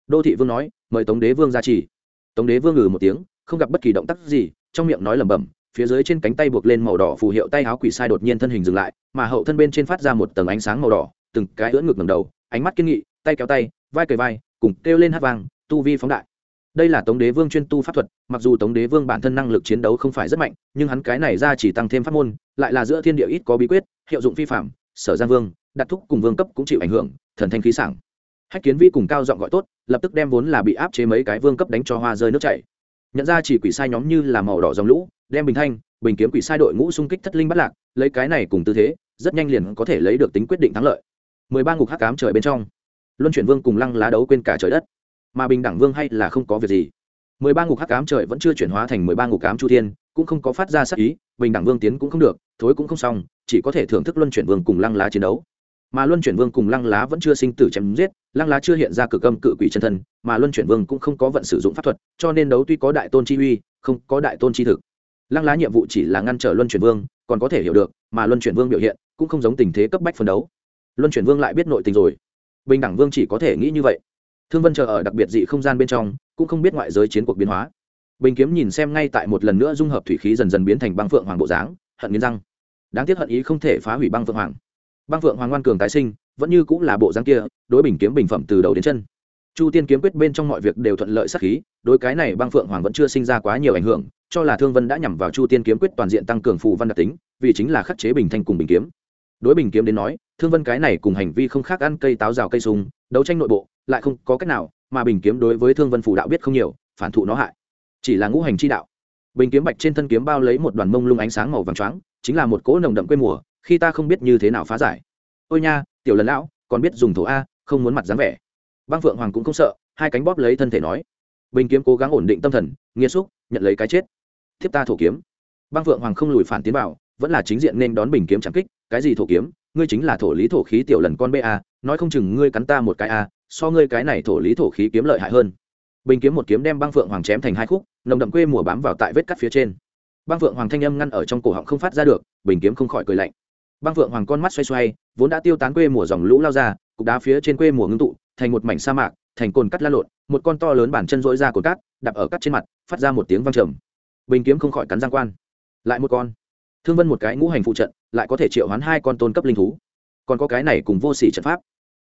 Đô thị vương nói, mời tống đế vương ra chỉ. Tống đế vương ngừ một tiếng, không gặp bất kỳ động tác gì, trong miệng nói lẩm bẩm, phía dưới trên cánh tay buộc lên màu đỏ phù hiệu tay áo quỷ sai đột nhiên thân hình dừng lại mà hậu thân bên trên phát ra một tầng ánh sáng màu đỏ, từng cái ưỡn ngực ngầm đầu, ánh mắt kiên nghị, tay kéo tay, vai cầy vai, cùng kêu lên hát vang, tu vi phóng đại. Đây là tống đế vương chuyên tu pháp thuật, mặc dù tống đế vương bản thân năng lực chiến đấu không phải rất mạnh, nhưng hắn cái này ra chỉ tăng thêm pháp môn, lại là giữa thiên địa ít có bí quyết, hiệu dụng phi phạm sở giang vương, đặt thúc cùng vương cấp cũng chịu ảnh hưởng, thần thanh khí sảng. Hách kiến vi cùng cao giọng gọi tốt, lập tức đem vốn là bị áp chế mấy cái vương cấp đánh cho hoa rơi nước chảy. Nhận ra chỉ quỷ sai nhóm như là màu đỏ dòng lũ, đem bình thanh, bình kiếm quỷ sai đội ngũ xung kích thất linh bắt lạc, lấy cái này cùng tư thế rất nhanh liền có thể lấy được tính quyết định thắng lợi. Mười ba ngục hắc cám trời bên trong, luân chuyển vương cùng lăng lá đấu quên cả trời đất. Mà bình đẳng vương hay là không có việc gì. Mười ba ngục hắc cám trời vẫn chưa chuyển hóa thành mười ba ngục cám chu thiên, cũng không có phát ra sắc ý, bình đẳng vương tiến cũng không được, thối cũng không xong, chỉ có thể thưởng thức luân chuyển vương cùng lăng lá chiến đấu. Mà luân chuyển vương cùng lăng lá vẫn chưa sinh tử chém giết, lăng lá chưa hiện ra cực âm cự quỷ chân thân, mà luân chuyển vương cũng không có vận sử dụng pháp thuật, cho nên đấu tuy có đại tôn chi uy, không có đại tôn chi thực. Lăng lá nhiệm vụ chỉ là ngăn trở luân chuyển vương còn có thể hiểu được, mà luân chuyển vương biểu hiện cũng không giống tình thế cấp bách phân đấu. Luân chuyển vương lại biết nội tình rồi. Bình đẳng vương chỉ có thể nghĩ như vậy. Thương vân chờ ở đặc biệt dị không gian bên trong, cũng không biết ngoại giới chiến cuộc biến hóa. Bình kiếm nhìn xem ngay tại một lần nữa dung hợp thủy khí dần dần biến thành băng phượng hoàng bộ dáng, hận nghiến răng. Đáng tiếc hận ý không thể phá hủy băng phượng hoàng. Băng phượng hoàng ngoan cường tái sinh, vẫn như cũng là bộ dáng kia, đối bình kiếm bình phẩm từ đầu đến chân. Chu tiên kiếm quyết bên trong mọi việc đều thuận lợi sắc khí, đối cái này băng phượng hoàng vẫn chưa sinh ra quá nhiều ảnh hưởng cho là thương vân đã nhằm vào chu tiên kiếm quyết toàn diện tăng cường phù văn đặc tính, vì chính là khắc chế bình thanh cùng bình kiếm. Đối bình kiếm đến nói, thương vân cái này cùng hành vi không khác ăn cây táo rào cây sung, đấu tranh nội bộ, lại không có cách nào, mà bình kiếm đối với thương vân phù đạo biết không nhiều, phản thụ nó hại. Chỉ là ngũ hành chi đạo. Bình kiếm bạch trên thân kiếm bao lấy một đoàn mông lung ánh sáng màu vàng choáng, chính là một cỗ nồng đậm quê mùa, khi ta không biết như thế nào phá giải. Ôi nha, tiểu lần lão, còn biết dùng thổ a, không muốn mặt dáng vẻ. Băng phượng hoàng cũng không sợ, hai cánh bóp lấy thân thể nói. Bình kiếm cố gắng ổn định tâm thần, nghiêm xúc nhận lấy cái chết thiếp ta thổ kiếm. Băng phượng hoàng không lùi phản tiến vào, vẫn là chính diện nên đón bình kiếm chẳng kích. Cái gì thổ kiếm? Ngươi chính là thổ lý thổ khí tiểu lần con ba nói không chừng ngươi cắn ta một cái a, so ngươi cái này thổ lý thổ khí kiếm lợi hại hơn. Bình kiếm một kiếm đem băng phượng hoàng chém thành hai khúc, nồng đậm quê mùa bám vào tại vết cắt phía trên. Băng phượng hoàng thanh âm ngăn ở trong cổ họng không phát ra được, bình kiếm không khỏi cười lạnh. Băng phượng hoàng con mắt xoay xoay, vốn đã tiêu tán quê mùa dòng lũ lao ra, cục đá phía trên quê mùa ngưng tụ, thành một mảnh sa mạc, thành cồn cắt la lộn, một con to lớn bản chân dỗi ra cồn cát, đạp ở cắt trên mặt, phát ra một tiếng văng trầm bình kiếm không khỏi cắn giang quan. Lại một con. Thương vân một cái ngũ hành phụ trận, lại có thể triệu hoán hai con tôn cấp linh thú. Còn có cái này cùng vô sỉ trận pháp.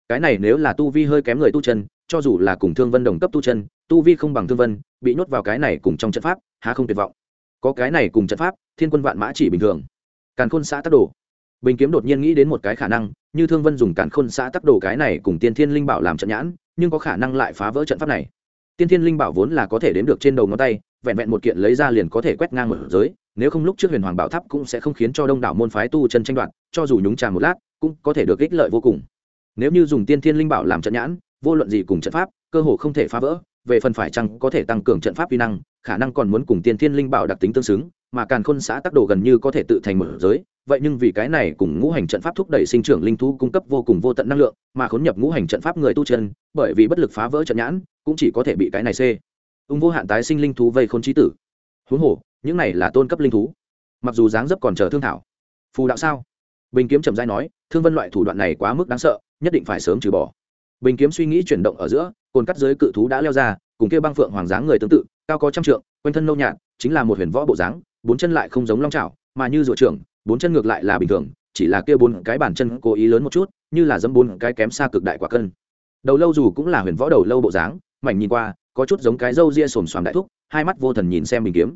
Cái này nếu là tu vi hơi kém người tu chân, cho dù là cùng thương vân đồng cấp tu chân, tu vi không bằng thương vân, bị nhốt vào cái này cùng trong trận pháp, há không tuyệt vọng. Có cái này cùng trận pháp, thiên quân vạn mã chỉ bình thường. Càn khôn xã tắc đồ. Bình kiếm đột nhiên nghĩ đến một cái khả năng, như thương vân dùng càn khôn xã tắc đồ cái này cùng tiên thiên linh bảo làm trận nhãn, nhưng có khả năng lại phá vỡ trận pháp này. Tiên thiên linh bảo vốn là có thể đếm được trên đầu ngón tay vẹn vẹn một kiện lấy ra liền có thể quét ngang một giới, nếu không lúc trước huyền hoàng bảo tháp cũng sẽ không khiến cho đông đảo môn phái tu chân tranh đoạt, cho dù nhúng trà một lát, cũng có thể được ích lợi vô cùng. Nếu như dùng tiên thiên linh bảo làm trận nhãn, vô luận gì cùng trận pháp, cơ hồ không thể phá vỡ, về phần phải chăng có thể tăng cường trận pháp vi năng, khả năng còn muốn cùng tiên thiên linh bảo đặc tính tương xứng, mà càn khôn xã tác đồ gần như có thể tự thành mở giới, vậy nhưng vì cái này cùng ngũ hành trận pháp thúc đẩy sinh trưởng linh thú cung cấp vô cùng vô tận năng lượng, mà khốn nhập ngũ hành trận pháp người tu chân, bởi vì bất lực phá vỡ trận nhãn, cũng chỉ có thể bị cái này xê ung vô hạn tái sinh linh thú vây khôn trí tử. Huống hồ, những này là tôn cấp linh thú. Mặc dù dáng dấp còn chờ thương thảo. Phù đạo sao? Bình kiếm trầm dai nói, thương vân loại thủ đoạn này quá mức đáng sợ, nhất định phải sớm trừ bỏ. Bình kiếm suy nghĩ chuyển động ở giữa, cồn cắt dưới cự thú đã leo ra, cùng kêu băng phượng hoàng dáng người tương tự, cao có trăm trượng, quanh thân nâu nhạt, chính là một huyền võ bộ dáng, bốn chân lại không giống long trào mà như rùa trưởng, bốn chân ngược lại là bình thường, chỉ là kêu bốn cái bản chân cố ý lớn một chút, như là dẫm bốn cái kém xa cực đại quả cân. Đầu lâu dù cũng là huyền võ đầu lâu bộ dáng, mảnh nhìn qua có chút giống cái râu ria xồm xoàm đại thúc, hai mắt vô thần nhìn xem bình kiếm.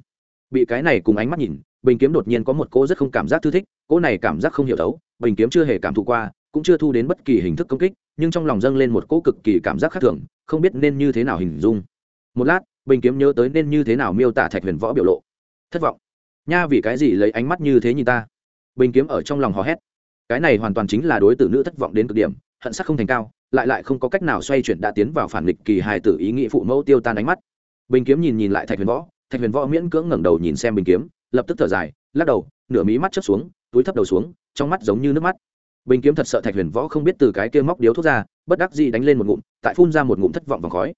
Bị cái này cùng ánh mắt nhìn, bình kiếm đột nhiên có một cô rất không cảm giác thư thích cô này cảm giác không hiểu thấu, bình kiếm chưa hề cảm thụ qua, cũng chưa thu đến bất kỳ hình thức công kích, nhưng trong lòng dâng lên một cỗ cực kỳ cảm giác khác thường, không biết nên như thế nào hình dung. Một lát, bình kiếm nhớ tới nên như thế nào miêu tả thạch huyền võ biểu lộ. Thất vọng. Nha, vì cái gì lấy ánh mắt như thế nhìn ta? Bình kiếm ở trong lòng hò hét. Cái này hoàn toàn chính là đối tử nữ thất vọng đến cực điểm, hận sắc không thành cao lại lại không có cách nào xoay chuyển đã tiến vào phản nghịch kỳ hài tử ý nghĩ phụ mẫu tiêu tan ánh mắt. Bình kiếm nhìn nhìn lại thạch huyền võ, thạch huyền võ miễn cưỡng ngẩng đầu nhìn xem bình kiếm, lập tức thở dài, lắc đầu, nửa mí mắt chớp xuống, túi thấp đầu xuống, trong mắt giống như nước mắt. Bình kiếm thật sợ thạch huyền võ không biết từ cái kia móc điếu thuốc ra, bất đắc dĩ đánh lên một ngụm, tại phun ra một ngụm thất vọng vòng khói.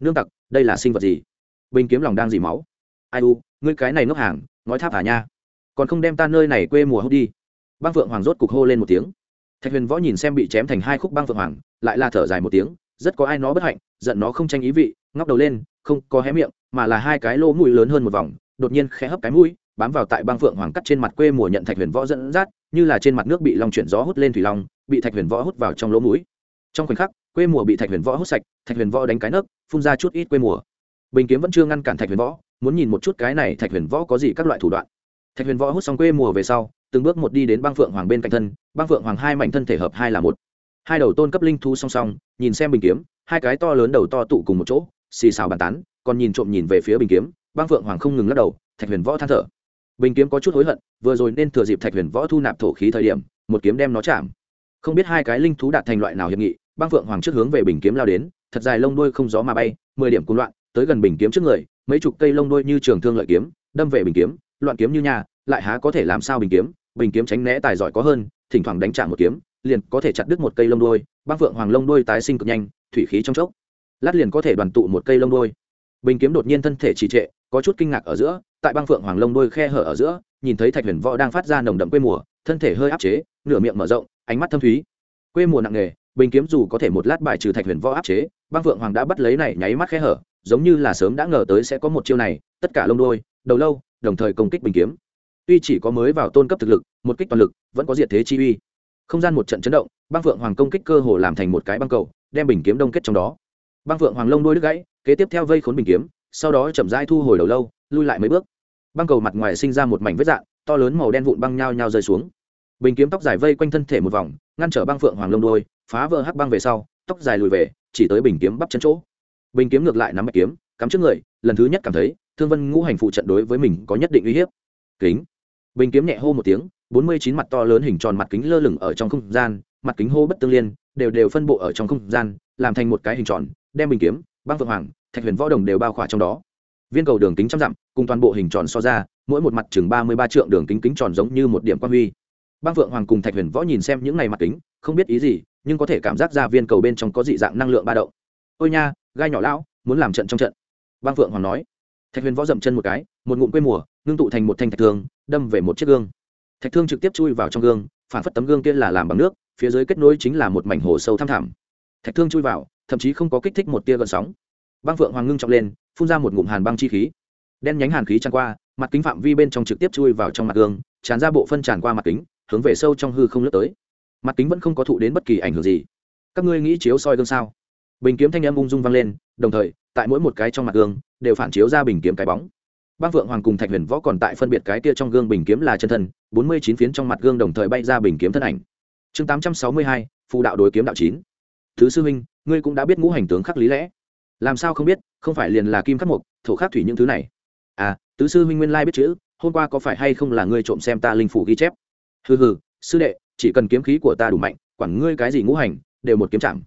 Nương tặc, đây là sinh vật gì? Bình kiếm lòng đang dì máu. Ai u, ngươi cái này ngốc hàng, nói tháp hà nha. Còn không đem ta nơi này quê mùa hút đi. Băng phượng hoàng rốt cục hô lên một tiếng thạch huyền võ nhìn xem bị chém thành hai khúc băng phượng hoàng, lại là thở dài một tiếng, rất có ai nó bất hạnh, giận nó không tranh ý vị, ngóc đầu lên, không có hé miệng, mà là hai cái lỗ mũi lớn hơn một vòng, đột nhiên khẽ hấp cái mũi, bám vào tại băng phượng hoàng cắt trên mặt quê mùa nhận thạch huyền võ dẫn dắt, như là trên mặt nước bị lòng chuyển gió hút lên thủy long, bị thạch huyền võ hút vào trong lỗ mũi. Trong khoảnh khắc, quê mùa bị thạch huyền võ hút sạch, thạch huyền võ đánh cái nấc, phun ra chút ít quê mùa. Bình kiếm vẫn chưa ngăn cản thạch huyền võ, muốn nhìn một chút cái này thạch huyền võ có gì các loại thủ đoạn. Thạch huyền võ hút xong quê mùa về sau từng bước một đi đến băng phượng hoàng bên cạnh thân băng phượng hoàng hai mảnh thân thể hợp hai là một. Hai đầu tôn cấp linh thu song song, nhìn xem bình kiếm, hai cái to lớn đầu to tụ cùng một chỗ, xì xào bàn tán, còn nhìn trộm nhìn về phía bình kiếm băng phượng hoàng không ngừng lắc đầu, thạch huyền võ than thở. Bình kiếm có chút hối hận, vừa rồi nên thừa dịp thạch huyền võ thu nạp thổ khí thời điểm, một kiếm đem nó chạm. Không biết hai cái linh thú đạt thành loại nào hiệp nghị băng phượng hoàng trước hướng về bình kiếm lao đến, thật dài lông đuôi không gió mà bay, mười điểm cùng loạn, tới gần bình kiếm trước người, mấy chục cây lông đuôi như trường thương lợi kiếm, đâm về bình kiếm, loạn kiếm như nhà, lại há có thể làm sao bình kiếm? Bình kiếm tránh né tài giỏi có hơn, thỉnh thoảng đánh trả một kiếm, liền có thể chặt đứt một cây lông đuôi. Băng phượng hoàng lông đuôi tái sinh cực nhanh, thủy khí trong chốc. Lát liền có thể đoàn tụ một cây lông đuôi. Bình kiếm đột nhiên thân thể trì trệ, có chút kinh ngạc ở giữa, tại băng phượng hoàng lông đuôi khe hở ở giữa, nhìn thấy thạch huyền võ đang phát ra nồng đậm quê mùa, thân thể hơi áp chế, nửa miệng mở rộng, ánh mắt thâm thúy. Quê mùa nặng nề, bình kiếm dù có thể một lát bài trừ thạch huyền võ áp chế băng phượng hoàng đã bắt lấy này nháy mắt khe hở, giống như là sớm đã ngờ tới sẽ có một chiêu này, tất cả lông đôi đầu lâu, đồng thời công kích bình kiếm tuy chỉ có mới vào tôn cấp thực lực, một kích toàn lực, vẫn có diệt thế chi uy. Không gian một trận chấn động, băng phượng hoàng công kích cơ hồ làm thành một cái băng cầu, đem bình kiếm đông kết trong đó. Băng phượng hoàng lông đôi đứt gãy, kế tiếp theo vây khốn bình kiếm, sau đó chậm rãi thu hồi đầu lâu, lui lại mấy bước. Băng cầu mặt ngoài sinh ra một mảnh vết dạng, to lớn màu đen vụn băng nhao nhao rơi xuống. Bình kiếm tóc dài vây quanh thân thể một vòng, ngăn trở băng phượng hoàng lông đôi phá vỡ hắc băng về sau, tóc dài lùi về, chỉ tới bình kiếm bắp chân chỗ. Bình kiếm ngược lại nắm bạch kiếm, cắm trước người, lần thứ nhất cảm thấy, thương vân ngũ hành phụ trận đối với mình có nhất định uy hiếp. Kính bình kiếm nhẹ hô một tiếng, bốn mươi chín mặt to lớn hình tròn mặt kính lơ lửng ở trong không gian, mặt kính hô bất tương liên, đều đều phân bộ ở trong không gian, làm thành một cái hình tròn, đem bình kiếm, băng phượng hoàng, thạch huyền võ đồng đều bao khỏa trong đó. Viên cầu đường kính trăm dặm, cùng toàn bộ hình tròn so ra, mỗi một mặt chừng ba mươi ba trượng đường kính kính tròn giống như một điểm quan huy. Băng phượng hoàng cùng thạch huyền võ nhìn xem những này mặt kính, không biết ý gì, nhưng có thể cảm giác ra viên cầu bên trong có dị dạng năng lượng ba động. Ôi nha, gai nhỏ lão, muốn làm trận trong trận. Băng phượng hoàng nói. Thạch huyền võ dậm chân một cái, một ngụm quê mùa, ngưng tụ thành một thanh thạch thường đâm về một chiếc gương. Thạch thương trực tiếp chui vào trong gương, phản phất tấm gương kia là làm bằng nước, phía dưới kết nối chính là một mảnh hồ sâu thăm thẳm. Thạch thương chui vào, thậm chí không có kích thích một tia gợn sóng. Băng phượng hoàng ngưng trọng lên, phun ra một ngụm hàn băng chi khí. Đen nhánh hàn khí tràn qua, mặt kính phạm vi bên trong trực tiếp chui vào trong mặt gương, tràn ra bộ phân tràn qua mặt kính, hướng về sâu trong hư không lướt tới. Mặt kính vẫn không có thụ đến bất kỳ ảnh hưởng gì. Các ngươi nghĩ chiếu soi gương sao? Bình kiếm thanh âm ung dung vang lên, đồng thời, tại mỗi một cái trong mặt gương, đều phản chiếu ra bình kiếm cái bóng bang vượng hoàng cùng thạch huyền võ còn tại phân biệt cái kia trong gương bình kiếm là chân thân, bốn mươi chín phiến trong mặt gương đồng thời bay ra bình kiếm thân ảnh. Chương tám trăm sáu mươi hai phụ đạo đối kiếm đạo chín. Thứ sư huynh, ngươi cũng đã biết ngũ hành tướng khắc lý lẽ. Làm sao không biết, không phải liền là kim khắc mục, thổ khắc thủy những thứ này. À tứ sư huynh nguyên lai biết chữ, hôm qua có phải hay không là ngươi trộm xem ta linh phủ ghi chép? Hừ hừ, sư đệ, chỉ cần kiếm khí của ta đủ mạnh, quản ngươi cái gì ngũ hành, đều một kiếm chạm.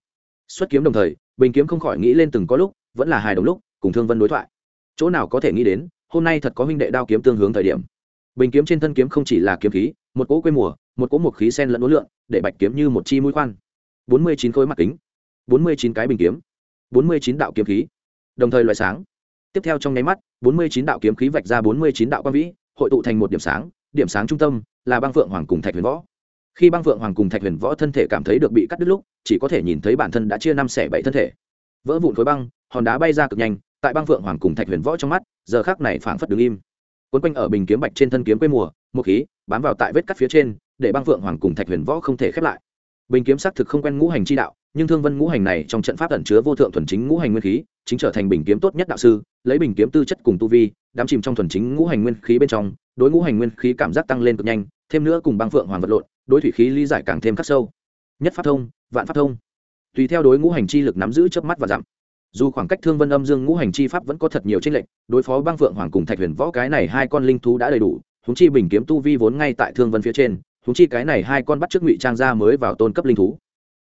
Xuất kiếm đồng thời, bình kiếm không khỏi nghĩ lên từng có lúc, vẫn là hài đồng lúc, cùng thương vân đối thoại. Chỗ nào có thể nghĩ đến hôm nay thật có huynh đệ đao kiếm tương hướng thời điểm. Bình kiếm trên thân kiếm không chỉ là kiếm khí, một cỗ quê mùa, một cỗ một khí sen lẫn đối lượng để bạch kiếm như một chi mũi khoan. Bốn mươi chín khối mặt kính, bốn mươi chín cái bình kiếm, bốn mươi chín đạo kiếm khí, đồng thời loại sáng. Tiếp theo trong nháy mắt, bốn mươi chín đạo kiếm khí vạch ra bốn mươi chín đạo quang vĩ, hội tụ thành một điểm sáng điểm sáng trung tâm là băng phượng hoàng cùng thạch huyền võ. Khi băng phượng hoàng cùng thạch huyền võ thân thể cảm thấy được bị cắt đứt lúc, chỉ có thể nhìn thấy bản thân đã chia năm xẻ bảy thân thể. Vỡ vụn khối băng, hòn đá bay ra cực nhanh tại băng phượng hoàng cùng thạch huyền võ trong mắt, giờ khác này phảng phất đứng im. Quấn quanh ở bình kiếm bạch trên thân kiếm quê mùa, một khí, bám vào tại vết cắt phía trên, để băng phượng hoàng cùng thạch huyền võ không thể khép lại. Bình kiếm xác thực không quen ngũ hành chi đạo, nhưng thương vân ngũ hành này trong trận pháp ẩn chứa vô thượng thuần chính ngũ hành nguyên khí, chính trở thành bình kiếm tốt nhất đạo sư, lấy bình kiếm tư chất cùng tu vi đám chìm trong thuần chính ngũ hành nguyên khí bên trong, đối ngũ hành nguyên khí cảm giác tăng lên cực nhanh, thêm nữa cùng băng phượng hoàng vật lộn, đối thủy khí lý giải càng thêm khắc sâu. Nhất pháp thông, vạn pháp thông. Tùy theo đối ngũ hành chi lực nắm giữ chớp mắt và dặm dù khoảng cách thương vân âm dương ngũ hành chi pháp vẫn có thật nhiều tranh lệch, đối phó băng phượng hoàng cùng thạch huyền võ cái này hai con linh thú đã đầy đủ húng chi bình kiếm tu vi vốn ngay tại thương vân phía trên húng chi cái này hai con bắt trước ngụy trang ra mới vào tôn cấp linh thú.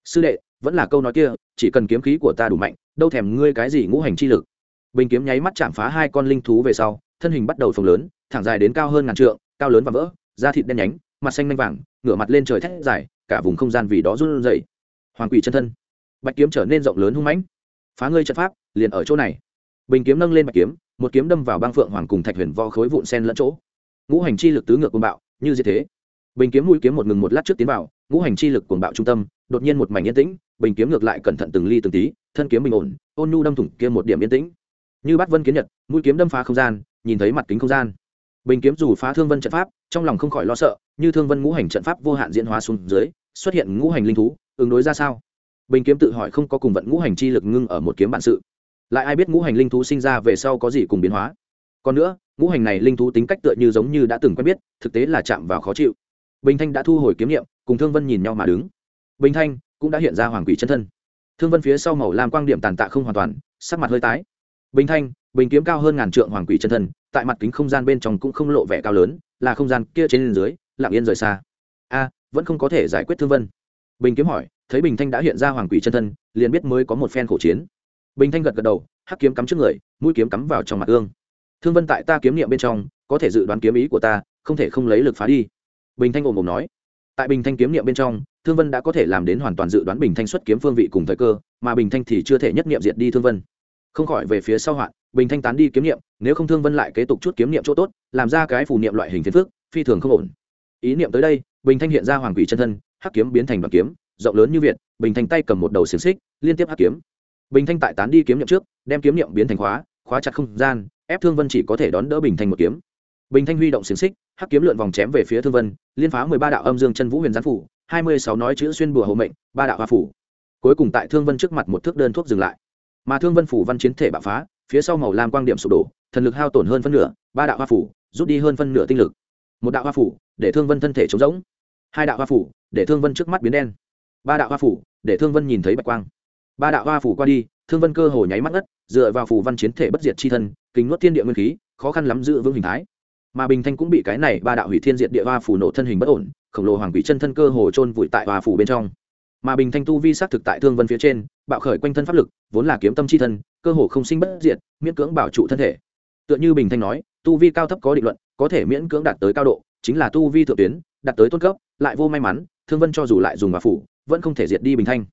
Sư đệ, vẫn là câu nói kia, chỉ cần kiếm khí của ta đủ mạnh, đâu thèm ngươi cái gì ngũ hành chi lực. Bình kiếm nháy mắt chạm phá hai con linh thú về sau, thân hình bắt đầu phồng lớn, thẳng dài đến cao hơn ngàn trượng, cao lớn và vỡ, da thịt đen nhánh, mặt xanh manh vàng, ngửa mặt lên trời thét dài, cả vùng không gian vì đó run rẩy. Hoàng quỷ chân thân. Bạch kiếm trở nên rộng lớn hung mãnh phá ngươi trận pháp, liền ở chỗ này. Bình kiếm nâng lên bạch kiếm, một kiếm đâm vào băng phượng hoàng cùng thạch huyền vo khối vụn sen lẫn chỗ. Ngũ hành chi lực tứ ngược côn bạo, như gì thế. Bình kiếm mũi kiếm một ngừng một lát trước tiến vào, ngũ hành chi lực cuồng bạo trung tâm, đột nhiên một mảnh yên tĩnh, bình kiếm ngược lại cẩn thận từng ly từng tí, thân kiếm bình ổn, ôn nhu đâm thủng kia một điểm yên tĩnh. Như bắt vân kiến nhật, mũi kiếm đâm phá không gian, nhìn thấy mặt kính không gian. Bình kiếm dù phá thương vân trận pháp, trong lòng không khỏi lo sợ, như thương vân ngũ hành trận pháp vô hạn diễn hóa xuống dưới, xuất hiện ngũ hành linh thú, ứng đối ra sao? Bình kiếm tự hỏi không có cùng vận ngũ hành chi lực ngưng ở một kiếm bản sự. Lại ai biết ngũ hành linh thú sinh ra về sau có gì cùng biến hóa? Còn nữa, ngũ hành này linh thú tính cách tựa như giống như đã từng quen biết, thực tế là chạm vào khó chịu. Bình thanh đã thu hồi kiếm nghiệm cùng thương vân nhìn nhau mà đứng. Bình thanh cũng đã hiện ra hoàng quỷ chân thân. Thương vân phía sau màu làm quang điểm tàn tạ không hoàn toàn, sắc mặt hơi tái. Bình thanh, bình kiếm cao hơn ngàn trượng hoàng quỷ chân thân, tại mặt kính không gian bên trong cũng không lộ vẻ cao lớn, là không gian kia trên dưới, lặng yên rời xa. A, vẫn không có thể giải quyết thương vân. Bình kiếm hỏi thấy bình thanh đã hiện ra hoàng quỷ chân thân, liền biết mới có một phen khổ chiến. Bình thanh gật gật đầu, hắc kiếm cắm trước người, mũi kiếm cắm vào trong mặt ương thương vân tại ta kiếm niệm bên trong, có thể dự đoán kiếm ý của ta, không thể không lấy lực phá đi. Bình thanh ồm ồm nói. Tại bình thanh kiếm niệm bên trong, thương vân đã có thể làm đến hoàn toàn dự đoán bình thanh xuất kiếm phương vị cùng thời cơ, mà bình thanh thì chưa thể nhất niệm diệt đi thương vân. Không khỏi về phía sau hoạn, bình thanh tán đi kiếm niệm, nếu không thương vân lại kế tục chút kiếm niệm chỗ tốt, làm ra cái phù niệm loại hình phiền phước phi thường không ổn. Ý niệm tới đây, bình thanh hiện ra hoàng quỷ chân thân, hắc kiếm biến thành đoàn kiếm rộng lớn như việt, bình thanh tay cầm một đầu xiềng xích, liên tiếp hắc kiếm. Bình thanh tại tán đi kiếm niệm trước, đem kiếm niệm biến thành khóa khóa chặt không gian, ép thương vân chỉ có thể đón đỡ bình thanh một kiếm. Bình thanh huy động xiềng xích, hắc kiếm lượn vòng chém về phía thương vân, liên phá mười ba đạo âm dương chân vũ huyền gián phủ, hai mươi sáu nói chữ xuyên bùa hộ mệnh, ba đạo hoa phủ. Cuối cùng tại thương vân trước mặt một thước đơn thuốc dừng lại. Mà thương vân phủ văn chiến thể bạo phá, phía sau màu lam quang điểm sụp đổ, thần lực hao tổn hơn phân nửa, ba đạo hoa phủ, rút đi hơn phân nửa tinh lực. Một đạo hoa phủ, để thương vân thân thể trống rỗng. Hai đạo hoa phủ, để thương vân trước mắt biến đen ba đạo hoa phủ, để thương vân nhìn thấy bạch quang. Ba đạo hoa phủ qua đi, thương vân cơ hồ nháy mắt ngất, dựa vào phủ văn chiến thể bất diệt chi thân, kính nuốt thiên địa nguyên khí, khó khăn lắm giữ vững hình thái. Mà bình thanh cũng bị cái này ba đạo hủy thiên diệt địa hoa phủ nổ thân hình bất ổn, khổng lồ hoàng quỷ chân thân cơ hồ trôn vùi tại hoa phủ bên trong. Mà bình thanh tu vi xác thực tại thương vân phía trên, bạo khởi quanh thân pháp lực, vốn là kiếm tâm chi thân, cơ hồ không sinh bất diệt, miễn cưỡng bảo trụ thân thể. Tựa như bình thanh nói, tu vi cao thấp có định luận, có thể miễn cưỡng đạt tới cao độ, chính là tu vi thượng tuyến, đạt tới tôn cấp, lại vô may mắn, thương vân cho dù lại dùng hòa phủ vẫn không thể diệt đi bình thanh.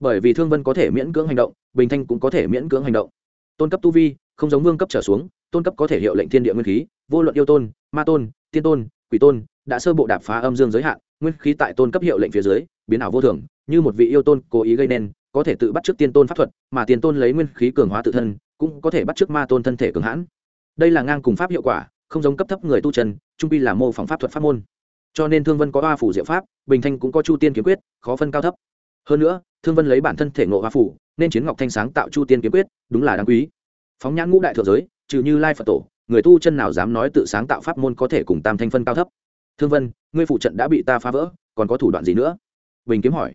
Bởi vì thương vân có thể miễn cưỡng hành động, bình thanh cũng có thể miễn cưỡng hành động. Tôn cấp tu vi, không giống vương cấp trở xuống, tôn cấp có thể hiệu lệnh thiên địa nguyên khí, vô luận yêu tôn, ma tôn, tiên tôn, quỷ tôn, đã sơ bộ đạp phá âm dương giới hạn, nguyên khí tại tôn cấp hiệu lệnh phía dưới, biến ảo vô thường, như một vị yêu tôn cố ý gây nên, có thể tự bắt chước tiên tôn pháp thuật, mà tiên tôn lấy nguyên khí cường hóa tự thân, cũng có thể bắt chước ma tôn thân thể cường hãn. Đây là ngang cùng pháp hiệu quả, không giống cấp thấp người tu chân, trung pi là mô phỏng pháp thuật pháp môn cho nên thương vân có hoa phủ diệu pháp, bình thanh cũng có chu tiên kiếm quyết, khó phân cao thấp. Hơn nữa, thương vân lấy bản thân thể ngộ hoa phủ, nên chiến ngọc thanh sáng tạo chu tiên kiếm quyết, đúng là đáng quý. Phóng nhãn ngũ đại thượng giới, trừ như lai phật tổ, người tu chân nào dám nói tự sáng tạo pháp môn có thể cùng tam thanh phân cao thấp? Thương vân, ngươi phụ trận đã bị ta phá vỡ, còn có thủ đoạn gì nữa? Bình kiếm hỏi.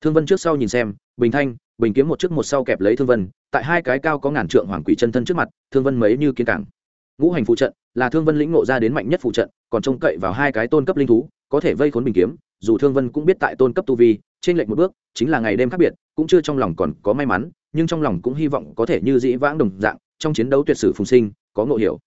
Thương vân trước sau nhìn xem, bình thanh, bình kiếm một trước một sau kẹp lấy thương vân, tại hai cái cao có ngàn trượng hoàng quỷ chân thân trước mặt, thương vân mấy như kiến cảng ngũ hành phụ trận, là thương vân lĩnh ngộ ra đến mạnh nhất phụ trận, còn trông cậy vào hai cái tôn cấp linh thú, có thể vây khốn bình kiếm, dù thương vân cũng biết tại tôn cấp tu vi trên lệnh một bước, chính là ngày đêm khác biệt, cũng chưa trong lòng còn có may mắn, nhưng trong lòng cũng hy vọng có thể như dĩ vãng đồng dạng, trong chiến đấu tuyệt sử phùng sinh, có ngộ hiểu.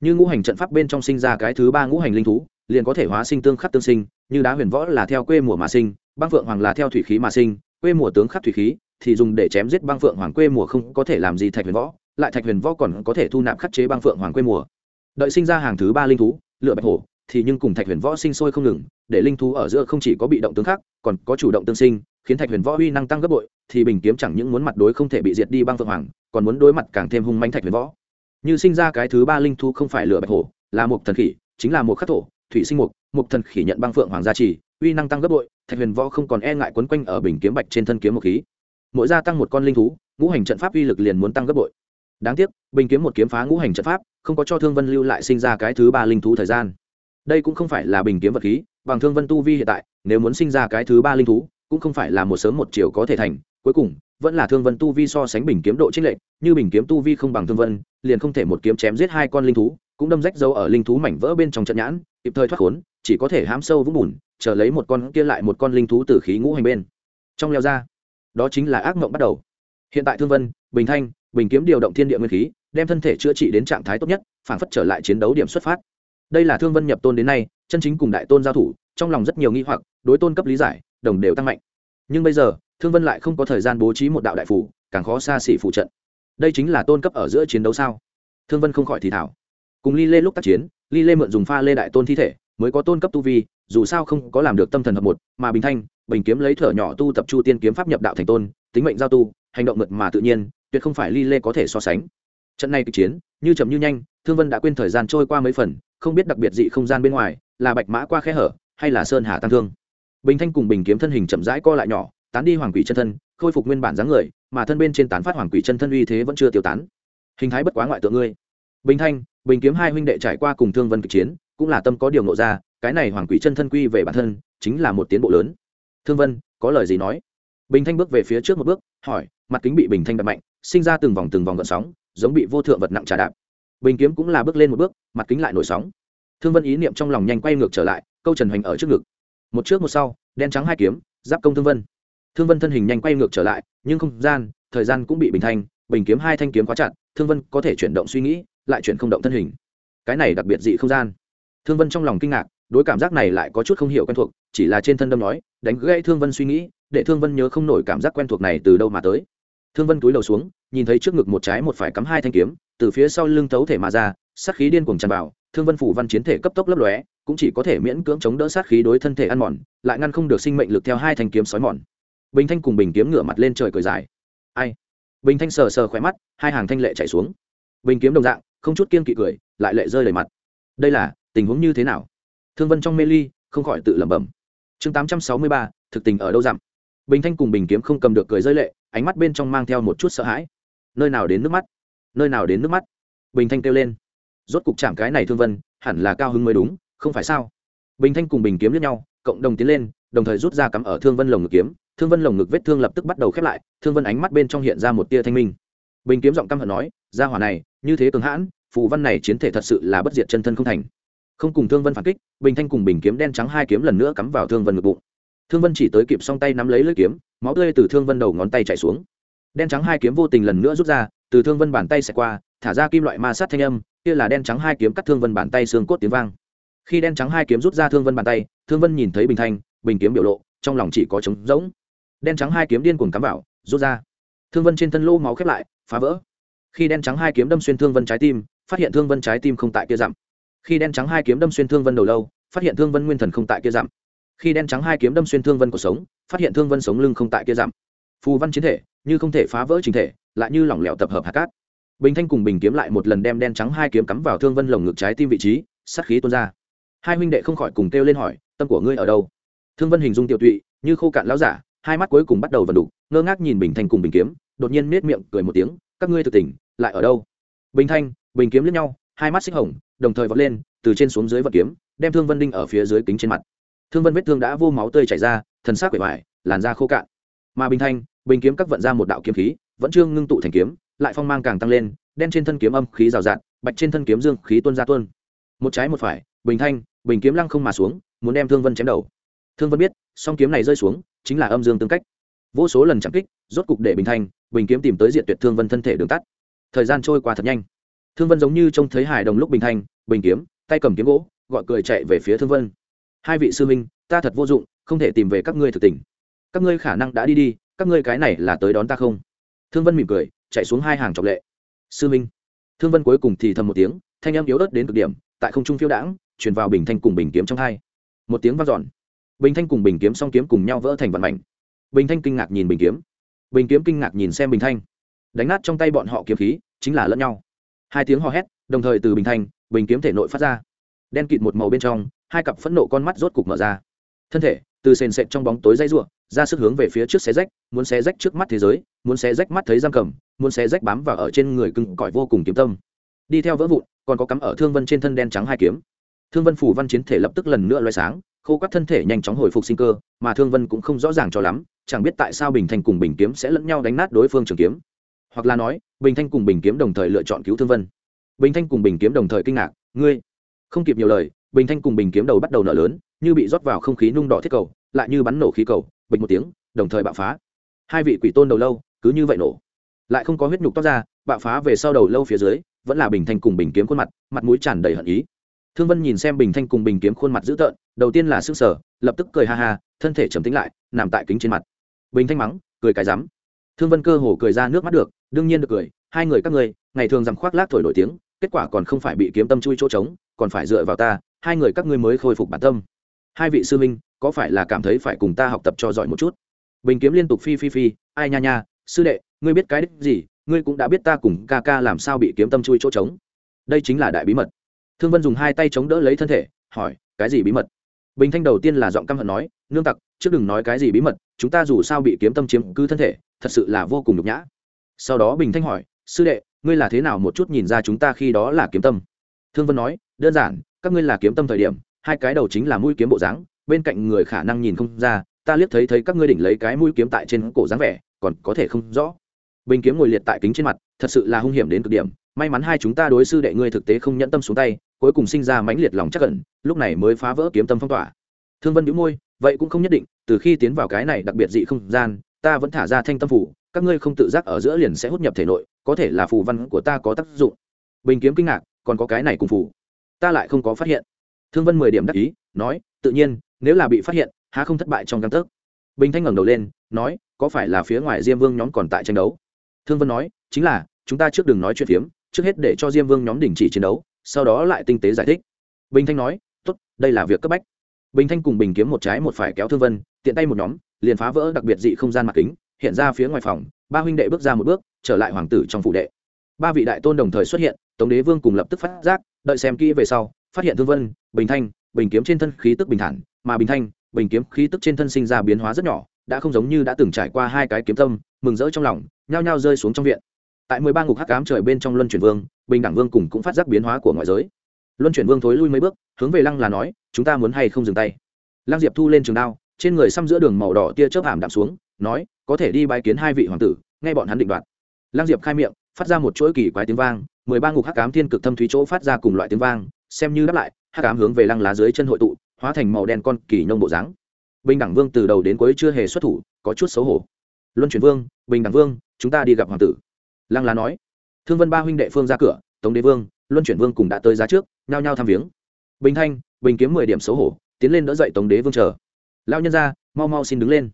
Như ngũ hành trận pháp bên trong sinh ra cái thứ ba ngũ hành linh thú, liền có thể hóa sinh tương khắc tương sinh, như đá huyền võ là theo quê mùa mà sinh, băng phượng hoàng là theo thủy khí mà sinh, quê mùa tướng khắc thủy khí, thì dùng để chém giết băng phượng hoàng quê mùa không có thể làm gì thạch huyền võ lại thạch huyền võ còn có thể thu nạp khắc chế băng phượng hoàng quê mùa. Đợi sinh ra hàng thứ ba linh thú lựa bạch hổ, thì nhưng cùng thạch huyền võ sinh sôi không ngừng, để linh thú ở giữa không chỉ có bị động tướng khắc, còn có chủ động tương sinh, khiến thạch huyền võ uy năng tăng gấp bội, thì bình kiếm chẳng những muốn mặt đối không thể bị diệt đi băng phượng hoàng, còn muốn đối mặt càng thêm hung manh thạch huyền võ. Như sinh ra cái thứ ba linh thú không phải lửa bạch hổ, là một thần khỉ, chính là một khắc thổ, thủy sinh mục một thần khỉ nhận băng phượng hoàng gia trì, uy năng tăng gấp bội, thạch huyền võ không còn e ngại quấn quanh ở bình kiếm bạch trên thân kiếm một khí. Mỗi gia tăng một con linh thú, ngũ hành trận pháp uy lực liền muốn tăng gấp bội đáng tiếc, bình kiếm một kiếm phá ngũ hành trận pháp, không có cho thương vân lưu lại sinh ra cái thứ ba linh thú thời gian. Đây cũng không phải là bình kiếm vật khí, bằng thương vân tu vi hiện tại, nếu muốn sinh ra cái thứ ba linh thú, cũng không phải là một sớm một chiều có thể thành. Cuối cùng, vẫn là thương vân tu vi so sánh bình kiếm độ trích lệnh như bình kiếm tu vi không bằng thương vân, liền không thể một kiếm chém giết hai con linh thú, cũng đâm rách dấu ở linh thú mảnh vỡ bên trong trận nhãn, kịp thời thoát khốn, chỉ có thể hám sâu vũng bùn, chờ lấy một con kia lại một con linh thú từ khí ngũ hành bên trong leo ra. Đó chính là ác mộng bắt đầu. Hiện tại thương vân, bình thanh bình kiếm điều động thiên địa nguyên khí, đem thân thể chữa trị đến trạng thái tốt nhất phản phất trở lại chiến đấu điểm xuất phát. Đây là thương vân nhập tôn đến nay, chân chính cùng đại tôn giao thủ, trong lòng rất nhiều nghi hoặc, đối tôn cấp lý giải, đồng đều tăng mạnh. Nhưng bây giờ, thương vân lại không có thời gian bố trí một đạo đại phủ càng khó xa xỉ phụ trận. Đây chính là tôn cấp ở giữa chiến đấu sao? Thương vân không khỏi thì thảo cùng ly lê lúc tác chiến, ly lê mượn dùng pha lê đại tôn thi thể, mới có tôn cấp tu vi, dù sao không có làm được tâm thần hợp một, mà bình thanh, bình kiếm lấy thở nhỏ tu tập chu tiên kiếm pháp nhập đạo thành tôn, tính mệnh giao tu, hành động mượt mà tự nhiên tuyệt không phải ly lê có thể so sánh. Trận này kịch chiến, như chậm như nhanh, thương vân đã quên thời gian trôi qua mấy phần, không biết đặc biệt dị không gian bên ngoài, là bạch mã qua khe hở, hay là sơn hà tăng thương. Bình thanh cùng bình kiếm thân hình chậm rãi co lại nhỏ, tán đi hoàng quỷ chân thân, khôi phục nguyên bản dáng người, mà thân bên trên tán phát hoàng quỷ chân thân uy thế vẫn chưa tiêu tán. Hình thái bất quá ngoại tượng ngươi. Bình thanh, bình kiếm hai huynh đệ trải qua cùng thương vân kịch chiến, cũng là tâm có điều ngộ ra, cái này hoàng quỷ chân thân quy về bản thân, chính là một tiến bộ lớn. Thương vân, có lời gì nói? Bình thanh bước về phía trước một bước, hỏi, mặt kính bị bình thanh đập mạnh sinh ra từng vòng từng vòng gợn sóng, giống bị vô thượng vật nặng trà đạp. Bình kiếm cũng là bước lên một bước, mặt kính lại nổi sóng. Thương vân ý niệm trong lòng nhanh quay ngược trở lại, câu trần hoành ở trước ngực. Một trước một sau, đen trắng hai kiếm, giáp công thương vân. Thương vân thân hình nhanh quay ngược trở lại, nhưng không gian, thời gian cũng bị bình thanh, bình kiếm hai thanh kiếm quá chặt, thương vân có thể chuyển động suy nghĩ, lại chuyển không động thân hình. Cái này đặc biệt dị không gian. Thương vân trong lòng kinh ngạc, đối cảm giác này lại có chút không hiểu quen thuộc, chỉ là trên thân đâm nói, đánh gãy thương vân suy nghĩ, để thương vân nhớ không nổi cảm giác quen thuộc này từ đâu mà tới thương vân túi đầu xuống, nhìn thấy trước ngực một trái một phải cắm hai thanh kiếm, từ phía sau lưng thấu thể mà ra, sát khí điên cuồng tràn vào, thương vân phủ văn chiến thể cấp tốc lấp lóe, cũng chỉ có thể miễn cưỡng chống đỡ sát khí đối thân thể ăn mòn, lại ngăn không được sinh mệnh lực theo hai thanh kiếm sói mòn. Bình thanh cùng bình kiếm ngửa mặt lên trời cười dài. Ai? Bình thanh sờ sờ khỏe mắt, hai hàng thanh lệ chạy xuống. Bình kiếm đồng dạng, không chút kiên kỵ cười, lại lệ rơi đầy mặt. Đây là, tình huống như thế nào? Thương vân trong mê ly, không khỏi tự lẩm bẩm. Chương tám trăm sáu mươi ba, thực tình ở đâu dặm? Bình thanh cùng bình kiếm không cầm được cười rơi lệ ánh mắt bên trong mang theo một chút sợ hãi. Nơi nào đến nước mắt? Nơi nào đến nước mắt? Bình thanh kêu lên. Rốt cục chạm cái này thương vân, hẳn là cao hứng mới đúng, không phải sao? Bình thanh cùng bình kiếm lẫn nhau, cộng đồng tiến lên, đồng thời rút ra cắm ở thương vân lồng ngực kiếm. Thương vân lồng ngực vết thương lập tức bắt đầu khép lại, thương vân ánh mắt bên trong hiện ra một tia thanh minh. Bình kiếm giọng căm hận nói ra hỏa này, như thế cường hãn, phù văn này chiến thể thật sự là bất diệt chân thân không thành. Không cùng thương vân phản kích, bình thanh cùng bình kiếm đen trắng hai kiếm lần nữa cắm vào thương vân ngực bụng. Thương vân chỉ tới kịp song tay nắm lấy lưỡi kiếm máu tươi từ thương vân đầu ngón tay chạy xuống. Đen trắng hai kiếm vô tình lần nữa rút ra, từ thương vân bàn tay xẹt qua, thả ra kim loại ma sát thanh âm, kia là đen trắng hai kiếm cắt thương vân bàn tay xương cốt tiếng vang. Khi đen trắng hai kiếm rút ra thương vân bàn tay, thương vân nhìn thấy bình thanh, bình kiếm biểu lộ, trong lòng chỉ có trống rỗng. Đen trắng hai kiếm điên cuồng cắm vào, rút ra. Thương vân trên thân lô máu khép lại, phá vỡ. Khi đen trắng hai kiếm đâm xuyên thương vân trái tim, phát hiện thương vân trái tim không tại kia dặm. Khi đen trắng hai kiếm đâm xuyên thương vân đầu lâu, phát hiện thương vân nguyên thần không tại kia dặm khi đen trắng hai kiếm đâm xuyên thương vân cuộc sống phát hiện thương vân sống lưng không tại kia giảm, phù văn chiến thể như không thể phá vỡ trình thể lại như lỏng lẻo tập hợp hạt cát. Bình thanh cùng bình kiếm lại một lần đem đen trắng hai kiếm cắm vào thương vân lồng ngực trái tim vị trí sát khí tuôn ra. Hai huynh đệ không khỏi cùng kêu lên hỏi tâm của ngươi ở đâu? Thương vân hình dung tiểu tụy như khô cạn lão giả hai mắt cuối cùng bắt đầu vần đục ngơ ngác nhìn bình thanh cùng bình kiếm đột nhiên nết miệng cười một tiếng các ngươi thực tỉnh lại ở đâu? Bình thanh bình kiếm lẫn nhau hai mắt xích hồng đồng thời vọt lên từ trên xuống dưới vật kiếm đem thương vân đinh ở phía dưới kính trên mặt thương vân vết thương đã vô máu tươi chảy ra, thần sắc quệ vải làn da khô cạn. Mà bình thanh, bình kiếm các vận ra một đạo kiếm khí, vẫn chưa ngưng tụ thành kiếm, lại phong mang càng tăng lên, đen trên thân kiếm âm khí rào rạt, bạch trên thân kiếm dương khí tuôn ra tuôn. Một trái một phải, bình thanh, bình kiếm lăng không mà xuống, muốn đem thương vân chém đầu. Thương vân biết, song kiếm này rơi xuống, chính là âm dương tương cách. Vô số lần chạm kích, rốt cục để bình thanh, bình kiếm tìm tới diện tuyệt thương vân thân thể đường tắt. Thời gian trôi qua thật nhanh. Thương vân giống như trông thấy hải đồng lúc bình thanh, bình kiếm, tay cầm kiếm gỗ, gọi cười chạy về phía thương vân hai vị sư minh ta thật vô dụng, không thể tìm về các ngươi thực tình. Các ngươi khả năng đã đi đi, các ngươi cái này là tới đón ta không? Thương vân mỉm cười, chạy xuống hai hàng trọng lệ. Sư minh thương vân cuối cùng thì thầm một tiếng, thanh em yếu ớt đến cực điểm, tại không trung phiêu đãng, truyền vào bình thanh cùng bình kiếm trong hai. Một tiếng vang dọn. Bình thanh cùng bình kiếm song kiếm cùng nhau vỡ thành vạn mảnh bình thanh kinh ngạc nhìn bình kiếm. Bình kiếm kinh ngạc nhìn xem bình thanh. Đánh nát trong tay bọn họ kiếm khí, chính là lẫn nhau. Hai tiếng hò hét, đồng thời từ bình thanh, bình kiếm thể nội phát ra. Đen kịt một màu bên trong hai cặp phẫn nộ con mắt rốt cục mở ra. Thân thể, từ sền sệt trong bóng tối dây ruộng ra sức hướng về phía trước xé rách, muốn xé rách trước mắt thế giới, muốn xé rách mắt thấy giam cầm, muốn xé rách bám vào ở trên người cưng cõi vô cùng kiếm tâm. Đi theo vỡ vụn, còn có cắm ở thương vân trên thân đen trắng hai kiếm. Thương vân phủ văn chiến thể lập tức lần nữa loay sáng, khô các thân thể nhanh chóng hồi phục sinh cơ, mà thương vân cũng không rõ ràng cho lắm, chẳng biết tại sao bình thanh cùng bình kiếm sẽ lẫn nhau đánh nát đối phương trường kiếm. Hoặc là nói, bình thanh cùng bình kiếm đồng thời lựa chọn cứu thương vân. Bình thanh cùng bình kiếm đồng thời kinh ngạc, ngươi, không kịp nhiều lời bình thanh cùng bình kiếm đầu bắt đầu nở lớn, như bị rót vào không khí nung đỏ thiết cầu, lại như bắn nổ khí cầu bình một tiếng, đồng thời bạo phá. Hai vị quỷ tôn đầu lâu, cứ như vậy nổ. Lại không có huyết nhục toát ra, bạo phá về sau đầu lâu phía dưới, vẫn là bình thanh cùng bình kiếm khuôn mặt mặt mũi tràn đầy hận ý. Thương vân nhìn xem bình thanh cùng bình kiếm khuôn mặt dữ tợn, đầu tiên là sức sở lập tức cười ha ha, thân thể trầm tính lại, nằm tại kính trên mặt. Bình thanh mắng, cười cái rắm. Thương vân cơ hồ cười ra nước mắt được, đương nhiên được cười, hai người các ngươi, ngày thường rằng khoác lác thổi nổi tiếng, kết quả còn không phải bị kiếm tâm chui chỗ trống, còn phải dựa vào ta hai người các ngươi mới khôi phục bản tâm. Hai vị sư minh có phải là cảm thấy phải cùng ta học tập cho giỏi một chút? Bình kiếm liên tục phi phi phi, ai nha nha, sư đệ, ngươi biết cái đích gì, ngươi cũng đã biết ta cùng ca ca làm sao bị kiếm tâm chui chỗ trống. Đây chính là đại bí mật. Thương vân dùng hai tay chống đỡ lấy thân thể, hỏi, cái gì bí mật? Bình thanh đầu tiên là giọng căm hận nói, nương tặc, trước đừng nói cái gì bí mật, chúng ta dù sao bị kiếm tâm chiếm cứ thân thể, thật sự là vô cùng nhục nhã. Sau đó bình thanh hỏi, sư đệ, ngươi là thế nào một chút nhìn ra chúng ta khi đó là kiếm tâm? Thương vân nói, đơn giản các ngươi là kiếm tâm thời điểm, hai cái đầu chính là mũi kiếm bộ dáng, bên cạnh người khả năng nhìn không ra, ta liếc thấy thấy các ngươi đỉnh lấy cái mũi kiếm tại trên cổ dáng vẻ, còn có thể không rõ. Bình kiếm ngồi liệt tại kính trên mặt, thật sự là hung hiểm đến cực điểm, may mắn hai chúng ta đối sư đệ ngươi thực tế không nhẫn tâm xuống tay, cuối cùng sinh ra mãnh liệt lòng chắc cẩn lúc này mới phá vỡ kiếm tâm phong tỏa. Thương vân nhíu môi, vậy cũng không nhất định, từ khi tiến vào cái này đặc biệt dị không gian, ta vẫn thả ra thanh tâm phủ, các ngươi không tự giác ở giữa liền sẽ hút nhập thể nội, có thể là phù văn của ta có tác dụng. Bình kiếm kinh ngạc, còn có cái này cùng phù ta lại không có phát hiện. Thương vân mười điểm đắc ý, nói, tự nhiên, nếu là bị phát hiện, há không thất bại trong căn tấc. Bình thanh ngẩng đầu lên, nói, có phải là phía ngoài diêm vương nhóm còn tại tranh đấu? Thương vân nói, chính là, chúng ta trước đừng nói chuyện phiếm, trước hết để cho diêm vương nhóm đình chỉ chiến đấu, sau đó lại tinh tế giải thích. Bình thanh nói, tốt, đây là việc cấp bách. Bình thanh cùng bình kiếm một trái một phải kéo thương vân, tiện tay một nhóm, liền phá vỡ đặc biệt dị không gian mặt kính, hiện ra phía ngoài phòng, ba huynh đệ bước ra một bước, trở lại hoàng tử trong phủ đệ. Ba vị đại tôn đồng thời xuất hiện tống đế vương cùng lập tức phát giác, đợi xem kỹ về sau, phát hiện thương vân, bình thanh, bình kiếm trên thân khí tức bình thản, mà bình thanh, bình kiếm khí tức trên thân sinh ra biến hóa rất nhỏ, đã không giống như đã từng trải qua hai cái kiếm tâm, mừng rỡ trong lòng, nhao nhao rơi xuống trong viện. Tại mười ba ngục hắc cám trời bên trong luân chuyển vương, bình đẳng vương cùng cũng phát giác biến hóa của ngoại giới. Luân chuyển vương thối lui mấy bước, hướng về lăng là nói, chúng ta muốn hay không dừng tay? Lăng diệp thu lên trường đao, trên người xăm giữa đường màu đỏ tia chớp ảm đạm xuống, nói, có thể đi bái kiến hai vị hoàng tử, nghe bọn hắn định đoạt. Lăng diệp khai miệng phát ra một chuỗi kỳ quái tiếng vang, mười ba ngục hắc cám thiên cực thâm thúy chỗ phát ra cùng loại tiếng vang, xem như đáp lại, hắc cám hướng về lăng lá dưới chân hội tụ, hóa thành màu đen con kỳ nhông bộ dáng. Bình đẳng vương từ đầu đến cuối chưa hề xuất thủ, có chút xấu hổ. Luân chuyển vương, bình đẳng vương, chúng ta đi gặp hoàng tử. Lăng lá nói. Thương vân ba huynh đệ phương ra cửa, tống đế vương, luân chuyển vương cùng đã tới giá trước, nhao nhao thăm viếng. Bình thanh, bình kiếm mười điểm xấu hổ, tiến lên đỡ dậy tống đế vương chờ. Lao nhân ra mau mau xin đứng lên.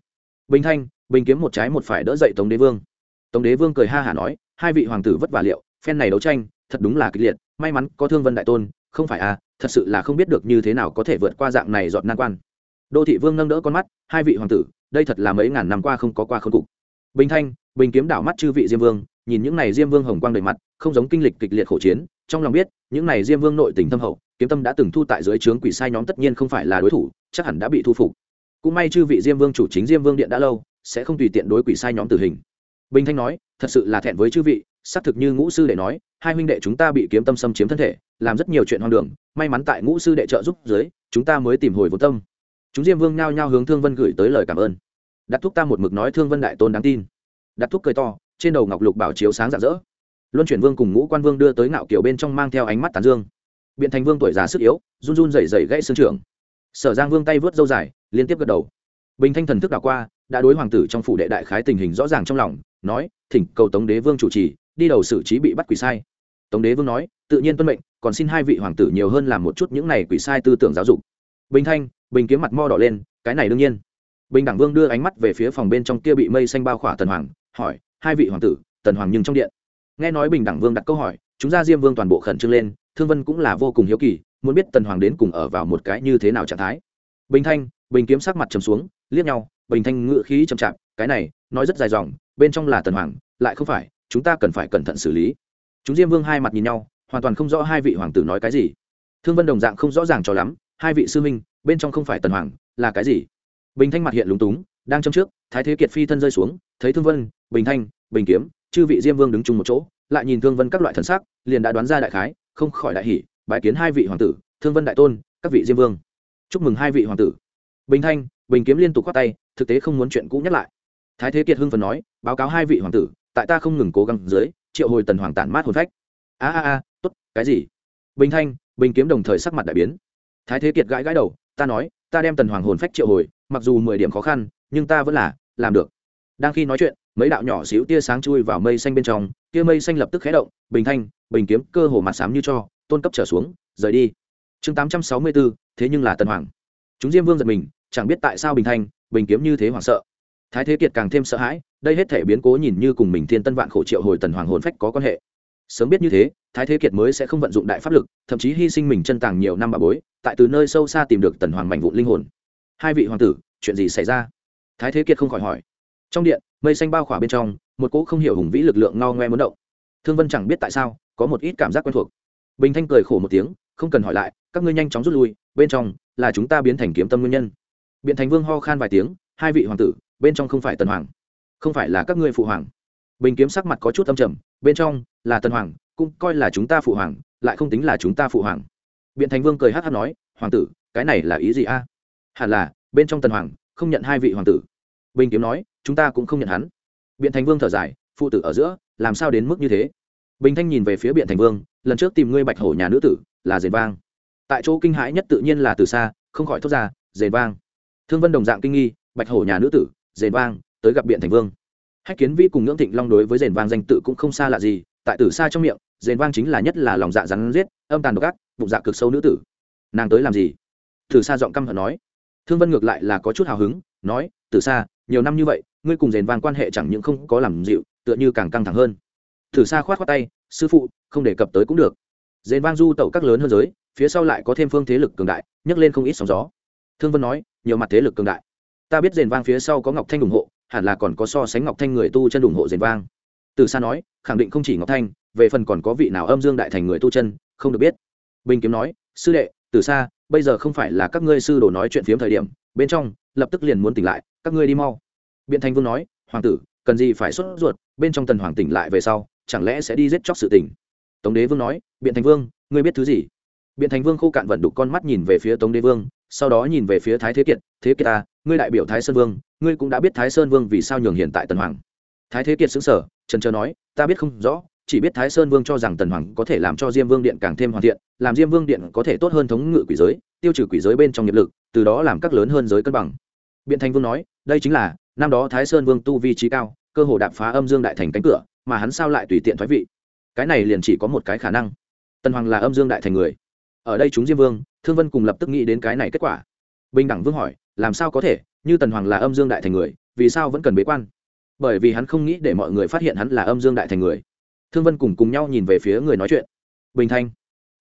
Bình thanh, bình kiếm một trái một phải đỡ dậy tống đế vương. Tống đế vương cười ha hả nói hai vị hoàng tử vất vả liệu, phen này đấu tranh, thật đúng là kịch liệt, may mắn có thương vân đại tôn, không phải à thật sự là không biết được như thế nào có thể vượt qua dạng này dọn nan quan. Đô thị vương nâng đỡ con mắt, hai vị hoàng tử, đây thật là mấy ngàn năm qua không có qua khôn cục. Bình thanh, bình kiếm đảo mắt chư vị diêm vương, nhìn những này diêm vương hồng quang đầy mặt, không giống kinh lịch kịch liệt khổ chiến, trong lòng biết, những này diêm vương nội tình thâm hậu, kiếm tâm đã từng thu tại dưới trướng quỷ sai nhóm tất nhiên không phải là đối thủ, chắc hẳn đã bị thu phục. Cũng may chư vị diêm vương chủ chính diêm vương điện đã lâu, sẽ không tùy tiện đối quỷ sai nhóm tử hình bình thanh nói, thật sự là thẹn với chư vị, xác thực như ngũ sư đệ nói, hai huynh đệ chúng ta bị kiếm tâm xâm chiếm thân thể, làm rất nhiều chuyện hoang đường, may mắn tại ngũ sư đệ trợ giúp dưới, chúng ta mới tìm hồi vô tâm. Chúng diêm vương nhao nhao hướng thương vân gửi tới lời cảm ơn. Đặt thúc ta một mực nói thương vân đại tôn đáng tin. Đặt thúc cười to, trên đầu ngọc lục bảo chiếu sáng rạng rỡ. Luân chuyển vương cùng ngũ quan vương đưa tới ngạo kiểu bên trong mang theo ánh mắt tàn dương. Biện thành vương tuổi già sức yếu, run run rẩy rẩy gãy xương trưởng. Sở giang vương tay vớt dâu dài, liên tiếp gật đầu. Bình thanh thần thức đảo qua, đã đối hoàng tử trong phủ đệ đại khái tình hình rõ ràng trong lòng nói, thỉnh cầu tống đế vương chủ trì, đi đầu xử trí bị bắt quỷ sai. Tống đế vương nói, tự nhiên tuân mệnh, còn xin hai vị hoàng tử nhiều hơn làm một chút những này quỷ sai tư tưởng giáo dục. Bình thanh, bình kiếm mặt mo đỏ lên, cái này đương nhiên. Bình đẳng vương đưa ánh mắt về phía phòng bên trong kia bị mây xanh bao khỏa tần hoàng, hỏi, hai vị hoàng tử tần hoàng nhưng trong điện? Nghe nói bình đẳng vương đặt câu hỏi, chúng ra diêm vương toàn bộ khẩn trương lên, thương vân cũng là vô cùng hiếu kỳ, muốn biết tần hoàng đến cùng ở vào một cái như thế nào trạng thái. Bình thanh, bình kiếm sắc mặt trầm xuống, liếc nhau, bình thanh ngự khí chậm chạp, cái này, nói rất dài dòng bên trong là tần hoàng, lại không phải, chúng ta cần phải cẩn thận xử lý. Chúng diêm vương hai mặt nhìn nhau, hoàn toàn không rõ hai vị hoàng tử nói cái gì. Thương vân đồng dạng không rõ ràng cho lắm, hai vị sư minh bên trong không phải tần hoàng, là cái gì? Bình thanh mặt hiện lúng túng, đang châm trước, thái thế kiệt phi thân rơi xuống, thấy thương vân, bình thanh, bình kiếm, chư vị diêm vương đứng chung một chỗ, lại nhìn thương vân các loại thần sắc, liền đã đoán ra đại khái, không khỏi đại hỷ bãi kiến hai vị hoàng tử, thương vân đại tôn, các vị diêm vương. Chúc mừng hai vị hoàng tử. Bình thanh, bình kiếm liên tục khoát tay, thực tế không muốn chuyện cũ nhắc lại thái thế kiệt hưng phần nói, báo cáo hai vị hoàng tử, tại ta không ngừng cố gắng dưới, triệu hồi tần hoàng tản mát hồn phách. A a a, tốt, cái gì? Bình thanh, bình kiếm đồng thời sắc mặt đại biến. Thái thế kiệt gãi gãi đầu, ta nói, ta đem tần hoàng hồn phách triệu hồi, mặc dù mười điểm khó khăn, nhưng ta vẫn là làm được. Đang khi nói chuyện, mấy đạo nhỏ xíu tia sáng chui vào mây xanh bên trong, tia mây xanh lập tức khé động, bình thanh, bình kiếm cơ hồ mặt xám như cho, tôn cấp trở xuống, rời đi. Chương tám trăm sáu mươi bốn thế nhưng là tần hoàng. Chúng diêm vương giật mình, chẳng biết tại sao bình thanh, bình kiếm như thế hoảng sợ thái thế kiệt càng thêm sợ hãi, đây hết thể biến cố nhìn như cùng mình thiên tân vạn khổ triệu hồi tần hoàng hồn phách có quan hệ. Sớm biết như thế, thái thế kiệt mới sẽ không vận dụng đại pháp lực, thậm chí hy sinh mình chân tàng nhiều năm bà bối, tại từ nơi sâu xa tìm được tần hoàng mảnh vụn linh hồn. Hai vị hoàng tử, chuyện gì xảy ra? Thái thế kiệt không khỏi hỏi. Trong điện, mây xanh bao khỏa bên trong, một cỗ không hiểu hùng vĩ lực lượng ngao ngoe muốn động. Thương vân chẳng biết tại sao, có một ít cảm giác quen thuộc. Bình thanh cười khổ một tiếng, không cần hỏi lại, các ngươi nhanh chóng rút lui, bên trong là chúng ta biến thành kiếm tâm nguyên nhân. Biện thành vương ho khan vài tiếng, hai vị hoàng tử bên trong không phải tần hoàng, không phải là các ngươi phụ hoàng. Bình kiếm sắc mặt có chút âm trầm, bên trong là tần hoàng, cũng coi là chúng ta phụ hoàng, lại không tính là chúng ta phụ hoàng. Biện thành vương cười hát hát nói, hoàng tử, cái này là ý gì a? Hẳn là, bên trong tần hoàng không nhận hai vị hoàng tử. Bình kiếm nói, chúng ta cũng không nhận hắn. Biện thành vương thở dài, phụ tử ở giữa, làm sao đến mức như thế? Bình thanh nhìn về phía biện thành vương, lần trước tìm ngươi bạch hổ nhà nữ tử, là dền vang. Tại chỗ kinh hãi nhất tự nhiên là từ xa, không khỏi thốt ra, dền vang. Thương vân đồng dạng kinh nghi, bạch hổ nhà nữ tử dền vang, tới gặp biện thành vương. Hách kiến vi cùng ngưỡng thịnh long đối với dền vang danh tự cũng không xa lạ gì, tại tử xa trong miệng, dền vang chính là nhất là lòng dạ rắn giết, âm tàn độc ác, bụng dạ cực sâu nữ tử. Nàng tới làm gì? Tử xa giọng căm hận nói. Thương vân ngược lại là có chút hào hứng, nói tử xa, nhiều năm như vậy, ngươi cùng dền vang quan hệ chẳng những không có làm dịu, tựa như càng căng thẳng hơn. Tử xa khoát khoát tay, sư phụ, không đề cập tới cũng được. Dền vang du tẩu các lớn hơn giới, phía sau lại có thêm phương thế lực cường đại, nhấc lên không ít sóng gió. Thương vân nói, nhiều mặt thế lực cường đại ta biết rền vang phía sau có ngọc thanh ủng hộ, hẳn là còn có so sánh ngọc thanh người tu chân ủng hộ rền vang. Từ xa nói, khẳng định không chỉ ngọc thanh, về phần còn có vị nào âm dương đại thành người tu chân, không được biết. Bình kiếm nói, sư đệ, từ xa bây giờ không phải là các ngươi sư đồ nói chuyện phiếm thời điểm, bên trong, lập tức liền muốn tỉnh lại, các ngươi đi mau. Biện thanh vương nói, hoàng tử, cần gì phải xuất ruột, bên trong tần hoàng tỉnh lại về sau, chẳng lẽ sẽ đi giết chóc sự tỉnh tống đế vương nói, biện thanh vương, ngươi biết thứ gì? Biện thành vương khô cạn vận đục con mắt nhìn về phía tống đế vương, sau đó nhìn về phía thái thế kiệt thế kiệt ta ngươi đại biểu thái sơn vương, ngươi cũng đã biết thái sơn vương vì sao nhường hiện tại tần hoàng. Thái thế kiệt xứng sở trần trờ nói, ta biết không rõ, chỉ biết thái sơn vương cho rằng tần hoàng có thể làm cho diêm vương điện càng thêm hoàn thiện, làm diêm vương điện có thể tốt hơn thống ngự quỷ giới, tiêu trừ quỷ giới bên trong nghiệp lực, từ đó làm các lớn hơn giới cân bằng. Biện thành vương nói, đây chính là, năm đó thái sơn vương tu vi trí cao, cơ hồ đạp phá âm dương đại thành cánh cửa, mà hắn sao lại tùy tiện thoái vị? Cái này liền chỉ có một cái khả năng. Tần hoàng là âm dương đại thành người ở đây chúng diêm vương, thương vân cùng lập tức nghĩ đến cái này kết quả. Bình đẳng vương hỏi, làm sao có thể? Như tần hoàng là âm dương đại thành người, vì sao vẫn cần bế quan? Bởi vì hắn không nghĩ để mọi người phát hiện hắn là âm dương đại thành người. Thương vân cùng cùng nhau nhìn về phía người nói chuyện. Bình thanh.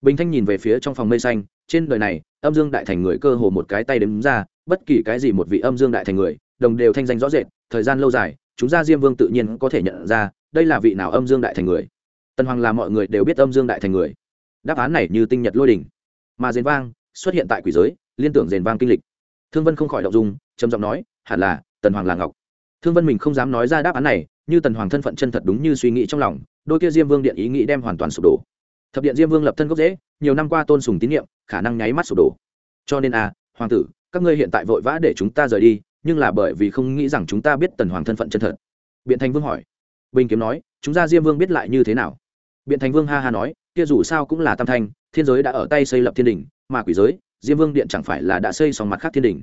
Bình thanh nhìn về phía trong phòng mây xanh, trên đời này, âm dương đại thành người cơ hồ một cái tay đếm ra, bất kỳ cái gì một vị âm dương đại thành người, đồng đều thanh danh rõ rệt, thời gian lâu dài, chúng ra diêm vương tự nhiên có thể nhận ra, đây là vị nào âm dương đại thành người. Tần hoàng là mọi người đều biết âm dương đại thành người đáp án này như tinh nhật lôi đỉnh mà rền vang xuất hiện tại quỷ giới, liên tưởng rền vang kinh lịch. Thương vân không khỏi động dung, trầm giọng nói, hẳn là tần hoàng là ngọc. Thương vân mình không dám nói ra đáp án này, như tần hoàng thân phận chân thật đúng như suy nghĩ trong lòng, đôi kia diêm vương điện ý nghĩ đem hoàn toàn sụp đổ. Thập điện diêm vương lập thân gốc dễ nhiều năm qua tôn sùng tín nhiệm khả năng nháy mắt sụp đổ. Cho nên à hoàng tử, các ngươi hiện tại vội vã để chúng ta rời đi, nhưng là bởi vì không nghĩ rằng chúng ta biết tần hoàng thân phận chân thật. Biện thành vương hỏi. Bình kiếm nói, chúng ta diêm vương biết lại như thế nào? Biện thành vương ha ha nói kia dù sao cũng là tam thanh, thiên giới đã ở tay xây lập thiên đình mà quỷ giới, diêm vương điện chẳng phải là đã xây xong mặt khác thiên đình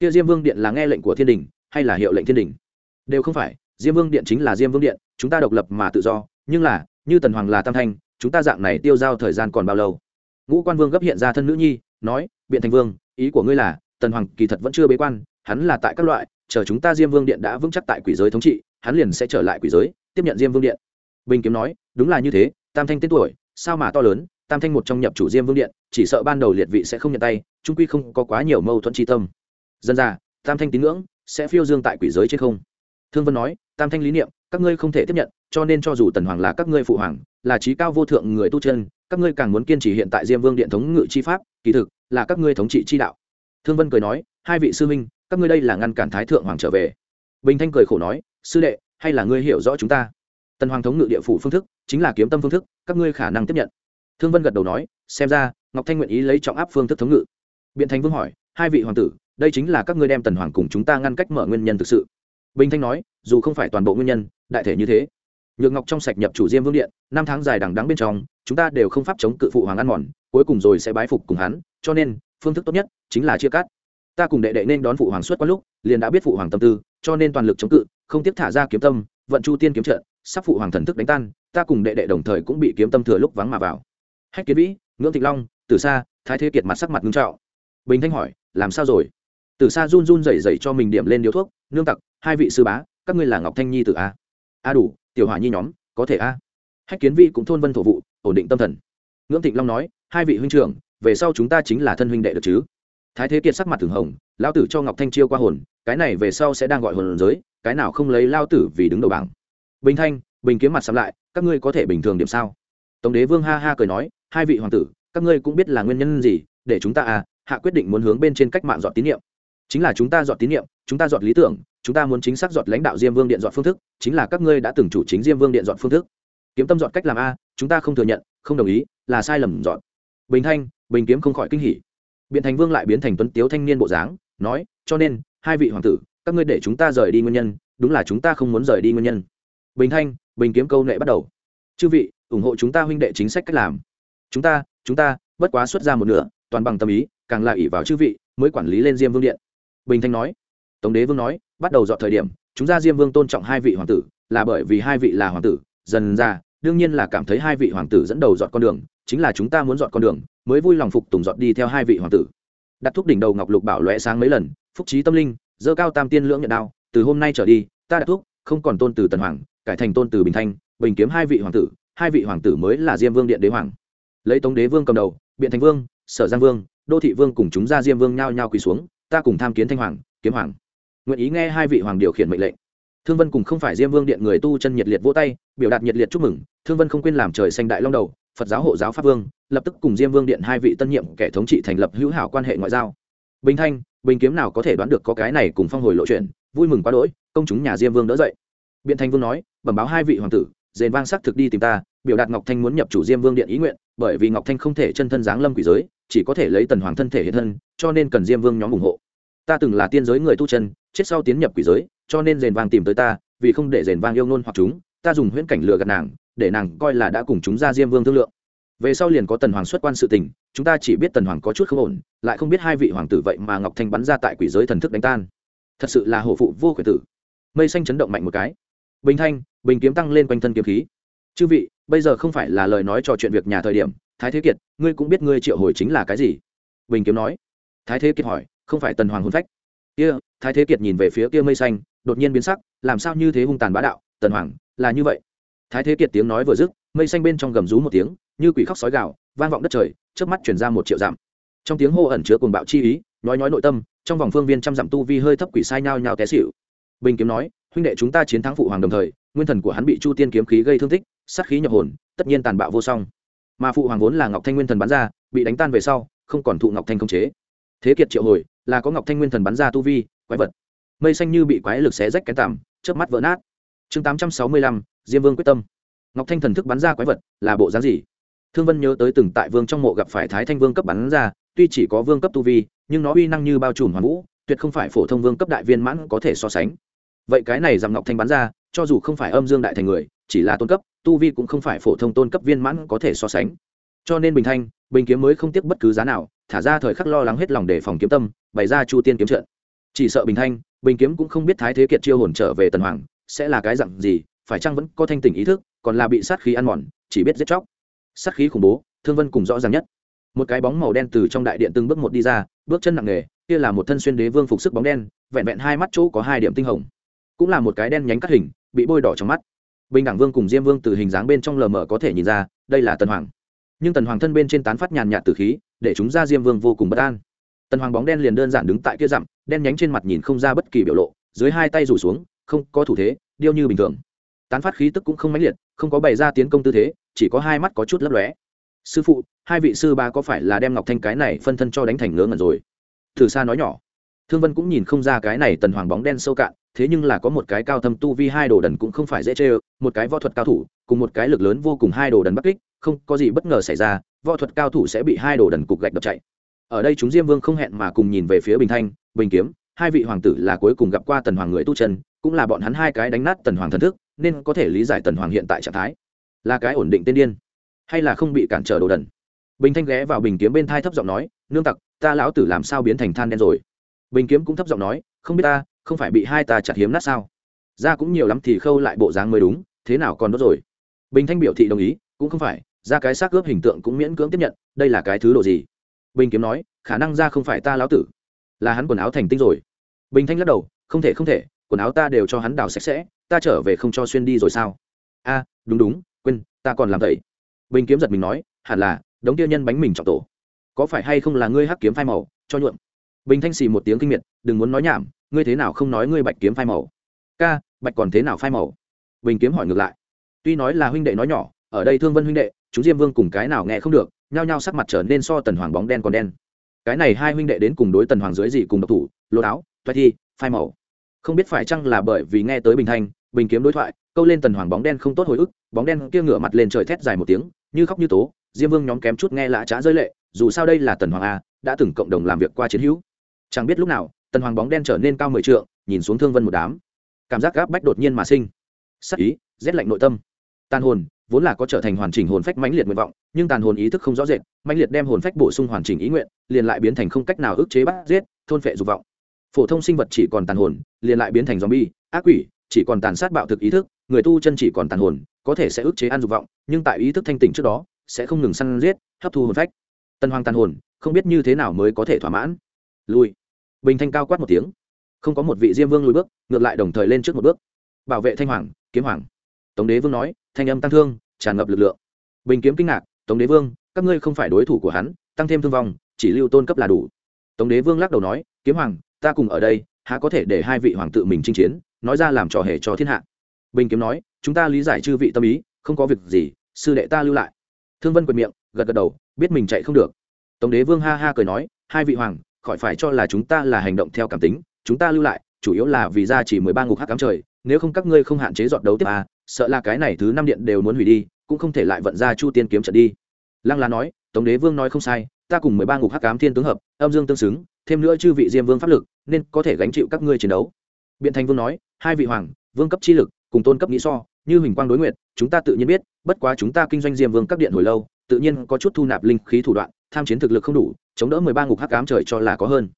kia diêm vương điện là nghe lệnh của thiên đình hay là hiệu lệnh thiên đình đều không phải, diêm vương điện chính là diêm vương điện, chúng ta độc lập mà tự do, nhưng là, như tần hoàng là tam thanh, chúng ta dạng này tiêu giao thời gian còn bao lâu? Ngũ quan vương gấp hiện ra thân nữ nhi, nói, biện thành vương, ý của ngươi là, tần hoàng kỳ thật vẫn chưa bế quan, hắn là tại các loại, chờ chúng ta diêm vương điện đã vững chắc tại quỷ giới thống trị, hắn liền sẽ trở lại quỷ giới, tiếp nhận diêm vương điện. Bình kiếm nói, đúng là như thế, tam thanh tên tuổi sao mà to lớn, tam thanh một trong nhập chủ diêm vương điện, chỉ sợ ban đầu liệt vị sẽ không nhận tay, trung quy không có quá nhiều mâu thuẫn tri tâm. Dân ra tam thanh tín ngưỡng, sẽ phiêu dương tại quỷ giới trên không. Thương vân nói, tam thanh lý niệm, các ngươi không thể tiếp nhận, cho nên cho dù tần hoàng là các ngươi phụ hoàng, là trí cao vô thượng người tu chân, các ngươi càng muốn kiên trì hiện tại diêm vương điện thống ngự chi pháp, kỳ thực, là các ngươi thống trị chi đạo. Thương vân cười nói, hai vị sư minh các ngươi đây là ngăn cản thái thượng hoàng trở về. Bình thanh cười khổ nói, sư đệ, hay là ngươi hiểu rõ chúng ta? Tần hoàng thống ngự địa phủ phương thức chính là kiếm tâm phương thức, các ngươi khả năng tiếp nhận. Thương vân gật đầu nói, xem ra, ngọc thanh nguyện ý lấy trọng áp phương thức thống ngự. Biện thành vương hỏi, hai vị hoàng tử, đây chính là các ngươi đem tần hoàng cùng chúng ta ngăn cách mở nguyên nhân thực sự. Bình thanh nói, dù không phải toàn bộ nguyên nhân, đại thể như thế. Nhược ngọc trong sạch nhập chủ diêm vương điện, năm tháng dài đằng đắng bên trong, chúng ta đều không pháp chống cự phụ hoàng ăn mòn, cuối cùng rồi sẽ bái phục cùng hắn, cho nên, phương thức tốt nhất chính là chia cắt. Ta cùng đệ đệ nên đón phụ hoàng suốt qua lúc, liền đã biết phụ hoàng tâm tư, cho nên toàn lực chống cự, không tiếp thả ra kiếm tâm, vận chu tiên kiếm trận sắp phụ hoàng thần thức đánh tan, ta cùng đệ đệ đồng thời cũng bị kiếm tâm thừa lúc vắng mà vào. Hách kiến vĩ, ngưỡng thịnh long từ xa thái thế kiệt mặt sắc mặt ngưng trạo bình thanh hỏi, làm sao rồi? Từ xa run run rẩy rẩy cho mình điểm lên điếu thuốc, nương tặc, hai vị sư bá, các ngươi là ngọc thanh nhi từ a? A đủ, tiểu hỏa nhi nhóm, có thể a. Hách kiến vĩ cũng thôn vân thổ vụ, ổn định tâm thần. Ngưỡng thịnh long nói, hai vị huynh trưởng, về sau chúng ta chính là thân huynh đệ được chứ? Thái thế kiệt sắc mặt thường hồng lao tử cho ngọc thanh chiêu qua hồn, cái này về sau sẽ đang gọi hồn giới, cái nào không lấy lao tử vì đứng đầu bảng bình thanh, bình kiếm mặt sắm lại, các ngươi có thể bình thường điểm sao? Tổng đế vương ha ha cười nói, hai vị hoàng tử, các ngươi cũng biết là nguyên nhân gì, để chúng ta à hạ quyết định muốn hướng bên trên cách mạng dọn tín nhiệm. Chính là chúng ta dọn tín nhiệm, chúng ta dọn lý tưởng, chúng ta muốn chính xác dọn lãnh đạo diêm vương điện dọn phương thức, chính là các ngươi đã từng chủ chính diêm vương điện dọn phương thức. Kiếm tâm dọn cách làm a, chúng ta không thừa nhận, không đồng ý, là sai lầm dọn. Bình thanh, bình kiếm không khỏi kinh hỉ. Biện thành vương lại biến thành tuấn tiếu thanh niên bộ dáng, nói, cho nên, hai vị hoàng tử, các ngươi để chúng ta rời đi nguyên nhân, đúng là chúng ta không muốn rời đi nguyên nhân bình thanh, bình kiếm câu nệ bắt đầu. Chư vị, ủng hộ chúng ta huynh đệ chính sách cách làm. Chúng ta chúng ta, bất quá xuất ra một nửa, toàn bằng tâm ý, càng là ỷ vào chư vị, mới quản lý lên diêm vương điện. Bình thanh nói. Tống đế vương nói, bắt đầu dọn thời điểm, chúng ta diêm vương tôn trọng hai vị hoàng tử, là bởi vì hai vị là hoàng tử, dần ra, đương nhiên là cảm thấy hai vị hoàng tử dẫn đầu dọn con đường, chính là chúng ta muốn dọn con đường, mới vui lòng phục tùng dọn đi theo hai vị hoàng tử. Đặt thuốc đỉnh đầu ngọc lục bảo lóe sáng mấy lần, phúc trí tâm linh, dơ cao tam tiên lưỡng nhận đao, từ hôm nay trở đi, ta đặt thuốc không còn tôn từ tần hoàng cải thành tôn từ bình thanh, bình kiếm hai vị hoàng tử, hai vị hoàng tử mới là diêm vương điện đế hoàng. Lấy tống đế vương cầm đầu, biện thành vương, sở giang vương, đô thị vương cùng chúng ra diêm vương nhao nhao quỳ xuống, ta cùng tham kiến thanh hoàng, kiếm hoàng. Nguyện ý nghe hai vị hoàng điều khiển mệnh lệnh. Thương vân cùng không phải diêm vương điện người tu chân nhiệt liệt vỗ tay, biểu đạt nhiệt liệt chúc mừng, thương vân không quên làm trời xanh đại long đầu, phật giáo hộ giáo pháp vương, lập tức cùng diêm vương điện hai vị tân nhiệm kẻ thống trị thành lập hữu hảo quan hệ ngoại giao. Bình thanh, bình kiếm nào có thể đoán được có cái này cùng phong hồi lộ chuyện, vui mừng quá đỗi, công chúng nhà diêm vương đỡ dậy biện thanh vương nói, bẩm báo hai vị hoàng tử, dền vang xác thực đi tìm ta, biểu đạt ngọc thanh muốn nhập chủ diêm vương điện ý nguyện, bởi vì ngọc thanh không thể chân thân giáng lâm quỷ giới, chỉ có thể lấy tần hoàng thân thể hiện thân, cho nên cần diêm vương nhóm ủng hộ. Ta từng là tiên giới người tu chân, chết sau tiến nhập quỷ giới, cho nên dền vang tìm tới ta, vì không để dền vang yêu nôn hoặc chúng, ta dùng huyễn cảnh lừa gạt nàng, để nàng coi là đã cùng chúng ra diêm vương thương lượng. Về sau liền có tần hoàng xuất quan sự tình, chúng ta chỉ biết tần hoàng có chút không ổn, lại không biết hai vị hoàng tử vậy mà ngọc thanh bắn ra tại quỷ giới thần thức đánh tan. Thật sự là hổ phụ vô khuyển tử. Mây xanh chấn động mạnh một cái bình thanh bình kiếm tăng lên quanh thân kiếm khí. Chư vị bây giờ không phải là lời nói trò chuyện việc nhà thời điểm thái thế kiệt ngươi cũng biết ngươi triệu hồi chính là cái gì? Bình kiếm nói. Thái thế kiệt hỏi không phải tần hoàng hôn phách. Kia、yeah, thái thế kiệt nhìn về phía kia mây xanh đột nhiên biến sắc làm sao như thế hung tàn bá đạo tần hoàng là như vậy. Thái thế kiệt tiếng nói vừa dứt mây xanh bên trong gầm rú một tiếng như quỷ khóc sói gạo vang vọng đất trời trước mắt chuyển ra một triệu dặm. Trong tiếng hô ẩn chứa cuồng bạo chi ý nói nói nội tâm trong vòng phương viên trăm dặm tu vi hơi thấp quỷ sai nhao nhao té xịu bình kiếm nói huynh đệ chúng ta chiến thắng phụ hoàng đồng thời, nguyên thần của hắn bị chu tiên kiếm khí gây thương tích, sát khí nhập hồn, tất nhiên tàn bạo vô song. Mà phụ hoàng vốn là ngọc thanh nguyên thần bắn ra, bị đánh tan về sau, không còn thụ ngọc thanh công chế. Thế kiệt triệu hồi, là có ngọc thanh nguyên thần bắn ra tu vi, quái vật. Mây xanh như bị quái lực xé rách cái tằm, chớp mắt vỡ nát. Chương tám trăm sáu mươi lăm, diêm vương quyết tâm. Ngọc thanh thần thức bắn ra quái vật, là bộ dáng gì? Thương vân nhớ tới từng tại vương trong mộ gặp phải thái thanh vương cấp bắn ra, tuy chỉ có vương cấp tu vi, nhưng nó uy năng như bao trùm hoàn vũ, tuyệt không phải phổ thông vương cấp đại viên mãn có thể so sánh vậy cái này giảm ngọc thanh bắn ra, cho dù không phải âm dương đại thành người, chỉ là tôn cấp, tu vi cũng không phải phổ thông tôn cấp viên mãn có thể so sánh. Cho nên bình thanh, bình kiếm mới không tiếc bất cứ giá nào, thả ra thời khắc lo lắng hết lòng để phòng kiếm tâm, bày ra chu tiên kiếm trận. Chỉ sợ bình thanh, bình kiếm cũng không biết thái thế kiệt chiêu hồn trở về tần hoàng, sẽ là cái dặn gì, phải chăng vẫn có thanh tỉnh ý thức, còn là bị sát khí ăn mòn, chỉ biết giết chóc. Sát khí khủng bố, thương vân cùng rõ ràng nhất. Một cái bóng màu đen từ trong đại điện từng bước một đi ra, bước chân nặng nề, kia là một thân xuyên đế vương phục sức bóng đen, vẹn vẹn hai mắt chỗ có hai điểm tinh hồng cũng là một cái đen nhánh cắt hình, bị bôi đỏ trong mắt. Bình đẳng vương cùng diêm vương từ hình dáng bên trong lờ mờ có thể nhìn ra, đây là tần hoàng. Nhưng tần hoàng thân bên trên tán phát nhàn nhạt từ khí, để chúng ra diêm vương vô cùng bất an. Tần hoàng bóng đen liền đơn giản đứng tại kia dặm, đen nhánh trên mặt nhìn không ra bất kỳ biểu lộ, dưới hai tay rủ xuống, không có thủ thế, điêu như bình thường. Tán phát khí tức cũng không mãnh liệt, không có bày ra tiến công tư thế, chỉ có hai mắt có chút lấp lóe. Sư phụ, hai vị sư ba có phải là đem ngọc thanh cái này phân thân cho đánh thành ngớ ngẩn rồi? Thử xa nói nhỏ thương vân cũng nhìn không ra cái này tần hoàng bóng đen sâu cạn, thế nhưng là có một cái cao thâm tu vi hai đồ đần cũng không phải dễ chê ơ, một cái võ thuật cao thủ, cùng một cái lực lớn vô cùng hai đồ đần bắc kích, không có gì bất ngờ xảy ra, võ thuật cao thủ sẽ bị hai đồ đần cục gạch đập chạy. Ở đây chúng diêm vương không hẹn mà cùng nhìn về phía bình thanh, bình kiếm, hai vị hoàng tử là cuối cùng gặp qua tần hoàng người tu chân, cũng là bọn hắn hai cái đánh nát tần hoàng thần thức, nên có thể lý giải tần hoàng hiện tại trạng thái. Là cái ổn định tên điên, hay là không bị cản trở đồ đần? Bình thanh ghé vào bình kiếm bên thai thấp giọng nói, nương tặc, ta lão tử làm sao biến thành than đen rồi? Bình kiếm cũng thấp giọng nói, không biết ta, không phải bị hai ta chặt hiếm nát sao? Ra cũng nhiều lắm thì khâu lại bộ dáng mới đúng, thế nào còn đốt rồi? Bình thanh biểu thị đồng ý, cũng không phải, ra cái xác ướp hình tượng cũng miễn cưỡng tiếp nhận, đây là cái thứ đồ gì? Bình kiếm nói, khả năng ra không phải ta lão tử, là hắn quần áo thành tinh rồi. Bình thanh lắc đầu, không thể không thể, quần áo ta đều cho hắn đào sạch sẽ, ta trở về không cho xuyên đi rồi sao? A, đúng đúng, quên, ta còn làm vậy. Bình kiếm giật mình nói, hẳn là, đống tiêu nhân bánh mình trọng tổ. Có phải hay không là ngươi hắc kiếm phai màu, cho nhuộm? Bình thanh xì một tiếng kinh miệt, đừng muốn nói nhảm, ngươi thế nào không nói ngươi bạch kiếm phai màu? Ca, bạch còn thế nào phai màu? Bình kiếm hỏi ngược lại. Tuy nói là huynh đệ nói nhỏ, ở đây thương vân huynh đệ chú diêm vương cùng cái nào nghe không được, nhao nhao sắc mặt trở nên so tần hoàng bóng đen còn đen. Cái này hai huynh đệ đến cùng đối tần hoàng dưới gì cùng độc thủ lô áo toại thi, phai màu. Không biết phải chăng là bởi vì nghe tới bình thanh, bình kiếm đối thoại, câu lên tần hoàng bóng đen không tốt hồi ức, bóng đen kia ngửa mặt lên trời thét dài một tiếng, như khóc như tố, diêm vương nhóm kém chút nghe lạ trá rơi lệ, dù sao đây là tần hoàng a, đã từng cộng đồng làm việc qua chiến hữu chẳng biết lúc nào, tần hoàng bóng đen trở nên cao mười trượng, nhìn xuống thương vân một đám. Cảm giác gáp bách đột nhiên mà sinh. Sắc ý, rét lạnh nội tâm. Tàn hồn, vốn là có trở thành hoàn chỉnh hồn phách mãnh liệt nguyện vọng, nhưng tàn hồn ý thức không rõ rệt, mãnh liệt đem hồn phách bổ sung hoàn chỉnh ý nguyện, liền lại biến thành không cách nào ức chế bắt giết, thôn phệ dục vọng. Phổ thông sinh vật chỉ còn tàn hồn, liền lại biến thành zombie, ác quỷ, chỉ còn tàn sát bạo thực ý thức, người tu chân chỉ còn tàn hồn, có thể sẽ ức chế ăn dục vọng, nhưng tại ý thức thanh tỉnh trước đó, sẽ không ngừng săn giết, hấp thu hồn phách. Tân hoàng tàn hồn, không biết như thế nào mới có thể thỏa mãn. Lui bình thanh cao quát một tiếng. Không có một vị diêm vương lùi bước, ngược lại đồng thời lên trước một bước. Bảo vệ thanh hoàng, kiếm hoàng. Tống đế vương nói, thanh âm tăng thương, tràn ngập lực lượng. Bình kiếm kinh ngạc, tống đế vương, các ngươi không phải đối thủ của hắn, tăng thêm thương vong, chỉ lưu tôn cấp là đủ. Tống đế vương lắc đầu nói, kiếm hoàng, ta cùng ở đây, há có thể để hai vị hoàng tự mình chinh chiến, nói ra làm trò hề cho thiên hạ. Bình kiếm nói, chúng ta lý giải chư vị tâm ý, không có việc gì, sư đệ ta lưu lại. Thương vân quệt miệng, gật gật đầu, biết mình chạy không được. Tống đế vương ha ha cười nói, hai vị hoàng khỏi phải cho là chúng ta là hành động theo cảm tính chúng ta lưu lại chủ yếu là vì ra chỉ mười ba ngục hắc cám trời nếu không các ngươi không hạn chế dọn đấu tiếp à, sợ là cái này thứ năm điện đều muốn hủy đi cũng không thể lại vận ra chu tiên kiếm trận đi. Lăng la nói tống đế vương nói không sai ta cùng mười ba ngục hắc cám thiên tướng hợp âm dương tương xứng thêm nữa chư vị diêm vương pháp lực nên có thể gánh chịu các ngươi chiến đấu. Biện thành vương nói hai vị hoàng vương cấp chi lực cùng tôn cấp nghĩ so như huỳnh quang đối nguyện chúng ta tự nhiên biết bất quá chúng ta kinh doanh diêm vương các điện hồi lâu tự nhiên có chút thu nạp linh khí thủ đoạn tham chiến thực lực không đủ, chống đỡ mười ba ngục hắc cám trời cho là có hơn.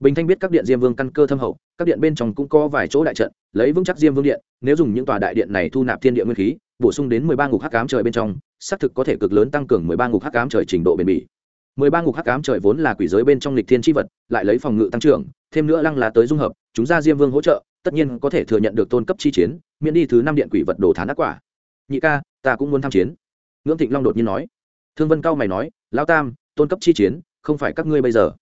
Bình thanh biết các điện diêm vương căn cơ thâm hậu, các điện bên trong cũng có vài chỗ đại trận, lấy vững chắc diêm vương điện, nếu dùng những tòa đại điện này thu nạp thiên địa nguyên khí, bổ sung đến mười ba ngục hắc cám trời bên trong, xác thực có thể cực lớn tăng cường mười ba ngục hắc cám trời trình độ bền bỉ. mười ba ngục hắc cám trời vốn là quỷ giới bên trong lịch thiên tri vật, lại lấy phòng ngự tăng trưởng, thêm nữa lăng là tới dung hợp, chúng ra diêm vương hỗ trợ, tất nhiên có thể thừa nhận được tôn cấp chi chiến, miễn đi thứ năm điện quỷ vật đồ thán ác quả. Nhị ca, ta cũng muốn tham chiến. Ngưỡng thịnh long đột nhiên nói. Thương vân cao mày nói lao tam tôn cấp chi chiến, không phải các ngươi bây giờ.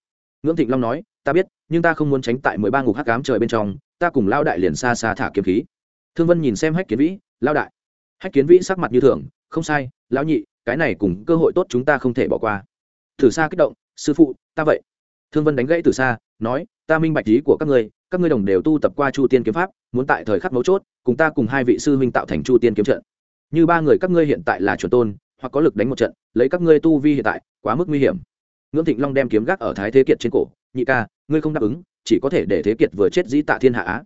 Ngưỡng thịnh long nói, ta biết, nhưng ta không muốn tránh tại mười ba ngục hắc cám trời bên trong, ta cùng lao đại liền xa xa thả kiếm khí. Thương vân nhìn xem hách kiến vĩ, lao đại. Hách kiến vĩ sắc mặt như thường, không sai, lão nhị, cái này cùng cơ hội tốt chúng ta không thể bỏ qua. Thử xa kích động, sư phụ, ta vậy. Thương vân đánh gãy từ xa, nói, ta minh bạch ý của các ngươi các ngươi đồng đều tu tập qua chu tiên kiếm pháp, muốn tại thời khắc mấu chốt, cùng ta cùng hai vị sư huynh tạo thành chu tiên kiếm trận. Như ba người các ngươi hiện tại là chuẩn tôn hoặc có lực đánh một trận, lấy các ngươi tu vi hiện tại, quá mức nguy hiểm. Ngưỡng thịnh long đem kiếm gác ở thái thế kiệt trên cổ, nhị ca, ngươi không đáp ứng, chỉ có thể để thế kiệt vừa chết dĩ tạ thiên hạ á.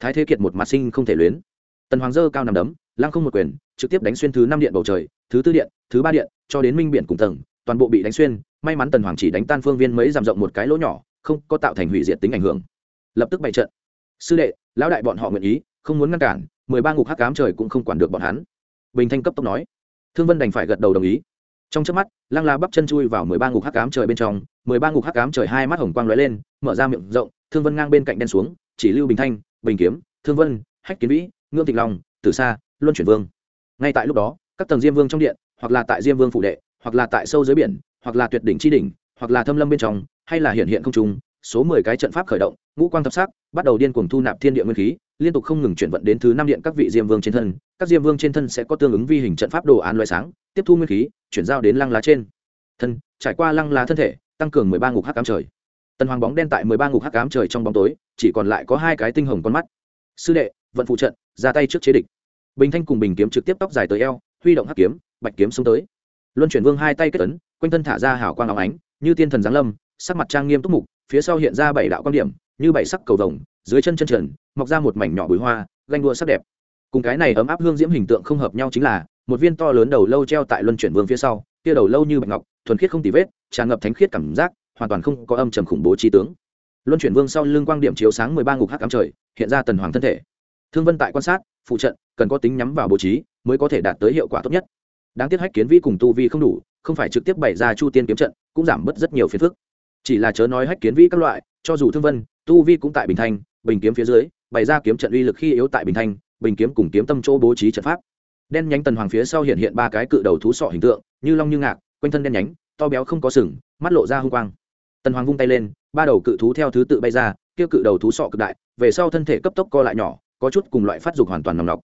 Thái thế kiệt một mặt sinh không thể luyến. Tần hoàng dơ cao nằm đấm, lăng không một quyền, trực tiếp đánh xuyên thứ năm điện bầu trời, thứ tư điện, thứ ba điện, cho đến minh biển cùng tầng, toàn bộ bị đánh xuyên. May mắn tần hoàng chỉ đánh tan phương viên mấy giảm rộng một cái lỗ nhỏ, không có tạo thành hủy diệt tính ảnh hưởng. Lập tức bày trận. Sư đệ, lão đại bọn họ nguyện ý, không muốn ngăn cản, mười ba ngục hắc cám trời cũng không quản được bọn hắn. Bình thanh cấp tốc nói thương vân đành phải gật đầu đồng ý. Trong trước mắt, lăng la bắp chân chui vào mười ba ngục hắc cám trời bên trong, mười ba ngục hắc cám trời hai mắt hồng quang lóe lên, mở ra miệng rộng, thương vân ngang bên cạnh đen xuống, chỉ lưu bình thanh, bình kiếm, thương vân, hách kiến vĩ, ngưỡng tịch long từ xa luân chuyển vương. Ngay tại lúc đó, các tầng diêm vương trong điện, hoặc là tại diêm vương phụ đệ, hoặc là tại sâu dưới biển, hoặc là tuyệt đỉnh chi đỉnh, hoặc là thâm lâm bên trong, hay là hiện hiện không trung số mười cái trận pháp khởi động, ngũ quang thập sắc, bắt đầu điên cuồng thu nạp thiên địa nguyên khí, liên tục không ngừng chuyển vận đến thứ năm điện các vị diêm vương trên thân. Các diêm vương trên thân sẽ có tương ứng vi hình trận pháp đồ án loại sáng, tiếp thu nguyên khí, chuyển giao đến lăng lá trên. Thân, trải qua lăng lá thân thể, tăng cường mười ba ngục hắc cám trời. Tần hoàng bóng đen tại mười ba ngục hắc cám trời trong bóng tối, chỉ còn lại có hai cái tinh hồng con mắt. Sư đệ, vận phụ trận, ra tay trước chế địch. Bình thanh cùng bình kiếm trực tiếp tóc dài tới eo, huy động hắc kiếm, bạch kiếm xuống tới. Luân chuyển vương hai tay kết ấn, quanh thân thả ra hào quang áo ánh, như tiên thần giáng lâm, sắc mặt trang nghiêm túc mục phía sau hiện ra bảy đạo quan điểm, như bảy sắc cầu vồng, dưới chân chân trần, mọc ra một mảnh nhỏ bụi hoa, ganh đua sắc đẹp. Cùng cái này ấm áp hương diễm hình tượng không hợp nhau chính là, một viên to lớn đầu lâu treo tại luân chuyển vương phía sau, kia đầu lâu như bạch ngọc, thuần khiết không tì vết, tràn ngập thánh khiết cảm giác, hoàn toàn không có âm trầm khủng bố trí tướng. Luân chuyển vương sau lưng quang điểm chiếu sáng mười ba ngục hắc cắm trời, hiện ra tần hoàng thân thể. Thương vân tại quan sát, phụ trận, cần có tính nhắm vào bố trí, mới có thể đạt tới hiệu quả tốt nhất. Đáng tiếc hách kiến vi cùng tu vi không đủ, không phải trực tiếp bày ra chu tiên kiếm trận, cũng giảm bớt rất nhiều phiền phức chỉ là chớ nói hách kiến vĩ các loại, cho dù thương vân, tu vi cũng tại bình thanh bình kiếm phía dưới, bày ra kiếm trận uy lực khi yếu tại bình thanh bình kiếm cùng kiếm tâm chỗ bố trí trận pháp. Đen nhánh tần hoàng phía sau hiện hiện ba cái cự đầu thú sọ hình tượng, như long như ngạc, quanh thân đen nhánh, to béo không có sừng, mắt lộ ra hung quang. Tần hoàng vung tay lên, ba đầu cự thú theo thứ tự bay ra, kia cự đầu thú sọ cực đại, về sau thân thể cấp tốc co lại nhỏ, có chút cùng loại phát dục hoàn toàn nòng nọc.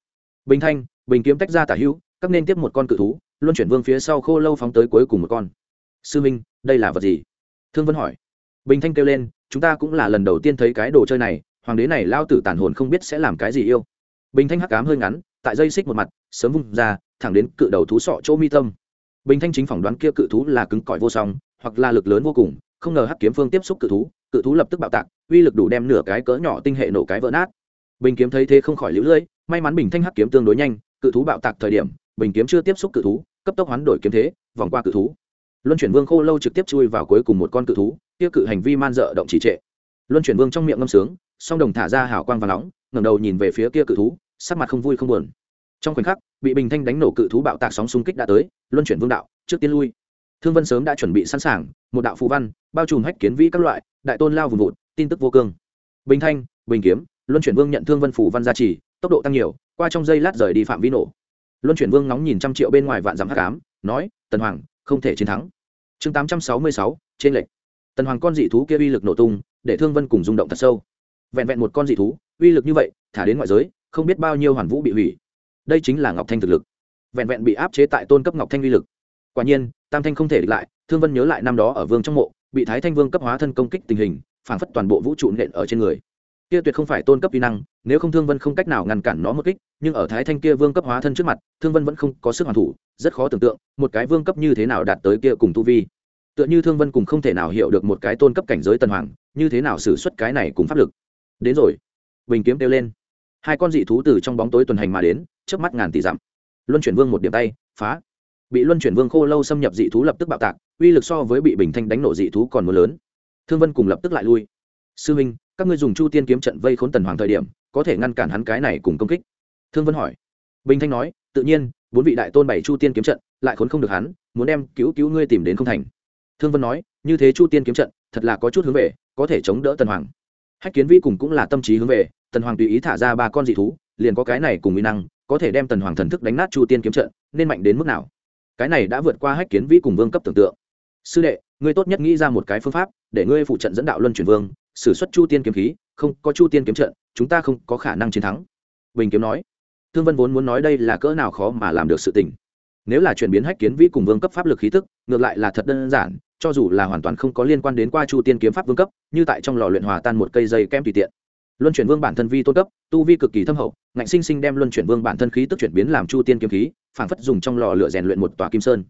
Bình thanh bình kiếm tách ra tả hữu, các nên tiếp một con cự thú, luân chuyển vương phía sau khô lâu phóng tới cuối cùng một con. Sư minh, đây là vật gì? Thương vân hỏi. Bình thanh kêu lên, chúng ta cũng là lần đầu tiên thấy cái đồ chơi này, hoàng đế này lao tử tàn hồn không biết sẽ làm cái gì yêu. Bình thanh hắc cám hơi ngắn, tại dây xích một mặt, sớm vung ra, thẳng đến cự đầu thú sọ chỗ mi tâm. Bình thanh chính phỏng đoán kia cự thú là cứng cỏi vô song, hoặc là lực lớn vô cùng, không ngờ hắc kiếm phương tiếp xúc cự thú cự thú lập tức bạo tạc, uy lực đủ đem nửa cái cỡ nhỏ tinh hệ nổ cái vỡ nát. Bình kiếm thấy thế không khỏi lũ lưỡi may mắn bình thanh hắc kiếm tương đối nhanh, cự thú bạo tạc thời điểm, bình kiếm chưa tiếp xúc cự thú, cấp tốc hoán đổi kiếm thế, vòng qua cự thú luân chuyển vương khô lâu trực tiếp chui vào cuối cùng một con cự thú, kia cự hành vi man dợ động chỉ trệ. Luân chuyển vương trong miệng ngâm sướng, song đồng thả ra hảo quang và nóng, ngẩng đầu nhìn về phía kia cự thú, sắc mặt không vui không buồn. Trong khoảnh khắc, bị bình thanh đánh nổ cự thú bạo tạc sóng xung kích đã tới, luân chuyển vương đạo, trước tiên lui. Thương vân sớm đã chuẩn bị sẵn sàng, một đạo phù văn, bao trùm hách kiến vĩ các loại, đại tôn lao vùng vụt, tin tức vô cương. Bình thanh, bình kiếm, luân chuyển vương nhận thương vân phủ văn gia trì, tốc độ tăng nhiều, qua trong giây lát rời đi phạm vi nổ. Luân chuyển vương nóng nhìn trăm triệu bên ngoài vạn dặm hắc ám, nói, tần hoàng không thể chiến thắng. Chương tám trăm sáu mươi sáu, trên lệnh tần hoàng con dị thú kia uy lực nổ tung, để thương vân cùng rung động thật sâu. Vẹn vẹn một con dị thú, uy lực như vậy, thả đến ngoại giới, không biết bao nhiêu hoàn vũ bị hủy. Đây chính là ngọc thanh thực lực. Vẹn vẹn bị áp chế tại tôn cấp ngọc thanh uy lực. Quả nhiên, tam thanh không thể địch lại, thương vân nhớ lại năm đó ở vương trong mộ, bị thái thanh vương cấp hóa thân công kích tình hình, phảng phất toàn bộ vũ trụ nện ở trên người kia tuyệt không phải tôn cấp uy năng, nếu không thương vân không cách nào ngăn cản nó một kích, nhưng ở thái thanh kia vương cấp hóa thân trước mặt, thương vân vẫn không có sức hoàn thủ, rất khó tưởng tượng, một cái vương cấp như thế nào đạt tới kia cùng tu vi. Tựa như thương vân cùng không thể nào hiểu được một cái tôn cấp cảnh giới tần hoàng, như thế nào xử suất cái này cùng pháp lực. Đến rồi. Bình kiếm kêu lên. Hai con dị thú từ trong bóng tối tuần hành mà đến trước mắt ngàn tỷ dặm. Luân chuyển vương một điểm tay, phá. Bị luân chuyển vương khô lâu xâm nhập dị thú lập tức bạo tạc, uy lực so với bị bình thanh đánh nổ dị thú còn mưa lớn. Thương vân cùng lập tức lại lui. Sư minh các ngươi dùng chu tiên kiếm trận vây khốn tần hoàng thời điểm, có thể ngăn cản hắn cái này cùng công kích? Thương vân hỏi. Bình thanh nói, tự nhiên, bốn vị đại tôn bảy chu tiên kiếm trận, lại khốn không được hắn, muốn đem cứu cứu ngươi tìm đến không thành. Thương vân nói, như thế chu tiên kiếm trận, thật là có chút hướng về, có thể chống đỡ tần hoàng. Hách kiến vi cùng cũng là tâm trí hướng về, tần hoàng tùy ý thả ra ba con dị thú, liền có cái này cùng mỹ năng, có thể đem tần hoàng thần thức đánh nát chu tiên kiếm trận, nên mạnh đến mức nào? Cái này đã vượt qua hách kiến Vi cùng vương cấp tưởng tượng. Sư đệ, ngươi tốt nhất nghĩ ra một cái phương pháp, để ngươi phụ trận dẫn đạo luân chuyển vương s ử suất chu tiên kiếm khí, không có chu tiên kiếm trận, chúng ta không có khả năng chiến thắng. Bình kiếm nói. Thương vân vốn muốn nói đây là cỡ nào khó mà làm được sự tình. Nếu là chuyển biến hách kiến vĩ cùng vương cấp pháp lực khí tức, ngược lại là thật đơn giản, cho dù là hoàn toàn không có liên quan đến qua chu tiên kiếm pháp vương cấp, như tại trong lò luyện hòa tan một cây dây kem tùy tiện. Luân chuyển vương bản thân vi tôn cấp, tu vi cực kỳ thâm hậu, ngạnh sinh sinh đem luân chuyển vương bản thân khí tức chuyển biến làm chu tiên kiếm khí phản phất dùng trong lò lửa rèn luyện một tòa kim sơn.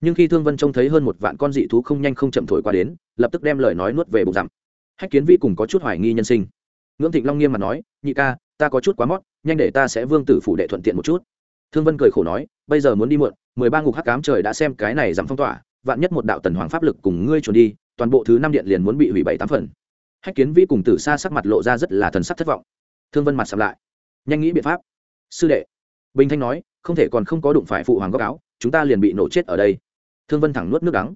Nhưng khi thương vân trông thấy hơn một vạn con dị thú không nhanh không chậm thổi qua đến, lập tức đem lời nói nuốt về bụng dặm hách kiến vi cùng có chút hoài nghi nhân sinh. Ngưỡng thịnh long nghiêm mặt nói, nhị ca, ta có chút quá mót nhanh để ta sẽ vương tử phủ đệ thuận tiện một chút. Thương vân cười khổ nói, bây giờ muốn đi muộn, mười ba ngục hắc cám trời đã xem cái này giảm phong tỏa, vạn nhất một đạo tần hoàng pháp lực cùng ngươi trốn đi, toàn bộ thứ năm điện liền muốn bị hủy bảy tám phần. Hách kiến vi cùng tử xa sắc mặt lộ ra rất là thần sắc thất vọng. Thương vân mặt sầm lại, nhanh nghĩ biện pháp. Sư đệ. Bình thanh nói, không thể còn không có đụng phải phụ hoàng góc áo, chúng ta liền bị nổ chết ở đây. Thương vân thẳng nuốt nước đắng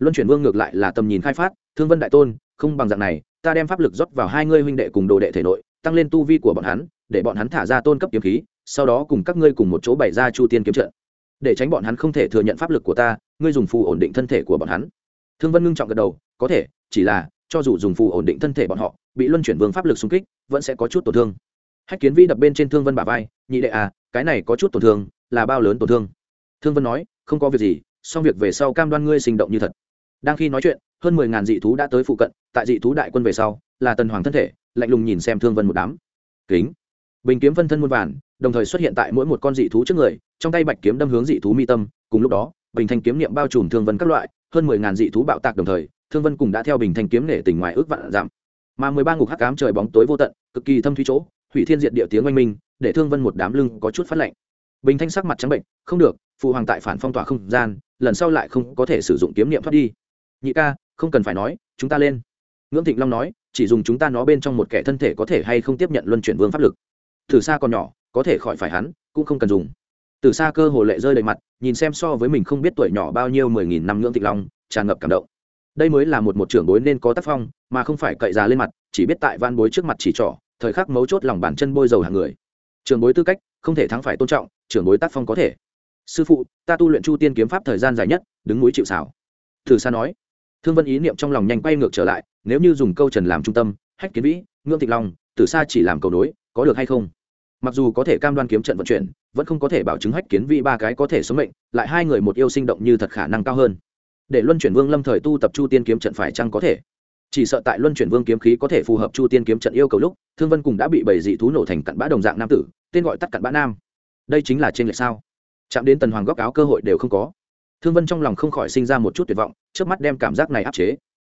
luân chuyển vương ngược lại là tầm nhìn khai phát, thương vân đại tôn, không bằng dạng này, ta đem pháp lực rót vào hai ngươi huynh đệ cùng đồ đệ thể nội, tăng lên tu vi của bọn hắn, để bọn hắn thả ra tôn cấp kiếm khí, sau đó cùng các ngươi cùng một chỗ bày ra chu tiên kiếm trận. Để tránh bọn hắn không thể thừa nhận pháp lực của ta, ngươi dùng phù ổn định thân thể của bọn hắn. Thương vân ngưng trọng gật đầu, có thể, chỉ là, cho dù dùng phù ổn định thân thể bọn họ, bị luân chuyển vương pháp lực xung kích, vẫn sẽ có chút tổn thương. Hách kiến vi đập bên trên thương vân bà vai, nhị đệ à cái này có chút tổn thương, là bao lớn tổn thương? Thương vân nói, không có việc gì, xong việc về sau cam đoan ngươi sinh động như thật đang khi nói chuyện, hơn mười ngàn dị thú đã tới phụ cận, tại dị thú đại quân về sau, là tần hoàng thân thể, lạnh lùng nhìn xem thương vân một đám. Kính. Bình kiếm phân thân muôn vàn, đồng thời xuất hiện tại mỗi một con dị thú trước người, trong tay bạch kiếm đâm hướng dị thú mi tâm, cùng lúc đó, bình thanh kiếm niệm bao trùm thương vân các loại, hơn mười ngàn dị thú bạo tạc đồng thời, thương vân cùng đã theo bình thanh kiếm nể tình ngoài ước vạn giảm. Mà mười ba ngục hắc cám trời bóng tối vô tận, cực kỳ thâm thúy chỗ, hủy thiên diện địa tiếng oanh minh, để thương vân một đám lưng có chút phát lạnh. Bình thanh sắc mặt trắng bệnh, không được, phụ hoàng tại phản phong tỏa không gian, lần sau lại không có thể sử dụng kiếm niệm thoát đi nhị ca, không cần phải nói, chúng ta lên. Ngưỡng thịnh long nói, chỉ dùng chúng ta nó bên trong một kẻ thân thể có thể hay không tiếp nhận luân chuyển vương pháp lực. Từ xa còn nhỏ, có thể khỏi phải hắn, cũng không cần dùng. Từ xa cơ hồ lệ rơi đầy mặt, nhìn xem so với mình không biết tuổi nhỏ bao nhiêu mười nghìn năm ngưỡng thịnh long, tràn ngập cảm động. Đây mới là một một trưởng bối nên có tác phong, mà không phải cậy già lên mặt, chỉ biết tại van bối trước mặt chỉ trỏ, thời khắc mấu chốt lòng bàn chân bôi dầu hàng người. Trường bối tư cách, không thể thắng phải tôn trọng, trưởng bối tác phong có thể. Sư phụ, ta tu luyện chu tiên kiếm pháp thời gian dài nhất, đứng núi chịu xảo từ xa nói thương vân ý niệm trong lòng nhanh quay ngược trở lại, nếu như dùng câu trần làm trung tâm, hách kiến vĩ, ngưỡng thịnh long từ xa chỉ làm cầu nối, có được hay không? Mặc dù có thể cam đoan kiếm trận vận chuyển, vẫn không có thể bảo chứng hách kiến vĩ ba cái có thể sống mệnh, lại hai người một yêu sinh động như thật khả năng cao hơn. Để luân chuyển vương lâm thời tu tập chu tiên kiếm trận phải chăng có thể? Chỉ sợ tại luân chuyển vương kiếm khí có thể phù hợp chu tiên kiếm trận yêu cầu lúc, thương vân cùng đã bị bảy dị thú nổ thành cặn bã đồng dạng nam tử, tên gọi tắt cặn bã nam. Đây chính là trên lệch sao? Chạm đến tần hoàng góc áo cơ hội đều không có thương vân trong lòng không khỏi sinh ra một chút tuyệt vọng trước mắt đem cảm giác này áp chế.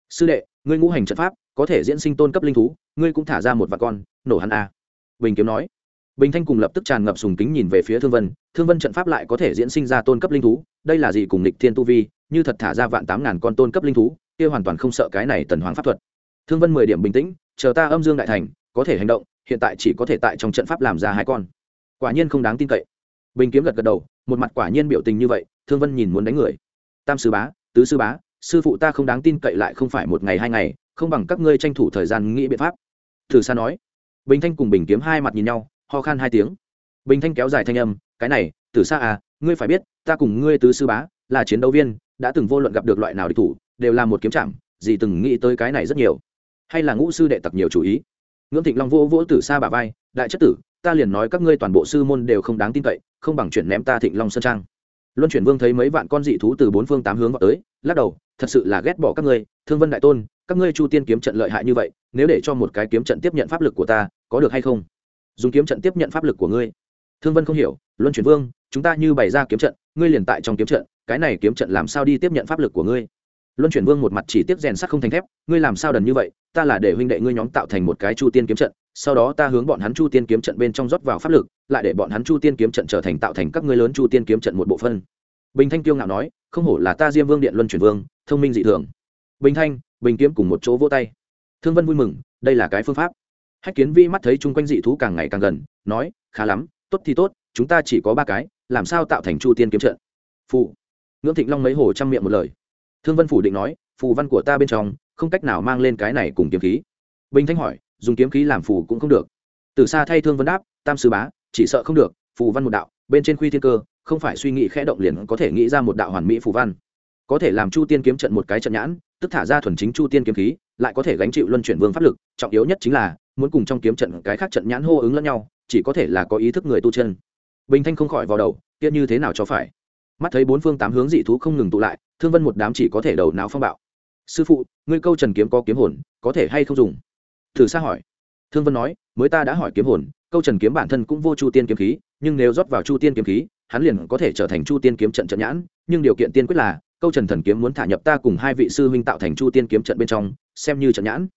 Sư đệ, ngươi ngũ hành trận pháp, có thể diễn sinh tôn cấp linh thú, ngươi cũng thả ra một vạt con, nổ hắn a. Bình kiếm nói. Bình thanh cùng lập tức tràn ngập sùng kính nhìn về phía thương vân thương vân trận pháp lại có thể diễn sinh ra tôn cấp linh thú, đây là gì cùng lịch thiên tu vi, như thật thả ra vạn tám ngàn con tôn cấp linh thú, kia hoàn toàn không sợ cái này tần hoàng pháp thuật. Thương vân mười điểm bình tĩnh, chờ ta âm dương đại thành, có thể hành động, hiện tại chỉ có thể tại trong trận pháp làm ra hai con. Quả nhiên không đáng tin cậy. Bình kiếm gật gật đầu, một mặt quả nhiên biểu tình như vậy thương vân nhìn muốn đánh người. Tam sư bá, tứ sư bá, sư phụ ta không đáng tin cậy lại không phải một ngày hai ngày, không bằng các ngươi tranh thủ thời gian nghĩ biện pháp. Thử Sa nói. Bình thanh cùng bình kiếm hai mặt nhìn nhau, ho khan hai tiếng. Bình thanh kéo dài thanh âm, cái này từ xa à ngươi phải biết, ta cùng ngươi tứ sư bá là chiến đấu viên, đã từng vô luận gặp được loại nào địch thủ, đều là một kiếm chạm, gì từng nghĩ tới cái này rất nhiều. Hay là ngũ sư đệ tặc nhiều chủ ý. Ngưỡng thịnh long vô vỗ tử xa bà vai, đại chất tử, ta liền nói các ngươi toàn bộ sư môn đều không đáng tin cậy, không bằng chuyển ném ta thịnh long sơn trang luân chuyển vương thấy mấy vạn con dị thú từ bốn phương tám hướng vào tới, lắc đầu, thật sự là ghét bỏ các ngươi, thương vân đại tôn, các ngươi chu tiên kiếm trận lợi hại như vậy, nếu để cho một cái kiếm trận tiếp nhận pháp lực của ta, có được hay không? Dùng kiếm trận tiếp nhận pháp lực của ngươi. Thương vân không hiểu, luân chuyển vương, chúng ta như bày ra kiếm trận, ngươi liền tại trong kiếm trận, cái này kiếm trận làm sao đi tiếp nhận pháp lực của ngươi? Luân chuyển vương một mặt chỉ tiếp rèn sắt không thành thép, ngươi làm sao đần như vậy ta là để huynh đệ ngươi nhóm tạo thành một cái chu tiên kiếm trận, sau đó ta hướng bọn hắn chu tiên kiếm trận bên trong rót vào pháp lực, lại để bọn hắn chu tiên kiếm trận trở thành tạo thành các ngươi lớn chu tiên kiếm trận một bộ phân. Bình thanh tiêu ngạo nói, không hổ là ta diêm vương điện luân chuyển vương, thông minh dị thường. Bình thanh, bình kiếm cùng một chỗ vỗ tay. Thương vân vui mừng, đây là cái phương pháp. Hách kiến vi mắt thấy chung quanh dị thú càng ngày càng gần, nói, khá lắm, tốt thì tốt, chúng ta chỉ có ba cái, làm sao tạo thành chu tiên kiếm trận? Phụ ngưỡng thịnh long mấy hồ chăm miệng một lời. Thương vân phủ định nói, phù văn của ta bên trong không cách nào mang lên cái này cùng kiếm khí. Bình thanh hỏi, dùng kiếm khí làm phù cũng không được. Từ xa thay thương vấn đáp, tam sư bá, chỉ sợ không được, phù văn một đạo, bên trên khuy thiên cơ, không phải suy nghĩ khẽ động liền có thể nghĩ ra một đạo hoàn mỹ phù văn. Có thể làm chu tiên kiếm trận một cái trận nhãn, tức thả ra thuần chính chu tiên kiếm khí, lại có thể gánh chịu luân chuyển vương pháp lực, trọng yếu nhất chính là, muốn cùng trong kiếm trận cái khác trận nhãn hô ứng lẫn nhau, chỉ có thể là có ý thức người tu chân. Bình thanh không khỏi vào đầu, kia như thế nào cho phải? Mắt thấy bốn phương tám hướng dị thú không ngừng tụ lại, thương vân một đám chỉ có thể đầu não phong bạo sư phụ, ngươi câu trần kiếm có kiếm hồn, có thể hay không dùng? Thử xa hỏi. Thương vân nói, mới ta đã hỏi kiếm hồn, câu trần kiếm bản thân cũng vô chu tiên kiếm khí, nhưng nếu rót vào chu tiên kiếm khí, hắn liền có thể trở thành chu tiên kiếm trận trận nhãn, nhưng điều kiện tiên quyết là, câu trần thần kiếm muốn thả nhập ta cùng hai vị sư huynh tạo thành chu tiên kiếm trận bên trong, xem như trận nhãn.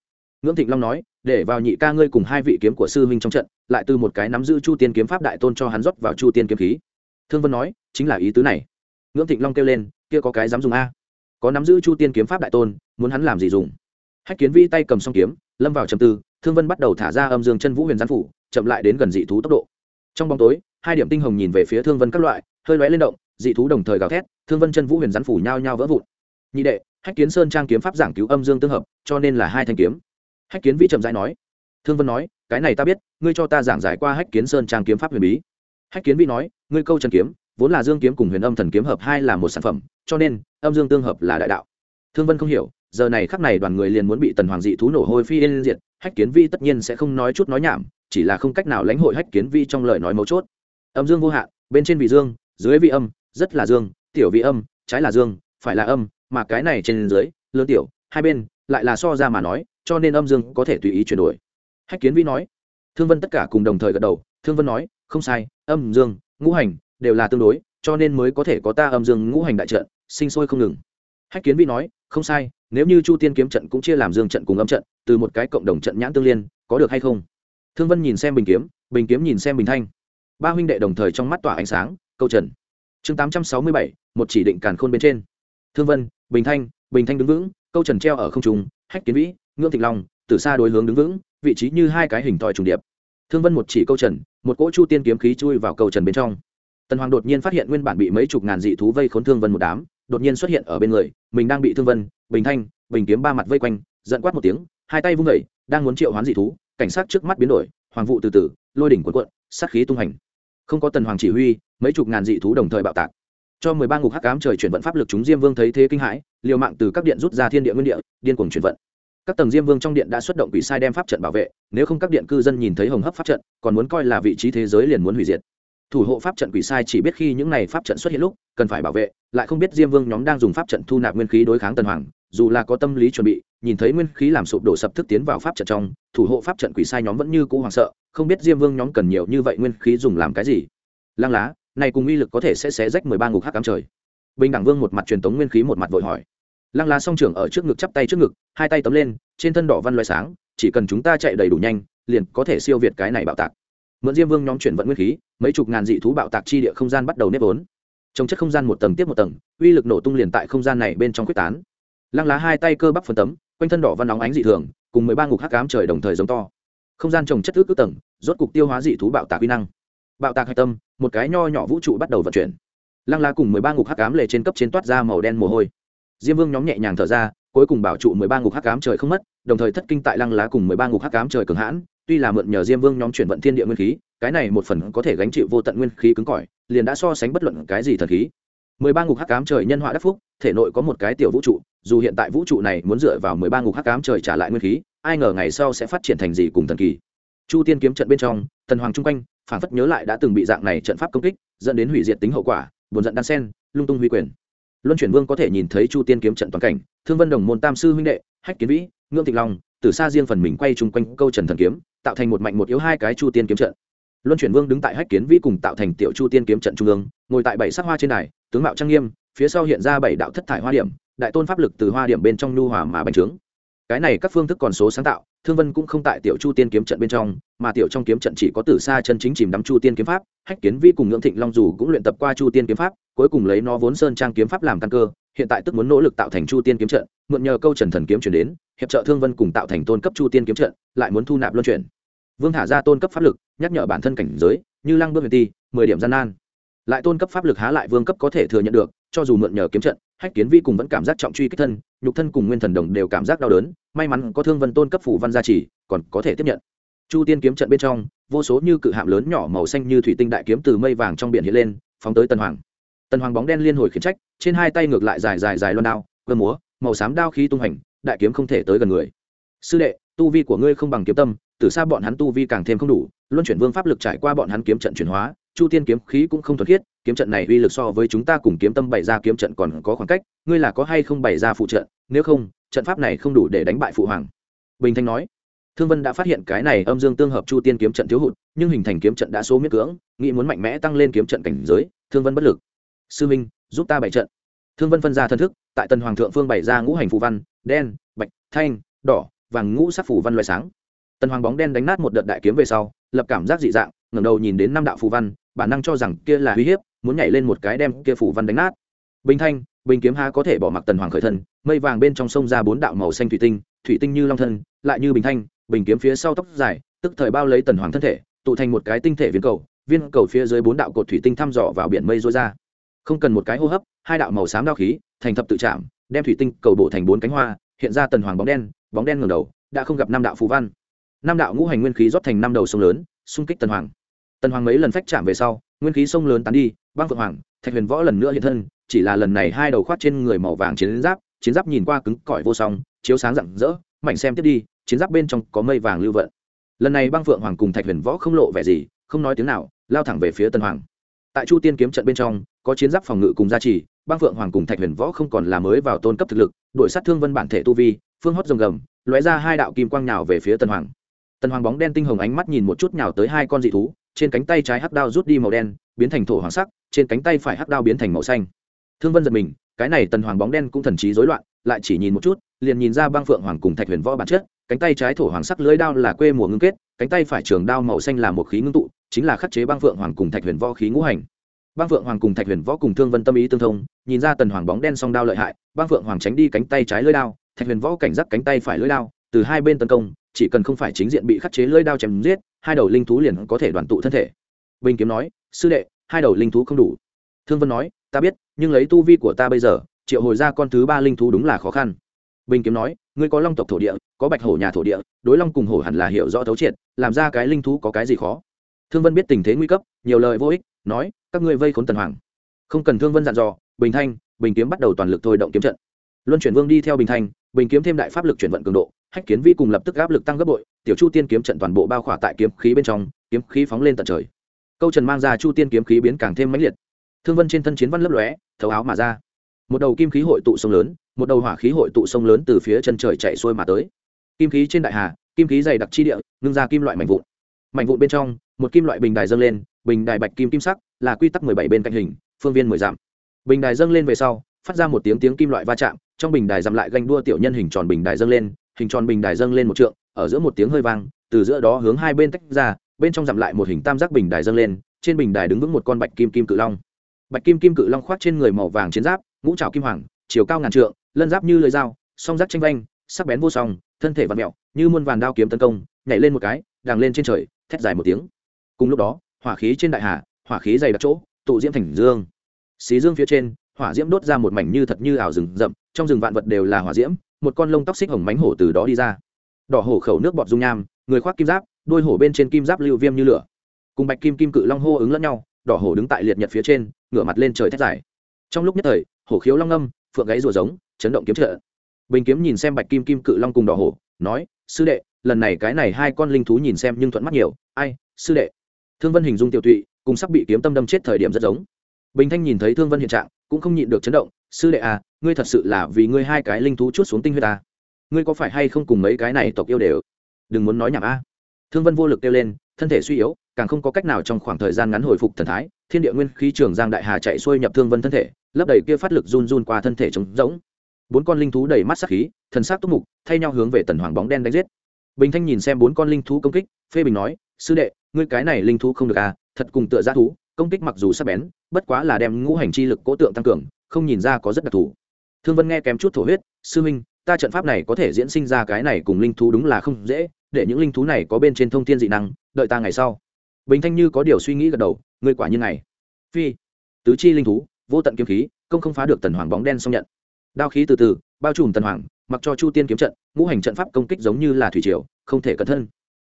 Ngưỡng thịnh long nói, để vào nhị ca ngươi cùng hai vị kiếm của sư huynh trong trận, lại từ một cái nắm giữ chu tiên kiếm pháp đại tôn cho hắn rót vào chu tiên kiếm khí. Thương vân nói, chính là ý tứ này. Ngưỡng thịnh long kêu lên, kia có cái dám dùng a? Có nắm giữ chu tiên kiếm pháp đại tôn, muốn hắn làm gì dùng? Hách kiến vi tay cầm song kiếm, lâm vào trầm tư, thương vân bắt đầu thả ra âm dương chân vũ huyền gián phủ, chậm lại đến gần dị thú tốc độ. Trong bóng tối, hai điểm tinh hồng nhìn về phía thương vân các loại, hơi lóe lên động, dị thú đồng thời gào thét, thương vân chân vũ huyền gián phủ nhao nhao vỡ vụn. Nhị đệ, hách kiến sơn trang kiếm pháp giảng cứu âm dương tương hợp, cho nên là hai thanh kiếm. Hách kiến vi chậm rãi nói, thương vân nói, cái này ta biết, ngươi cho ta giảng giải qua hách kiến sơn trang kiếm pháp huyền bí. Hách kiến vi nói, ngươi câu chân kiếm vốn là dương kiếm cùng huyền âm thần kiếm hợp hai là một sản phẩm, cho nên, âm dương tương hợp là đại đạo. Thương vân không hiểu, giờ này khắc này đoàn người liền muốn bị tần hoàng dị thú nổ hôi phi yên diệt, hách kiến vi tất nhiên sẽ không nói chút nói nhảm, chỉ là không cách nào lãnh hội hách kiến vi trong lời nói mấu chốt. Âm dương vô hạn, bên trên vị dương, dưới vị âm, rất là dương, tiểu vị âm, trái là dương, phải là âm, mà cái này trên dưới, lớn tiểu, hai bên, lại là so ra mà nói, cho nên âm dương có thể tùy ý chuyển đổi. Hách kiến vi nói, thương vân tất cả cùng đồng thời gật đầu, thương vân nói, không sai, âm dương, ngũ hành đều là tương đối, cho nên mới có thể có ta âm dương ngũ hành đại trận, sinh sôi không ngừng. Hách kiến vi nói, không sai, nếu như chu tiên kiếm trận cũng chia làm dương trận cùng âm trận, từ một cái cộng đồng trận nhãn tương liên, có được hay không? Thương vân nhìn xem bình kiếm bình kiếm nhìn xem bình thanh. Ba huynh đệ đồng thời trong mắt tỏa ánh sáng, câu trần. Chương tám trăm sáu mươi bảy, một chỉ định càn khôn bên trên. Thương vân, bình thanh bình thanh đứng vững, câu trần treo ở không trung, hách kiến vĩ, ngưỡng thịnh long, từ xa đối hướng đứng vững, vị trí như hai cái hình thòi trùng điệp. Thương vân một chỉ câu trần, một cỗ chu tiên kiếm khí chui vào câu trần bên trong tần hoàng đột nhiên phát hiện nguyên bản bị mấy chục ngàn dị thú vây khốn thương vân một đám, đột nhiên xuất hiện ở bên người, mình đang bị thương vân, bình thanh, bình kiếm ba mặt vây quanh, giận quát một tiếng, hai tay vung vẩy đang muốn triệu hoán dị thú, cảnh sát trước mắt biến đổi, hoàng vụ từ từ, lôi đỉnh cuộn cuộn, sát khí tung hành. Không có tần hoàng chỉ huy, mấy chục ngàn dị thú đồng thời bạo tạc. Cho mười ba ngục hắc ám trời chuyển vận pháp lực chúng diêm vương thấy thế kinh hãi, liều mạng từ các điện rút ra thiên địa nguyên địa, điên cuồng chuyển vận. Các tầng diêm vương trong điện đã xuất động quỷ sai đem pháp trận bảo vệ, nếu không các điện cư dân nhìn thấy hồng hấp pháp trận, còn muốn coi là vị trí thế giới liền muốn hủy diệt thủ hộ pháp trận quỷ sai chỉ biết khi những này pháp trận xuất hiện lúc, cần phải bảo vệ, lại không biết diêm vương nhóm đang dùng pháp trận thu nạp nguyên khí đối kháng tần hoàng, dù là có tâm lý chuẩn bị, nhìn thấy nguyên khí làm sụp đổ sập thức tiến vào pháp trận trong, thủ hộ pháp trận quỷ sai nhóm vẫn như cũ hoảng sợ, không biết diêm vương nhóm cần nhiều như vậy nguyên khí dùng làm cái gì. Lăng lá, này cùng uy lực có thể sẽ xé rách mười ba ngục hắc cám trời. Bình đẳng vương một mặt truyền tống nguyên khí một mặt vội hỏi. Lăng lá song trưởng ở trước ngực chắp tay trước ngực, hai tay tấm lên, trên thân đỏ văn loại sáng, chỉ cần chúng ta chạy đầy đủ nhanh, liền có thể siêu việt cái này bạo tạc mượn diêm vương nhóm chuyển vận nguyên khí, mấy chục ngàn dị thú bạo tạc chi địa không gian bắt đầu nếp vốn. Trong chất không gian một tầng tiếp một tầng, uy lực nổ tung liền tại không gian này bên trong quyết tán. Lăng lá hai tay cơ bắp phân tấm, quanh thân đỏ văn óng ánh dị thường, cùng mười ba ngục hắc cám trời đồng thời giống to. Không gian trồng chất ước ước tầng, rốt cục tiêu hóa dị thú bạo tạc uy năng. Bạo tạc hạch tâm, một cái nho nhỏ vũ trụ bắt đầu vận chuyển. Lăng lá cùng mười ba ngục hắc cám lề trên cấp trên toát ra màu đen mồ hôi. Diêm vương nhóm nhẹ nhàng thở ra, cuối cùng bảo trụ mười ba ngục hắc cám trời không mất, đồng thời thất kinh tại lăng lá cùng mười ba ngục hắc cám trời cường hãn tuy là mượn nhờ diêm vương nhóm chuyển vận thiên địa nguyên khí, cái này một phần có thể gánh chịu vô tận nguyên khí cứng cỏi, liền đã so sánh bất luận cái gì thần khí. Mười ba ngục hắc cám trời nhân họa đắc phúc, thể nội có một cái tiểu vũ trụ, dù hiện tại vũ trụ này muốn dựa vào mười ba ngục hắc cám trời trả lại nguyên khí, ai ngờ ngày sau sẽ phát triển thành gì cùng thần kỳ. Chu tiên kiếm trận bên trong tần hoàng trung quanh phản phất nhớ lại đã từng bị dạng này trận pháp công kích, dẫn đến hủy diệt tính hậu quả, buồn giận đan sen, lung tung huy quyền. Luân chuyển vương có thể nhìn thấy chu tiên kiếm trận toàn cảnh, thương vân đồng môn tam sư huynh đệ, hách kiến vĩ, ngưỡng thịnh long từ xa riêng phần mình quay chung quanh câu trần thần kiếm tạo thành một mạnh một yếu hai cái chu tiên kiếm trận. Luân chuyển vương đứng tại hách kiến vĩ cùng tạo thành tiểu chu tiên kiếm trận trung ương, ngồi tại bảy sắc hoa trên đài, tướng mạo trang nghiêm, phía sau hiện ra bảy đạo thất thải hoa điểm, đại tôn pháp lực từ hoa điểm bên trong nhu hòa mà bành trướng. Cái này các phương thức còn số sáng tạo, thương vân cũng không tại tiểu chu tiên kiếm trận bên trong, mà tiểu trong kiếm trận chỉ có từ xa chân chính chìm đắm chu tiên kiếm pháp, hách kiến vi cùng ngưỡng thịnh long dù cũng luyện tập qua chu tiên kiếm pháp, cuối cùng lấy nó vốn sơn trang kiếm pháp làm căn cơ, hiện tại tức muốn nỗ lực tạo thành chu tiên kiếm trận, mượn nhờ câu trần thần kiếm chuyển đến, hiệp trợ thương vân cùng tạo thành tôn cấp chu tiên kiếm trận, lại muốn thu nạp luân chuyển vương thả ra tôn cấp pháp lực, nhắc nhở bản thân cảnh giới, như lăng bước huyền ti, mười điểm gian nan. Lại tôn cấp pháp lực há lại vương cấp có thể thừa nhận được, cho dù mượn nhờ kiếm trận, hách kiến vi cùng vẫn cảm giác trọng truy kích thân, nhục thân cùng nguyên thần đồng đều cảm giác đau đớn, may mắn có thương vân tôn cấp phủ văn gia trì, còn có thể tiếp nhận. Chu tiên kiếm trận bên trong, vô số như cự hạm lớn nhỏ màu xanh như thủy tinh đại kiếm từ mây vàng trong biển hiện lên, phóng tới Tần hoàng. Tần hoàng bóng đen liên hồi khiển trách, trên hai tay ngược lại dài dài dài loan đao, cơ múa, màu xám đao khí tung hành, đại kiếm không thể tới gần người. Sư đệ, tu vi của ngươi không bằng kiếm tâm từ xa bọn hắn tu vi càng thêm không đủ, luân chuyển vương pháp lực trải qua bọn hắn kiếm trận chuyển hóa, chu tiên kiếm khí cũng không thuật khiết, kiếm trận này uy lực so với chúng ta cùng kiếm tâm bày ra kiếm trận còn có khoảng cách, ngươi là có hay không bày ra phụ trận, nếu không, trận pháp này không đủ để đánh bại phụ hoàng. Bình thanh nói. Thương vân đã phát hiện cái này âm dương tương hợp chu tiên kiếm trận thiếu hụt, nhưng hình thành kiếm trận đã số miết cưỡng, nghĩ muốn mạnh mẽ tăng lên kiếm trận cảnh giới, thương vân bất lực. Sư minh, giúp ta bày trận. Thương vân phân ra thân thức, tại tần hoàng thượng phương bày ra ngũ hành phù văn, đen, bạch, thanh, đỏ, vàng ngũ sắc phù văn loại sáng tần hoàng bóng đen đánh nát một đợt đại kiếm về sau, lập cảm giác dị dạng, ngẩng đầu nhìn đến năm đạo phù văn, bản năng cho rằng kia là uy hiếp, muốn nhảy lên một cái đem kia phù văn đánh nát. Bình thanh, bình kiếm ha có thể bỏ mặc tần hoàng khởi thân, mây vàng bên trong sông ra bốn đạo màu xanh thủy tinh thủy tinh như long thân, lại như bình thanh, bình kiếm phía sau tóc dài, tức thời bao lấy tần hoàng thân thể, tụ thành một cái tinh thể viên cầu viên cầu phía dưới bốn đạo cột thủy tinh thăm dò vào biển mây rối ra. Không cần một cái hô hấp, hai đạo màu xám đao khí, thành thập tự chạm, đem thủy tinh cầu bổ thành bốn cánh hoa, hiện ra tần hoàng bóng đen bóng đen ngẩng đầu, đã không gặp năm đạo phù văn năm đạo ngũ hành nguyên khí rót thành năm đầu sông lớn, xung kích tần hoàng. Tần hoàng mấy lần phách chạm về sau, nguyên khí sông lớn tán đi, băng phượng hoàng, thạch huyền võ lần nữa hiện thân, chỉ là lần này hai đầu khoát trên người màu vàng chiến giáp chiến giáp nhìn qua cứng cỏi vô song, chiếu sáng rạng rỡ, mảnh xem tiếp đi, chiến giáp bên trong có mây vàng lưu vận. Lần này băng phượng hoàng cùng thạch huyền võ không lộ vẻ gì, không nói tiếng nào, lao thẳng về phía tân hoàng. Tại chu tiên kiếm trận bên trong, có chiến giáp phòng ngự cùng gia trì, băng phượng hoàng cùng thạch huyền võ không còn là mới vào tôn cấp thực lực đội sát thương vân bản thể tu vi, phương hót rồng gầm, lóe ra hai đạo kim quang nhào về phía tân hoàng. Tần hoàng bóng đen tinh hồng ánh mắt nhìn một chút nhào tới hai con dị thú, trên cánh tay trái hắc đao rút đi màu đen, biến thành thổ hoàng sắc, trên cánh tay phải hắc đao biến thành màu xanh. Thương vân giật mình, cái này tần hoàng bóng đen cũng thần trí rối loạn, lại chỉ nhìn một chút, liền nhìn ra băng phượng hoàng cùng thạch huyền võ bản chất, cánh tay trái thổ hoàng sắc lưới đao là quê mùa ngưng kết, cánh tay phải trường đao màu xanh là một khí ngưng tụ, chính là khắc chế băng phượng hoàng cùng thạch huyền võ khí ngũ hành. Băng phượng hoàng cùng thạch huyền võ cùng thương vân tâm ý tương thông, nhìn ra tần hoàng bóng đen song đao lợi hại, băng phượng hoàng tránh đi cánh tay trái lưới đao, thạch huyền võ cảnh giác cánh tay phải lưới đao, từ hai bên tấn công chỉ cần không phải chính diện bị khắc chế lưỡi đao chém giết, hai đầu linh thú liền có thể đoàn tụ thân thể. Bình kiếm nói, sư đệ, hai đầu linh thú không đủ. Thương vân nói, ta biết, nhưng lấy tu vi của ta bây giờ, triệu hồi ra con thứ ba linh thú đúng là khó khăn. Bình kiếm nói, ngươi có long tộc thổ địa, có bạch hổ nhà thổ địa, đối long cùng hổ hẳn là hiểu rõ thấu triệt, làm ra cái linh thú có cái gì khó? Thương vân biết tình thế nguy cấp, nhiều lời vô ích, nói, các ngươi vây khốn tần hoàng. Không cần thương vân dặn dò, bình thanh, bình kiếm bắt đầu toàn lực thôi động kiếm trận. Luân chuyển vương đi theo bình thanh, bình kiếm thêm đại pháp lực chuyển vận cường độ hách kiến vi cùng lập tức áp lực tăng gấp bội, tiểu chu tiên kiếm trận toàn bộ bao khỏa tại kiếm khí bên trong, kiếm khí phóng lên tận trời. Câu trần mang ra chu tiên kiếm khí biến càng thêm mãnh liệt. Thương vân trên thân chiến văn lấp lóe, thấu áo mà ra. Một đầu kim khí hội tụ sông lớn, một đầu hỏa khí hội tụ sông lớn từ phía chân trời chạy xuôi mà tới. Kim khí trên đại hà, kim khí dày đặc chi địa, ngưng ra kim loại mảnh vụn. Mảnh vụn bên trong, một kim loại bình đài dâng lên, bình đài bạch kim kim sắc, là quy tắc mười bảy bên cạnh hình, phương viên mười dặm. Bình đài dâng lên về sau, phát ra một tiếng tiếng kim loại va chạm, trong bình đài dặm lại ganh đua tiểu nhân hình tròn bình đài dâng lên hình tròn bình đài dâng lên một trượng, ở giữa một tiếng hơi vang, từ giữa đó hướng hai bên tách ra, bên trong dặm lại một hình tam giác bình đài dâng lên, trên bình đài đứng vững một con bạch kim kim cự long. Bạch kim kim cự long khoác trên người màu vàng chiến giáp, ngũ trào kim hoàng, chiều cao ngàn trượng, lân giáp như lưỡi dao, song giác tranh vanh, sắc bén vô song, thân thể vặn mẹo như muôn vàn đao kiếm tấn công, nhảy lên một cái, đằng lên trên trời, thét dài một tiếng. Cùng lúc đó, hỏa khí trên đại hà, hỏa khí dày đặc chỗ, tụ diễm thành dương. Xí dương phía trên, hỏa diễm đốt ra một mảnh như thật như ảo rừng rậm, trong rừng vạn vật đều là hỏa diễm một con lông tóc xích hồng mánh hổ từ đó đi ra. Đỏ hổ khẩu nước bọt dung nham, người khoác kim giáp đôi hổ bên trên kim giáp lưu viêm như lửa. Cùng bạch kim kim cự long hô ứng lẫn nhau, đỏ hổ đứng tại liệt nhật phía trên, ngửa mặt lên trời thét dài. Trong lúc nhất thời, hổ khiếu long âm phượng gáy rùa giống, chấn động kiếm trợ. Bình kiếm nhìn xem bạch kim kim cự long cùng đỏ hổ, nói, sư đệ, lần này cái này hai con linh thú nhìn xem nhưng thuận mắt nhiều. Ai, sư đệ? Thương vân hình dung tiểu tụy, cùng sắp bị kiếm tâm đâm chết thời điểm rất giống. Bình thanh nhìn thấy thương vân hiện trạng, cũng không nhịn được chấn động, sư đệ à ngươi thật sự là vì ngươi hai cái linh thú chút xuống tinh huyết ta. Ngươi có phải hay không cùng mấy cái này tộc yêu đều? Đừng muốn nói nhảm a. Thương vân vô lực kêu lên, thân thể suy yếu, càng không có cách nào trong khoảng thời gian ngắn hồi phục thần thái, thiên địa nguyên khí trường giang đại hà chạy xuôi nhập thương vân thân thể, lấp đầy kia phát lực run run qua thân thể trống rỗng. Bốn con linh thú đầy mắt sắc khí, thần sắc túc mục, thay nhau hướng về tần hoàng bóng đen đánh giết. Bình thanh nhìn xem bốn con linh thú công kích, phê bình nói, sư đệ, ngươi cái này linh thú không được à thật cùng tựa g thú, công kích mặc dù sắc bén, bất quá là đem ngũ hành chi lực cố tượng tăng cường, không nhìn ra có rất đặc thù thương vân nghe kém chút thổ huyết, sư minh ta trận pháp này có thể diễn sinh ra cái này cùng linh thú đúng là không dễ, để những linh thú này có bên trên thông thiên dị năng, đợi ta ngày sau. Bình thanh như có điều suy nghĩ gật đầu, ngươi quả như này. Phi, tứ chi linh thú, vô tận kiếm khí, công không phá được tần hoàng bóng đen xong nhận. Đao khí từ từ, bao trùm tần hoàng, mặc cho chu tiên kiếm trận, ngũ hành trận pháp công kích giống như là thủy triều, không thể cẩn thân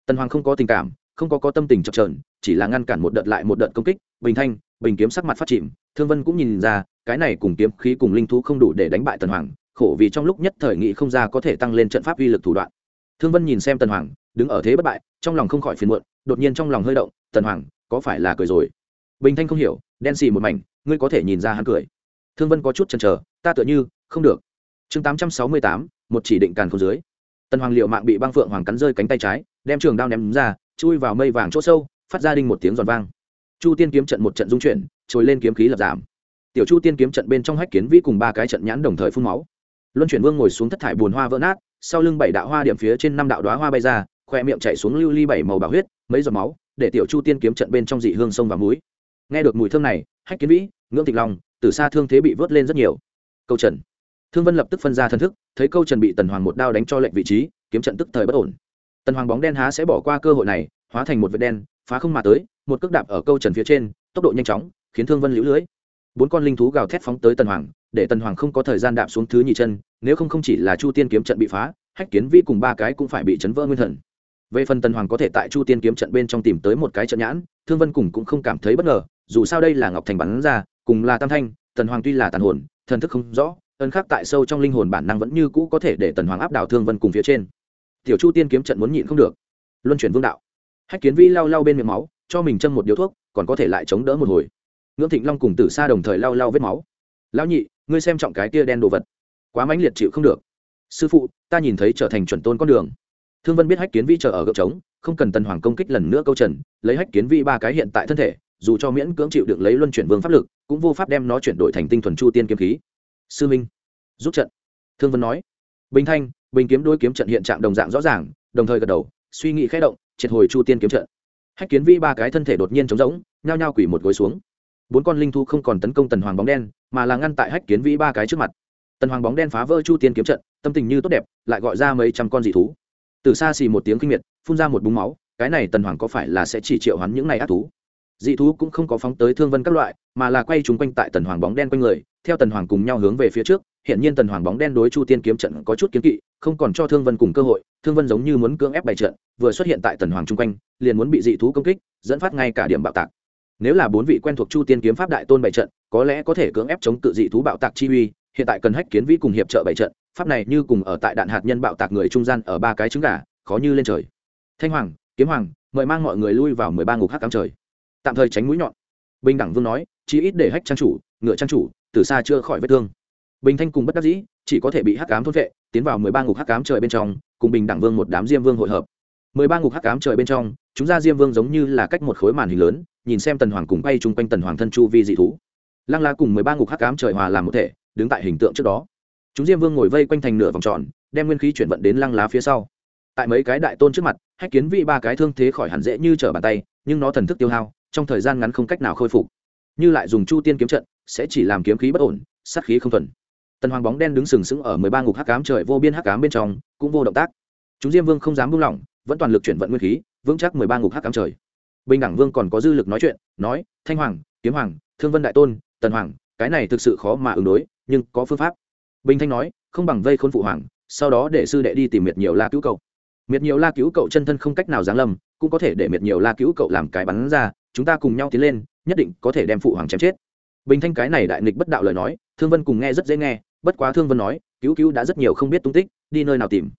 tần hoàng không có tình cảm, không có có tâm tình chập trờn chỉ là ngăn cản một đợt lại một đợt công kích. Bình thanh bình kiếm sắc mặt phát chìm, thương vân cũng nhìn ra, cái này cùng kiếm khí cùng linh thú không đủ để đánh bại tần hoàng, khổ vì trong lúc nhất thời nghị không ra có thể tăng lên trận pháp uy lực thủ đoạn. Thương vân nhìn xem tần hoàng, đứng ở thế bất bại, trong lòng không khỏi phiền muộn, đột nhiên trong lòng hơi động, tần hoàng, có phải là cười rồi? Bình thanh không hiểu, đen xì một mảnh, ngươi có thể nhìn ra hắn cười. Thương vân có chút chần chờ, ta tựa như, không được. Chương tám trăm sáu mươi tám, một chỉ định càn không dưới. Tần hoàng liệu mạng bị băng phượng hoàng cắn rơi cánh tay trái, đem trường đao ném ra, chui vào mây vàng chỗ sâu, phát ra đinh một tiếng giòn vang chu tiên kiếm trận một trận dung chuyển, trồi lên kiếm khí lập giảm. Tiểu chu tiên kiếm trận bên trong hách kiến vĩ cùng ba cái trận nhãn đồng thời phun máu. Luân chuyển vương ngồi xuống thất thải bùn hoa vỡ nát, sau lưng bảy đạo hoa điểm phía trên năm đạo đoá hoa bay ra khoe miệng chạy xuống lưu ly bảy màu bảo huyết, mấy giọt máu, để tiểu chu tiên kiếm trận bên trong dị hương sông và múi nghe được mùi thơm này, hách kiến vĩ, ngưỡng thịt long từ xa thương thế bị vớt lên rất nhiều. Câu trần. Thương vân lập tức phân ra thân thức, thấy câu trần bị tần hoàng một đao đánh cho lệnh vị trí, kiếm trận tức thời bất ổn. Tần hoàng bóng đen há sẽ bỏ qua cơ hội này, hóa thành một vệt đen phá không mà tới, một cước đạp ở câu trần phía trên, tốc độ nhanh chóng, khiến thương vân lũ lưới. Bốn con linh thú gào thét phóng tới tần hoàng, để tần hoàng không có thời gian đạp xuống thứ nhị chân, nếu không không chỉ là chu tiên kiếm trận bị phá, hách kiến vi cùng ba cái cũng phải bị chấn vỡ nguyên thần. Về phần tần hoàng có thể tại chu tiên kiếm trận bên trong tìm tới một cái trận nhãn, thương vân cùng cũng không cảm thấy bất ngờ, dù sao đây là ngọc thành bắn ra, cùng là tam thanh, tần hoàng tuy là tàn hồn, thần thức không rõ ân khắc tại sâu trong linh hồn bản năng vẫn như cũ có thể để tần hoàng áp đảo thương vân cùng phía trên. Tiểu chu tiên kiếm trận muốn nhịn không được. Luân chuyển vương đạo hách kiến vi lau lau bên miệng máu, cho mình châm một điếu thuốc, còn có thể lại chống đỡ một hồi. Ngưỡng thịnh long cùng tử sa đồng thời lau lau vết máu. Lão nhị, ngươi xem trọng cái kia đen đồ vật. Quá mãnh liệt chịu không được. Sư phụ, ta nhìn thấy trở thành chuẩn tôn con đường. Thương vân biết hách kiến vi chờ ở gợp trống, không cần tần hoàng công kích lần nữa câu trần, lấy hách kiến vi ba cái hiện tại thân thể, dù cho miễn cưỡng chịu được lấy luân chuyển vương pháp lực, cũng vô pháp đem nó chuyển đổi thành tinh thuần chu tiên kiếm khí. Sư minh, rút trận. Thương vân nói. Bình thanh, bình kiếm đôi kiếm trận hiện trạng đồng dạng rõ ràng, đồng thời gật đầu suy nghĩ khẽ động, triệt hồi chu tiên kiếm trận. Hách kiến vi ba cái thân thể đột nhiên trống rỗng, nhao nhao quỷ một gối xuống. Bốn con linh thu không còn tấn công tần hoàng bóng đen, mà là ngăn tại hách kiến vĩ ba cái trước mặt. Tần hoàng bóng đen phá vỡ chu tiên kiếm trận, tâm tình như tốt đẹp, lại gọi ra mấy trăm con dị thú. Từ xa xì một tiếng kinh miệt, phun ra một búng máu, cái này tần hoàng có phải là sẽ chỉ triệu hắn những này ác thú? Dị thú cũng không có phóng tới thương vân các loại, mà là quay chúng quanh tại tần hoàng bóng đen quanh người, theo tần hoàng cùng nhau hướng về phía trước hiện nhiên tần hoàng bóng đen đối chu tiên kiếm trận có chút kiến kỵ, không còn cho thương vân cùng cơ hội, thương vân giống như muốn cưỡng ép bày trận, vừa xuất hiện tại tần hoàng chung quanh, liền muốn bị dị thú công kích, dẫn phát ngay cả điểm bạo tạc. Nếu là bốn vị quen thuộc chu tiên kiếm pháp đại tôn bày trận, có lẽ có thể cưỡng ép chống cự dị thú bạo tạc chi uy, hiện tại cần hách kiến vĩ cùng hiệp trợ bày trận, pháp này như cùng ở tại đạn hạt nhân bạo tạc người trung gian ở ba cái trứng gà, khó như lên trời. Thanh hoàng, kiếm hoàng, mời mang mọi người lui vào mười ba ngục hắc cắm trời. Tạm thời tránh mũi nhọn. Bình đẳng vương nói, chí ít để hách trang chủ, ngựa trang chủ, từ xa chưa khỏi vết thương bình thanh cùng bất đắc dĩ, chỉ có thể bị hắc cám thốt vệ tiến vào mười ba ngục hắc cám trời bên trong, cùng bình đẳng vương một đám diêm vương hội hợp. Mười ba ngục hắc cám trời bên trong, chúng ra diêm vương giống như là cách một khối màn hình lớn, nhìn xem tần hoàng cùng bay chung quanh tần hoàng thân chu vi dị thú. Lăng la cùng mười ba ngục hắc cám trời hòa làm một thể, đứng tại hình tượng trước đó. Chúng diêm vương ngồi vây quanh thành nửa vòng tròn, đem nguyên khí chuyển vận đến lăng lá phía sau. Tại mấy cái đại tôn trước mặt, hách kiến vị ba cái thương thế khỏi hẳn dễ như trở bàn tay, nhưng nó thần thức tiêu hao, trong thời gian ngắn không cách nào khôi phục. Như lại dùng chu tiên kiếm trận, sẽ chỉ làm kiếm khí bất ổn, sát khí không thuần tần hoàng bóng đen đứng sừng sững ở mười ba ngục hắc cám trời vô biên hắc cám bên trong, cũng vô động tác. Chúng diêm vương không dám buông lỏng, vẫn toàn lực chuyển vận nguyên khí, vững chắc mười ba ngục hắc cám trời. Bình đẳng vương còn có dư lực nói chuyện, nói, thanh hoàng, kiếm hoàng, thương vân đại tôn, tần hoàng, cái này thực sự khó mà ứng đối, nhưng có phương pháp. Bình thanh nói, không bằng vây khốn phụ hoàng, sau đó để sư đệ đi tìm miệt nhiều la cứu cậu. Miệt nhiều la cứu cậu chân thân không cách nào giáng lâm, cũng có thể để miệt nhiều la cứu cậu làm cái bắn ra, chúng ta cùng nhau tiến lên, nhất định có thể đem phụ hoàng chém chết. Bình thanh cái này đại nghịch bất đạo lời nói, thương vân cùng nghe rất dễ nghe bất quá thương vân nói, cứu cứu đã rất nhiều không biết tung tích, đi nơi nào tìm.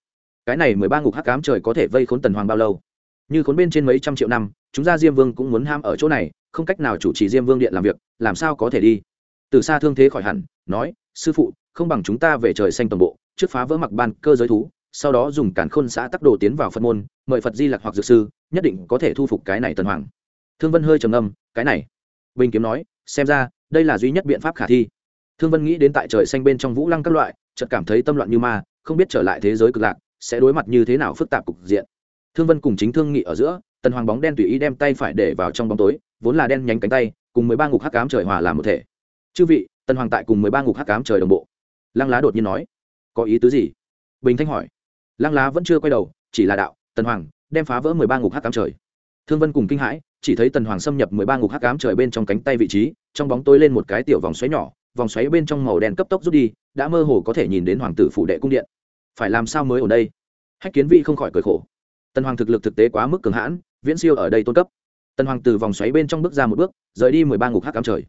Cái này mười ba ngục hắc cám trời có thể vây khốn tần hoàng bao lâu? Như khốn bên trên mấy trăm triệu năm, chúng ra diêm vương cũng muốn ham ở chỗ này, không cách nào chủ trì diêm vương điện làm việc, làm sao có thể đi? Từ xa thương thế khỏi hẳn, nói, sư phụ, không bằng chúng ta về trời xanh toàn bộ, trước phá vỡ mặc ban cơ giới thú, sau đó dùng cản khôn xã tắc đồ tiến vào phật môn, mời phật di lặc hoặc dược sư, nhất định có thể thu phục cái này tần hoàng. Thương vân hơi trầm ngâm, cái này. Bình kiếm nói, xem ra, đây là duy nhất biện pháp khả thi thương vân nghĩ đến tại trời xanh bên trong vũ lăng các loại, chợt cảm thấy tâm loạn như ma, không biết trở lại thế giới cực lạc, sẽ đối mặt như thế nào phức tạp cục diện. Thương vân cùng chính thương nghị ở giữa, tần hoàng bóng đen tùy ý đem tay phải để vào trong bóng tối, vốn là đen nhánh cánh tay, cùng mười ba ngục hắc cám trời hòa làm một thể. Chư vị, tần hoàng tại cùng mười ba ngục hắc cám trời đồng bộ. Lăng lá đột nhiên nói. Có ý tứ gì? Bình thanh hỏi. Lăng lá vẫn chưa quay đầu, chỉ là đạo, tần hoàng, đem phá vỡ mười ba ngục hắc cám trời. Thương vân cùng kinh hãi, chỉ thấy tần hoàng xâm nhập mười ba ngục hắc cám trời bên trong cánh tay vị trí, trong bóng tối lên một cái tiểu vòng xoáy nhỏ vòng xoáy bên trong màu đen cấp tốc rút đi, đã mơ hồ có thể nhìn đến hoàng tử phủ đệ cung điện. Phải làm sao mới ở đây? Hách kiến vị không khỏi cười khổ. Tần hoàng thực lực thực tế quá mức cường hãn, viễn siêu ở đây tôn cấp. Tần hoàng từ vòng xoáy bên trong bước ra một bước, rời đi mười ba ngục hắc cám trời.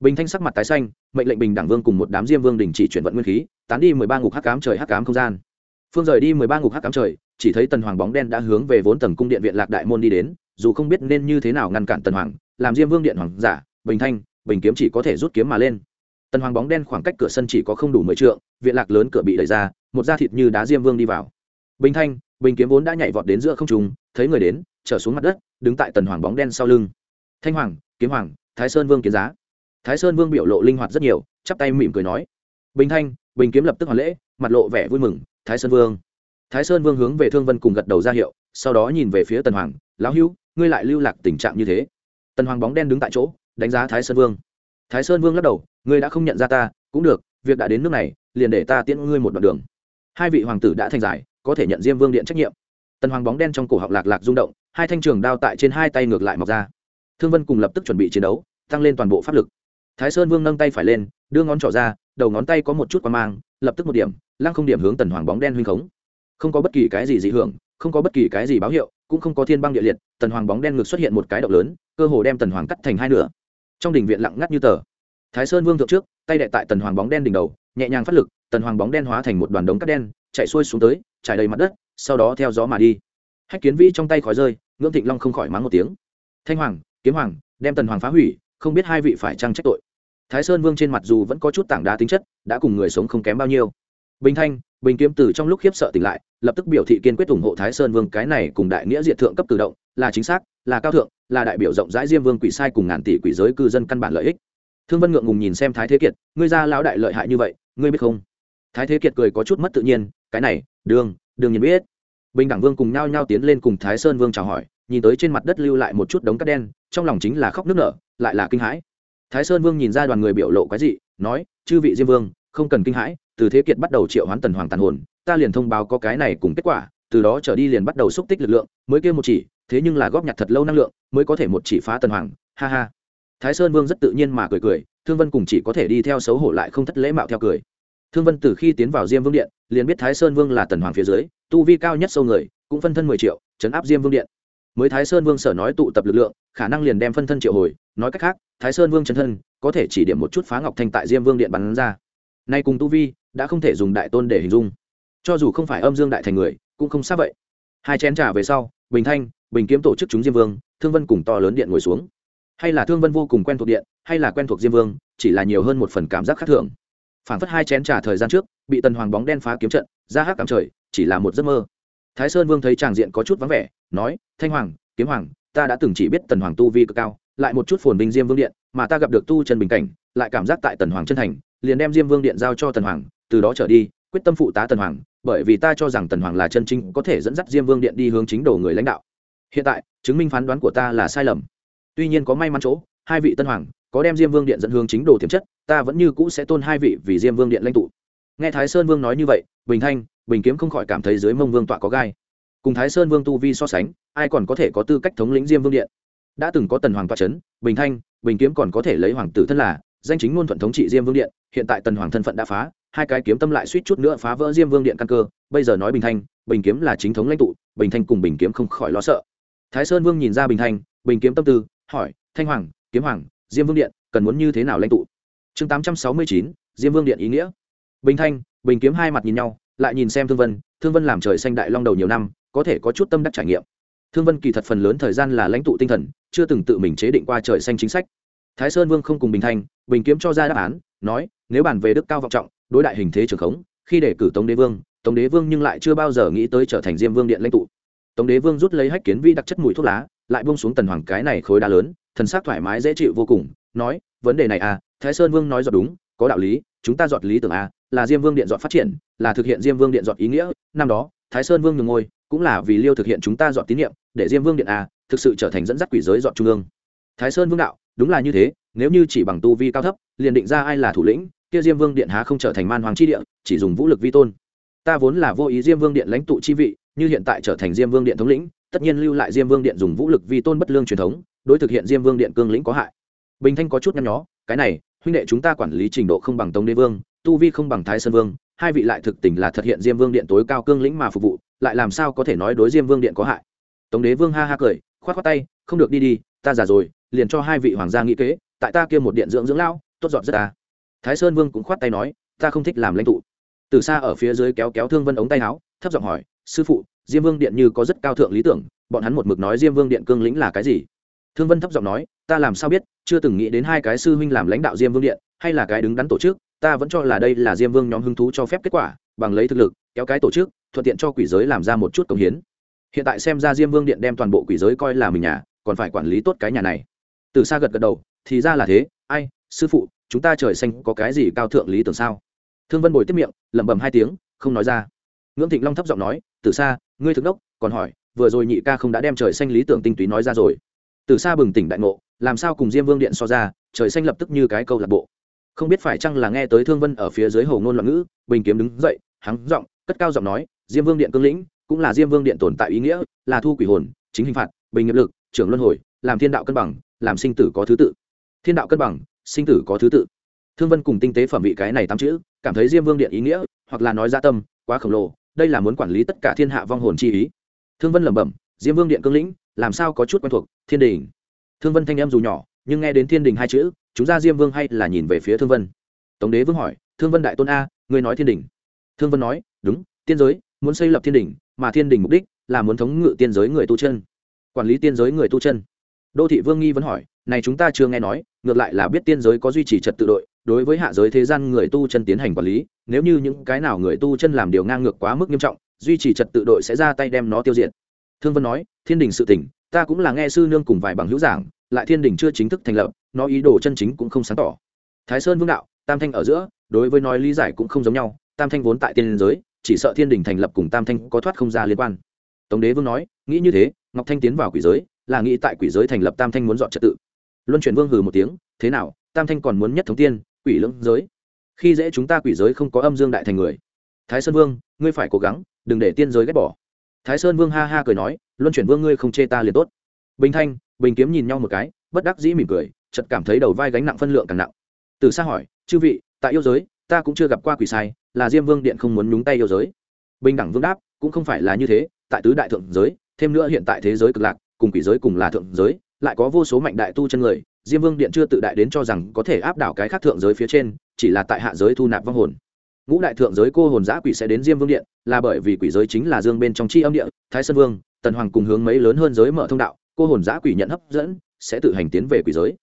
Bình thanh sắc mặt tái xanh, mệnh lệnh bình đẳng vương cùng một đám diêm vương đình chỉ chuyển vận nguyên khí, tán đi mười ba ngục hắc cám trời hắc cám không gian. Phương rời đi mười ba ngục hắc cám trời, chỉ thấy tần hoàng bóng đen đã hướng về vốn tầng cung điện viện lạc đại môn đi đến, dù không biết nên như thế nào ngăn cản tần hoàng, làm diêm vương điện hoàng giả, bình thanh, bình kiếm chỉ có thể rút kiếm mà lên tần hoàng bóng đen khoảng cách cửa sân chỉ có không đủ mười trượng, viện lạc lớn cửa bị đẩy ra, một da thịt như đá diêm vương đi vào. Bình thanh, bình kiếm vốn đã nhảy vọt đến giữa không trùng thấy người đến, trở xuống mặt đất, đứng tại tần hoàng bóng đen sau lưng. Thanh hoàng, kiếm hoàng, thái sơn vương kiến giá. Thái sơn vương biểu lộ linh hoạt rất nhiều, chắp tay mỉm cười nói. Bình thanh, bình kiếm lập tức hoàn lễ, mặt lộ vẻ vui mừng, thái sơn vương. Thái sơn vương hướng về thương vân cùng gật đầu ra hiệu, sau đó nhìn về phía tần hoàng, lão hữu, ngươi lại lưu lạc tình trạng như thế. Tần hoàng bóng đen đứng tại chỗ, đánh giá thái sơn vương. Thái sơn vương lắc đầu ngươi đã không nhận ra ta, cũng được, việc đã đến nước này, liền để ta tiễn ngươi một đoạn đường. Hai vị hoàng tử đã thành giải, có thể nhận diêm vương điện trách nhiệm. Tần hoàng bóng đen trong cổ họng lạc lạc rung động, hai thanh trường đao tại trên hai tay ngược lại mọc ra. Thương vân cùng lập tức chuẩn bị chiến đấu, tăng lên toàn bộ pháp lực. Thái sơn vương nâng tay phải lên, đưa ngón trỏ ra, đầu ngón tay có một chút qua mang, lập tức một điểm, lăng không điểm hướng tần hoàng bóng đen huynh khống. Không có bất kỳ cái gì dị hưởng, không có bất kỳ cái gì báo hiệu, cũng không có thiên băng địa liệt, tần hoàng bóng đen ngược xuất hiện một cái động lớn, cơ hồ đem tần hoàng cắt thành hai nửa. Trong đình viện lặng ngắt như tờ thái sơn vương thượng trước, tay đệ tại tần hoàng bóng đen đỉnh đầu, nhẹ nhàng phát lực, tần hoàng bóng đen hóa thành một đoàn đống cát đen, chạy xuôi xuống tới, trải đầy mặt đất, sau đó theo gió mà đi. Hách kiến vĩ trong tay khói rơi, ngưỡng thịnh long không khỏi mắng một tiếng. Thanh hoàng, kiếm hoàng, đem tần hoàng phá hủy, không biết hai vị phải trăng trách tội. Thái sơn vương trên mặt dù vẫn có chút tảng đá tính chất, đã cùng người sống không kém bao nhiêu. Bình thanh, bình kiếm từ trong lúc khiếp sợ tỉnh lại, lập tức biểu thị kiên quyết ủng hộ thái sơn vương cái này cùng đại nghĩa diệt thượng cấp tự động, là chính xác, là cao thượng, là đại biểu rộng rãi diêm vương quỷ sai cùng ngàn tỷ quỷ giới cư dân căn bản lợi ích thương vân ngượng ngùng nhìn xem thái thế kiệt, ngươi ra lão đại lợi hại như vậy, ngươi biết không? Thái thế kiệt cười có chút mất tự nhiên, cái này, đường đường nhìn biết. Bình đẳng vương cùng nhau nhau tiến lên cùng thái sơn vương chào hỏi, nhìn tới trên mặt đất lưu lại một chút đống cát đen, trong lòng chính là khóc nước nở, lại là kinh hãi. Thái sơn vương nhìn ra đoàn người biểu lộ cái gì nói, chư vị diêm vương, không cần kinh hãi, từ thế kiệt bắt đầu triệu hoán tần hoàng tàn hồn, ta liền thông báo có cái này cùng kết quả, từ đó trở đi liền bắt đầu xúc tích lực lượng, mới kêu một chỉ, thế nhưng là góp nhặt thật lâu năng lượng, mới có thể một chỉ phá tần hoàng, ha ha thái sơn vương rất tự nhiên mà cười cười, thương vân cùng chỉ có thể đi theo xấu hổ lại không thất lễ mạo theo cười. Thương vân từ khi tiến vào diêm vương điện, liền biết thái sơn vương là tần hoàng phía dưới, tu vi cao nhất sâu người, cũng phân thân mười triệu chấn áp diêm vương điện. Mới thái sơn vương sở nói tụ tập lực lượng, khả năng liền đem phân thân triệu hồi, nói cách khác, thái sơn vương chân thân, có thể chỉ điểm một chút phá ngọc thanh tại diêm vương điện bắn ra. Nay cùng tu vi, đã không thể dùng đại tôn để hình dung. Cho dù không phải âm dương đại thành người, cũng không sao vậy. Hai chén trà về sau, bình thanh, bình kiếm tổ chức chúng diêm vương, thương vân cùng to lớn điện ngồi xuống hay là thương vân vô cùng quen thuộc điện, hay là quen thuộc diêm vương, chỉ là nhiều hơn một phần cảm giác khác thường. Phản phất hai chén trà thời gian trước, bị tần hoàng bóng đen phá kiếm trận, ra hát cảm trời, chỉ là một giấc mơ. Thái sơn vương thấy tràng diện có chút vắng vẻ, nói, thanh hoàng, kiếm hoàng, ta đã từng chỉ biết tần hoàng tu vi cực cao, lại một chút phồn binh diêm vương điện, mà ta gặp được tu chân bình cảnh, lại cảm giác tại tần hoàng chân thành, liền đem diêm vương điện giao cho tần hoàng, từ đó trở đi, quyết tâm phụ tá tần hoàng, bởi vì ta cho rằng tần hoàng là chân chính có thể dẫn dắt diêm vương điện đi hướng chính đồ người lãnh đạo. Hiện tại, chứng minh phán đoán của ta là sai lầm tuy nhiên có may mắn chỗ, hai vị tân hoàng có đem diêm vương điện dẫn hướng chính đồ tiềm chất, ta vẫn như cũ sẽ tôn hai vị vì diêm vương điện lãnh tụ. Nghe thái sơn vương nói như vậy, bình thanh, bình kiếm không khỏi cảm thấy dưới mông vương tọa có gai. Cùng thái sơn vương tu vi so sánh, ai còn có thể có tư cách thống lĩnh diêm vương điện? Đã từng có tần hoàng tọa c h ấ n bình thanh, bình kiếm còn có thể lấy hoàng tử thân là, danh chính ngôn thuận thống trị diêm vương điện, hiện tại tần hoàng thân phận đã phá, hai cái kiếm tâm lại suýt chút nữa phá vỡ diêm vương điện căn cơ. Bây giờ nói bình thanh, bình kiếm là chính thống lãnh tụ, bình thanh cùng bình kiếm không khỏi lo sợ. Thái sơn vương nhìn ra bình thanh, bình kiếm tâm tư hỏi, thanh hoàng, kiếm hoàng, diêm vương điện, cần muốn như thế nào lãnh tụ? Chương tám trăm sáu mươi chín, diêm vương điện ý nghĩa. Bình thanh, bình kiếm hai mặt nhìn nhau, lại nhìn xem thương vân. Thương vân làm trời xanh đại long đầu nhiều năm, có thể có chút tâm đắc trải nghiệm. Thương vân kỳ thật phần lớn thời gian là lãnh tụ tinh thần, chưa từng tự mình chế định qua trời xanh chính sách. Thái sơn vương không cùng bình thanh, bình kiếm cho ra đáp án, nói, nếu bàn về đức cao vọng trọng, đối đại hình thế trường khống, khi để cử tống đế vương, tống đế vương nhưng lại chưa bao giờ nghĩ tới trở thành diêm vương điện lãnh tụ tống đế vương rút lấy hách kiến vi đặc chất mùi thuốc lá, lại bông xuống tần hoàng cái này khối đá lớn, thần sắc thoải mái dễ chịu vô cùng, nói, vấn đề này à thái sơn vương nói giọt đúng, có đạo lý, chúng ta dọn lý tưởng à là diêm vương điện dọn phát triển, là thực hiện diêm vương điện dọn ý nghĩa, năm đó, thái sơn vương nhường ngôi, cũng là vì liêu thực hiện chúng ta dọn tín nhiệm để diêm vương điện à thực sự trở thành dẫn dắt quỷ giới dọn trung ương. Thái sơn vương đạo, đúng là như thế, nếu như chỉ bằng tu vi cao thấp, liền định ra ai là thủ lĩnh, kia diêm vương điện há không trở thành man hoàng chi địa, chỉ dùng vũ lực vi tôn. Ta vốn là vô ý diêm vương điện lãnh tụ chi vị như hiện tại trở thành diêm vương điện thống lĩnh, tất nhiên lưu lại diêm vương điện dùng vũ lực vì tôn bất lương truyền thống, đối thực hiện diêm vương điện cương lĩnh có hại. Bình thanh có chút nhăn nhó, cái này, huynh đệ chúng ta quản lý trình độ không bằng tống đế vương, tu vi không bằng thái sơn vương, hai vị lại thực tình là thực hiện diêm vương điện tối cao cương lĩnh mà phục vụ, lại làm sao có thể nói đối diêm vương điện có hại. Tống đế vương ha ha cười, khoát khoát tay, không được đi đi, ta già rồi, liền cho hai vị hoàng gia nghĩ kế, tại ta kia một điện dưỡng dưỡng lão, tốt dọn rất ta. Thái sơn vương cũng khoát tay nói, ta không thích làm lãnh tụ. Từ xa ở phía dưới kéo kéo thương vân ống tay áo, thấp giọng hỏi sư phụ, diêm vương điện như có rất cao thượng lý tưởng, bọn hắn một mực nói diêm vương điện cương lĩnh là cái gì? Thương vân thấp giọng nói, ta làm sao biết, chưa từng nghĩ đến hai cái sư huynh làm lãnh đạo diêm vương điện, hay là cái đứng đắn tổ chức, ta vẫn cho là đây là diêm vương nhóm hứng thú cho phép kết quả, bằng lấy thực lực, kéo cái tổ chức, thuận tiện cho quỷ giới làm ra một chút công hiến. Hiện tại xem ra diêm vương điện đem toàn bộ quỷ giới coi là mình nhà, còn phải quản lý tốt cái nhà này. Từ xa gật gật đầu, thì ra là thế, ai, sư phụ, chúng ta trời xanh có cái gì cao thượng lý tưởng sao? Thương vân bồi tiếp miệng, lẩm bẩm hai tiếng, không nói ra ngưỡng thịnh long thấp giọng nói từ xa ngươi thực đốc, còn hỏi, vừa rồi nhị ca không đã đem trời xanh lý tưởng tinh túy nói ra rồi. Từ xa bừng tỉnh đại ngộ, làm sao cùng diêm vương điện so ra, trời xanh lập tức như cái câu lạc bộ. Không biết phải chăng là nghe tới thương vân ở phía dưới hồ ngôn loạn ngữ, bình kiếm đứng dậy, hắng giọng, cất cao giọng nói, diêm vương điện cương lĩnh, cũng là diêm vương điện tồn tại ý nghĩa, là thu quỷ hồn, chính hình phạt, bình nghiệp lực, trưởng luân hồi, làm thiên đạo cân bằng, làm sinh tử có thứ tự. Thiên đạo cân bằng, sinh tử có thứ tự. Thương vân cùng tinh tế phẩm vị cái này tám chữ, cảm thấy diêm vương điện ý nghĩa, hoặc là nói gia tâm, quá khổng lồ đây là muốn quản lý tất cả thiên hạ vong hồn chi ý. Thương vân lẩm bẩm, diêm vương điện cương lĩnh, làm sao có chút quen thuộc, thiên đình? Thương vân thanh em dù nhỏ, nhưng nghe đến thiên đình hai chữ, chúng ra diêm vương hay là nhìn về phía thương vân. Tống đế vương hỏi, thương vân đại tôn a người nói thiên đình? Thương vân nói, đúng, tiên giới, muốn xây lập thiên đình, mà thiên đình mục đích là muốn thống ngự tiên giới người tu chân. Quản lý tiên giới người tu chân. Đô thị vương nghi vẫn hỏi, này chúng ta chưa nghe nói, ngược lại là biết tiên giới có duy trì trật tự đội đối với hạ giới thế gian người tu chân tiến hành quản lý, nếu như những cái nào người tu chân làm điều ngang ngược quá mức nghiêm trọng, duy trì trật tự đội sẽ ra tay đem nó tiêu diệt. Thương vân nói, thiên đình sự tỉnh ta cũng là nghe sư nương cùng vài bằng hữu giảng, lại thiên đình chưa chính thức thành lập, nó ý đồ chân chính cũng không sáng tỏ. Thái sơn vương đạo, tam thanh ở giữa, đối với nói lý giải cũng không giống nhau, tam thanh vốn tại tiên giới, chỉ sợ thiên đình thành lập cùng tam thanh có thoát không ra liên quan. Tống đế vương nói, nghĩ như thế, ngọc thanh tiến vào quỷ giới, là nghĩ tại quỷ giới thành lập tam thanh muốn dọn trật tự. Luân chuyển vương hừ một tiếng, thế nào, tam thanh còn muốn nhất thống tiên quỷ lưỡng giới. Khi dễ chúng ta quỷ giới không có âm dương đại thành người. Thái sơn vương, ngươi phải cố gắng, đừng để tiên giới ghét bỏ. Thái sơn vương ha ha cười nói, luân chuyển vương ngươi không chê ta liền tốt. Bình thanh, bình kiếm nhìn nhau một cái, bất đắc dĩ mỉm cười, chợt cảm thấy đầu vai gánh nặng phân lượng càng nặng. Từ xa hỏi, chư vị, tại yêu giới, ta cũng chưa gặp qua quỷ sai, là diêm vương điện không muốn nhúng tay yêu giới. Bình đẳng vương đáp, cũng không phải là như thế, tại tứ đại thượng giới, thêm nữa hiện tại thế giới cực lạc, cùng quỷ giới cùng là thượng giới, lại có vô số mạnh đại tu chân người diêm vương điện chưa tự đại đến cho rằng có thể áp đảo cái khác thượng giới phía trên, chỉ là tại hạ giới thu nạp vong hồn. Ngũ đại thượng giới cô hồn giã quỷ sẽ đến diêm vương điện, là bởi vì quỷ giới chính là dương bên trong chi âm địa, thái sơn vương, tần hoàng cùng hướng mấy lớn hơn giới mở thông đạo, cô hồn giã quỷ nhận hấp dẫn, sẽ tự hành tiến về quỷ giới.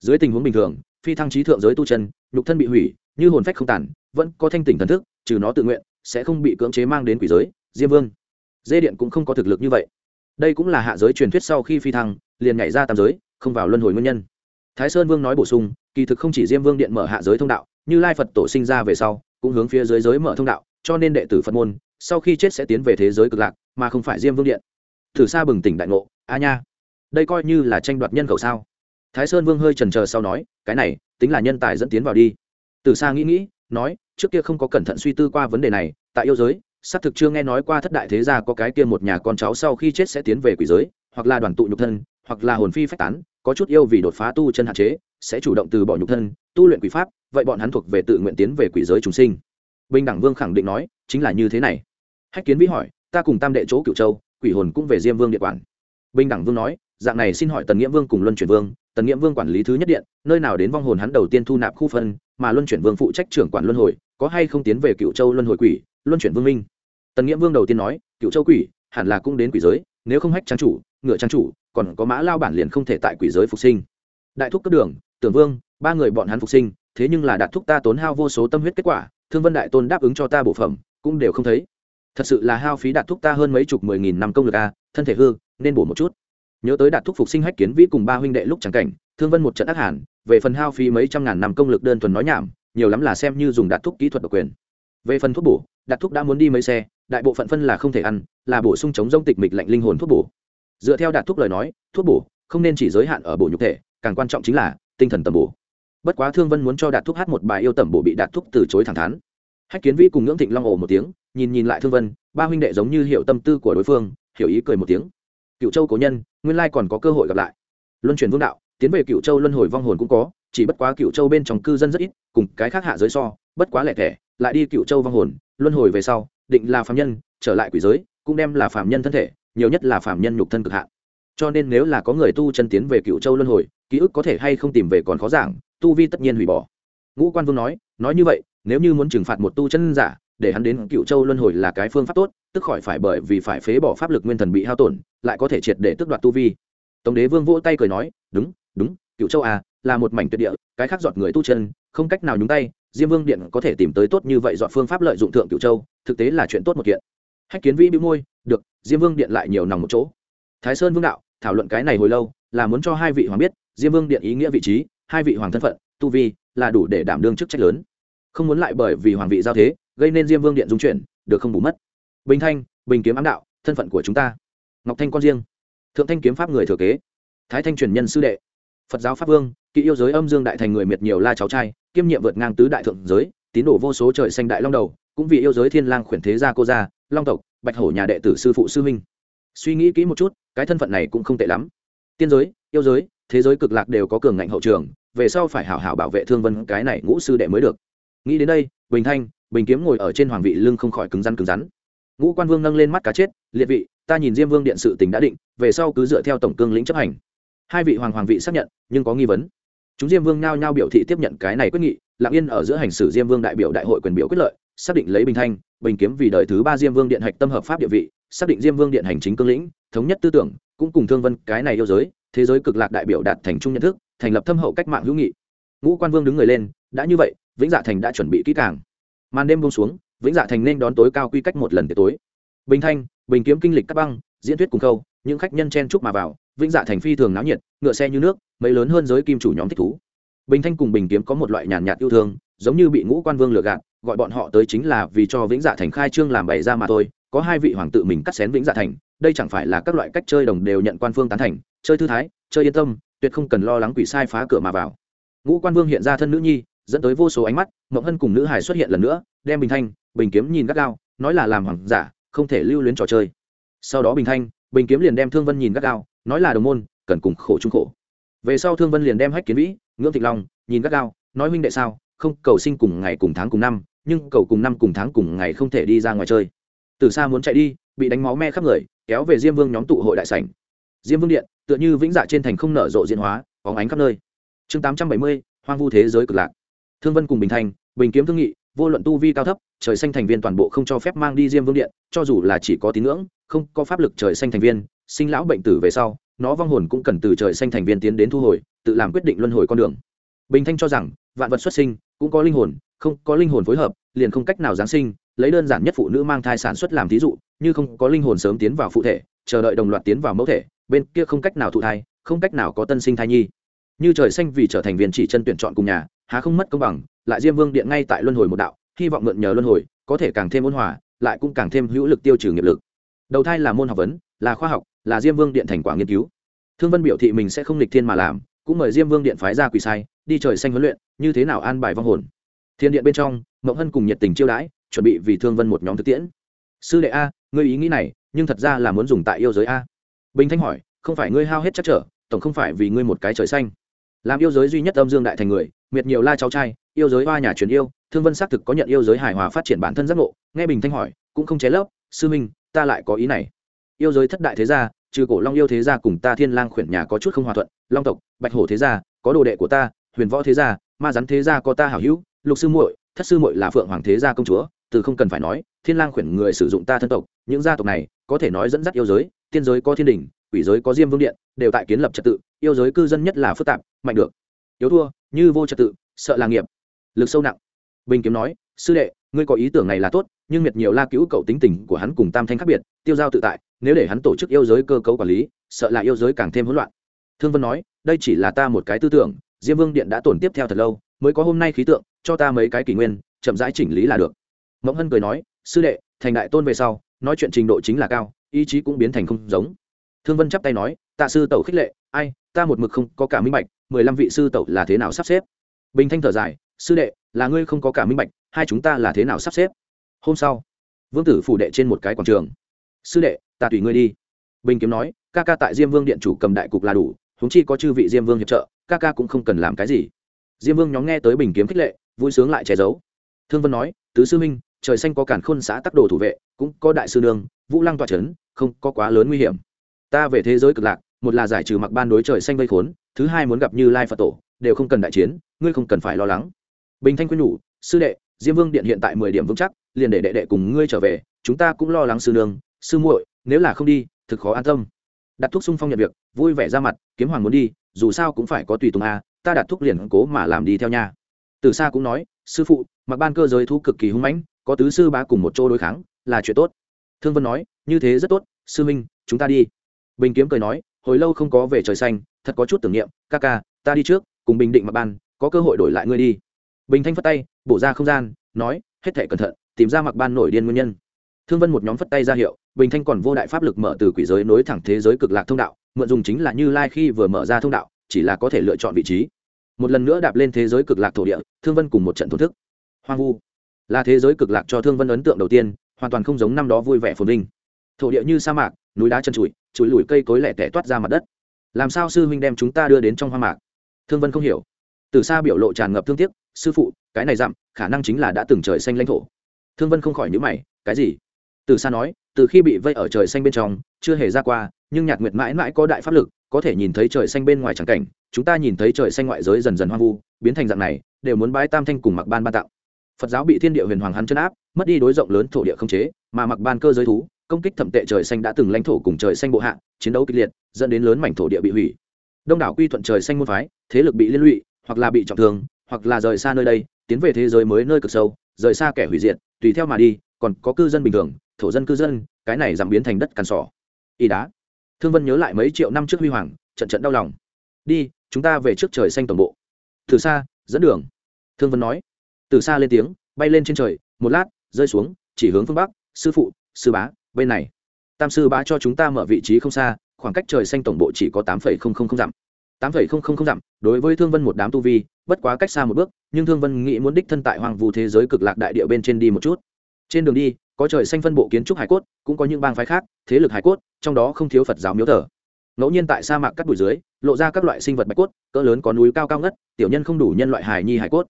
Dưới tình huống bình thường, phi thăng trí thượng giới tu chân, nhục thân bị hủy, như hồn phách không tàn, vẫn có thanh tỉnh thần thức, trừ nó tự nguyện, sẽ không bị cưỡng chế mang đến quỷ giới, diêm vương. Dê điện cũng không có thực lực như vậy. Đây cũng là hạ giới truyền thuyết sau khi phi thăng, liền nhảy ra tam giới, không vào luân hồi nguyên nhân thái sơn vương nói bổ sung, kỳ thực không chỉ diêm vương điện mở hạ giới thông đạo, như lai phật tổ sinh ra về sau, cũng hướng phía dưới giới mở thông đạo, cho nên đệ tử phật môn, sau khi chết sẽ tiến về thế giới cực lạc, mà không phải diêm vương điện. Thử xa bừng tỉnh đại ngộ, a nha, đây coi như là tranh đoạt nhân khẩu sao? Thái sơn vương hơi trần chờ sau nói, cái này, tính là nhân tài dẫn tiến vào đi. Từ xa nghĩ nghĩ, nói, trước kia không có cẩn thận suy tư qua vấn đề này, tại yêu giới, xác thực chưa nghe nói qua thất đại thế gia có cái kia một nhà con cháu sau khi chết sẽ tiến về quỷ giới, hoặc là đoàn tụ nhục thân, hoặc là hồn phi phách tán có chút yêu vì đột phá tu chân hạn chế, sẽ chủ động từ bỏ nhục thân, tu luyện quỷ pháp, vậy bọn hắn thuộc về tự nguyện tiến về quỷ giới chúng sinh. Bình đẳng vương khẳng định nói, chính là như thế này. Hách kiến vĩ hỏi, ta cùng tam đệ chỗ cựu châu, quỷ hồn cũng về diêm vương địa quản. Bình đẳng vương nói, dạng này xin hỏi tần nghĩa vương cùng luân chuyển vương, tần nghĩa vương quản lý thứ nhất điện, nơi nào đến vong hồn hắn đầu tiên thu nạp khu phân, mà luân chuyển vương phụ trách trưởng quản luân hồi, có hay không tiến về cựu châu luân hồi quỷ, luân chuyển vương minh? Tần nghĩa vương đầu tiên nói cựu châu quỷ, hẳn là cũng đến quỷ giới, nếu không hách trang chủ, ngựa trang chủ còn có mã lao bản liền không thể tại quỷ giới phục sinh. Đại thúc cấp đường, tưởng vương, ba người bọn hắn phục sinh, thế nhưng là đạt thúc ta tốn hao vô số tâm huyết kết quả, thương vân đại tôn đáp ứng cho ta bổ phẩm, cũng đều không thấy. Thật sự là hao phí đạt thúc ta hơn mấy chục mười nghìn năm công lực a thân thể hư, nên bổ một chút. Nhớ tới đạt thúc phục sinh hách kiến vĩ cùng ba huynh đệ lúc trắng cảnh, thương vân một trận ác hẳn về phần hao phí mấy trăm ngàn năm công lực đơn thuần nói nhảm, nhiều lắm là xem như dùng đạt thúc kỹ thuật độc quyền. Về phần thuốc bổ, đạt thúc đã muốn đi mấy xe, đại bộ phận phân là không thể ăn, là bổ sung chống rông tịch mịch lạnh linh hồn thuốc bổ dựa theo đạt thúc lời nói, thuốc bổ không nên chỉ giới hạn ở bổ nhục thể, càng quan trọng chính là tinh thần tầm bổ. Bất quá thương vân muốn cho đạt thúc hát một bài yêu tẩm bổ bị đạt thúc từ chối thẳng thắn. Hách kiến vĩ cùng ngưỡng thịnh long ồ một tiếng, nhìn nhìn lại thương vân, ba huynh đệ giống như hiểu tâm tư của đối phương, hiểu ý cười một tiếng. Cựu châu cố nhân, nguyên lai còn có cơ hội gặp lại. Luân chuyển vương đạo, tiến về cựu châu luân hồi vong hồn cũng có, chỉ bất quá cựu châu bên trong cư dân rất ít, cùng cái khác hạ giới so, bất quá lẻ thẻ, lại đi cựu châu vong hồn, luân hồi về sau, định là phạm nhân, trở lại quỷ giới, cũng đem là phạm nhân thân thể nhiều nhất là phạm nhân nhục thân cực hạn. Cho nên nếu là có người tu chân tiến về cựu châu luân hồi, ký ức có thể hay không tìm về còn khó giảng, tu vi tất nhiên hủy bỏ. Ngũ quan vương nói nói như vậy, nếu như muốn trừng phạt một tu chân giả, để hắn đến cựu châu luân hồi là cái phương pháp tốt, tức khỏi phải bởi vì phải phế bỏ pháp lực nguyên thần bị hao tổn, lại có thể triệt để tước đoạt tu vi. Tổng đế vương vỗ tay cười nói, đúng đúng, cựu châu à là một mảnh tuyệt địa, cái khác giọt người tu chân, không cách nào nhúng tay, diêm vương điện có thể tìm tới tốt như vậy dọn phương pháp lợi dụng thượng cựu châu, thực tế là chuyện tốt một kiện hách kiến vĩ bị môi, được, diêm vương điện lại nhiều nòng một chỗ. Thái sơn vương đạo, thảo luận cái này hồi lâu, là muốn cho hai vị hoàng biết, diêm vương điện ý nghĩa vị trí, hai vị hoàng thân phận, tu vi, là đủ để đảm đương chức trách lớn. Không muốn lại bởi vì hoàng vị giao thế, gây nên diêm vương điện dung chuyển, được không bù mất. Bình thanh, bình kiếm ám đạo, thân phận của chúng ta. Ngọc thanh con riêng. Thượng thanh kiếm pháp người thừa kế. Thái thanh truyền nhân sư đệ. Phật giáo pháp vương, kỵ yêu giới âm dương đại thành người miệt nhiều la cháu trai, kiêm nhiệm vượt ngang tứ đại thượng giới, tín đồ vô số trời xanh đại long đầu, cũng vì yêu giới thiên lang khuyển thế gia cô gia long tộc, bạch hổ nhà đệ tử sư phụ sư huynh. Suy nghĩ kỹ một chút, cái thân phận này cũng không tệ lắm. Tiên giới, yêu giới, thế giới cực lạc đều có cường ngạnh hậu trường, về sau phải hảo hảo bảo vệ thương vân cái này ngũ sư đệ mới được. Nghĩ đến đây, bình thanh, bình kiếm ngồi ở trên hoàng vị lưng không khỏi cứng rắn cứng rắn. Ngũ quan vương nâng lên mắt cá chết, liệt vị, ta nhìn diêm vương điện sự tình đã định, về sau cứ dựa theo tổng cương lĩnh chấp hành. Hai vị hoàng hoàng vị xác nhận, nhưng có nghi vấn. Chúng diêm vương nao nhao biểu thị tiếp nhận cái này quyết nghị, lặng yên ở giữa hành xử diêm vương đại biểu đại hội quyền biểu quyết lợi, xác định lấy bình thanh bình kiếm vì đời thứ ba diêm vương điện hạch tâm hợp pháp địa vị, xác định diêm vương điện hành chính cương lĩnh, thống nhất tư tưởng, cũng cùng thương vân, cái này yêu giới, thế giới cực lạc đại biểu đạt thành chung nhận thức, thành lập thâm hậu cách mạng hữu nghị. Ngũ quan vương đứng người lên, đã như vậy, vĩnh dạ thành đã chuẩn bị kỹ càng. Màn đêm buông xuống, vĩnh dạ thành nên đón tối cao quy cách một lần tiệc tối. Bình thanh, bình kiếm kinh lịch cắt băng, diễn thuyết cùng câu những khách nhân chen chúc mà vào, vĩnh dạ thành phi thường náo nhiệt, ngựa xe như nước, mấy lớn hơn giới kim chủ nhóm thích thú. Bình thanh cùng bình kiếm có một loại nhàn nhạt yêu thương, giống như bị ngũ quan vương lừa gạt gọi bọn họ tới chính là vì cho vĩnh dạ thành khai trương làm bày ra mà thôi, có hai vị hoàng tự mình cắt xén vĩnh dạ thành, đây chẳng phải là các loại cách chơi đồng đều nhận quan phương tán thành, chơi thư thái, chơi yên tâm, tuyệt không cần lo lắng quỷ sai phá cửa mà vào. Ngũ quan vương hiện ra thân nữ nhi, dẫn tới vô số ánh mắt, mộng hân cùng nữ hải xuất hiện lần nữa, đem bình thanh, bình kiếm nhìn gắt gao, nói là làm hoàng giả, không thể lưu luyến trò chơi. Sau đó bình thanh, bình kiếm liền đem thương vân nhìn gắt gao, nói là đồng môn, cần cùng khổ chung khổ. Về sau thương vân liền đem hách kiến vĩ, ngưỡng thịnh long nhìn gắt gao, nói huynh đệ sao, không cầu sinh cùng ngày cùng tháng cùng năm nhưng cầu cùng năm cùng tháng cùng ngày không thể đi ra ngoài chơi. Từ xa muốn chạy đi, bị đánh máu me khắp người, kéo về diêm vương nhóm tụ hội đại sảnh. Diêm vương điện, tựa như vĩnh dạ trên thành không nở rộ diễn hóa, bóng ánh khắp nơi. Chương tám trăm bảy mươi, hoang vu thế giới cực lạc. Thương vân cùng bình thanh bình kiếm thương nghị, vô luận tu vi cao thấp, trời xanh thành viên toàn bộ không cho phép mang đi diêm vương điện, cho dù là chỉ có tín ngưỡng, không có pháp lực trời xanh thành viên, sinh lão bệnh tử về sau, nó vong hồn cũng cần từ trời xanh thành viên tiến đến thu hồi, tự làm quyết định luân hồi con đường. Bình thanh cho rằng, vạn vật xuất sinh cũng có linh hồn không có linh hồn phối hợp, liền không cách nào giáng sinh, lấy đơn giản nhất phụ nữ mang thai sản xuất làm thí dụ, như không có linh hồn sớm tiến vào phụ thể, chờ đợi đồng loạt tiến vào mẫu thể, bên kia không cách nào thụ thai, không cách nào có tân sinh thai nhi. Như trời xanh vì trở thành viên chỉ chân tuyển chọn cùng nhà, há không mất công bằng, lại diêm vương điện ngay tại luân hồi một đạo, hy vọng mượn nhờ luân hồi, có thể càng thêm ôn hòa, lại cũng càng thêm hữu lực tiêu trừ nghiệp lực. Đầu thai là môn học vấn, là khoa học, là diêm vương điện thành quả nghiên cứu. Thương vân biểu thị mình sẽ không lịch thiên mà làm, cũng mời diêm vương điện phái ra quỳ sai, đi trời xanh huấn luyện, như thế nào an bài vong hồn thiên điện bên trong, mộng hân cùng nhiệt tình chiêu đãi, chuẩn bị vì thương vân một nhóm thực tiễn. Sư đệ a, ngươi ý nghĩ này, nhưng thật ra là muốn dùng tại yêu giới a. Bình thanh hỏi, không phải ngươi hao hết chắc trở, tổng không phải vì ngươi một cái trời xanh. Làm yêu giới duy nhất âm dương đại thành người, miệt nhiều la cháu trai, yêu giới hoa nhà truyền yêu, thương vân xác thực có nhận yêu giới hài hòa phát triển bản thân giác ngộ. Nghe bình thanh hỏi, cũng không chế lấp sư minh, ta lại có ý này. Yêu giới thất đại thế gia, trừ cổ long yêu thế gia cùng ta thiên lang khuyển nhà có chút không hòa thuận, long tộc, bạch hổ thế gia, có đồ đệ của ta, huyền võ thế gia, ma rắn thế gia có ta hảo hữu lục sư muội, thất sư muội là phượng hoàng thế gia công chúa, từ không cần phải nói, thiên lang khuyển người sử dụng ta thân tộc, những gia tộc này, có thể nói dẫn dắt yêu giới, tiên giới có thiên đình, quỷ giới có diêm vương điện, đều tại kiến lập trật tự, yêu giới cư dân nhất là phức tạp, mạnh được. Yếu thua, như vô trật tự, sợ là nghiệp. Lực sâu nặng. Bình kiếm nói, sư đệ, ngươi có ý tưởng này là tốt, nhưng miệt nhiều la cứu cậu tính tình của hắn cùng tam thanh khác biệt, tiêu giao tự tại, nếu để hắn tổ chức yêu giới cơ cấu quản lý, sợ là yêu giới càng thêm hỗn loạn. Thương vân nói, đây chỉ là ta một cái tư tưởng, diêm vương điện đã tổn tiếp theo thật lâu, mới có hôm nay khí tượng cho ta mấy cái kỷ nguyên, chậm rãi chỉnh lý là được. Mộng hân cười nói, sư đệ, thành đại tôn về sau, nói chuyện trình độ chính là cao, ý chí cũng biến thành không giống. Thương vân chắp tay nói, tạ sư tẩu khích lệ, ai, ta một mực không có cả minh bạch, mười lăm vị sư tẩu là thế nào sắp xếp? Bình thanh thở dài, sư đệ, là ngươi không có cả minh bạch, hai chúng ta là thế nào sắp xếp? Hôm sau, vương tử phủ đệ trên một cái quảng trường. Sư đệ, ta tùy ngươi đi. Bình kiếm nói, ca ca tại diêm vương điện chủ cầm đại cục là đủ húng chi có chư vị diêm vương hiệp trợ, ca ca cũng không cần làm cái gì diêm vương nhóm nghe tới bình kiếm khích lệ, vui sướng lại che giấu. Thương vân nói, tứ sư minh trời xanh có cản khôn xã tắc đồ thủ vệ, cũng có đại sư nương vũ lăng tọa trấn, không có quá lớn nguy hiểm. Ta về thế giới cực lạc, một là giải trừ mặc ban đối trời xanh vây khốn, thứ hai muốn gặp như lai phật tổ, đều không cần đại chiến, ngươi không cần phải lo lắng. Bình thanh quyên nhủ, sư đệ, diêm vương điện hiện tại mười điểm vững chắc, liền để đệ đệ cùng ngươi trở về, chúng ta cũng lo lắng sư nương sư muội, nếu là không đi, thực khó an tâm. Đặt thuốc sung phong nhận việc, vui vẻ ra mặt, kiếm hoàng muốn đi, dù sao cũng phải có tùy tùng a ta đạt thuốc liền cố mà làm đi theo nha. Từ xa cũng nói, sư phụ, mặc ban cơ giới thú cực kỳ hung mãnh, có tứ sư bá cùng một chỗ đối kháng, là chuyện tốt. Thương vân nói, như thế rất tốt, sư minh chúng ta đi. Bình kiếm cười nói, hồi lâu không có về trời xanh, thật có chút tưởng niệm, ca ca, ta đi trước, cùng bình định mặc ban, có cơ hội đổi lại ngươi đi. Bình thanh phất tay, bổ ra không gian, nói, hết thể cẩn thận, tìm ra mặc ban nổi điên nguyên nhân. Thương vân một nhóm phất tay ra hiệu, bình thanh còn vô đại pháp lực mở từ quỷ giới nối thẳng thế giới cực lạc thông đạo, mượn dùng chính là như lai khi vừa mở ra thông đạo chỉ là có thể lựa chọn vị trí. Một lần nữa đạp lên thế giới cực lạc thổ địa, thương vân cùng một trận thổ thức. Hoang vu. Là thế giới cực lạc cho thương vân ấn tượng đầu tiên, hoàn toàn không giống năm đó vui vẻ phồn vinh. Thổ địa như sa mạc, núi đá chân trụi trụi lùi cây cối lẻ tẻ toát ra mặt đất. Làm sao sư huynh đem chúng ta đưa đến trong hoang mạc? Thương vân không hiểu. Từ xa biểu lộ tràn ngập thương tiếc, sư phụ, cái này dặm, khả năng chính là đã từng trời xanh lãnh thổ. Thương vân không khỏi nhữ mày, cái gì? Từ xa nói, từ khi bị vây ở trời xanh bên trong, chưa hề ra qua, nhưng nhạc nguyệt mãi mãi có đại pháp lực có thể nhìn thấy trời xanh bên ngoài chẳng cảnh, chúng ta nhìn thấy trời xanh ngoại giới dần dần hoang vu, biến thành dạng này, đều muốn bái tam thanh cùng mặc ban ban tặng phật giáo bị thiên địa huyền hoàng hắn chấn áp, mất đi đối rộng lớn thổ địa không chế, mà mặc ban cơ giới thú, công kích thẩm tệ trời xanh đã từng lãnh thổ cùng trời xanh bộ hạ, chiến đấu kịch liệt, dẫn đến lớn mảnh thổ địa bị hủy. Đông đảo quy thuận trời xanh môn phái, thế lực bị liên lụy, hoặc là bị trọng thương, hoặc là rời xa nơi đây, tiến về thế giới mới nơi cực sâu, rời xa kẻ hủy diệt, tùy theo mà đi, còn có cư dân bình thường, thổ dân cư dân, cái này giảm biến thành đất cằn sỏ. Y đá thương vân nhớ lại mấy triệu năm trước huy hoàng, trận trận đau lòng. Đi, chúng ta về trước trời xanh toàn bộ. Từ xa, dẫn đường. Thương vân nói. Từ xa lên tiếng, bay lên trên trời, một lát, rơi xuống, chỉ hướng phương bắc, sư phụ, sư bá, bên này. Tam sư bá cho chúng ta mở vị trí không xa, khoảng cách trời xanh tổng bộ chỉ có tám phẩy không không không dặm. Tám phẩy không không không dặm, đối với thương vân một đám tu vi, bất quá cách xa một bước, nhưng thương vân nghĩ muốn đích thân tại hoàng vu thế giới cực lạc đại địa bên trên đi một chút. Trên đường đi có trời xanh phân bộ kiến trúc hải cốt, cũng có những bang phái khác, thế lực hải cốt, trong đó không thiếu phật giáo miếu thờ. Ngẫu nhiên tại sa mạc cắt bụi dưới, lộ ra các loại sinh vật bạch cốt, cỡ lớn có núi cao cao ngất, tiểu nhân không đủ nhân loại hài nhi hải cốt.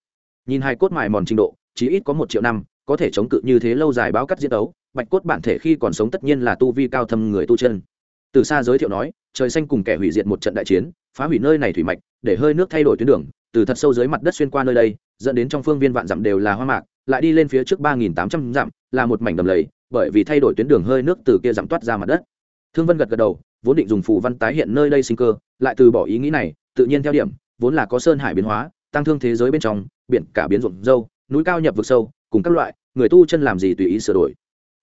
Nhìn hải cốt mài mòn trình độ, chỉ ít có một triệu năm, có thể chống cự như thế lâu dài báo cắt diễn đấu bạch cốt bản thể khi còn sống tất nhiên là tu vi cao thâm người tu chân. Từ xa giới thiệu nói, trời xanh cùng kẻ hủy diệt một trận đại chiến, phá hủy nơi này thủy mạch, để hơi nước thay đổi tuyến đường, từ thật sâu dưới mặt đất xuyên qua nơi đây, dẫn đến trong phương viên vạn dặm đều là hoa mạc lại đi lên phía trước ba nghìn tám trăm dặm, là một mảnh đầm lầy, bởi vì thay đổi tuyến đường hơi nước từ kia giảm toát ra mặt đất. Thương vân gật gật đầu, vốn định dùng phù văn tái hiện nơi đây sinh cơ, lại từ bỏ ý nghĩ này, tự nhiên theo điểm, vốn là có sơn hải biến hóa, tăng thương thế giới bên trong, biển cả biến rộn dâu núi cao nhập vực sâu, cùng các loại, người tu chân làm gì tùy ý sửa đổi.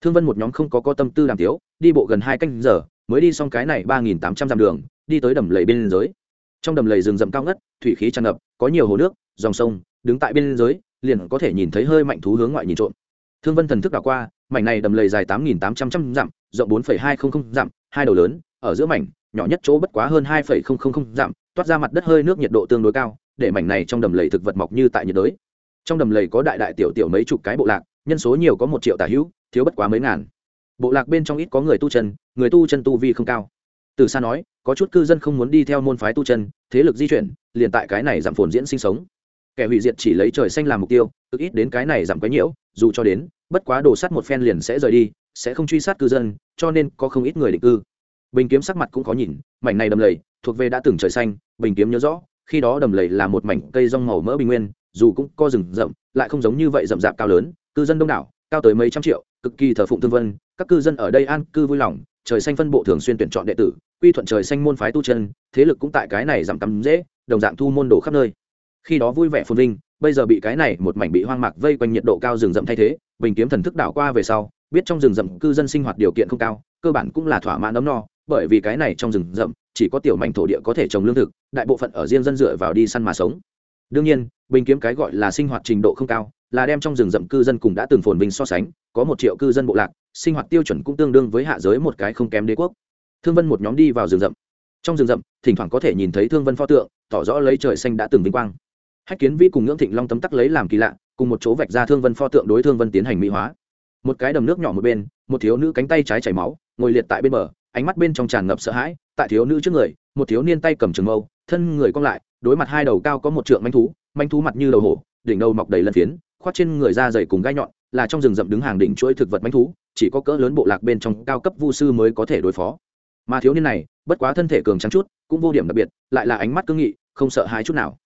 Thương vân một nhóm không có có tâm tư làm tiếu đi bộ gần hai canh giờ, mới đi xong cái này ba nghìn tám trăm dặm đường, đi tới đầm lầy bên giới trong đầm lầy rừng rậm cao ngất, thủy khí tràn ngập, có nhiều hồ nước, dòng sông, đứng tại bên giới liền có thể nhìn thấy hơi mạnh thú hướng ngoại nhìn trộm. Thương vân thần thức đảo qua, mảnh này đầm lầy dài tám nghìn tám trăm trăm dặm, rộng bốn phẩy hai không không dặm, hai đầu lớn, ở giữa mảnh, nhỏ nhất chỗ bất quá hơn hai phẩy không không không dặm, toát ra mặt đất hơi nước nhiệt độ tương đối cao, để mảnh này trong đầm lầy thực vật mọc như tại nhiệt đới. Trong đầm lầy có đại đại tiểu tiểu mấy chục cái bộ lạc, nhân số nhiều có một triệu tả hữu, thiếu bất quá mấy ngàn. Bộ lạc bên trong ít có người tu chân, người tu chân tu vi không cao. Từ xa nói, có chút cư dân không muốn đi theo môn phái tu chân, thế lực di chuyển, liền tại cái này giảm phồn diễn sinh sống kẻ hủy diệt chỉ lấy trời xanh làm mục tiêu ức ít đến cái này giảm cái nhiễu, dù cho đến, bất quá đổ sắt một phen liền sẽ rời đi, sẽ không truy sát cư dân, cho nên có không ít người định cư. Bình kiếm sắc mặt cũng khó nhìn, mảnh này đầm lầy, thuộc về đã từng trời xanh, bình kiếm nhớ rõ, khi đó đầm lầy là một mảnh cây rong màu mỡ bình nguyên, dù cũng có rừng rậm, lại không giống như vậy rậm rạp cao lớn, cư dân đông đảo, cao tới mấy trăm triệu, cực kỳ thờ phụng thương vân, các cư dân ở đây an cư vui lòng, trời xanh phân bộ thường xuyên tuyển chọn đệ tử, quy thuận trời xanh môn phái tu chân, thế lực cũng tại cái này giảm tắm dễ, đồng dạng thu môn đồ khắp nơi khi đó vui vẻ phồn vinh, bây giờ bị cái này một mảnh bị hoang mạc vây quanh nhiệt độ cao rừng rậm thay thế, bình kiếm thần thức đảo qua về sau, biết trong rừng rậm cư dân sinh hoạt điều kiện không cao, cơ bản cũng là thỏa mãn ấm no, bởi vì cái này trong rừng rậm, chỉ có tiểu mảnh thổ địa có thể trồng lương thực, đại bộ phận ở riêng dân dựa vào đi săn mà sống. Đương nhiên, bình kiếm cái gọi là sinh hoạt trình độ không cao, là đem trong rừng rậm cư dân cùng đã từng phồn vinh so sánh, có một triệu cư dân bộ lạc, sinh hoạt tiêu chuẩn cũng tương đương với hạ giới một cái không kém đế quốc. Thương vân một nhóm đi vào rừng rậm. Trong rừng rậm, thỉnh thoảng có thể nhìn thấy thương vân pho tượng, tỏ rõ lấy trời xanh đã từng vinh quang hách kiến vĩ cùng ngưỡng thịnh long tấm tắc lấy làm kỳ lạ, cùng một chỗ vạch ra thương vân pho tượng đối thương vân tiến hành mỹ hóa. Một cái đầm nước nhỏ một bên, một thiếu nữ cánh tay trái chảy máu, ngồi liệt tại bên bờ, ánh mắt bên trong tràn ngập sợ hãi, tại thiếu nữ trước người, một thiếu niên tay cầm trường mâu, thân người cong lại, đối mặt hai đầu cao có một trượng manh thú manh thú mặt như đầu hổ, đỉnh đầu mọc đầy lân phiến khoát trên người da dày cùng gai nhọn, là trong rừng rậm đứng hàng đỉnh chuỗi thực vật manh thú, chỉ có cỡ lớn bộ lạc bên trong cao cấp vu sư mới có thể đối phó. Mà thiếu niên này, bất quá thân thể cường trắng chút, cũng vô điểm đặc biệt, lại là ánh mắt cương nghị, không sợ hãi chút nào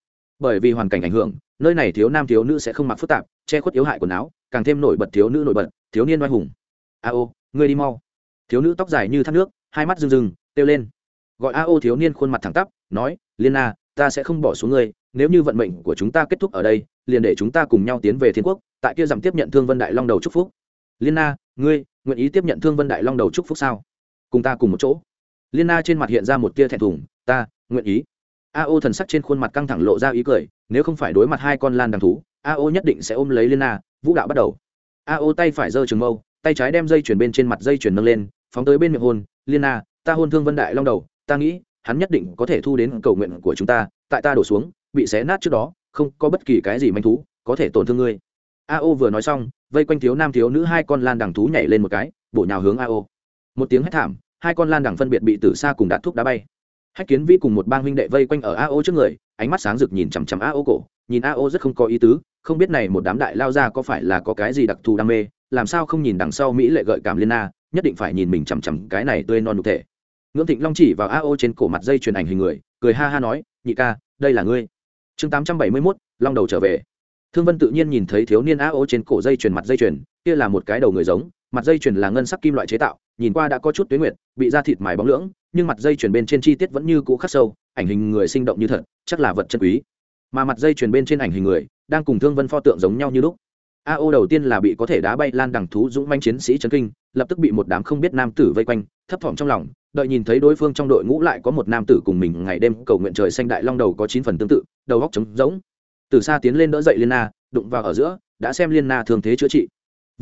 bởi vì hoàn cảnh ảnh hưởng, nơi này thiếu nam thiếu nữ sẽ không mặc phức tạp, che khuất yếu hại quần áo, càng thêm nổi bật thiếu nữ nổi bật, thiếu niên oai hùng. A ô, ngươi đi mau. Thiếu nữ tóc dài như thác nước, hai mắt rừng rừng kêu lên. Gọi a ô thiếu niên khuôn mặt thẳng tắp, nói, liên na ta sẽ không bỏ xuống ngươi, nếu như vận mệnh của chúng ta kết thúc ở đây, liền để chúng ta cùng nhau tiến về thiên quốc, tại kia giảm tiếp nhận thương vân đại long đầu chúc phúc. Liên na ngươi nguyện ý tiếp nhận thương vân đại long đầu chúc phúc sao? Cùng ta cùng một chỗ. Liên na trên mặt hiện ra một tia thẹn thùng, ta nguyện ý a thần sắc trên khuôn mặt căng thẳng lộ ra ý cười, nếu không phải đối mặt hai con lan đằng thú, a nhất định sẽ ôm lấy liên na, vũ đạo bắt đầu. A tay phải giơ trường mâu, tay trái đem dây chuyển bên trên mặt dây chuyển nâng lên, phóng tới bên miệng hôn, liên na, ta hôn thương vân đại long đầu, ta nghĩ, hắn nhất định có thể thu đến cầu nguyện của chúng ta, tại ta đổ xuống, bị xé nát trước đó, không có bất kỳ cái gì manh thú, có thể tổn thương ngươi. A vừa nói xong, vây quanh thiếu nam thiếu nữ hai con lan đằng thú nhảy lên một cái, bổ nhào hướng a một tiếng hét thảm, hai con lan đằng phân biệt bị tử xa cùng đạn thuốc đá bay hách kiến vi cùng một bang huynh đệ vây quanh ở a ô trước người, ánh mắt sáng rực nhìn chằm chằm a ô cổ, nhìn a ô rất không có ý tứ, không biết này một đám đại lao ra có phải là có cái gì đặc thù đam mê, làm sao không nhìn đằng sau mỹ lệ gợi cảm liên na, nhất định phải nhìn mình chằm chằm cái này tươi non nhục thể. Ngưỡng thịnh long chỉ vào a ô trên cổ mặt dây truyền ảnh hình người, cười ha ha nói, nhị ca, đây là ngươi. Chương tám trăm bảy mươi mốt, long đầu trở về. Thương vân tự nhiên nhìn thấy thiếu niên a ô trên cổ dây truyền mặt dây truyền kia là một cái đầu người giống, mặt dây truyền là ngân sắc kim loại chế tạo, nhìn qua đã có chút tuyến nguyệt, bị da thịt mài bóng lưỡng nhưng mặt dây chuyền bên trên chi tiết vẫn như cũ khắc sâu, ảnh hình người sinh động như thật, chắc là vật chân quý. Mà mặt dây chuyền bên trên ảnh hình người, đang cùng thương vân pho tượng giống nhau như lúc. A ô đầu tiên là bị có thể đá bay lan đằng thú dũng manh chiến sĩ trấn kinh, lập tức bị một đám không biết nam tử vây quanh, thấp thỏm trong lòng, đợi nhìn thấy đối phương trong đội ngũ lại có một nam tử cùng mình ngày đêm cầu nguyện trời xanh đại long đầu có chín phần tương tự, đầu góc trống rỗng. Từ xa tiến lên đỡ dậy liên na, đụng vào ở giữa, đã xem liên na thường thế chữa trị.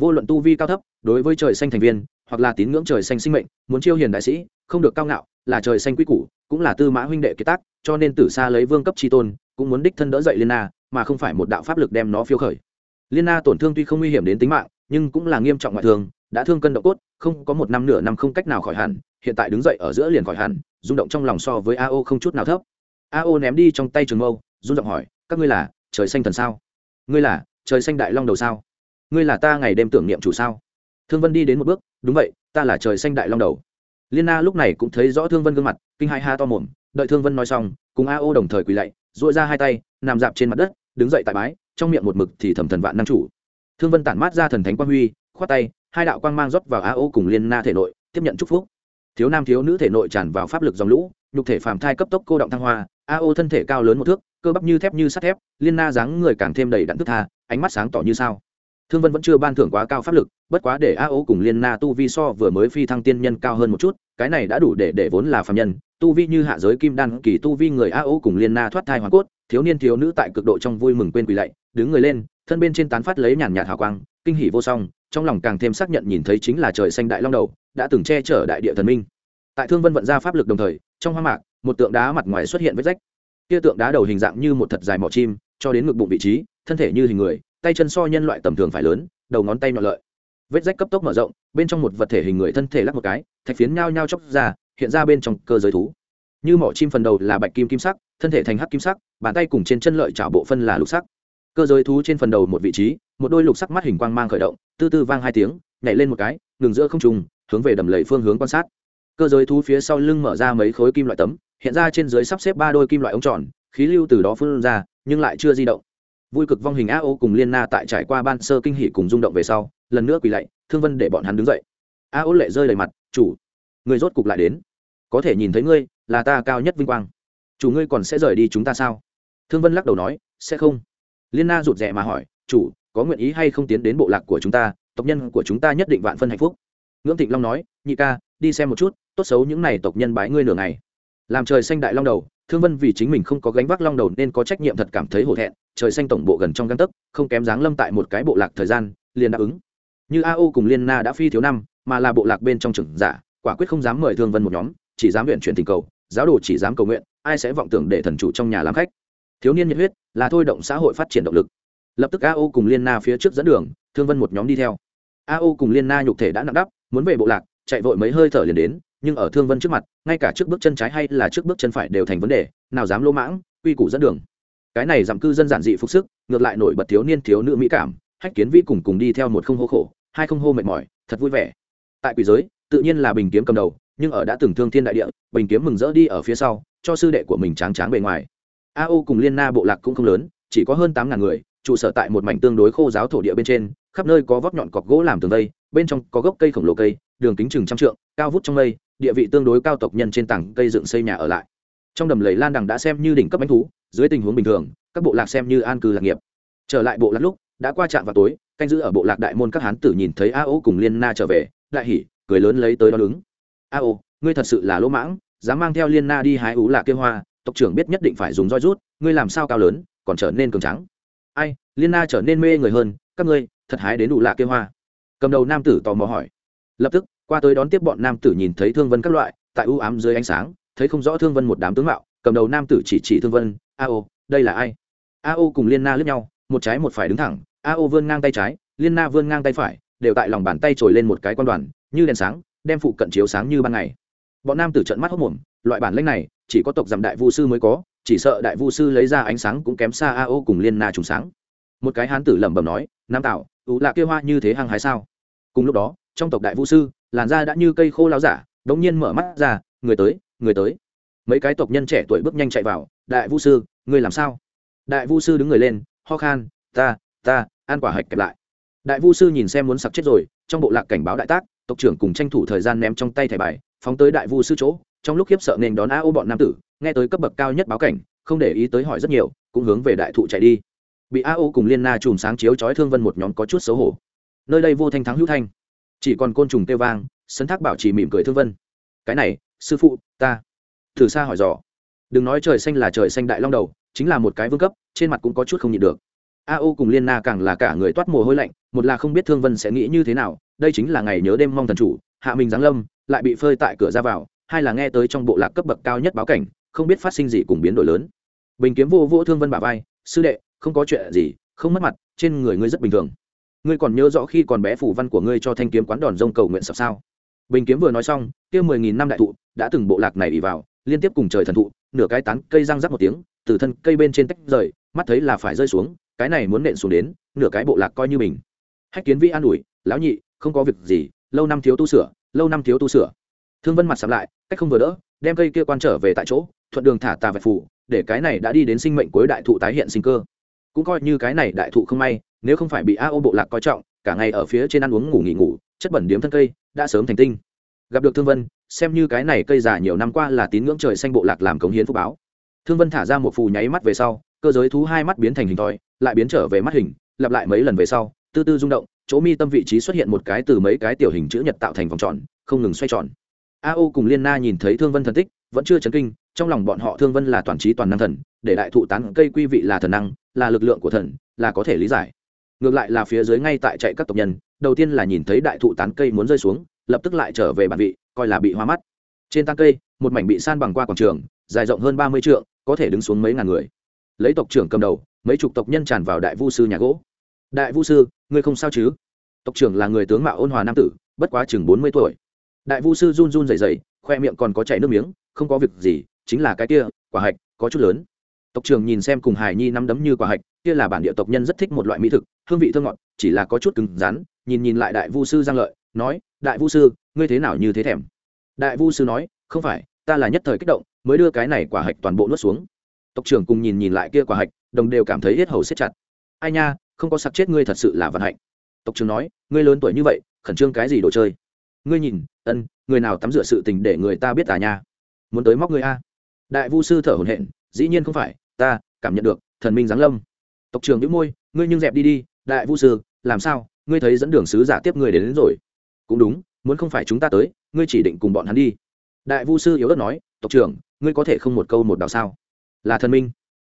Vô luận tu vi cao thấp, đối với trời xanh thành viên, hoặc là tín ngưỡng trời xanh sinh mệnh, muốn chiêu hiền đại sĩ không được cao ngạo, là trời xanh quy củ, cũng là tư mã huynh đệ kế tác, cho nên tử xa lấy vương cấp tri tôn, cũng muốn đích thân đỡ dậy liên na, mà không phải một đạo pháp lực đem nó phiêu khởi. Liên na tổn thương tuy không nguy hiểm đến tính mạng, nhưng cũng là nghiêm trọng ngoại thương, đã thương cân độ cốt, không có một năm nửa năm không cách nào khỏi hẳn, hiện tại đứng dậy ở giữa liền khỏi hẳn, rung động trong lòng so với a o không chút nào thấp. A o ném đi trong tay trường mâu rung động hỏi, các ngươi là trời xanh thần sao? Ngươi là trời xanh đại long đầu sao? Ngươi là ta ngày đêm tưởng niệm chủ sao? Thương vân đi đến một bước, đúng vậy, ta là trời xanh đại long đầu liên na lúc này cũng thấy rõ thương vân gương mặt, kinh hai ha to mồm, đợi thương vân nói xong, cùng a ô đồng thời quỳ lạy dội ra hai tay, nằm dạp trên mặt đất, đứng dậy tại bái, trong miệng một mực thì thầm thần vạn năng chủ. Thương vân tản mát ra thần thánh quang huy, khoát tay, hai đạo quang mang rót vào a ô cùng liên na thể nội, tiếp nhận chúc phúc. Thiếu nam thiếu nữ thể nội tràn vào pháp lực dòng lũ, nhục thể phàm thai cấp tốc cô động thăng hoa, a ô thân thể cao lớn một thước, cơ bắp như thép như sắt thép, liên na dáng người càng thêm đầy đặn thức tha, ánh mắt sáng tỏ như sao thương vân vẫn chưa ban thưởng quá cao pháp lực, bất quá để a ô cùng liên na tu vi so vừa mới phi thăng tiên nhân cao hơn một chút, cái này đã đủ để để vốn là phạm nhân. Tu vi như hạ giới kim đan kỳ tu vi người a ô cùng liên na thoát thai hoàn cốt, thiếu niên thiếu nữ tại cực độ trong vui mừng quên quỳ lạy, đứng người lên, thân bên trên tán phát lấy nhàn nhạt hào quang, kinh hỷ vô song, trong lòng càng thêm xác nhận nhìn thấy chính là trời xanh đại long đầu, đã từng che chở đại địa thần minh. Tại thương vân vận ra pháp lực đồng thời, trong hoa mạc, một tượng đá mặt ngoài xuất hiện vết rách. Kia tượng đá đầu hình dạng như một thật dài mỏ chim, cho đến ngực bụng vị trí, thân thể như hình người tay chân so nhân loại tầm thường phải lớn, đầu ngón tay nhọn lợi. Vết rách cấp tốc mở rộng, bên trong một vật thể hình người thân thể lắc một cái, thạch phiến nhao nhao chóc ra, hiện ra bên trong cơ giới thú. Như mỏ chim phần đầu là bạch kim kim sắc, thân thể thành hắc kim sắc, bàn tay cùng trên chân lợi chảo bộ phân là lục sắc. Cơ giới thú trên phần đầu một vị trí, một đôi lục sắc mắt hình quang mang khởi động, tư tư vang hai tiếng, nhảy lên một cái, ngừng giữa không trùng hướng về đầm lầy phương hướng quan sát. Cơ giới thú phía sau lưng mở ra mấy khối kim loại tấm, hiện ra trên dưới sắp xếp ba đôi kim loại ống tròn, khí lưu từ đó phun ra, nhưng lại chưa di động vui cực vong hình a ô cùng liên na tại trải qua ban sơ kinh hỷ cùng rung động về sau, lần nữa quỳ lạy, thương vân để bọn hắn đứng dậy. A ô lệ rơi đầy mặt, chủ, người rốt cục lại đến. Có thể nhìn thấy ngươi, là ta cao nhất vinh quang. Chủ ngươi còn sẽ rời đi chúng ta sao? Thương vân lắc đầu nói, sẽ không. Liên na rụt rè mà hỏi, chủ, có nguyện ý hay không tiến đến bộ lạc của chúng ta? Tộc nhân của chúng ta nhất định vạn phân hạnh phúc. Ngưỡng thịnh long nói, nhị ca, đi xem một chút, tốt xấu những n à y tộc nhân bái ngươi nửa ngày. Làm trời xanh đại long đầu thương vân vì chính mình không có gánh vác long đầu nên có trách nhiệm thật cảm thấy hổ thẹn, trời xanh tổng bộ gần trong găng tấc, không kém dáng lâm tại một cái bộ lạc thời gian, liền đáp ứng. Như a o cùng liên na đã phi thiếu năm, mà là bộ lạc bên trong trưởng giả, quả quyết không dám mời thương vân một nhóm, chỉ dám nguyện chuyển tình cầu, giáo đồ chỉ dám cầu nguyện, ai sẽ vọng tưởng để thần chủ trong nhà làm khách. Thiếu niên nhiệt huyết là thôi động xã hội phát triển động lực. Lập tức a o cùng liên na phía trước dẫn đường, thương vân một nhóm đi theo. A o cùng liên na nhục thể đã nặng đắp, muốn về bộ lạc, chạy vội mấy hơi thở liền đến nhưng ở thương vân trước mặt, ngay cả trước bước chân trái hay là trước bước chân phải đều thành vấn đề, nào dám lỗ mãng, quy củ dẫn đường. Cái này giảm cư dân giản dị phục sức, ngược lại nổi bật thiếu niên thiếu nữ mỹ cảm, hách kiến vi cùng cùng đi theo một không hô khổ, hai không hô mệt mỏi, thật vui vẻ. Tại quỷ giới, tự nhiên là bình kiếm cầm đầu, nhưng ở đã từng thương thiên đại địa, bình kiếm mừng rỡ đi ở phía sau, cho sư đệ của mình tráng tráng bề ngoài. A o cùng liên na bộ lạc cũng không lớn, chỉ có hơn tám ngàn người, trụ sở tại một mảnh tương đối khô giáo thổ địa bên trên khắp nơi có vóc nhọn cọc gỗ làm tường vây, bên trong có gốc cây khổng lồ cây, đường kính chừng trăm trượng, cao vút trong mây, địa vị tương đối cao tộc nhân trên tảng cây dựng xây nhà ở lại. Trong đầm lầy lan đằng đã xem như đỉnh cấp bánh thú, dưới tình huống bình thường, các bộ lạc xem như an cư lạc nghiệp. Trở lại bộ lạc lúc, đã qua trạm vào tối, canh giữ ở bộ lạc đại môn các hán tử nhìn thấy a ô cùng liên na trở về, đại hỉ, cười lớn lấy tới đo đứng a ô, ngươi thật sự là lỗ mãng, dám mang theo liên na đi hái ú lạc kêu hoa, tộc trưởng biết nhất định phải dùng roi rút, ngươi làm sao cao lớn, còn trở nên cường trắng ai, liên na trở nên mê người hơn các ngươi, thật hái đến đủ lạ kia hoa. Cầm đầu nam tử tò mò hỏi. Lập tức, qua tới đón tiếp bọn nam tử nhìn thấy thương vân các loại, tại ưu ám dưới ánh sáng, thấy không rõ thương vân một đám tướng mạo, cầm đầu nam tử chỉ chỉ thương vân, a ô, đây là ai? A ô cùng liên na lướt nhau, một trái một phải đứng thẳng, a ô vươn ngang tay trái, liên na vươn ngang tay phải, đều tại lòng bàn tay trồi lên một cái quan đoàn, như đèn sáng, đem phụ cận chiếu sáng như ban ngày. Bọn nam tử trận mắt hốc mồm loại bản lanh này, chỉ có tộc giảm đại vu sư mới có, chỉ sợ đại vu sư lấy ra ánh sáng cũng kém xa a ô cùng liên na trùng sáng một cái hán tử lẩm bẩm nói, nam tạo ú lạ kia hoa như thế hăng hái sao? Cùng lúc đó, trong tộc đại vũ sư, làn da đã như cây khô lao giả, đống nhiên mở mắt ra, người tới người tới. Mấy cái tộc nhân trẻ tuổi bước nhanh chạy vào, đại vũ sư người làm sao? Đại vũ sư đứng người lên, ho khan, ta ta, ăn quả hạch kẹp lại. Đại vũ sư nhìn xem muốn sặc chết rồi, trong bộ lạc cảnh báo đại tác, tộc trưởng cùng tranh thủ thời gian ném trong tay thẻ bài, phóng tới đại vũ sư chỗ, trong lúc khiếp sợ nên đón a ô bọn nam tử, nghe tới cấp bậc cao nhất báo cảnh, không để ý tới hỏi rất nhiều, cũng hướng về đại thụ chạy đi bị a ô cùng liên na chùm sáng chiếu chói thương vân một nhóm có chút xấu hổ. Nơi đây vô thanh thắng hữu thanh. Chỉ còn côn trùng kêu vang, sấn thác bảo chỉ mỉm cười thương vân. Cái này, sư phụ, ta. Thử xa hỏi dò. Đừng nói trời xanh là trời xanh đại long đầu, chính là một cái vương cấp, trên mặt cũng có chút không nhịn được. A ô cùng liên na càng là cả người toát mồ hôi lạnh, một là không biết thương vân sẽ nghĩ như thế nào, đây chính là ngày nhớ đêm mong thần chủ, hạ mình giáng lâm, lại bị phơi tại cửa ra vào, hai là nghe tới trong bộ lạc cấp bậc cao nhất báo cảnh, không biết phát sinh gì cùng biến đổi lớn. Bình kiếm vô vô thương vân bà vai, sư đệ không có chuyện gì, không mất mặt, trên người ngươi rất bình thường. Ngươi còn nhớ rõ khi còn bé phủ văn của ngươi cho thanh kiếm quán đòn rông cầu nguyện sập sao? Bình kiếm vừa nói xong, kia mười nghìn năm đại thụ đã từng bộ lạc này ỉ vào, liên tiếp cùng trời thần thụ, nửa cái tán cây răng rắc một tiếng, từ thân cây bên trên tách rời, mắt thấy là phải rơi xuống, cái này muốn nện xuống đến, nửa cái bộ lạc coi như mình. Hách kiến vi an ủi, lão nhị, không có việc gì, lâu năm thiếu tu sửa, lâu năm thiếu tu sửa. Thương vân mặt sắm lại, cách không vừa đỡ, đem cây kia quan trở về tại chỗ, thuận đường thả tà vẹt phủ để cái này đã đi đến sinh mệnh cuối đại thụ tái hiện sinh cơ cũng coi như cái này đại thụ không may, nếu không phải bị a ô bộ lạc coi trọng, cả ngày ở phía trên ăn uống ngủ nghỉ ngủ, chất bẩn điếm thân cây, đã sớm thành tinh. Gặp được thương vân, xem như cái này cây già nhiều năm qua là tín ngưỡng trời xanh bộ lạc làm cống hiến phúc báo. Thương vân thả ra một phù nháy mắt về sau, cơ giới thú hai mắt biến thành hình thoi, lại biến trở về mắt hình, lặp lại mấy lần về sau, tư tư rung động, chỗ mi tâm vị trí xuất hiện một cái từ mấy cái tiểu hình chữ nhật tạo thành vòng tròn, không ngừng xoay tròn. A ô cùng liên na nhìn thấy thương vân thần tích, vẫn chưa chấn kinh trong lòng bọn họ thương vân là toàn trí toàn năng thần, để đại thụ tán cây quy vị là thần năng, là lực lượng của thần, là có thể lý giải. Ngược lại là phía dưới ngay tại chạy các tộc nhân, đầu tiên là nhìn thấy đại thụ tán cây muốn rơi xuống, lập tức lại trở về bản vị, coi là bị hoa mắt. Trên tán cây, một mảnh bị san bằng qua quảng trường, dài rộng hơn ba mươi trượng, có thể đứng xuống mấy ngàn người. Lấy tộc trưởng cầm đầu, mấy chục tộc nhân tràn vào đại vu sư nhà gỗ. Đại vu sư, ngươi không sao chứ? Tộc trưởng là người tướng mạo ôn hòa nam tử, bất quá chừng bốn mươi tuổi. Đại vu sư run run rẩy rẩy, khoe miệng còn có chảy nước miếng, không có việc gì chính là cái kia, quả hạch, có chút lớn. Tộc trưởng nhìn xem cùng hải nhi nắm đấm như quả hạch, kia là bản địa tộc nhân rất thích một loại mỹ thực, hương vị thơ ngọt, chỉ là có chút cứng rắn, nhìn nhìn lại đại vu sư giang lợi, nói, đại vu sư, ngươi thế nào như thế thèm? Đại vu sư nói, không phải, ta là nhất thời kích động, mới đưa cái này quả hạch toàn bộ nuốt xuống. Tộc trưởng cùng nhìn nhìn lại kia quả hạch, đồng đều cảm thấy hết hầu xếp chặt. Ai nha, không có sặc chết ngươi thật sự là vận hạnh. Tộc trưởng nói, ngươi lớn tuổi như vậy, khẩn trương cái gì đồ chơi? Ngươi nhìn, ân, người nào tắm rửa sự tình để người ta biết à nha? Muốn tới móc ngươi a? Đại vu sư thở hổn hển dĩ nhiên không phải ta cảm nhận được thần minh giáng lâm. Tộc trưởng đĩu môi ngươi nhưng dẹp đi đi đại vu sư làm sao? Ngươi thấy dẫn đường sứ giả tiếp người đến, đến rồi. Cũng đúng muốn không phải chúng ta tới ngươi chỉ định cùng bọn hắn đi. Đại vu sư yếu ớt nói tộc trưởng ngươi có thể không một câu một đào sao? Là thần minh.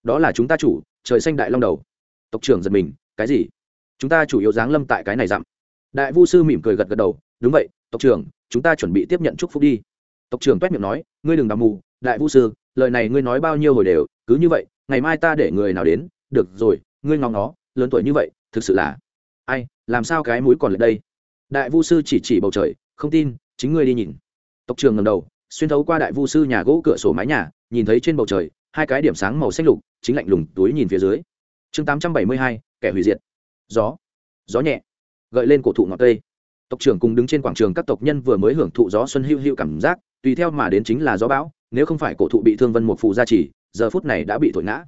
Đó là chúng ta chủ trời xanh đại long đầu. Tộc trưởng giật mình cái gì? Chúng ta chủ yếu giáng lâm tại cái này dặm. Đại vu sư mỉm cười gật gật đầu đúng vậy tộc trưởng chúng ta chuẩn bị tiếp nhận chúc phúc đi. Tộc trưởng toét miệng nói ngươi đừng đào mù đại vu sư lời này ngươi nói bao nhiêu hồi đều, cứ như vậy, ngày mai ta để người nào đến, được rồi, ngươi ngóng nó, lớn tuổi như vậy, thực sự là, ai, làm sao cái mũi còn lại đây? Đại vu sư chỉ chỉ bầu trời, không tin, chính ngươi đi nhìn. Tộc trưởng ngầm đầu, xuyên thấu qua đại vu sư nhà gỗ cửa sổ mái nhà, nhìn thấy trên bầu trời, hai cái điểm sáng màu xanh lục, chính lạnh lùng túi nhìn phía dưới. Chương tám trăm bảy mươi hai, kẻ hủy diệt. Gió. Gió nhẹ. Gợi lên cổ thụ ngọt tây tộc trưởng cùng đứng trên quảng trường các tộc nhân vừa mới hưởng thụ gió xuân hữu hữu cảm giác, tùy theo mà đến chính là gió bão nếu không phải cổ thụ bị thương vân một phụ gia trì, giờ phút này đã bị thổi ngã.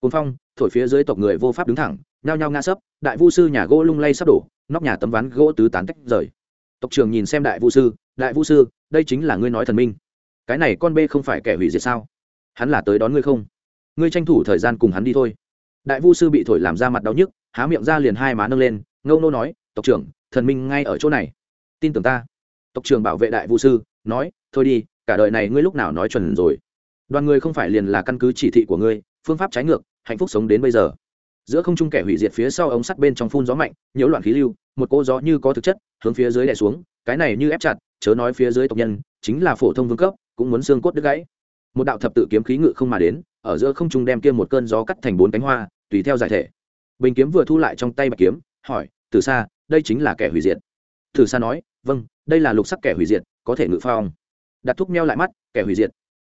Cồn phong, thổi phía dưới tộc người vô pháp đứng thẳng, nhao nhao ngã sấp, đại vu sư nhà gỗ lung lay sắp đổ, nóc nhà tấm ván gỗ tứ tán tách rời. Tộc trưởng nhìn xem đại vu sư, đại vu sư, đây chính là ngươi nói thần minh. Cái này con bê không phải kẻ hủy diệt sao? Hắn là tới đón ngươi không? Ngươi tranh thủ thời gian cùng hắn đi thôi. Đại vu sư bị thổi làm ra mặt đau nhức, há miệng ra liền hai má nâng lên, ngâu nô nói, tộc trưởng, thần minh ngay ở chỗ này. Tin tưởng ta. Tộc trưởng bảo vệ đại vu sư, nói, thôi đi cả đời này ngươi lúc nào nói chuẩn rồi? Đoàn người không phải liền là căn cứ chỉ thị của ngươi, phương pháp trái ngược, hạnh phúc sống đến bây giờ. Giữa không trung kẻ hủy diệt phía sau ống sắt bên trong phun gió mạnh, nhiễu loạn khí lưu, một cô gió như có thực chất, hướng phía dưới đè xuống, cái này như ép chặt, chớ nói phía dưới tộc nhân, chính là phổ thông vương cấp, cũng muốn xương cốt đứt gãy. Một đạo thập tự kiếm khí ngự không mà đến, ở giữa không trung đem kia một cơn gió cắt thành bốn cánh hoa, tùy theo giải thể. Bình kiếm vừa thu lại trong tay bạch kiếm, hỏi, từ xa, đây chính là kẻ hủy diệt? Từ xa nói vâng đây là lục sắc kẻ hủy diệt, có thể ngự phong đặt thúc meo lại mắt, kẻ hủy diệt.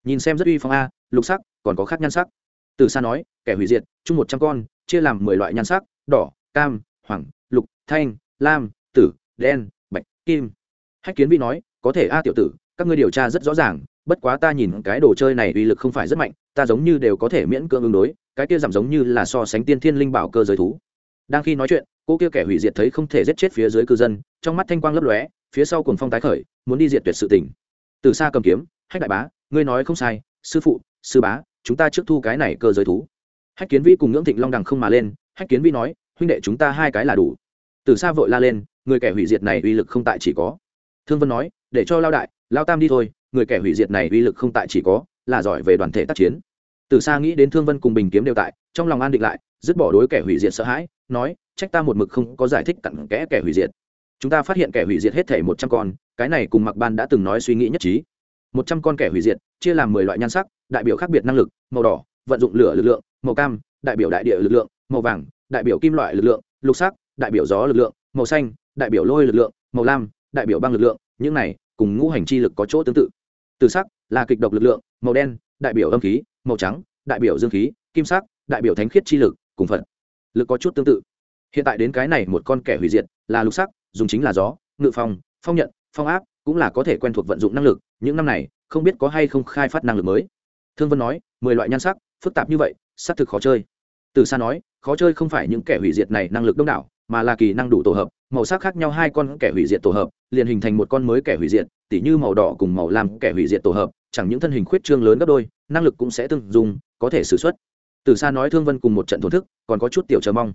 Nhìn xem rất uy phong a, lục sắc, còn có khác nhan sắc. Từ xa nói, kẻ hủy diệt, chung một trăm con, chia làm mười loại nhan sắc, đỏ, cam, hoàng, lục, thanh, lam, tử, đen, bạch, kim. Hách kiến vi nói, có thể a tiểu tử, các ngươi điều tra rất rõ ràng, bất quá ta nhìn cái đồ chơi này uy lực không phải rất mạnh, ta giống như đều có thể miễn cưỡng ứng đối, cái kia giảm giống như là so sánh tiên thiên linh bảo cơ giới thú. Đang khi nói chuyện, cô kia kẻ hủy diệt thấy không thể giết chết phía dưới cư dân, trong mắt thanh quang lấp lóe, phía sau cùng phong tái khởi, muốn đi diệt tuyệt sự tình từ xa cầm kiếm, hách đại bá, ngươi nói không sai, sư phụ, sư bá, chúng ta trước thu cái này cơ giới thú. Hách kiến vĩ cùng ngưỡng thịnh long đằng không mà lên, hách kiến vĩ nói, huynh đệ chúng ta hai cái là đủ. Từ xa vội la lên, người kẻ hủy diệt này uy lực không tại chỉ có. Thương vân nói, để cho lao đại, lao tam đi thôi, người kẻ hủy diệt này uy lực không tại chỉ có, là giỏi về đoàn thể tác chiến. Từ xa nghĩ đến thương vân cùng bình kiếm đều tại, trong lòng an định lại, dứt bỏ đối kẻ hủy diệt sợ hãi, nói, trách ta một mực không có giải thích cặn kẽ kẻ hủy diệt chúng ta phát hiện kẻ hủy diệt hết thể một trăm con, cái này cùng mặc ban đã từng nói suy nghĩ nhất trí. Một trăm con kẻ hủy diệt, chia làm mười loại nhan sắc, đại biểu khác biệt năng lực, màu đỏ, vận dụng lửa lực lượng, màu cam, đại biểu đại địa lực lượng, màu vàng, đại biểu kim loại lực lượng, lục sắc, đại biểu gió lực lượng, màu xanh, đại biểu lôi lực lượng, màu lam, đại biểu băng lực lượng, những này cùng ngũ hành chi lực có chỗ tương tự. Từ sắc là kịch độc lực lượng, màu đen, đại biểu âm khí, màu trắng, đại biểu dương khí, kim sắc, đại biểu thánh khiết chi lực, cùng phật lực có chút tương tự. Hiện tại đến cái này một con kẻ hủy diệt là lục sắc dùng chính là gió, ngự phong phong nhận, phong áp, cũng là có thể quen thuộc vận dụng năng lực, những năm này, không biết có hay không khai phát năng lực mới. Thương vân nói, mười loại nhan sắc, phức tạp như vậy, xác thực khó chơi. Từ xa nói, khó chơi không phải những kẻ hủy diệt này năng lực đông đảo, mà là kỳ năng đủ tổ hợp, màu sắc khác nhau hai con kẻ hủy diệt tổ hợp, liền hình thành một con mới kẻ hủy diệt, tỉ như màu đỏ cùng màu lam kẻ hủy diệt tổ hợp, chẳng những thân hình khuyết trương lớn gấp đôi, năng lực cũng sẽ tương dùng có thể xử xuất. Từ xa nói thương vân cùng một trận thổn thức, còn có chút tiểu chờ mong.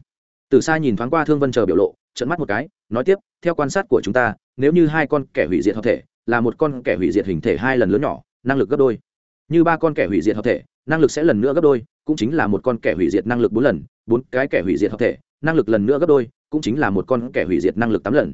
Từ xa nhìn thoáng qua thương vân chờ biểu lộ trận mắt một cái, nói tiếp, theo quan sát của chúng ta, nếu như hai con kẻ hủy diệt hợp thể là một con kẻ hủy diệt hình thể hai lần lớn nhỏ, năng lực gấp đôi. Như ba con kẻ hủy diệt hợp thể, năng lực sẽ lần nữa gấp đôi, cũng chính là một con kẻ hủy diệt năng lực bốn lần, bốn cái kẻ hủy diệt hợp thể, năng lực lần nữa gấp đôi, cũng chính là một con kẻ hủy diệt năng lực tám lần.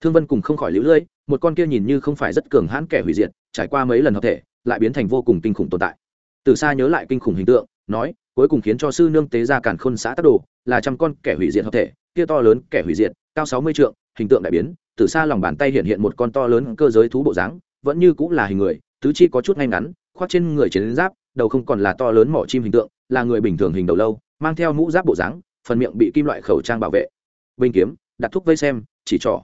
Thương vân cùng không khỏi lũ lưỡi, một con kia nhìn như không phải rất cường hãn kẻ hủy diệt, trải qua mấy lần hợp thể, lại biến thành vô cùng kinh khủng tồn tại. Từ xa nhớ lại kinh khủng hình tượng, nói, cuối cùng khiến cho sư nương tế ra cản khôn xã tác đồ, là trăm con kẻ hủy diệt hợp thể, kia to lớn kẻ hủy diệt cao sáu mươi trượng, hình tượng đại biến, từ xa lòng bàn tay hiện hiện một con to lớn cơ giới thú bộ dáng, vẫn như cũng là hình người, tứ chi có chút ngay ngắn, khoác trên người chiến giáp, đầu không còn là to lớn mỏ chim hình tượng, là người bình thường hình đầu lâu, mang theo mũ giáp bộ dáng, phần miệng bị kim loại khẩu trang bảo vệ. Bình kiếm, đặt thúc vây xem, chỉ trỏ.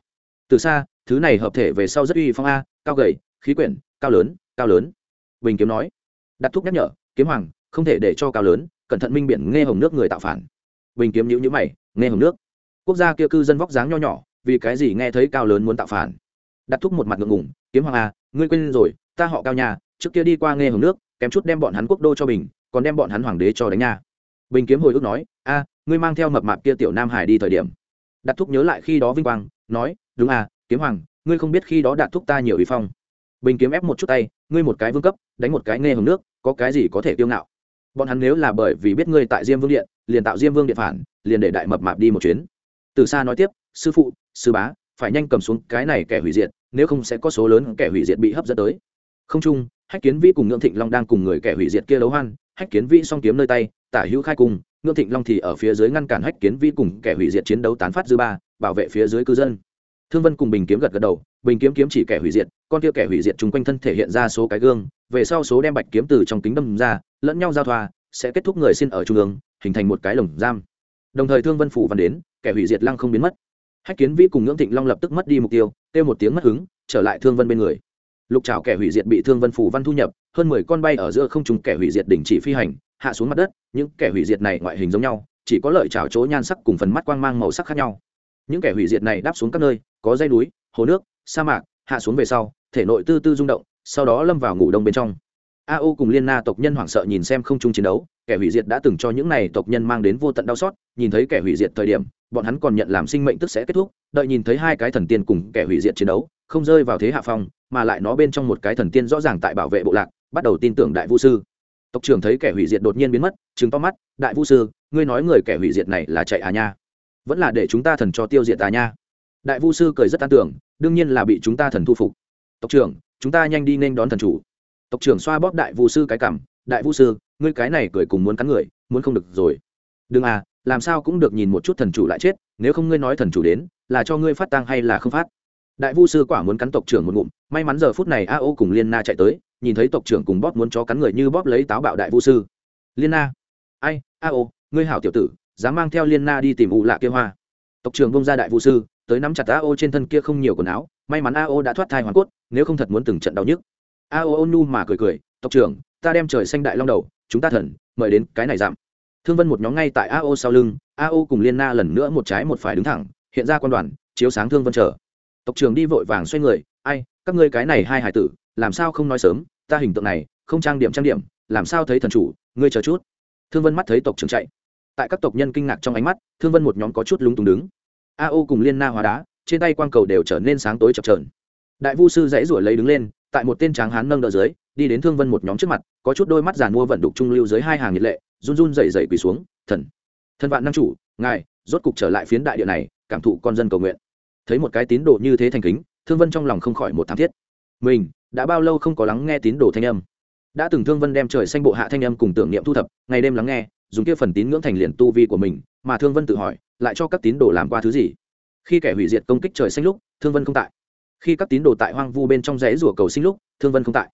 Từ xa, thứ này hợp thể về sau rất uy phong a, cao gầy, khí quyển, cao lớn cao lớn. Bình kiếm nói. Đặt thúc nhắc nhở, kiếm hoàng, không thể để cho cao lớn, cẩn thận minh biển nghe hồng nước người tạo phản. Bình kiếm nhữ nhữ mày, nghe hồng nước quốc gia kia cư dân vóc dáng nho nhỏ, vì cái gì nghe thấy cao lớn muốn tạo phản? Đặt Thúc một mặt ngượng ngủng kiếm hoàng a ngươi quên rồi, ta họ cao nhà trước kia đi qua nghe hồng nước, kém chút đem bọn hắn quốc đô cho bình, còn đem bọn hắn hoàng đế cho đánh nha. Bình kiếm hồi ức nói, a, ngươi mang theo mập mạp kia tiểu nam hải đi thời điểm. Đặt thúc nhớ lại khi đó vinh quang, nói, đúng à kiếm hoàng, ngươi không biết khi đó đạt thúc ta nhiều ý phong. Bình kiếm ép một chút tay, ngươi một cái vương cấp, đánh một cái nghe hồng nước, có cái gì có thể kiêu ngạo? Bọn hắn nếu là bởi vì biết ngươi tại diêm vương điện, liền tạo diêm vương điện phản, liền để đại mập mạp đi một chuyến từ xa nói tiếp, sư phụ, sư bá, phải nhanh cầm xuống cái này kẻ hủy diệt, nếu không sẽ có số lớn kẻ hủy diệt bị hấp dẫn tới. Không chung, hách kiến vĩ cùng ngưỡng thịnh long đang cùng người kẻ hủy diệt kia đấu hoan. Hách kiến vĩ song kiếm nơi tay, tả hữu khai cùng ngưỡng thịnh long thì ở phía dưới ngăn cản hách kiến vĩ cùng kẻ hủy diệt chiến đấu tán phát dư ba, bảo vệ phía dưới cư dân. Thương vân cùng bình kiếm gật gật đầu. Bình kiếm kiếm chỉ kẻ hủy diệt, con kia kẻ hủy diệt chung quanh thân thể hiện ra số cái gương. Về sau số đem bạch kiếm từ trong kính đâm ra, lẫn nhau giao thoa, sẽ kết thúc người xin ở trung ương, hình thành một cái lồng giam. Đồng thời thương vân phủ văn đến kẻ hủy diệt lăng không biến mất. Hách kiến vĩ cùng ngưỡng thịnh long lập tức mất đi mục tiêu, kêu một tiếng mất hứng, trở lại thương vân bên người. Lục trào kẻ hủy diệt bị thương vân phủ văn thu nhập, hơn mười con bay ở giữa không trùng kẻ hủy diệt đình chỉ phi hành, hạ xuống mặt đất, những kẻ hủy diệt này ngoại hình giống nhau, chỉ có lợi trào chỗ nhan sắc cùng phần mắt quang mang màu sắc khác nhau. Những kẻ hủy diệt này đáp xuống các nơi, có dây núi, hồ nước, sa mạc, hạ xuống về sau, thể nội tư tư rung động, sau đó lâm vào ngủ đông bên trong. A o cùng liên na tộc nhân hoảng sợ nhìn xem không chung chiến đấu, kẻ hủy diệt đã từng cho những này tộc nhân mang đến vô tận đau xót, nhìn thấy kẻ hủy diệt thời điểm bọn hắn còn nhận làm sinh mệnh tức sẽ kết thúc, đợi nhìn thấy hai cái thần tiên cùng kẻ hủy diệt chiến đấu, không rơi vào thế hạ phong, mà lại nó bên trong một cái thần tiên rõ ràng tại bảo vệ bộ lạc, bắt đầu tin tưởng đại vũ sư. Tộc trưởng thấy kẻ hủy diệt đột nhiên biến mất chứng to mắt, đại vũ sư, ngươi nói người kẻ hủy diệt này là chạy à nha? Vẫn là để chúng ta thần cho tiêu diệt à nha? Đại vũ sư cười rất an tưởng, đương nhiên là bị chúng ta thần thu phục. Tộc trưởng, chúng ta nhanh đi nên đón thần chủ. Tộc trưởng xoa bóp đại vũ sư cái cảm đại vũ sư, ngươi cái này cười cùng muốn cắn người, muốn không được rồi. Đừng à làm sao cũng được nhìn một chút thần chủ lại chết, nếu không ngươi nói thần chủ đến, là cho ngươi phát tang hay là không phát? Đại vu sư quả muốn cắn tộc trưởng một ngụm, may mắn giờ phút này a ô cùng liên na chạy tới, nhìn thấy tộc trưởng cùng bóp muốn chó cắn người như bóp lấy táo bạo đại vu sư. Liên na, ai, a ô, ngươi hảo tiểu tử, dám mang theo liên na đi tìm ụ lạ kia hoa. Tộc trưởng bông ra đại vu sư, tới nắm chặt a ô trên thân kia không nhiều quần áo, may mắn a ô đã thoát thai hoàn cốt, nếu không thật muốn từng trận đau nhức. A ô ôn nu mà cười cười, tộc trưởng, ta đem trời xanh đại long đầu, chúng ta thần, mời đến cái này giảm thương vân một nhóm ngay tại Ao sau lưng Ao cùng liên na lần nữa một trái một phải đứng thẳng, hiện ra quan đoàn, chiếu sáng thương vân chờ. Tộc trưởng đi vội vàng xoay người, ai, các ngươi cái này hai hải tử, làm sao không nói sớm, ta hình tượng này, không trang điểm trang điểm, làm sao thấy thần chủ, ngươi chờ chút. Thương vân mắt thấy tộc trưởng chạy. Tại các tộc nhân kinh ngạc trong ánh mắt, thương vân một nhóm có chút lúng túng đứng. A cùng liên na hóa đá, trên tay quang cầu đều trở nên sáng tối chập trờn đại vu sư dãy ruổi lấy đứng lên, tại một tên tráng hán nâng đỡ dưới, đi đến thương vân một nhóm trước mặt, có chút đôi mắt giàn mua vận đục trung lưu dưới hai hàng nhiệt lệ run run dậy dậy quỳ xuống, thần thần vạn năng chủ, ngài rốt cục trở lại phiến đại địa này, cảm thụ con dân cầu nguyện. Thấy một cái tín đồ như thế thành kính, thương vân trong lòng không khỏi một thảm thiết. Mình, đã bao lâu không có lắng nghe tín đồ thanh âm? Đã từng thương vân đem trời xanh bộ hạ thanh âm cùng tưởng niệm thu thập, ngày đêm lắng nghe, dùng kia phần tín ngưỡng thành liền tu vi của mình, mà thương vân tự hỏi, lại cho các tín đồ làm qua thứ gì? Khi kẻ hủy diệt công kích trời xanh lúc, thương vân không tại. Khi các tín đồ tại hoang vu bên trong rẽ rủa cầu sinh lúc, thương vân không tại.